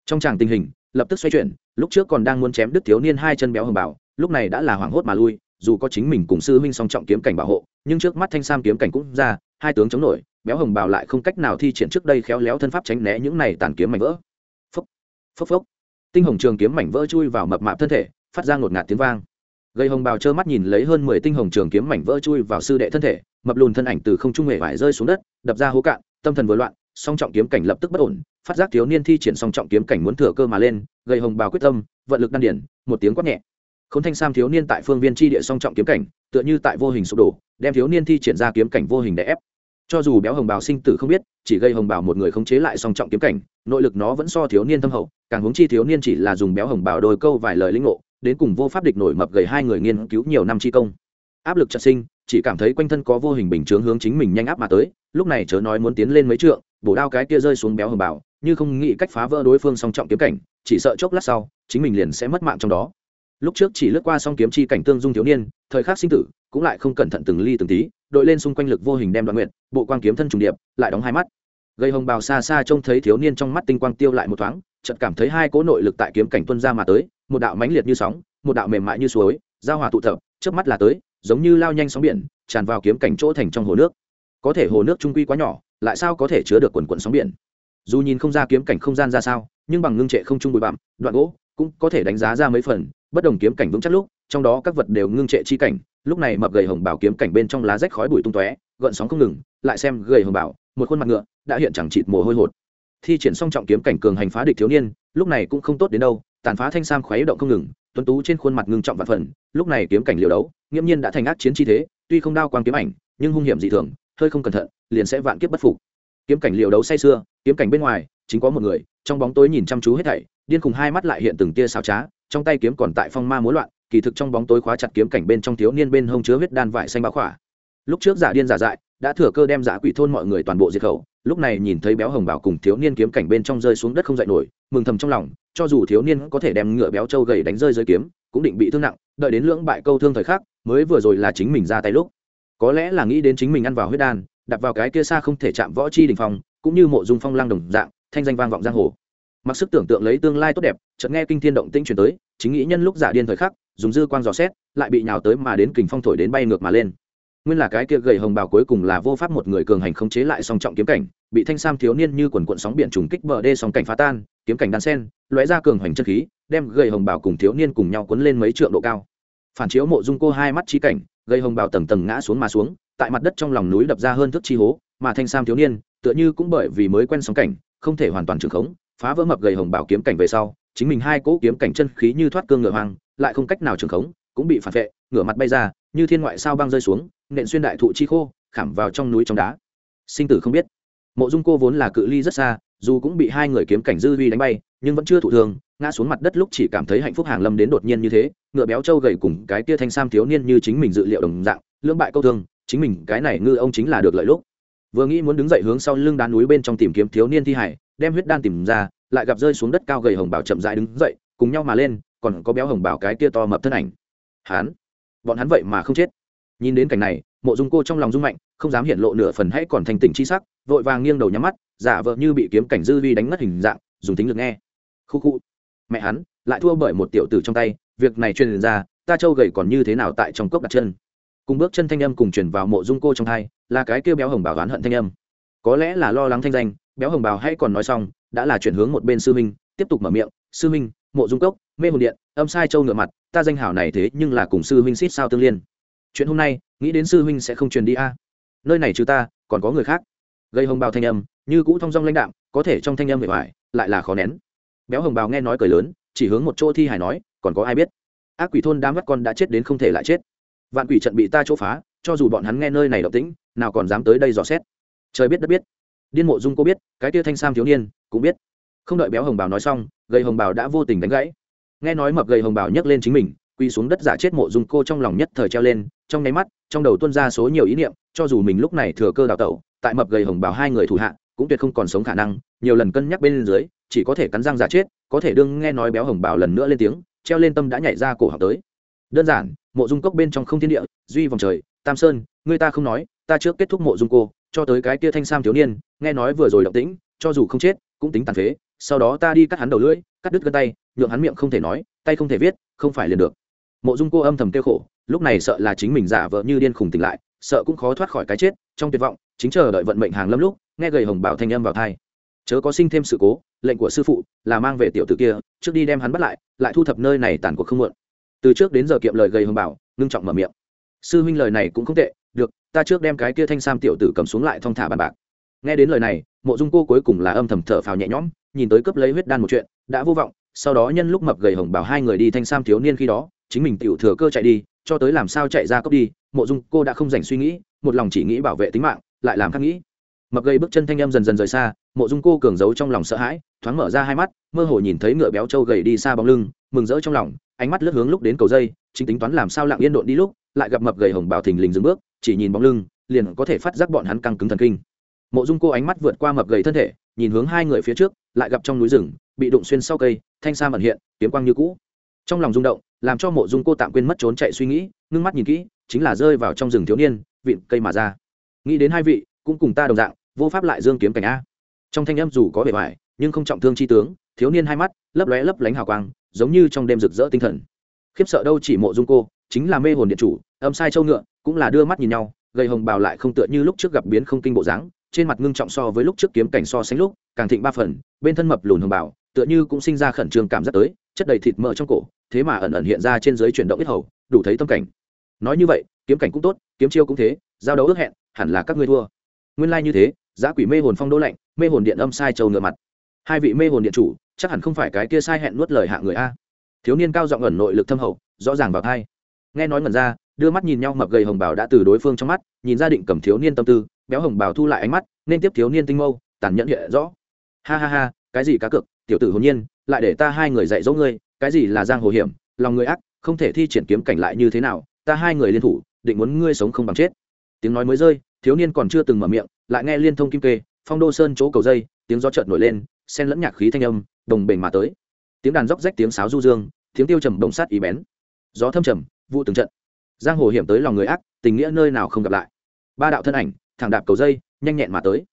Trong tràng tình hình, lập tức xoay chuyển, lúc trước còn đang muốn chém đứt thiếu niên hai chân béo hồng bào, lúc này đã là hoảng hốt mà lui, dù có chính mình cùng sư huynh song trọng kiếm cảnh bảo hộ, nhưng trước mắt thanh sam kiếm cảnh cũng ra, hai tướng chống nổi béo hồng bào lại không cách nào thi triển trước đây khéo léo thân pháp tránh né những này tàn kiếm mảnh vỡ. Phốc phốc phốc. Tinh hồng trường kiếm mảnh vỡ chui vào mập mạp thân thể phát ra ngột ngạt tiếng vang. Gây hồng bào trơ mắt nhìn lấy hơn mười tinh hồng trường kiếm mảnh vỡ chui vào sư đệ thân thể mập lùn thân ảnh từ không trung hề vải rơi xuống đất đập ra hố cạn tâm thần vừa loạn song trọng kiếm cảnh lập tức bất ổn phát giác thiếu niên thi triển song trọng kiếm cảnh muốn thừa cơ mà lên gây hồng bào quyết tâm vận lực đan điển một tiếng quát nhẹ. Khốn Thanh Sam thiếu niên tại phương viên chi địa song trọng kiếm cảnh, tựa như tại vô hình sụp đổ, đem thiếu niên thi triển ra kiếm cảnh vô hình để ép. Cho dù béo hồng bào sinh tử không biết, chỉ gây hồng bào một người khống chế lại song trọng kiếm cảnh, nội lực nó vẫn so thiếu niên thâm hậu, càng huống chi thiếu niên chỉ là dùng béo hồng bào đôi câu vài lời linh ngộ, đến cùng vô pháp địch nổi mập gầy hai người nghiên cứu nhiều năm chi công. Áp lực chợt sinh, chỉ cảm thấy quanh thân có vô hình bình chướng hướng chính mình nhanh áp mà tới, lúc này chớ nói muốn tiến lên mấy trượng, bổ đao cái kia rơi xuống béo hồng bào, như không nghĩ cách phá vỡ đối phương song trọng kiếm cảnh, chỉ sợ chốc lát sau, chính mình liền sẽ mất mạng trong đó lúc trước chỉ lướt qua song kiếm chi cảnh tương dung thiếu niên thời khắc sinh tử cũng lại không cẩn thận từng ly từng tí đội lên xung quanh lực vô hình đem đoạn nguyện bộ quang kiếm thân trùng điệp, lại đóng hai mắt. Gây hồng bào xa xa trông thấy thiếu niên trong mắt tinh quang tiêu lại một thoáng, chợt cảm thấy hai cỗ nội lực tại kiếm cảnh tuân ra mà tới, một đạo mãnh liệt như sóng, một đạo mềm mại như suối, giao hòa tụ tập trước mắt là tới, giống như lao nhanh sóng biển, tràn vào kiếm cảnh chỗ thành trong hồ nước. Có thể hồ nước trung quy quá nhỏ, lại sao có thể chứa được quần quần sóng biển? Dù nhìn không ra kiếm cảnh không gian ra sao, nhưng bằng ngưng trệ không trung bụi bặm, đoạn gỗ cũng có thể đánh giá ra mấy phần, bất đồng kiếm cảnh vững chắc lúc trong đó các vật đều ngưng trệ chi cảnh, lúc này mập gầy hồng bảo kiếm cảnh bên trong lá rách khói bụi tung tóe, gợn sóng không ngừng, lại xem gầy hồng bảo, một khuôn mặt ngựa, đã hiện chẳng chịt mồ hôi hột. Thi triển xong trọng kiếm cảnh cường hành phá địch thiếu niên, lúc này cũng không tốt đến đâu, tàn phá thanh sam khuấy động không ngừng, tuấn tú trên khuôn mặt ngưng trọng vạn phần, lúc này kiếm cảnh liều đấu, nghiễm nhiên đã thành ác chiến chi thế, tuy không đao quang kiếm ảnh, nhưng hung hiểm dị thường, hơi không cẩn thận, liền sẽ vạn kiếp bất phục. Kiếm cảnh liều đấu say sưa, kiếm cảnh bên ngoài, chính có một người, trong bóng tối nhìn chăm chú hết thảy, điên cùng hai mắt lại hiện từng tia xào trá, trong tay kiếm còn tại phong ma múa loạn kỳ thực trong bóng tối khóa chặt kiếm cảnh bên trong thiếu niên bên hông chứa huyết đan vải xanh bá khỏa. Lúc trước giả điên giả dại đã thừa cơ đem giả quỷ thôn mọi người toàn bộ diệt khẩu lúc này nhìn thấy béo hồng bảo cùng thiếu niên kiếm cảnh bên trong rơi xuống đất không dậy nổi mừng thầm trong lòng cho dù thiếu niên có thể đem ngựa béo trâu gầy đánh rơi dưới kiếm cũng định bị thương nặng đợi đến lưỡng bại câu thương thời khắc mới vừa rồi là chính mình ra tay lúc. Có lẽ là nghĩ đến chính mình ăn vào huyết đan đặt vào cái kia xa không thể chạm võ chi đình phòng, cũng như mộ dung phong lang đồng dạng thanh danh vang vọng giang hồ. Mặc sức tưởng tượng lấy tương lai tốt đẹp chợt nghe kinh thiên động tĩnh truyền tới chính nghĩ nhân lúc giả điên thời khắc dùng dư quang dò xét, lại bị nhào tới mà đến kình phong thổi đến bay ngược mà lên. Nguyên là cái kia gầy hồng bào cuối cùng là vô pháp một người cường hành khống chế lại song trọng kiếm cảnh, bị thanh sam thiếu niên như quần cuộn sóng biển trùng kích bờ đê song cảnh phá tan, kiếm cảnh đan sen, lóe ra cường hành chân khí, đem gầy hồng bào cùng thiếu niên cùng nhau cuốn lên mấy trượng độ cao. Phản chiếu mộ dung cô hai mắt chi cảnh, gầy hồng bào tầng tầng ngã xuống mà xuống, tại mặt đất trong lòng núi đập ra hơn thước chi hố, mà thanh sam thiếu niên, tựa như cũng bởi vì mới quen sóng cảnh, không thể hoàn toàn trường khống, phá vỡ mập gầy hồng bảo kiếm cảnh về sau chính mình hai cỗ kiếm cảnh chân khí như thoát cương ngựa hoang, lại không cách nào trường khống, cũng bị phản vệ, ngửa mặt bay ra, như thiên ngoại sao băng rơi xuống, nện xuyên đại thụ chi khô, khảm vào trong núi trong đá. Sinh tử không biết. Mộ dung cô vốn là cự ly rất xa, dù cũng bị hai người kiếm cảnh dư vi đánh bay, nhưng vẫn chưa thụ thường, ngã xuống mặt đất lúc chỉ cảm thấy hạnh phúc hàng lâm đến đột nhiên như thế, ngựa béo trâu gầy cùng cái tia thanh sam thiếu niên như chính mình dự liệu đồng dạng, lưỡng bại câu thương, chính mình cái này ngư ông chính là được lợi lúc. Vừa nghĩ muốn đứng dậy hướng sau lưng đá núi bên trong tìm kiếm thiếu niên thi hải, đem huyết đan tìm ra lại gặp rơi xuống đất cao gầy hồng bảo chậm rãi đứng dậy, cùng nhau mà lên, còn có béo hồng bảo cái kia to mập thân ảnh. Hắn, bọn hắn vậy mà không chết. Nhìn đến cảnh này, mộ dung cô trong lòng rung mạnh, không dám hiện lộ nửa phần hãy còn thành tỉnh chi sắc, vội vàng nghiêng đầu nhắm mắt, giả vợ như bị kiếm cảnh dư vi đánh mất hình dạng, dùng tính lực nghe. Khu khu, mẹ hắn, lại thua bởi một tiểu tử trong tay, việc này truyền ra, ta trâu gầy còn như thế nào tại trong cốc đặt chân. Cùng bước chân thanh âm cùng truyền vào mộ dung cô trong thai là cái kêu béo hồng bảo oán hận thanh âm. Có lẽ là lo lắng thanh danh, béo hồng bảo hay còn nói xong đã là chuyển hướng một bên sư minh tiếp tục mở miệng, sư minh mộ dung cốc, mê hồn điện, âm sai châu ngựa mặt, ta danh hảo này thế nhưng là cùng sư huynh xít sao tương liên. Chuyện hôm nay, nghĩ đến sư huynh sẽ không truyền đi a. Nơi này trừ ta, còn có người khác. Gây hồng bào thanh âm, như cũ thong dong lãnh đạm, có thể trong thanh âm bề ngoài lại là khó nén. Béo hồng bào nghe nói cười lớn, chỉ hướng một chỗ thi hải nói, còn có ai biết? Ác quỷ thôn đám mắt con đã chết đến không thể lại chết. Vạn quỷ trận bị ta chỗ phá, cho dù bọn hắn nghe nơi này động tĩnh, nào còn dám tới đây dò xét. Trời biết đất biết. Điên mộ dung cô biết, cái tia thanh sam thiếu niên cũng biết. Không đợi béo hồng bào nói xong, gầy hồng bào đã vô tình đánh gãy. Nghe nói mập gầy hồng bào nhấc lên chính mình quy xuống đất giả chết mộ dung cô trong lòng nhất thời treo lên, trong nháy mắt, trong đầu tuôn ra số nhiều ý niệm, cho dù mình lúc này thừa cơ đào tẩu, tại mập gầy hồng bào hai người thủ hạ, cũng tuyệt không còn sống khả năng, nhiều lần cân nhắc bên dưới, chỉ có thể cắn răng giả chết, có thể đương nghe nói béo hồng bào lần nữa lên tiếng, treo lên tâm đã nhảy ra cổ học tới. Đơn giản, mộ dung cốc bên trong không thiên địa, duy vòng trời, tam sơn, người ta không nói, ta trước kết thúc mộ dung cô, cho tới cái kia thanh sam thiếu niên, nghe nói vừa rồi động tĩnh, cho dù không chết cũng tính tàn phế, sau đó ta đi cắt hắn đầu lưỡi, cắt đứt gân tay, nhượng hắn miệng không thể nói, tay không thể viết, không phải liền được. Mộ dung cô âm thầm kêu khổ, lúc này sợ là chính mình giả vợ như điên khùng tỉnh lại, sợ cũng khó thoát khỏi cái chết, trong tuyệt vọng, chính chờ đợi vận mệnh hàng lâm lúc, nghe gầy hồng bảo thanh âm vào thai. Chớ có sinh thêm sự cố, lệnh của sư phụ là mang về tiểu tử kia, trước đi đem hắn bắt lại lại thu thập nơi này tàn cuộc không mượn từ trước đến giờ kiệm lời gầy hồng bảo, ngưng trọng mở miệng. Sư huynh lời này cũng không tệ, được, ta trước đem cái kia thanh sam tiểu tử cầm xuống lại thong thả bàn bạc nghe đến lời này, mộ dung cô cuối cùng là âm thầm thở phào nhẹ nhõm, nhìn tới cấp lấy huyết đan một chuyện, đã vô vọng, sau đó nhân lúc mập gầy hồng bảo hai người đi thanh sam thiếu niên khi đó, chính mình tiểu thừa cơ chạy đi, cho tới làm sao chạy ra cốc đi, mộ dung cô đã không dành suy nghĩ, một lòng chỉ nghĩ bảo vệ tính mạng, lại làm khác nghĩ. Mập gầy bước chân thanh em dần dần rời xa, mộ dung cô cường giấu trong lòng sợ hãi, thoáng mở ra hai mắt, mơ hồ nhìn thấy ngựa béo trâu gầy đi xa bóng lưng, mừng rỡ trong lòng, ánh mắt lướt hướng lúc đến cầu dây, chính tính toán làm sao lặng yên độn đi lúc, lại gặp mập gầy hồng bảo thình lình dừng bước, chỉ nhìn bóng lưng, liền có thể phát giác bọn hắn căng cứng thần kinh mộ dung cô ánh mắt vượt qua mập gầy thân thể nhìn hướng hai người phía trước lại gặp trong núi rừng bị đụng xuyên sau cây thanh sa mẩn hiện kiếm quang như cũ. Trong lòng rung động làm cho mộ dung cô tạm quên mất trốn chạy suy nghĩ ngưng mắt nhìn kỹ chính là rơi vào trong rừng thiếu niên vịn cây mà ra. Nghĩ đến hai vị cũng cùng ta đồng dạng vô pháp lại dương kiếm cảnh a. Trong thanh âm dù có vẻ vải, nhưng không trọng thương chi tướng thiếu niên hai mắt lấp lóe lấp lánh hào quang giống như trong đêm rực rỡ tinh thần. Khiếp sợ đâu chỉ mộ dung cô chính là mê hồn điện chủ âm sai châu ngựa cũng là đưa mắt nhìn nhau gây hồng bào lại không tựa như lúc trước gặp biến không kinh bộ dáng trên mặt ngưng trọng so với lúc trước kiếm cảnh so sánh lúc, càng thịnh ba phần, bên thân mập lùn hồng bảo, tựa như cũng sinh ra khẩn trương cảm giác tới, chất đầy thịt mỡ trong cổ, thế mà ẩn ẩn hiện ra trên dưới chuyển động ít hầu, đủ thấy tâm cảnh. Nói như vậy, kiếm cảnh cũng tốt, kiếm chiêu cũng thế, giao đấu ước hẹn, hẳn là các ngươi thua. Nguyên lai như thế, giá quỷ mê hồn phong đỗ lạnh, mê hồn điện âm sai trầu ngựa mặt. Hai vị mê hồn điện chủ, chắc hẳn không phải cái kia sai hẹn nuốt lời hạ người a. Thiếu niên cao giọng ẩn nội lực thâm hậu, rõ ràng vào thai nghe nói ngẩn ra, đưa mắt nhìn nhau mập gầy hồng bảo đã từ đối phương trong mắt, nhìn ra định cầm thiếu niên tâm tư béo hồng bảo thu lại ánh mắt, nên tiếp thiếu niên tinh mâu, tàn nhẫn hiện rõ. Ha ha ha, cái gì cá cược, tiểu tử hồn nhiên, lại để ta hai người dạy dỗ ngươi, cái gì là giang hồ hiểm, lòng người ác, không thể thi triển kiếm cảnh lại như thế nào, ta hai người liên thủ, định muốn ngươi sống không bằng chết. Tiếng nói mới rơi, thiếu niên còn chưa từng mở miệng, lại nghe liên thông kim kê, phong đô sơn chỗ cầu dây, tiếng gió chợt nổi lên sen lẫn nhạc khí thanh âm, đồng bình mà tới. Tiếng đàn róc rách tiếng sáo du dương, tiếng tiêu trầm đồng sát ý bén. Gió thâm trầm, vụ từng trận. Giang hồ hiểm tới lòng người ác, tình nghĩa nơi nào không gặp lại. Ba đạo thân ảnh thẳng đạp cầu dây nhanh nhẹn mà tới.